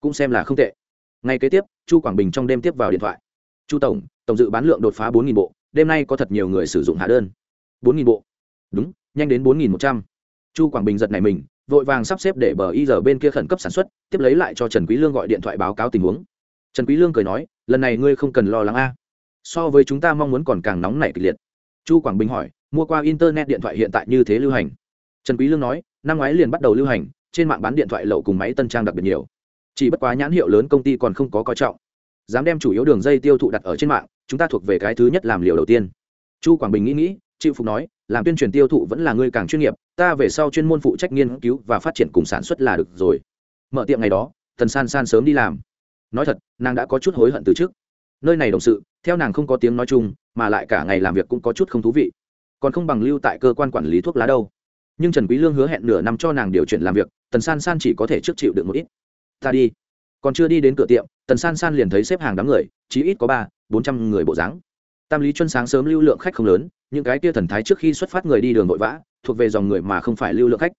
Speaker 1: cũng xem là không tệ. Ngay kế tiếp, chu quảng bình trong đêm tiếp vào điện thoại. Chu tổng tổng dự bán lượng đột phá bốn nghìn bộ, đêm nay có thật nhiều người sử dụng hạ đơn bốn nghìn bộ. Đúng, nhanh đến bốn nghìn một trăm. Chu quảng bình giật này mình, vội vàng sắp xếp để bờ y giờ bên kia khẩn cấp sản xuất, tiếp lấy lại cho trần quý lương gọi điện thoại báo cáo tình huống. Trần quý lương cười nói, lần này ngươi không cần lo lắng a. So với chúng ta mong muốn còn càng nóng nảy kịch liệt. Chu quảng bình hỏi, mua qua internet điện thoại hiện tại như thế lưu hành? Trần quý lương nói, năm ngoái liền bắt đầu lưu hành, trên mạng bán điện thoại lậu cùng máy tân trang đặc biệt nhiều. Chỉ bất quá nhãn hiệu lớn công ty còn không có coi trọng. Dám đem chủ yếu đường dây tiêu thụ đặt ở trên mạng, chúng ta thuộc về cái thứ nhất làm liều đầu tiên. Chu quảng bình nghĩ nghĩ chịu phục nói, làm tuyên truyền tiêu thụ vẫn là ngươi càng chuyên nghiệp, ta về sau chuyên môn phụ trách nghiên cứu và phát triển cùng sản xuất là được rồi. Mở tiệm ngày đó thần san san sớm đi làm. Nói thật, nàng đã có chút hối hận từ trước. Nơi này đồng sự, theo nàng không có tiếng nói chung, mà lại cả ngày làm việc cũng có chút không thú vị. Còn không bằng lưu tại cơ quan quản lý thuốc lá đâu. Nhưng trần quý lương hứa hẹn nửa năm cho nàng điều chuyển làm việc, tần san san chỉ có thể trước chịu được một ít. Ta đi. Còn chưa đi đến cửa tiệm, tần san san liền thấy xếp hàng đám người, chí ít có ba, bốn trăm người bộ dáng tam lý chuân sáng sớm lưu lượng khách không lớn, những cái kia thần thái trước khi xuất phát người đi đường vội vã, thuộc về dòng người mà không phải lưu lượng khách.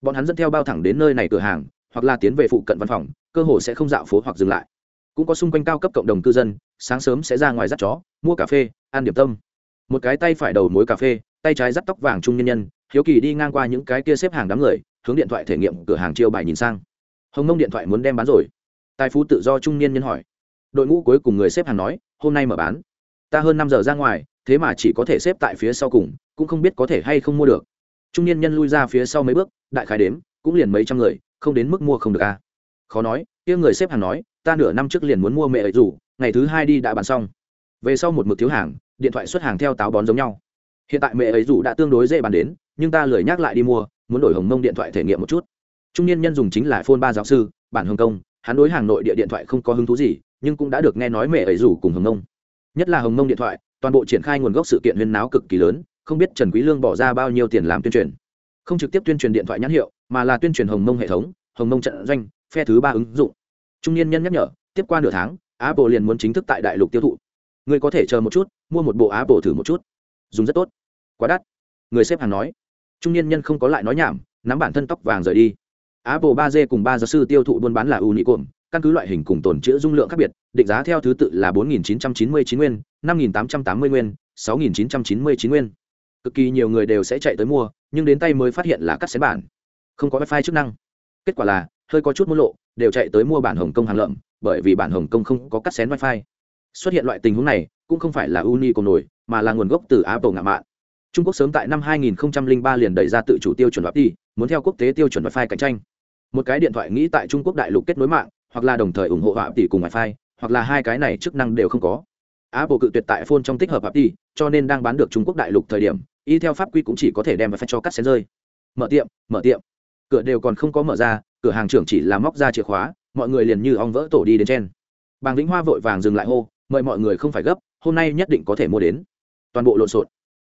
Speaker 1: Bọn hắn dẫn theo bao thẳng đến nơi này cửa hàng, hoặc là tiến về phụ cận văn phòng, cơ hồ sẽ không dạo phố hoặc dừng lại. Cũng có xung quanh cao cấp cộng đồng cư dân, sáng sớm sẽ ra ngoài dắt chó, mua cà phê, ăn điểm tâm. Một cái tay phải đầu mối cà phê, tay trái dắt tóc vàng trung nhân nhân, hiếu kỳ đi ngang qua những cái kia xếp hàng đám người, hướng điện thoại thể nghiệm cửa hàng chiêu bài nhìn sang. Hồng mông điện thoại muốn đem bán rồi. Tài phú tự do trung niên nhân hỏi. Đội ngũ cuối cùng người xếp hàng nói, hôm nay mở bán ta hơn năm giờ ra ngoài, thế mà chỉ có thể xếp tại phía sau cùng, cũng không biết có thể hay không mua được. Trung niên nhân lui ra phía sau mấy bước, đại khái đếm, cũng liền mấy trăm người, không đến mức mua không được a à. khó nói, kia người xếp hàng nói, ta nửa năm trước liền muốn mua mẹ ấy rủ, ngày thứ hai đi đã bán xong. Về sau một mực thiếu hàng, điện thoại xuất hàng theo táo bón giống nhau. Hiện tại mẹ ấy rủ đã tương đối dễ bán đến, nhưng ta lười nhắc lại đi mua, muốn đổi hồng mông điện thoại thể nghiệm một chút. Trung niên nhân dùng chính là phone ba giáo sư, bản hồng công hắn đối hàng nội địa điện thoại không có hứng thú gì, nhưng cũng đã được nghe nói mẹ ấy rủ cùng hồng mông nhất là hồng mông điện thoại, toàn bộ triển khai nguồn gốc sự kiện huyên náo cực kỳ lớn, không biết trần quý lương bỏ ra bao nhiêu tiền làm tuyên truyền. Không trực tiếp tuyên truyền điện thoại nhãn hiệu, mà là tuyên truyền hồng mông hệ thống, hồng mông trận doanh, phe thứ ba ứng dụng. Trung niên nhân nhắc nhở, tiếp qua nửa tháng, apple liền muốn chính thức tại đại lục tiêu thụ. Người có thể chờ một chút, mua một bộ apple thử một chút. Dùng rất tốt. Quá đắt. Người xếp hàng nói. Trung niên nhân không có lại nói nhảm, nắm bản thân tóc vàng rời đi. Apple ba d cùng ba giáo sư tiêu thụ buôn bán là unicorn căn cứ loại hình cùng tồn chữ dung lượng khác biệt, định giá theo thứ tự là 4.999 nguyên 5.880 nguyên 6.999 nguyên. Cực kỳ nhiều người đều sẽ chạy tới mua, nhưng đến tay mới phát hiện là cắt xén bản. Không có wifi chức năng. Kết quả là, hơi có chút mua lộ, đều chạy tới mua bản hồng kông hàng lợm, bởi vì bản hồng kông không có cắt xén wifi. Xuất hiện loại tình huống này, cũng không phải là uni cùng nổi, mà là nguồn gốc từ apple ngạ mạn. Trung quốc sớm tại năm 2003 liền đẩy ra tự chủ tiêu chuẩn wifi muốn theo quốc tế tiêu chuẩn wifi cạnh tranh. Một cái điện thoại nghĩ tại trung quốc đại lục kết nối mạng hoặc là đồng thời ủng hộ họa tỷ cùng wifi, hoặc là hai cái này chức năng đều không có. Apple cự tuyệt tại phone trong tích hợp họa tỷ cho nên đang bán được trung quốc đại lục thời điểm, y theo pháp quy cũng chỉ có thể đem wifi cho cắt xén rơi. Mở tiệm mở tiệm. Cửa đều còn không có mở ra, cửa hàng trưởng chỉ là móc ra chìa khóa, mọi người liền như ong vỡ tổ đi đến trên. Bàng vĩnh hoa vội vàng dừng lại hô, mời mọi người không phải gấp, hôm nay nhất định có thể mua đến. Toàn bộ lộn xộn.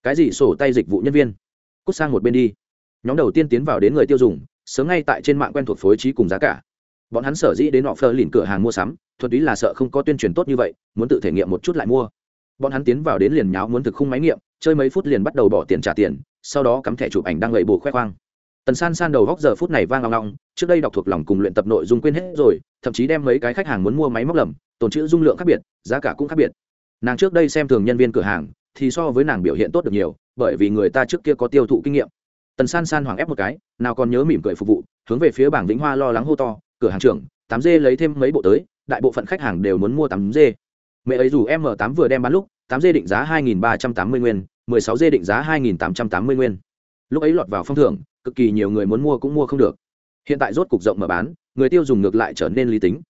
Speaker 1: Cái gì sổ tay dịch vụ nhân viên? Cút sang một bên đi. Nhóm đầu tiên tiến vào đến người tiêu dùng, sớm ngay tại trên mạng quen thuộc phối trí cùng giá cả bọn hắn sở dĩ đến họ phơ lìn cửa hàng mua sắm, thuần túy là sợ không có tuyên truyền tốt như vậy, muốn tự thể nghiệm một chút lại mua. Bọn hắn tiến vào đến liền nháo muốn thực khung máy nghiệm, chơi mấy phút liền bắt đầu bỏ tiền trả tiền, sau đó cắm thẻ chụp ảnh đang lầy bù khoe khoang. Tần san san đầu góc giờ phút này vang long ngong trước đây đọc thuộc lòng cùng luyện tập nội dung quên hết rồi, thậm chí đem mấy cái khách hàng muốn mua máy móc lầm, tồn chữ dung lượng khác biệt, giá cả cũng khác biệt. Nàng trước đây xem thường nhân viên cửa hàng, thì so với nàng biểu hiện tốt được nhiều, bởi vì người ta trước kia có tiêu thụ kinh nghiệm. Tần san san hoàng ép một cái, nào còn nhớ mỉm cười phục vụ, hướng về phía bảng vĩnh hoa lo lắng hô to cửa hàng trưởng, tám dê lấy thêm mấy bộ tới, đại bộ phận khách hàng đều muốn mua tám dê. mẹ ấy dù m tám vừa đem bán lúc, tám dê định giá hai nghìn ba trăm tám mươi nguyên, mười sáu dê định giá hai nghìn tám trăm tám mươi nguyên. Lúc ấy lọt vào phong thưởng, cực kỳ nhiều người muốn mua cũng mua không được. Hiện tại rốt cục rộng mở bán, người tiêu dùng ngược lại trở nên lý tính.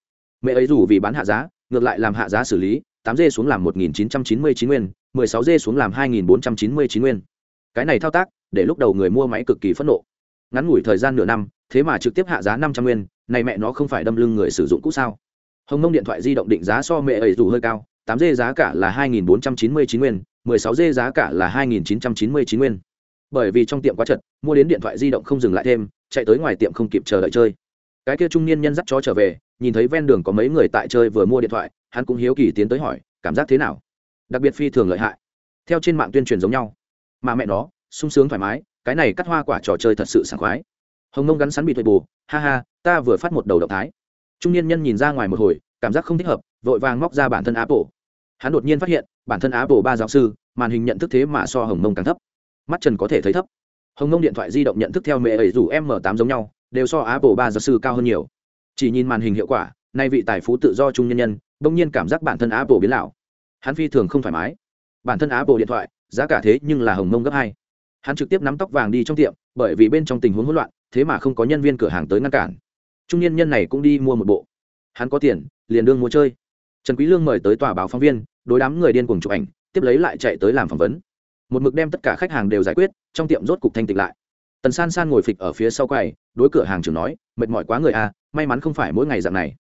Speaker 1: Mẹ ấy dù vì bán hạ giá, ngược lại làm hạ giá xử lý, tám dê xuống làm một nghìn chín trăm chín mươi chín nguyên, mười sáu dê xuống làm hai nghìn bốn trăm chín mươi chín nguyên. Cái này thao tác, để lúc đầu người mua máy cực kỳ phẫn nộ. Ngắn ngủi thời gian nửa năm, thế mà trực tiếp hạ giá năm trăm nguyên này mẹ nó không phải đâm lưng người sử dụng cũ sao? Hồng mông điện thoại di động định giá so mẹ ấy dù hơi cao, tám d giá cả là hai nghìn bốn trăm chín mươi chín nguyên, mười sáu d giá cả là hai nghìn chín trăm chín mươi chín nguyên. Bởi vì trong tiệm quá chật, mua đến điện thoại di động không dừng lại thêm, chạy tới ngoài tiệm không kịp chờ đợi chơi. Cái kia trung niên nhân dắt chó trở về, nhìn thấy ven đường có mấy người tại chơi vừa mua điện thoại, hắn cũng hiếu kỳ tiến tới hỏi, cảm giác thế nào? Đặc biệt phi thường lợi hại. Theo trên mạng tuyên truyền giống nhau. Mà mẹ nó, sung sướng thoải mái, cái này cắt hoa quả trò chơi thật sự sảng khoái hồng nông gắn sắn bị thuệ bù. Ha ha, ta vừa phát một đầu động thái. Trung niên nhân nhìn ra ngoài một hồi, cảm giác không thích hợp, vội vàng móc ra bản thân apple. Hắn đột nhiên phát hiện, bản thân apple ba giáo sư, màn hình nhận thức thế mà so hồng nông càng thấp. Mắt trần có thể thấy thấp. Hồng nông điện thoại di động nhận thức theo mẹ ấy dù m 8 giống nhau, đều so apple ba giáo sư cao hơn nhiều. Chỉ nhìn màn hình hiệu quả, nay vị tài phú tự do trung nhân nhân, bỗng nhiên cảm giác bản thân apple biến lão hắn phi thường không thoải mái. Bản thân apple điện thoại, giá cả thế nhưng là hồng mông gấp hai. Hắn trực tiếp nắm tóc vàng đi trong tiệm, bởi vì bên trong tình huống hỗn loạn thế mà không có nhân viên cửa hàng tới ngăn cản. Trung nhân nhân này cũng đi mua một bộ. Hắn có tiền, liền đương mua chơi. Trần quý lương mời tới tòa báo phóng viên, đối đám người điên cuồng chụp ảnh, tiếp lấy lại chạy tới làm phỏng vấn. Một mực đem tất cả khách hàng đều giải quyết, trong tiệm rốt cục thanh tịnh lại. Tần san san ngồi phịch ở phía sau quầy, đối cửa hàng trưởng nói, mệt mỏi quá người a may mắn không phải mỗi ngày dạng này.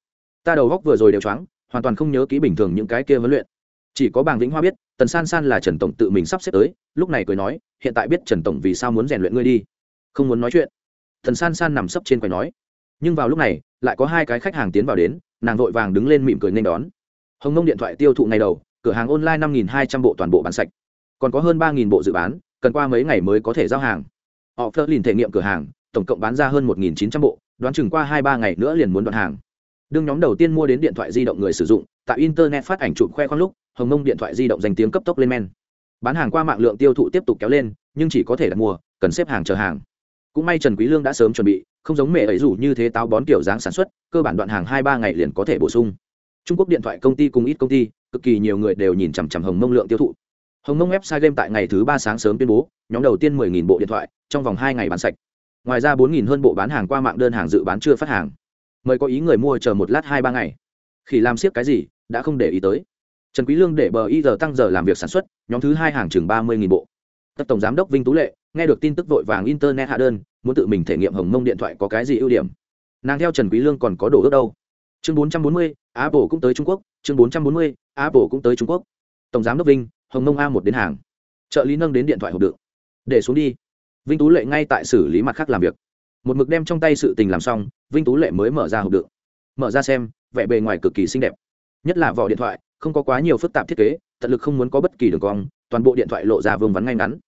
Speaker 1: Ta đầu góc vừa rồi đều choáng, hoàn toàn không nhớ kỹ bình thường những cái kia huấn luyện. Chỉ có bàng vĩnh hoa biết, tần san san là trần tổng tự mình sắp xếp tới, lúc này cười nói, hiện tại biết trần tổng vì sao muốn rèn luyện ngươi đi. Không muốn nói chuyện thần san san nằm sấp trên quầy nói. Nhưng vào lúc này, lại có hai cái khách hàng tiến vào đến, nàng vội vàng đứng lên mỉm cười nên đón. Hồng nông điện thoại tiêu thụ ngày đầu, cửa hàng online năm hai trăm bộ toàn bộ bán sạch. Còn có hơn ba bộ dự bán, cần qua mấy ngày mới có thể giao hàng. Họ phớt lìn thể nghiệm cửa hàng, tổng cộng bán ra hơn một chín trăm bộ, đoán chừng qua hai ba ngày nữa liền muốn đoạn hàng. Đương nhóm đầu tiên mua đến điện thoại di động người sử dụng, tại internet phát ảnh chụp khoe khoang lúc, hồng nông điện thoại di động danh tiếng cấp tốc lên men. Bán hàng qua mạng lượng tiêu thụ tiếp tục kéo lên, nhưng chỉ có thể đặt mua, cần xếp hàng chờ hàng cũng may trần quý lương đã sớm chuẩn bị, không giống mẹ ấy rủ như thế táo bón kiểu dáng sản xuất, cơ bản đoạn hàng hai ba ngày liền có thể bổ sung. Trung quốc điện thoại công ty cùng ít công ty, cực kỳ nhiều người đều nhìn chằm chằm hồng mông lượng tiêu thụ. Hồng mông website game tại ngày thứ ba sáng sớm tuyên bố, nhóm đầu tiên 10.000 bộ điện thoại, trong vòng hai ngày bán sạch. Ngoài ra 4.000 hơn bộ bán hàng qua mạng đơn hàng dự bán chưa phát hàng. Mời có ý người mua chờ một lát hai ba ngày. Khi làm siết cái gì, đã không để ý tới. Trần quý lương để bờ y giờ tăng giờ làm việc sản xuất, nhóm thứ hai hàng chừng 30.000 bộ. Tập tổng giám đốc vinh tú lệ, nghe được tin tức vội vàng internet hạ đơn muốn tự mình thể nghiệm hồng mông điện thoại có cái gì ưu điểm. Nàng theo trần quý lương còn có đồ ước đâu. Chương 440, apple cũng tới trung quốc. Chương 440, apple cũng tới trung quốc. Tổng giám đốc vinh hồng mông a một đến hàng. Trợ lý nâng đến điện thoại hộp đựng. Để xuống đi. Vinh tú lệ ngay tại xử lý mặt khác làm việc. Một mực đem trong tay sự tình làm xong vinh tú lệ mới mở ra hộp đựng. Mở ra xem vẻ bề ngoài cực kỳ xinh đẹp. Nhất là vỏ điện thoại không có quá nhiều phức tạp thiết kế tận lực không muốn có bất kỳ đường cong toàn bộ điện thoại lộ ra vương vắn ngay ngắn.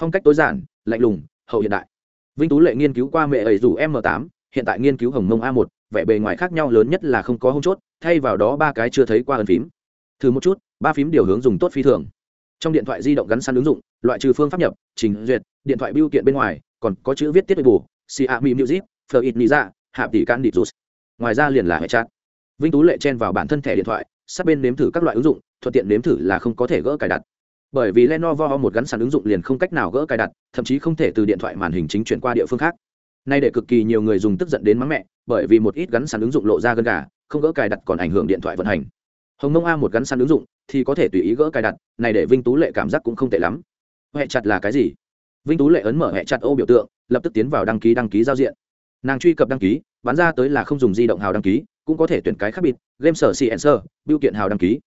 Speaker 1: Phong cách tối giản lạnh lùng hậu hiện đại vinh tú lệ nghiên cứu qua mẹ ấy rủ m 8 hiện tại nghiên cứu hồng mông a 1 vẻ bề ngoài khác nhau lớn nhất là không có hông chốt, thay vào đó ba cái chưa thấy qua ấn phím. Thử một chút, ba phím điều hướng dùng tốt phi thường. Trong điện thoại di động gắn sẵn ứng dụng, loại trừ phương pháp nhập, trình, duyệt, điện thoại biêu kiện bên ngoài, còn có chữ viết tiết bù si a mi music phờ ít ni ra hạ tỷ can địch rút. Ngoài ra liền là hệ chat. Vinh tú lệ chen vào bản thân thẻ điện thoại, sát bên nếm thử các loại ứng dụng, thuận tiện nếm thử là không có thể gỡ cài đặt bởi vì lenovo một gắn sẵn ứng dụng liền không cách nào gỡ cài đặt, thậm chí không thể từ điện thoại màn hình chính chuyển qua địa phương khác. Nay để cực kỳ nhiều người dùng tức giận đến mắng mẹ, bởi vì một ít gắn sẵn ứng dụng lộ ra gân gà, không gỡ cài đặt còn ảnh hưởng điện thoại vận hành. Hồng nông a một gắn sẵn ứng dụng thì có thể tùy ý gỡ cài đặt, này để vinh tú lệ cảm giác cũng không tệ lắm. Hệ chặt là cái gì? Vinh tú lệ ấn mở hệ chặt ô biểu tượng, lập tức tiến vào đăng ký đăng ký giao diện. Nàng truy cập đăng ký bán ra tới là không dùng di động hào đăng ký, cũng có thể tuyển cái khác biệt, game sở cnser biêu kiện hào đăng ký.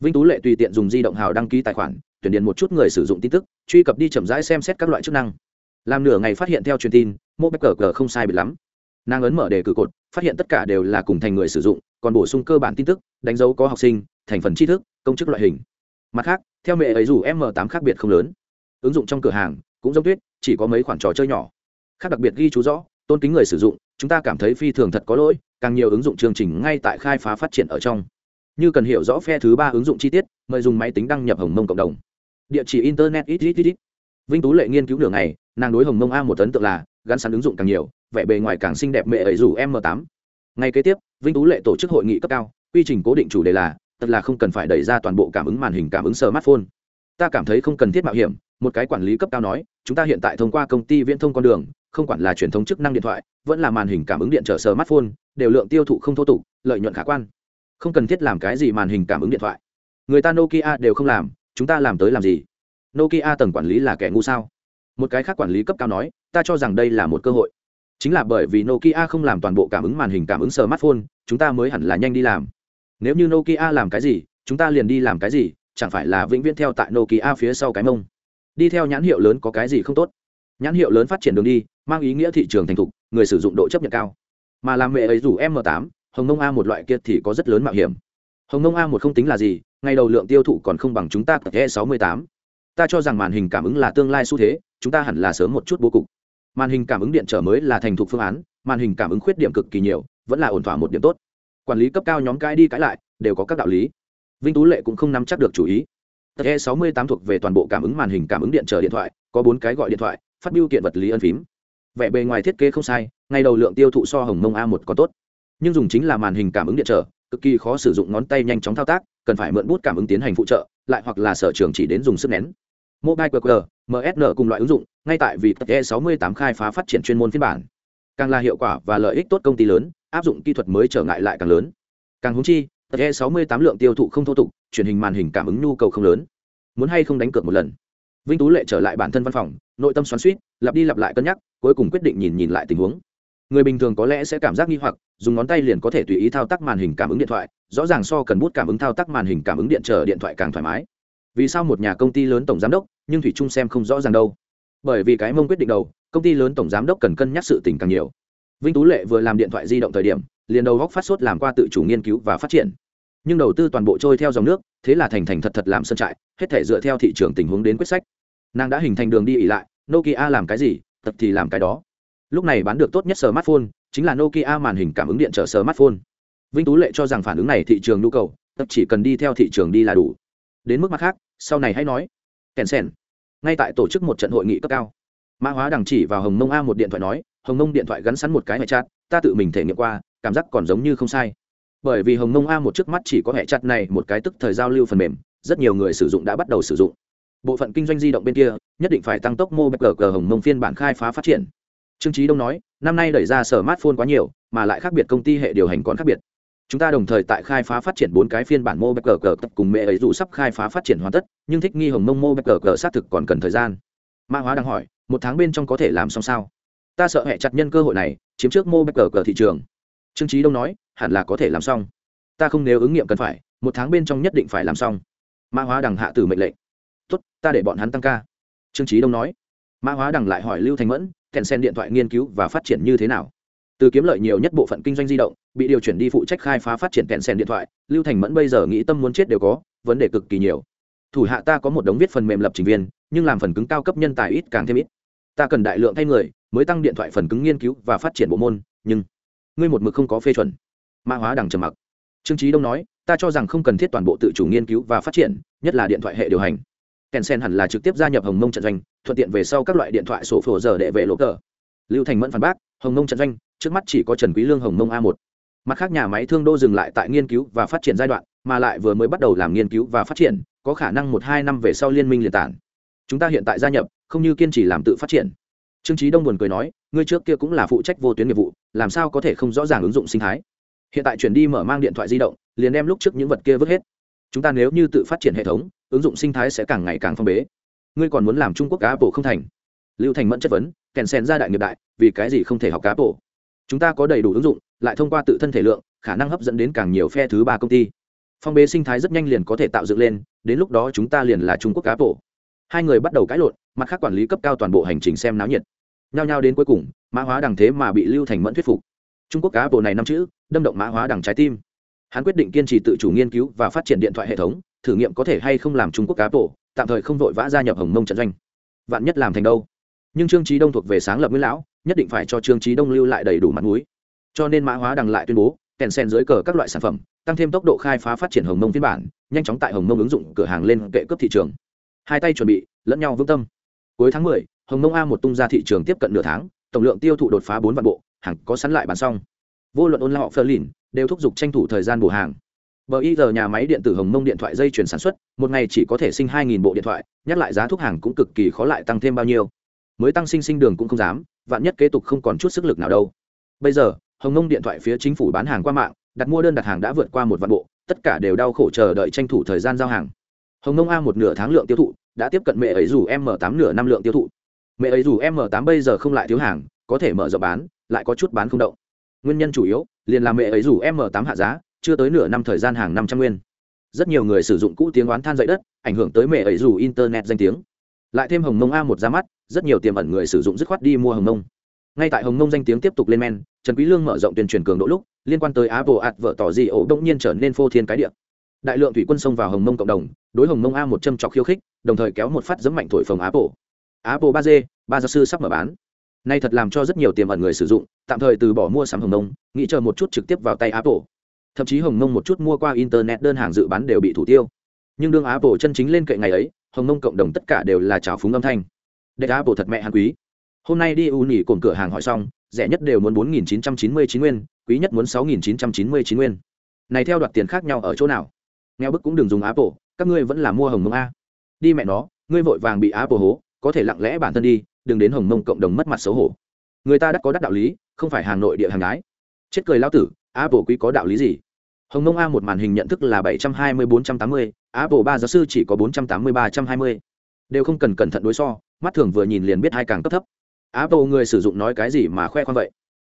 Speaker 1: Vinh tú lệ tùy tiện dùng di động hào đăng ký tài khoản tuyển điền một chút người sử dụng tin tức, truy cập đi chậm rãi xem xét các loại chức năng. Làm nửa ngày phát hiện theo truyền tin mô bách cờ cờ không sai biệt lắm. Nàng ấn mở đề cử cột, phát hiện tất cả đều là cùng thành người sử dụng, còn bổ sung cơ bản tin tức, đánh dấu có học sinh, thành phần tri thức, công chức loại hình. Mặt khác, theo mẹ ấy dù m 8 khác biệt không lớn. Ứng dụng trong cửa hàng, cũng giống tuyết, chỉ có mấy khoản trò chơi nhỏ. Khác đặc biệt ghi chú rõ, tôn kính người sử dụng, chúng ta cảm thấy phi thường thật có lỗi, càng nhiều ứng dụng chương trình ngay tại khai phá phát triển ở trong. Như cần hiểu rõ phe thứ ba ứng dụng chi tiết, mời dùng máy tính đăng nhập hồng mông cộng đồng địa chỉ internet ít ít ít ít. Vinh tú lệ nghiên cứu đường này nàng đối hồng mông a một tấn tượng là, gắn sẵn ứng dụng càng nhiều, vẻ bề ngoài càng xinh đẹp mẹ ấy dù m 8 ngay kế tiếp, vinh tú lệ tổ chức hội nghị cấp cao, quy trình cố định chủ đề là, thật là không cần phải đẩy ra toàn bộ cảm ứng màn hình, cảm ứng smartphone. Ta cảm thấy không cần thiết mạo hiểm, một cái quản lý cấp cao nói, chúng ta hiện tại thông qua công ty viễn thông con đường, không quản là truyền thống chức năng điện thoại, vẫn là màn hình cảm ứng điện trở smartphone, đều lượng tiêu thụ không thô tục, lợi nhuận khả quan. Không cần thiết làm cái gì màn hình cảm ứng điện thoại. Người ta nokia đều không làm chúng ta làm tới làm gì? Nokia tầng quản lý là kẻ ngu sao? Một cái khác quản lý cấp cao nói, ta cho rằng đây là một cơ hội. Chính là bởi vì nokia không làm toàn bộ cảm ứng màn hình, cảm ứng smartphone, chúng ta mới hẳn là nhanh đi làm. Nếu như nokia làm cái gì, chúng ta liền đi làm cái gì, chẳng phải là vĩnh viễn theo tại nokia phía sau cái mông. Đi theo nhãn hiệu lớn có cái gì không tốt? Nhãn hiệu lớn phát triển đường đi, mang ý nghĩa thị trường thành thục, người sử dụng độ chấp nhận cao. Mà làm mẹ ấy rủ m 8 hồng nông a một loại kia thì có rất lớn mạo hiểm. Hồng nông a một không tính là gì ngay đầu lượng tiêu thụ còn không bằng chúng ta e sáu mươi tám. Ta cho rằng màn hình cảm ứng là tương lai xu thế, chúng ta hẳn là sớm một chút bố cục. Màn hình cảm ứng điện trở mới là thành thục phương án, màn hình cảm ứng khuyết điểm cực kỳ nhiều, vẫn là ổn thỏa một điểm tốt. Quản lý cấp cao nhóm cãi đi cãi lại, đều có các đạo lý. Vinh tú lệ cũng không nắm chắc được chủ ý. E sáu mươi tám thuộc về toàn bộ cảm ứng màn hình cảm ứng điện trở điện thoại, có bốn cái gọi điện thoại, phát biểu kiện vật lý ân phím. Vẻ bề ngoài thiết kế không sai ngay đầu lượng tiêu thụ so hồng mông a một có tốt. Nhưng dùng chính là màn hình cảm ứng điện trở, cực kỳ khó sử dụng ngón tay nhanh chóng thao tác cần phải mượn bút cảm ứng tiến hành phụ trợ, lại hoặc là sở trường chỉ đến dùng sức nén. Mobile qr msn cùng loại ứng dụng, ngay tại vì e 68 khai phá phát triển chuyên môn phiên bản. Càng là hiệu quả và lợi ích tốt công ty lớn, áp dụng kỹ thuật mới trở ngại lại càng lớn. Càng húng chi e 68 lượng tiêu thụ không thô tục, truyền hình màn hình cảm ứng nhu cầu không lớn. Muốn hay không đánh cược một lần. Vinh tú lệ trở lại bản thân văn phòng, nội tâm xoắn suýt lặp đi lặp lại cân nhắc, cuối cùng quyết định nhìn nhìn lại tình huống người bình thường có lẽ sẽ cảm giác nghi hoặc, dùng ngón tay liền có thể tùy ý thao tác màn hình cảm ứng điện thoại, rõ ràng so cần bút cảm ứng thao tác màn hình cảm ứng điện trở điện thoại càng thoải mái. Vì sao một nhà công ty lớn tổng giám đốc, nhưng thủy trung xem không rõ ràng đâu? Bởi vì cái mông quyết định đầu, công ty lớn tổng giám đốc cần cân nhắc sự tình càng nhiều. Vinh tú lệ vừa làm điện thoại di động thời điểm, liền đầu góc phát sốt làm qua tự chủ nghiên cứu và phát triển. Nhưng đầu tư toàn bộ trôi theo dòng nước, thế là thành thành thật thật làm sân trại, hết thể dựa theo thị trường tình huống đến quyết sách. Nàng đã hình thành đường đi ỉ lại, nokia làm cái gì, tập thì làm cái đó lúc này bán được tốt nhất smartphone chính là nokia màn hình cảm ứng điện trở smartphone. Vinh tú lệ cho rằng phản ứng này thị trường nhu cầu, tập chỉ cần đi theo thị trường đi là đủ. Đến mức mặt khác, sau này hãy nói. Kèn sen ngay tại tổ chức một trận hội nghị cấp cao, mã hóa đằng chỉ vào hồng mông a một điện thoại nói, hồng mông điện thoại gắn sẵn một cái hệ chặt ta tự mình thể nghiệm qua, cảm giác còn giống như không sai. Bởi vì hồng mông a một trước mắt chỉ có hệ chặt này một cái tức thời giao lưu phần mềm, rất nhiều người sử dụng đã bắt đầu sử dụng. Bộ phận kinh doanh di động bên kia, nhất định phải tăng tốc mô bạch cờ hồng mông phiên bản khai phá phát triển trương trí đông nói, năm nay đẩy ra sở smartphone quá nhiều, mà lại khác biệt công ty hệ điều hành còn khác biệt. Chúng ta đồng thời tại khai phá phát triển bốn cái phiên bản mô bạch cờ cờ cùng mẹ ấy dù sắp khai phá phát triển hoàn tất, nhưng thích nghi hồng mông mô bạch cờ cờ xác thực còn cần thời gian. Mã hóa đang hỏi, một tháng bên trong có thể làm xong sao? Ta sợ hệ chặt nhân cơ hội này, chiếm trước mô bạch cờ cờ thị trường. Trương trí đông nói, hẳn là có thể làm xong. Ta không nếu ứng nghiệm cần phải, một tháng bên trong nhất định phải làm xong. Mã hóa đằng hạ tử mệnh lệnh. Tốt, ta để bọn hắn tăng ca. Trương trí đông nói. Mã hóa đằng lại hỏi lưu thành mẫn kèn sen điện thoại nghiên cứu và phát triển như thế nào. Từ kiếm lợi nhiều nhất bộ phận kinh doanh di động, bị điều chuyển đi phụ trách khai phá phát triển kèn sen điện thoại, lưu thành mẫn bây giờ nghĩ tâm muốn chết đều có, vấn đề cực kỳ nhiều. Thủ hạ ta có một đống viết phần mềm lập trình viên, nhưng làm phần cứng cao cấp nhân tài ít càng thêm ít. Ta cần đại lượng thay người, mới tăng điện thoại phần cứng nghiên cứu và phát triển bộ môn, nhưng ngươi một mực không có phê chuẩn. Mã hóa đằng trầm mặc. Trương trí đông nói, ta cho rằng không cần thiết toàn bộ tự chủ nghiên cứu và phát triển, nhất là điện thoại hệ điều hành kèn sen hẳn là trực tiếp gia nhập hồng mông trận doanh, thuận tiện về sau các loại điện thoại sổ phổ giờ để vệ lộ cờ lưu thành mẫn phản bác, hồng mông trận doanh, trước mắt chỉ có trần quý lương hồng mông a một. Mặt khác nhà máy thương đô dừng lại tại nghiên cứu và phát triển giai đoạn, mà lại vừa mới bắt đầu làm nghiên cứu và phát triển, có khả năng một hai năm về sau liên minh liền tản. Chúng ta hiện tại gia nhập, không như kiên trì làm tự phát triển. Trương trí đông buồn cười nói, ngươi trước kia cũng là phụ trách vô tuyến nghiệp vụ, làm sao có thể không rõ ràng ứng dụng sinh thái? Hiện tại chuyển đi mở mang điện thoại di động, liền đem lúc trước những vật kia vứt hết. Chúng ta nếu như tự phát triển hệ thống ứng dụng sinh thái sẽ càng ngày càng phong bế. Ngươi còn muốn làm trung quốc cá bộ không thành? Lưu thành mẫn chất vấn, kèn sen ra đại nghiệp đại, vì cái gì không thể học cá bộ chúng ta có đầy đủ ứng dụng, lại thông qua tự thân thể lượng, khả năng hấp dẫn đến càng nhiều phe thứ ba công ty. Phong bế sinh thái rất nhanh liền có thể tạo dựng lên, đến lúc đó chúng ta liền là trung quốc cá bộ hai người bắt đầu cãi lộn, mặt khác quản lý cấp cao toàn bộ hành trình xem náo nhiệt. Nhao nhao đến cuối cùng, mã hóa đằng thế mà bị lưu thành mẫn thuyết phục. Trung quốc cá bộ này năm chữ, đâm động mã hóa đằng trái tim. Hắn quyết định kiên trì tự chủ nghiên cứu và phát triển điện thoại hệ thống thử nghiệm có thể hay không làm trung quốc cá bộ tạm thời không vội vã gia nhập hồng mông trận doanh. Vạn nhất làm thành đâu? Nhưng trương trí đông thuộc về sáng lập nguyễn lão nhất định phải cho trương trí đông lưu lại đầy đủ mặt mũi. Cho nên mã hóa đằng lại tuyên bố kèn sen dưới cờ các loại sản phẩm tăng thêm tốc độ khai phá phát triển hồng mông phiên bản nhanh chóng tại hồng mông ứng dụng cửa hàng lên kệ cấp thị trường. Hai tay chuẩn bị lẫn nhau vững tâm. Cuối tháng 10, hồng mông a một tung ra thị trường tiếp cận nửa tháng tổng lượng tiêu thụ đột phá bốn vạn bộ hàng có sẵn lại bán xong. Vô luận ôn họ phơ lìn đều thúc giục tranh thủ thời gian bổ hàng. Bờ y giờ nhà máy điện tử Hồng Mông điện thoại dây chuyển sản xuất, một ngày chỉ có thể sinh 2000 bộ điện thoại, nhắc lại giá thuốc hàng cũng cực kỳ khó lại tăng thêm bao nhiêu. Mới tăng sinh sinh đường cũng không dám, vạn nhất kế tục không còn chút sức lực nào đâu. Bây giờ, Hồng Mông điện thoại phía chính phủ bán hàng qua mạng, đặt mua đơn đặt hàng đã vượt qua một vạn bộ, tất cả đều đau khổ chờ đợi tranh thủ thời gian giao hàng. Hồng Mông A một nửa tháng lượng tiêu thụ, đã tiếp cận mẹ ấy dù m 8 nửa năm lượng tiêu thụ. Mẹ ấy dù m 8 bây giờ không lại thiếu hàng, có thể mở rộng bán, lại có chút bán không động. Nguyên nhân chủ yếu, liền là mẹ ấy dù m 8 hạ giá, chưa tới nửa năm thời gian hàng năm trăm nguyên. Rất nhiều người sử dụng cũ tiếng oán than dậy đất, ảnh hưởng tới mẹ ấy dù internet danh tiếng. Lại thêm hồng mông a một ra mắt, rất nhiều tiềm ẩn người sử dụng dứt khoát đi mua hồng mông. Ngay tại hồng mông danh tiếng tiếp tục lên men, trần quý lương mở rộng tuyên truyền cường độ lúc, liên quan tới apple ạt vợ tỏ gì ổ đông nhiên trở nên phô thiên cái địa. Đại lượng thủy quân xông vào hồng mông cộng đồng, đối hồng mông a một châm trọc khiêu khích, đồng thời kéo một phát dấm mạnh thổi phồng apple. Apple ba d ba gia sư sắp mở bán. Nay thật làm cho rất nhiều tiềm ẩn người sử dụng, tạm thời từ bỏ mua sắm hồng mông, nghĩ chờ một chút trực tiếp vào tay apple thậm chí hồng mông một chút mua qua internet đơn hàng dự bán đều bị thủ tiêu. Nhưng đương apple chân chính lên cậy ngày ấy, hồng mông cộng đồng tất cả đều là trào phúng âm thanh. Đệ apple thật mẹ hàn quý. Hôm nay đi u nhỉ cồn cửa hàng hỏi xong, rẻ nhất đều muốn bốn nghìn chín trăm chín mươi chín nguyên, quý nhất muốn sáu nghìn chín trăm chín mươi chín nguyên. Này theo đoạt tiền khác nhau ở chỗ nào? Nghèo bức cũng đừng dùng apple, các ngươi vẫn là mua hồng mông a. Đi mẹ nó, ngươi vội vàng bị apple hố, có thể lặng lẽ bản thân đi, đừng đến hồng mông cộng đồng mất mặt xấu hổ. Người ta đã có đắc đạo lý, không phải hàng nội địa hàng gái. Chết cười lao tử apple quý có đạo lý gì? Hồng nông a một màn hình nhận thức là bảy trăm hai mươi, bốn trăm tám mươi, apple ba giáo sư chỉ có bốn trăm tám mươi, ba trăm hai mươi. Đều không cần cẩn thận đối so, mắt thường vừa nhìn liền biết hai càng cấp thấp. Apple người sử dụng nói cái gì mà khoe khoang vậy?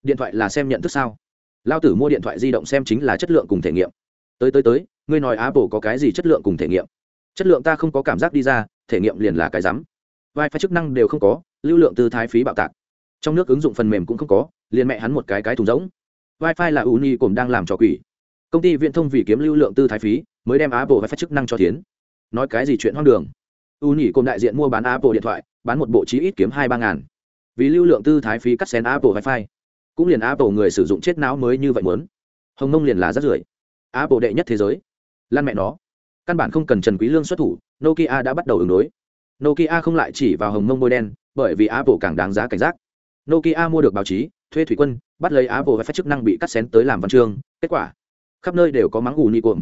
Speaker 1: Điện thoại là xem nhận thức sao? Lao tử mua điện thoại di động xem chính là chất lượng cùng thể nghiệm. Tới tới tới, ngươi nói apple có cái gì chất lượng cùng thể nghiệm? Chất lượng ta không có cảm giác đi ra, thể nghiệm liền là cái rắm. Vai phải chức năng đều không có, lưu lượng tư thái phí bạo tạc. Trong nước ứng dụng phần mềm cũng không có, liền mẹ hắn một cái cái thùng rỗng wifi là uni cũng đang làm trò quỷ. Công ty viễn thông vì kiếm lưu lượng tư thái phí, mới đem apple wifi chức năng cho tiến nói cái gì chuyện hoang đường. Uni cũng đại diện mua bán apple điện thoại, bán một bộ chí ít kiếm hai ba ngàn. Vì lưu lượng tư thái phí cắt xén apple wifi, cũng liền apple người sử dụng chết não mới như vậy muốn. Hồng nông liền là rất rưởi. Apple đệ nhất thế giới. Lan mẹ nó. Căn bản không cần trần quý lương xuất thủ, nokia đã bắt đầu ứng đối. Nokia không lại chỉ vào hồng mông bôi đen, bởi vì apple càng đáng giá cảnh giác. Nokia mua được báo chí, thuê thủy quân bắt lấy apple và phép chức năng bị cắt xén tới làm văn chương kết quả khắp nơi đều có mắng ù nhị cuộn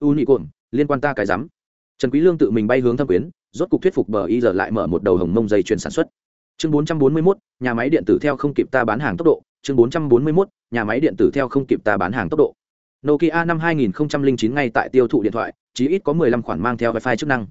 Speaker 1: u nhị cuộn liên quan ta cái rắm. Trần quý lương tự mình bay hướng thâm quyến rốt cục thuyết phục bờ y giờ lại mở một đầu hồng mông dây chuyền sản xuất. Chương 441, nhà máy điện tử theo không kịp ta bán hàng tốc độ. Chương 441, nhà máy điện tử theo không kịp ta bán hàng tốc độ. Nokia năm 2009 ngay tại tiêu thụ điện thoại chí ít có 15 khoản mang theo wifi chức năng.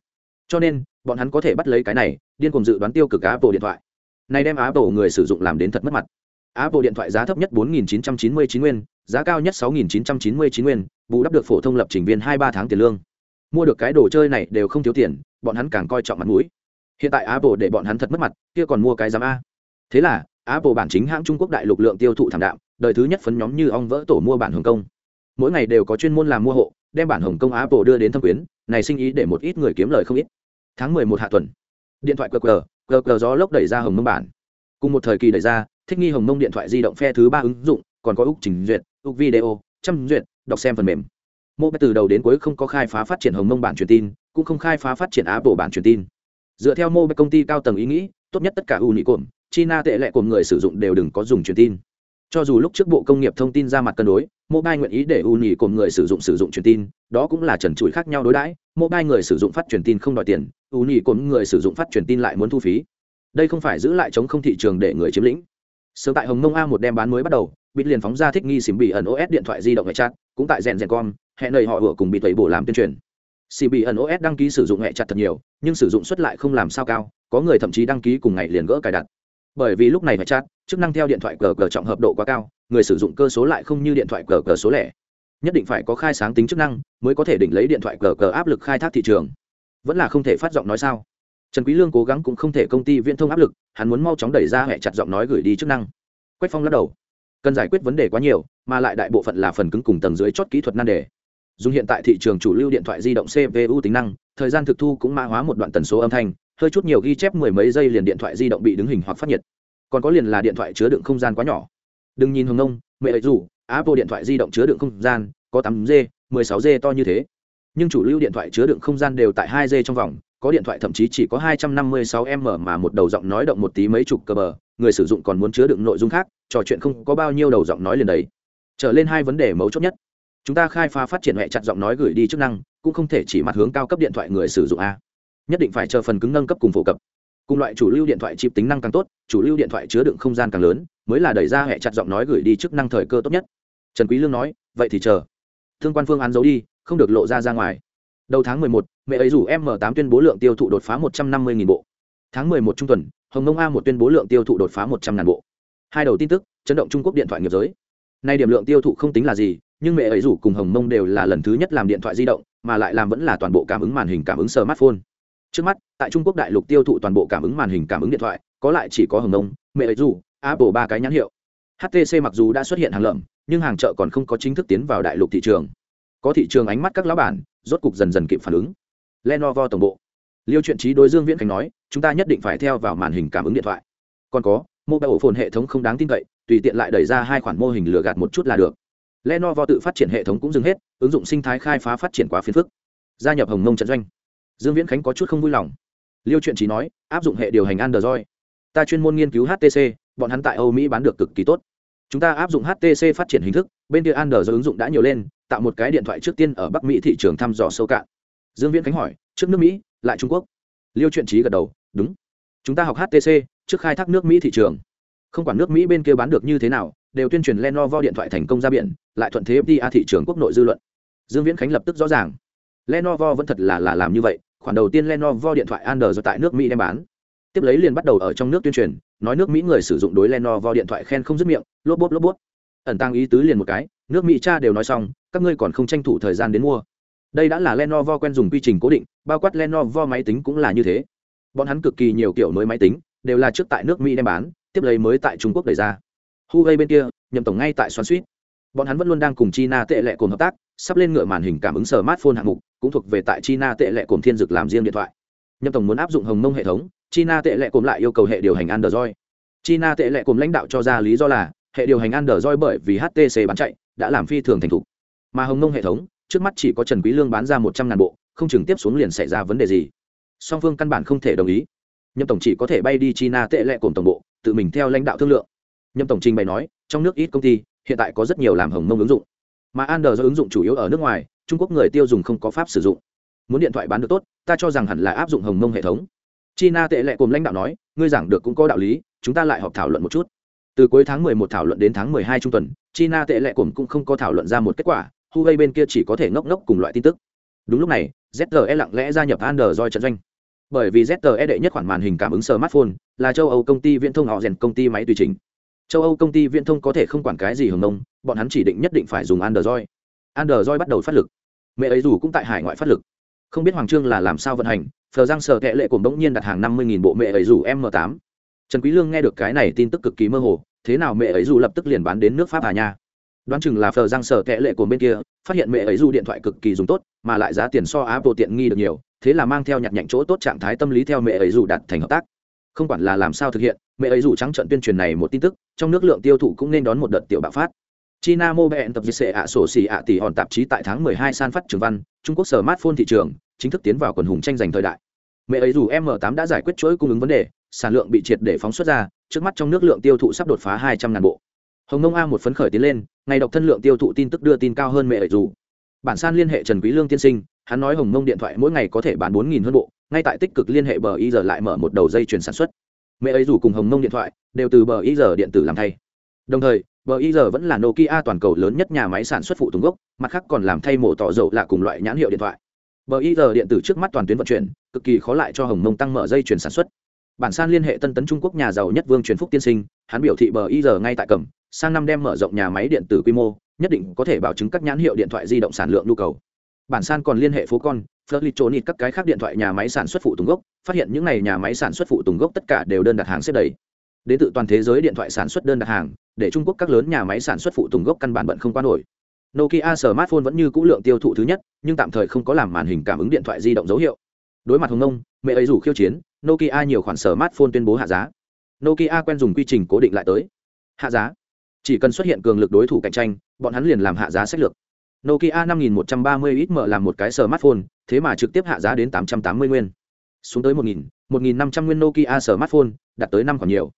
Speaker 1: Cho nên bọn hắn có thể bắt lấy cái này điên cùng dự đoán tiêu cực apple điện thoại. Này đem apple người sử dụng làm đến thật mất mặt apple điện thoại giá thấp nhất 4.999 nguyên, giá cao nhất 6.999 nguyên, bù đắp được phổ thông lập trình viên hai ba tháng tiền lương. Mua được cái đồ chơi này đều không thiếu tiền, bọn hắn càng coi trọng mặt mũi. Hiện tại apple để bọn hắn thật mất mặt, kia còn mua cái giám a. Thế là, apple bản chính hãng trung quốc đại lục lượng tiêu thụ thảm đạm, đời thứ nhất phấn nhóm như ong vỡ tổ mua bản hồng kông. Mỗi ngày đều có chuyên môn làm mua hộ, đem bản hồng kông apple đưa đến thâm quyến, này sinh ý để một ít người kiếm lời không ít. Tháng mười một hạ tuần, điện thoại qr qr gió lốc đẩy ra hồng mông bản. Cùng một thời kỳ đẩy ra thích nghi hồng mông điện thoại di động phe thứ ba ứng dụng, còn có úc trình duyệt, úc video chăm duyệt, đọc xem phần mềm. Mô từ đầu đến cuối không có khai phá phát triển hồng mông bản truyền tin, cũng không khai phá phát triển apple bản truyền tin. Dựa theo mô công ty cao tầng ý nghĩ, tốt nhất tất cả ưu nhị cộm china tệ lệ của người sử dụng đều đừng có dùng truyền tin. Cho dù lúc trước bộ công nghiệp thông tin ra mặt cân đối mobile nguyện ý để ưu nhị cộm người sử dụng sử dụng truyền tin, đó cũng là trần trụi khác nhau đối đãi. Mobile người sử dụng phát truyền tin không đòi tiền, ưu nhị cộm người sử dụng phát truyền tin lại muốn thu phí. Đây không phải giữ lại chống không thị trường để người chiếm lĩnh sớm tại hồng mông a một đem bán mới bắt đầu, bịt liền phóng ra thích nghi xìm bị ẩn os điện thoại di động hệ chat, cũng tại rèn rèn com, hẹn lời họ vừa cùng bị tẩy bổ làm tuyên truyền. Xỉm bị ẩn os đăng ký sử dụng hệ chặt thật nhiều, nhưng sử dụng suất lại không làm sao cao, có người thậm chí đăng ký cùng ngày liền gỡ cài đặt. Bởi vì lúc này hệ chat, chức năng theo điện thoại cờ cờ trọng hợp độ quá cao, người sử dụng cơ số lại không như điện thoại cờ cờ số lẻ. Nhất định phải có khai sáng tính chức năng, mới có thể định lấy điện thoại cờ cờ áp lực khai thác thị trường. Vẫn là không thể phát giọng nói sao trần quý lương cố gắng cũng không thể công ty viễn thông áp lực, hắn muốn mau chóng đẩy ra hệ chặt giọng nói gửi đi chức năng. Quách phong lắc đầu. Cần giải quyết vấn đề quá nhiều, mà lại đại bộ phận là phần cứng cùng tầng dưới chốt kỹ thuật nan đề. Dùng hiện tại thị trường chủ lưu điện thoại di động cpu tính năng, thời gian thực thu cũng mã hóa một đoạn tần số âm thanh, hơi chút nhiều ghi chép mười mấy giây liền điện thoại di động bị đứng hình hoặc phát nhiệt. Còn có liền là điện thoại chứa đựng không gian quá nhỏ. Đừng nhìn hồng nông, mẹ ấy dù, apple điện thoại di động chứa đựng không gian, có tám g 16 g to như thế. Nhưng chủ lưu điện thoại chứa đựng không gian đều tại hai g trong vòng có điện thoại thậm chí chỉ có 256 m mà một đầu giọng nói động một tí mấy chục cơ bờ, người sử dụng còn muốn chứa đựng nội dung khác, trò chuyện không có bao nhiêu đầu giọng nói liền đấy trở lên hai vấn đề mấu chốt nhất. Chúng ta khai phá phát triển hệ chặt giọng nói gửi đi chức năng, cũng không thể chỉ mặt hướng cao cấp điện thoại người sử dụng a. Nhất định phải chờ phần cứng nâng cấp cùng phổ cập. Cùng loại chủ lưu điện thoại chip tính năng càng tốt, chủ lưu điện thoại chứa đựng không gian càng lớn, mới là đẩy ra hệ chặt giọng nói gửi đi chức năng thời cơ tốt nhất. Trần quý lương nói, vậy thì chờ. Thương quan phương án giấu đi, không được lộ ra ra ngoài đầu tháng 11, mẹ ấy rủ m 8 tuyên bố lượng tiêu thụ đột phá 150.000 bộ. Tháng 11 trung tuần hồng nông A1 tuyên bố lượng tiêu thụ đột phá 100.000 bộ. Hai đầu tin tức chấn động trung quốc điện thoại nghiệp giới. Nay điểm lượng tiêu thụ không tính là gì nhưng mẹ ấy rủ cùng hồng mông đều là lần thứ nhất làm điện thoại di động mà lại làm vẫn là toàn bộ cảm ứng màn hình cảm ứng smartphone. Trước mắt tại trung quốc đại lục tiêu thụ toàn bộ cảm ứng màn hình cảm ứng điện thoại có lại chỉ có hồng mông mẹ ấy rủ apple ba cái nhãn hiệu. Htc mặc dù đã xuất hiện hàng lợm nhưng hàng chợ còn không có chính thức tiến vào đại lục thị trường. Có thị trường ánh mắt các lão bản rốt cục dần dần kịp phản ứng. Lenovo tổng bộ. Liêu chuyện trí đối dương viễn khánh nói, chúng ta nhất định phải theo vào màn hình cảm ứng điện thoại. Còn có, mobile phone hệ thống không đáng tin cậy, tùy tiện lại đẩy ra hai khoản mô hình lừa gạt một chút là được. Lenovo tự phát triển hệ thống cũng dừng hết, ứng dụng sinh thái khai phá phát triển quá phiền phức. Gia nhập hồng mông trận doanh. Dương viễn khánh có chút không vui lòng. Liêu chuyện trí nói, áp dụng hệ điều hành android. Ta chuyên môn nghiên cứu htc bọn hắn tại âu mỹ bán được cực kỳ tốt chúng ta áp dụng htc phát triển hình thức, bên kia android ứng dụng đã nhiều lên, tạo một cái điện thoại trước tiên ở bắc mỹ thị trường thăm dò sâu cạn. Dương viễn khánh hỏi, trước nước mỹ, lại trung quốc? Liêu Truyện Chí gật đầu, đúng. Chúng ta học htc trước khai thác nước mỹ thị trường. Không quản nước mỹ bên kia bán được như thế nào, đều tuyên truyền lenovo điện thoại thành công ra biển, lại thuận thế FTA thị trường quốc nội dư luận. Dương viễn khánh lập tức rõ ràng. Lenovo vẫn thật là là làm như vậy. Khoản đầu tiên lenovo điện thoại android tại nước mỹ đem bán tiếp lấy liền bắt đầu ở trong nước tuyên truyền, nói nước mỹ người sử dụng đối lenovo điện thoại khen không dứt miệng, lốp bốp lốp bốp. Ẩn tăng ý tứ liền một cái, nước mỹ cha đều nói xong, các ngươi còn không tranh thủ thời gian đến mua. Đây đã là lenovo quen dùng quy trình cố định, bao quát lenovo máy tính cũng là như thế. Bọn hắn cực kỳ nhiều kiểu mới máy tính, đều là trước tại nước mỹ đem bán, tiếp lấy mới tại trung quốc đẩy ra. Huawei bên kia nhậm tổng ngay tại xoắn suýt. Bọn hắn vẫn luôn đang cùng china tệ lệ cồn hợp tác, sắp lên ngựa màn hình cảm ứng smartphone hạng mục, cũng thuộc về tại china tệ lệ cồn thiên dực làm riêng điện thoại. Nhậm tổng muốn áp dụng hồng mông hệ thống china tệ lệ cồn lại yêu cầu hệ điều hành android. China tệ lệ cồn lãnh đạo cho ra lý do là, hệ điều hành android bởi vì htc bán chạy, đã làm phi thường thành thục. Mà hồng nông hệ thống, trước mắt chỉ có trần quý lương bán ra một trăm ngàn bộ, không chừng tiếp xuống liền xảy ra vấn đề gì. Song phương căn bản không thể đồng ý. Nhậm tổng chỉ có thể bay đi china tệ lệ cồn tổng bộ, tự mình theo lãnh đạo thương lượng. Nhậm tổng trình bày nói, trong nước ít công ty, hiện tại có rất nhiều làm hồng mông ứng dụng. Mà android ứng dụng chủ yếu ở nước ngoài, trung quốc người tiêu dùng không có pháp sử dụng. Muốn điện thoại bán được tốt, ta cho rằng hẳn là áp dụng hồng mông hệ thống china tệ lệ cùng lãnh đạo nói, ngươi giảng được cũng có đạo lý, chúng ta lại họp thảo luận một chút. Từ cuối tháng 11 thảo luận đến tháng 12 trung tuần, china tệ lệ cùng cũng không có thảo luận ra một kết quả, huawei bên kia chỉ có thể ngốc ngốc cùng loại tin tức. Đúng lúc này zte lặng lẽ gia nhập android trận doanh. Bởi vì zte đệ nhất khoản màn hình cảm ứng smartphone là châu âu công ty viễn thông họ rèn công ty máy tùy chỉnh. Châu âu công ty viễn thông có thể không quản cái gì hưởng nông bọn hắn chỉ định nhất định phải dùng android. Android bắt đầu phát lực. Mẹ ấy dù cũng tại hải ngoại phát lực. Không biết hoàng trương là làm sao vận hành phờ giang sở kệ lệ cùng bỗng nhiên đặt hàng năm mươi bộ mẹ ấy dù m 8 trần quý lương nghe được cái này tin tức cực kỳ mơ hồ, thế nào mẹ ấy dù lập tức liền bán đến nước pháp hà nha? Đoán chừng là phờ giang sở kệ lệ của bên kia, phát hiện mẹ ấy dù điện thoại cực kỳ dùng tốt, mà lại giá tiền so apple tiện nghi được nhiều, thế là mang theo nhặt nhạnh chỗ tốt trạng thái tâm lý theo mẹ ấy dù đặt thành hợp tác. Không quản là làm sao thực hiện, mẹ ấy dù trắng trận tuyên truyền này một tin tức, trong nước lượng tiêu thụ cũng nên đón một đợt tiểu bạo phát. China mobile tập dịch sệ ạ sổ xì ạ tỷ hòn tạp chí tại tháng 12 san phát trường văn, trung quốc smartphone thị trường chính thức tiến vào quần hùng tranh giành thời đại. Mẹ ấy dù m 8 đã giải quyết chuỗi cung ứng vấn đề, sản lượng bị triệt để phóng xuất ra, trước mắt trong nước lượng tiêu thụ sắp đột phá 200 ngàn bộ. Hồng nông a một phấn khởi tiến lên, ngày độc thân lượng tiêu thụ tin tức đưa tin cao hơn mẹ ấy dù. Bản san liên hệ trần quý lương tiên sinh, hắn nói hồng Nông điện thoại mỗi ngày có thể bán 4.000 hơn bộ, ngay tại tích cực liên hệ bờ y giờ lại mở một đầu dây chuyển sản xuất. Mẹ ấy dù cùng hồng Nông điện thoại, đều từ bờ y giờ điện tử làm thay. Đồng thời, bờ y giờ vẫn là nokia toàn cầu lớn nhất nhà máy sản xuất phụ tùng gốc, mặt khác còn làm thay mổ tỏ dầu là cùng loại nhãn hiệu điện thoại bờ y giờ điện tử trước mắt toàn tuyến vận chuyển cực kỳ khó lại cho hồng mông tăng mở dây chuyển sản xuất bản san liên hệ tân tấn trung quốc nhà giàu nhất vương truyền phúc tiên sinh hắn biểu thị bờ y giờ ngay tại cầm sang năm đem mở rộng nhà máy điện tử quy mô nhất định có thể bảo chứng các nhãn hiệu điện thoại di động sản lượng nhu cầu bản san còn liên hệ phố con Flitronic các cái khác điện thoại nhà máy sản xuất phụ tùng gốc, phát hiện những này nhà máy sản xuất phụ tùng gốc tất cả đều đơn đặt hàng xếp đầy. Đến từ toàn thế giới điện thoại sản xuất đơn đặt hàng, để Trung Quốc các lớn nhà máy sản xuất phụ tùng gốc căn bản bận không qua nổi. Nokia smartphone vẫn như cũ lượng tiêu thụ thứ nhất, nhưng tạm thời không có làm màn hình cảm ứng điện thoại di động dấu hiệu. Đối mặt Hồng Nông, mẹ ấy rủ khiêu chiến, Nokia nhiều khoản smartphone tuyên bố hạ giá. Nokia quen dùng quy trình cố định lại tới. Hạ giá. Chỉ cần xuất hiện cường lực đối thủ cạnh tranh, bọn hắn liền làm hạ giá sách lược. Nokia 5130 XM làm một cái smartphone, thế mà trực tiếp hạ giá đến 880 nguyên. Xuống tới 1000, 1500 nguyên Nokia smartphone, đạt tới năm còn nhiều.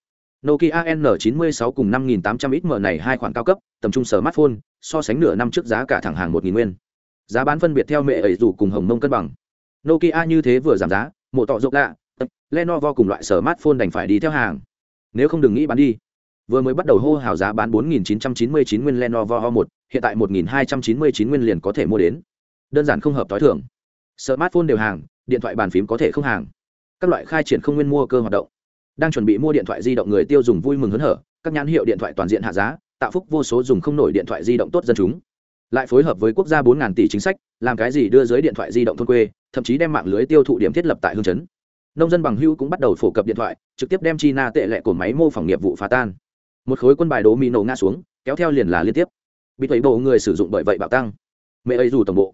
Speaker 1: Nokia N96 cùng 5800 XM này hai khoản cao cấp, tầm trung smartphone, so sánh nửa năm trước giá cả thẳng hàng 1000 nguyên. Giá bán phân biệt theo mẹ ấy dù cùng Hồng Mông cân bằng. Nokia như thế vừa giảm giá, mộ tọ rộng lạ, Lenovo cùng loại smartphone đành phải đi theo hàng. Nếu không đừng nghĩ bán đi. Vừa mới bắt đầu hô hào giá bán 4999 nguyên Lenovo O1, hiện tại 1299 nguyên liền có thể mua đến. Đơn giản không hợp tối thường. Smartphone đều hàng, điện thoại bàn phím có thể không hàng. Các loại khai triển không nguyên mua cơ hoạt động. Đang chuẩn bị mua điện thoại di động người tiêu dùng vui mừng hớn hở, các nhãn hiệu điện thoại toàn diện hạ giá, tạo phúc vô số dùng không nổi điện thoại di động tốt dân chúng. Lại phối hợp với quốc gia bốn tỷ chính sách, làm cái gì đưa dưới điện thoại di động thôn quê, thậm chí đem mạng lưới tiêu thụ điểm thiết lập tại hương chấn. Nông dân bằng hưu cũng bắt đầu phổ cập điện thoại, trực tiếp đem China tệ lệ của máy mô phỏng nghiệp vụ phá tan. Một khối quân bài đố mỹ nổ ngã xuống kéo theo liền là liên tiếp. Bị tẩy bộ người sử dụng bởi vậy bạo tăng. Mẹ ấy dù tổng bộ.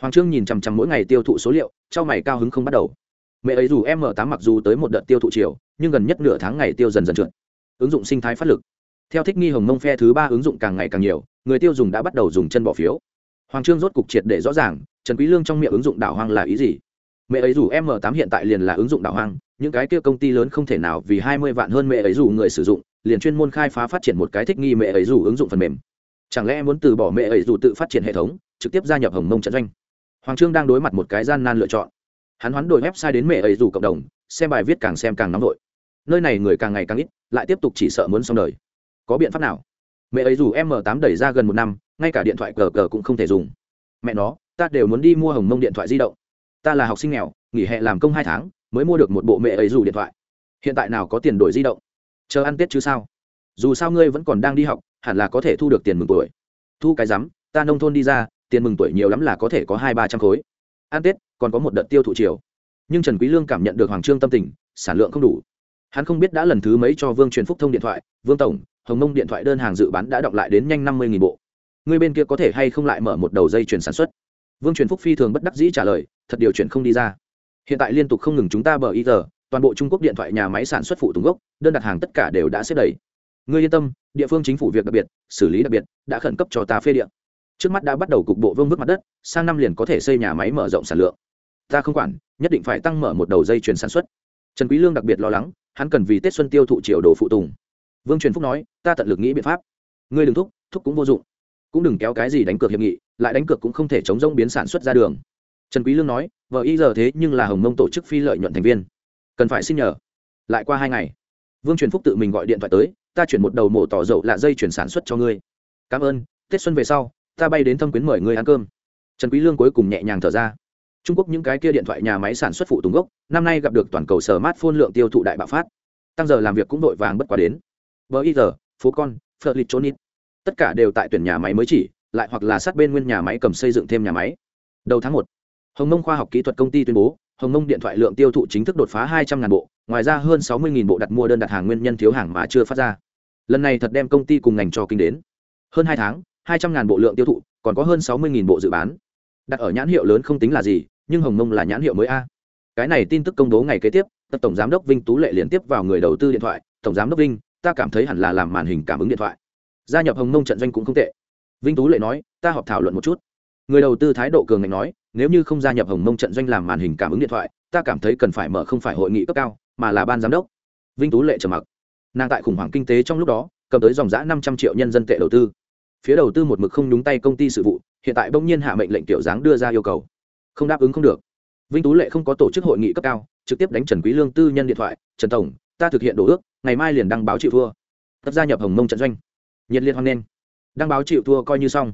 Speaker 1: Hoàng trương nhìn chằm chằm mỗi ngày tiêu thụ số liệu trong mày cao hứng không bắt đầu mẹ ấy dù m 8 mặc dù tới một đợt tiêu thụ chiều, nhưng gần nhất nửa tháng ngày tiêu dần dần trượt. Ứng dụng sinh thái phát lực. Theo thích nghi hồng mông phe thứ ba ứng dụng càng ngày càng nhiều, người tiêu dùng đã bắt đầu dùng chân bỏ phiếu. Hoàng trương rốt cục triệt để rõ ràng, trần quý lương trong miệng ứng dụng đảo hoang là ý gì? Mẹ ấy dù m 8 hiện tại liền là ứng dụng đảo hoang, những cái kia công ty lớn không thể nào vì 20 vạn hơn mẹ ấy dù người sử dụng, liền chuyên môn khai phá phát triển một cái thích nghi mẹ ấy dù ứng dụng phần mềm. Chẳng lẽ muốn từ bỏ mẹ ấy dù tự phát triển hệ thống, trực tiếp gia nhập hồng mông trận doanh? Hoàng trương đang đối mặt một cái gian nan lựa chọn hắn hoán đổi website đến mẹ ấy dù cộng đồng, xem bài viết càng xem càng nóng vội. Nơi này người càng ngày càng ít, lại tiếp tục chỉ sợ muốn xong đời. Có biện pháp nào? Mẹ ấy dù m 8 đẩy ra gần một năm, ngay cả điện thoại cờ cờ cũng không thể dùng. Mẹ nó, ta đều muốn đi mua hồng mông điện thoại di động. Ta là học sinh nghèo, nghỉ hè làm công hai tháng, mới mua được một bộ mẹ ấy dù điện thoại. Hiện tại nào có tiền đổi di động? Chờ ăn tết chứ sao? Dù sao ngươi vẫn còn đang đi học, hẳn là có thể thu được tiền mừng tuổi. Thu cái rắm, ta nông thôn đi ra, tiền mừng tuổi nhiều lắm là có thể có hai ba trăm khối ăn tết, còn có một đợt tiêu thụ chiều. Nhưng trần quý lương cảm nhận được hoàng trương tâm tình, sản lượng không đủ. Hắn không biết đã lần thứ mấy cho vương truyền phúc thông điện thoại, vương tổng, hồng mông điện thoại đơn hàng dự bán đã đọc lại đến nhanh năm mươi bộ. Người bên kia có thể hay không lại mở một đầu dây chuyển sản xuất? Vương truyền phúc phi thường bất đắc dĩ trả lời, thật điều chuyển không đi ra. Hiện tại liên tục không ngừng chúng ta bờ y tờ toàn bộ trung quốc điện thoại nhà máy sản xuất phụ tùng gốc, đơn đặt hàng tất cả đều đã xếp đầy. Ngươi yên tâm, địa phương chính phủ việc đặc biệt, xử lý đặc biệt, đã khẩn cấp cho ta phê điện trước mắt đã bắt đầu cục bộ vương vứt mặt đất, sang năm liền có thể xây nhà máy mở rộng sản lượng. Ta không quản, nhất định phải tăng mở một đầu dây chuyền sản xuất. Trần quý lương đặc biệt lo lắng, hắn cần vì tết xuân tiêu thụ triệu đồ phụ tùng. Vương truyền phúc nói, ta tận lực nghĩ biện pháp. Ngươi đừng thúc thúc cũng vô dụng. Cũng đừng kéo cái gì đánh cược hiệp nghị, lại đánh cược cũng không thể chống rông biến sản xuất ra đường. Trần quý lương nói, vợ y giờ thế nhưng là hồng mông tổ chức phi lợi nhuận thành viên. Cần phải xin nhờ. Lại qua hai ngày, vương truyền phúc tự mình gọi điện thoại tới, ta chuyển một đầu mổ tỏ dầu lạ dây chuyển sản xuất cho ngươi. Cảm ơn, tết xuân về sau ta bay đến thâm quyến mời ngươi ăn cơm. Trần quý lương cuối cùng nhẹ nhàng thở ra. Trung quốc những cái kia điện thoại nhà máy sản xuất phụ tùng gốc, năm nay gặp được toàn cầu sở mát phôn lượng tiêu thụ đại bạo phát. Tăng giờ làm việc cũng đội vàng bất quá đến. Bờ y giờ phố con, phật lịch trốn ít tất cả đều tại tuyển nhà máy mới chỉ, lại hoặc là sát bên nguyên nhà máy cầm xây dựng thêm nhà máy. Đầu tháng một, hồng mông khoa học kỹ thuật công ty tuyên bố, hồng mông điện thoại lượng tiêu thụ chính thức đột phá hai trăm ngàn bộ, ngoài ra hơn sáu mươi bộ đặt mua đơn đặt hàng nguyên nhân thiếu hàng mà chưa phát ra. Lần này thật đem công ty cùng ngành cho kinh đến. Hơn hai tháng hai trăm ngàn bộ lượng tiêu thụ, còn có hơn sáu mươi nghìn bộ dự bán. Đặt ở nhãn hiệu lớn không tính là gì, nhưng hồng mông là nhãn hiệu mới a. Cái này tin tức công bố ngày kế tiếp, tập tổng giám đốc vinh tú lệ liên tiếp vào người đầu tư điện thoại, tổng giám đốc vinh, ta cảm thấy hẳn là làm màn hình cảm ứng điện thoại. Gia nhập hồng mông trận doanh cũng không tệ. Vinh tú lệ nói, ta họp thảo luận một chút. Người đầu tư thái độ cường ngạnh nói, nếu như không gia nhập hồng mông trận doanh làm màn hình cảm ứng điện thoại, ta cảm thấy cần phải mở không phải hội nghị cấp cao, mà là ban giám đốc. Vinh tú lệ trầm mặc. Nàng tại khủng hoảng kinh tế trong lúc đó, cầm tới dòng giã năm trăm triệu nhân dân tệ đầu tư phía đầu tư một mực không nhúng tay công ty sự vụ, hiện tại bỗng nhiên hạ mệnh lệnh tiểu dáng đưa ra yêu cầu. Không đáp ứng không được. Vinh tú lệ không có tổ chức hội nghị cấp cao, trực tiếp đánh trần quý lương tư nhân điện thoại, trần tổng, ta thực hiện đổ ước, ngày mai liền đăng báo chịu thua. Tập gia nhập hồng mông trận doanh. Nhiệt liệt hoan nghênh. Đăng báo chịu thua coi như xong.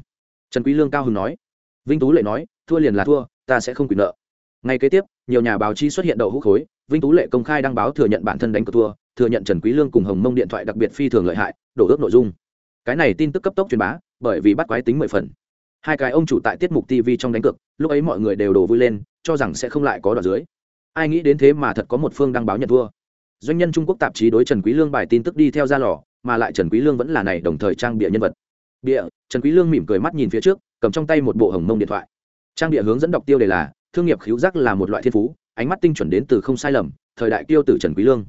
Speaker 1: Trần quý lương cao hứng nói. Vinh tú lệ nói, thua liền là thua, ta sẽ không quyền nợ. Ngay kế tiếp, nhiều nhà báo chí xuất hiện đậu hũ khối, vinh tú lệ công khai đăng báo thừa nhận bản thân đánh cược thua, thừa nhận trần quý lương cùng hồng mông điện thoại đặc biệt phi thường lợi hại, đổ ước nội dung cái này tin tức cấp tốc truyền bá, bởi vì bắt quái tính mười phần. Hai cái ông chủ tại tiết mục tv trong đánh cược, lúc ấy mọi người đều đổ vui lên, cho rằng sẽ không lại có đoạn dưới. Ai nghĩ đến thế mà thật có một phương đăng báo nhận thua doanh nhân trung quốc tạp chí đối trần quý lương bài tin tức đi theo ra lò, mà lại trần quý lương vẫn là này đồng thời trang bịa nhân vật. Bịa, trần quý lương mỉm cười mắt nhìn phía trước, cầm trong tay một bộ hồng mông điện thoại. Trang bịa hướng dẫn đọc tiêu đề là, thương nghiệp khiếu giác là một loại thiên phú, ánh mắt tinh chuẩn đến từ không sai lầm, thời đại tiêu tử trần quý lương.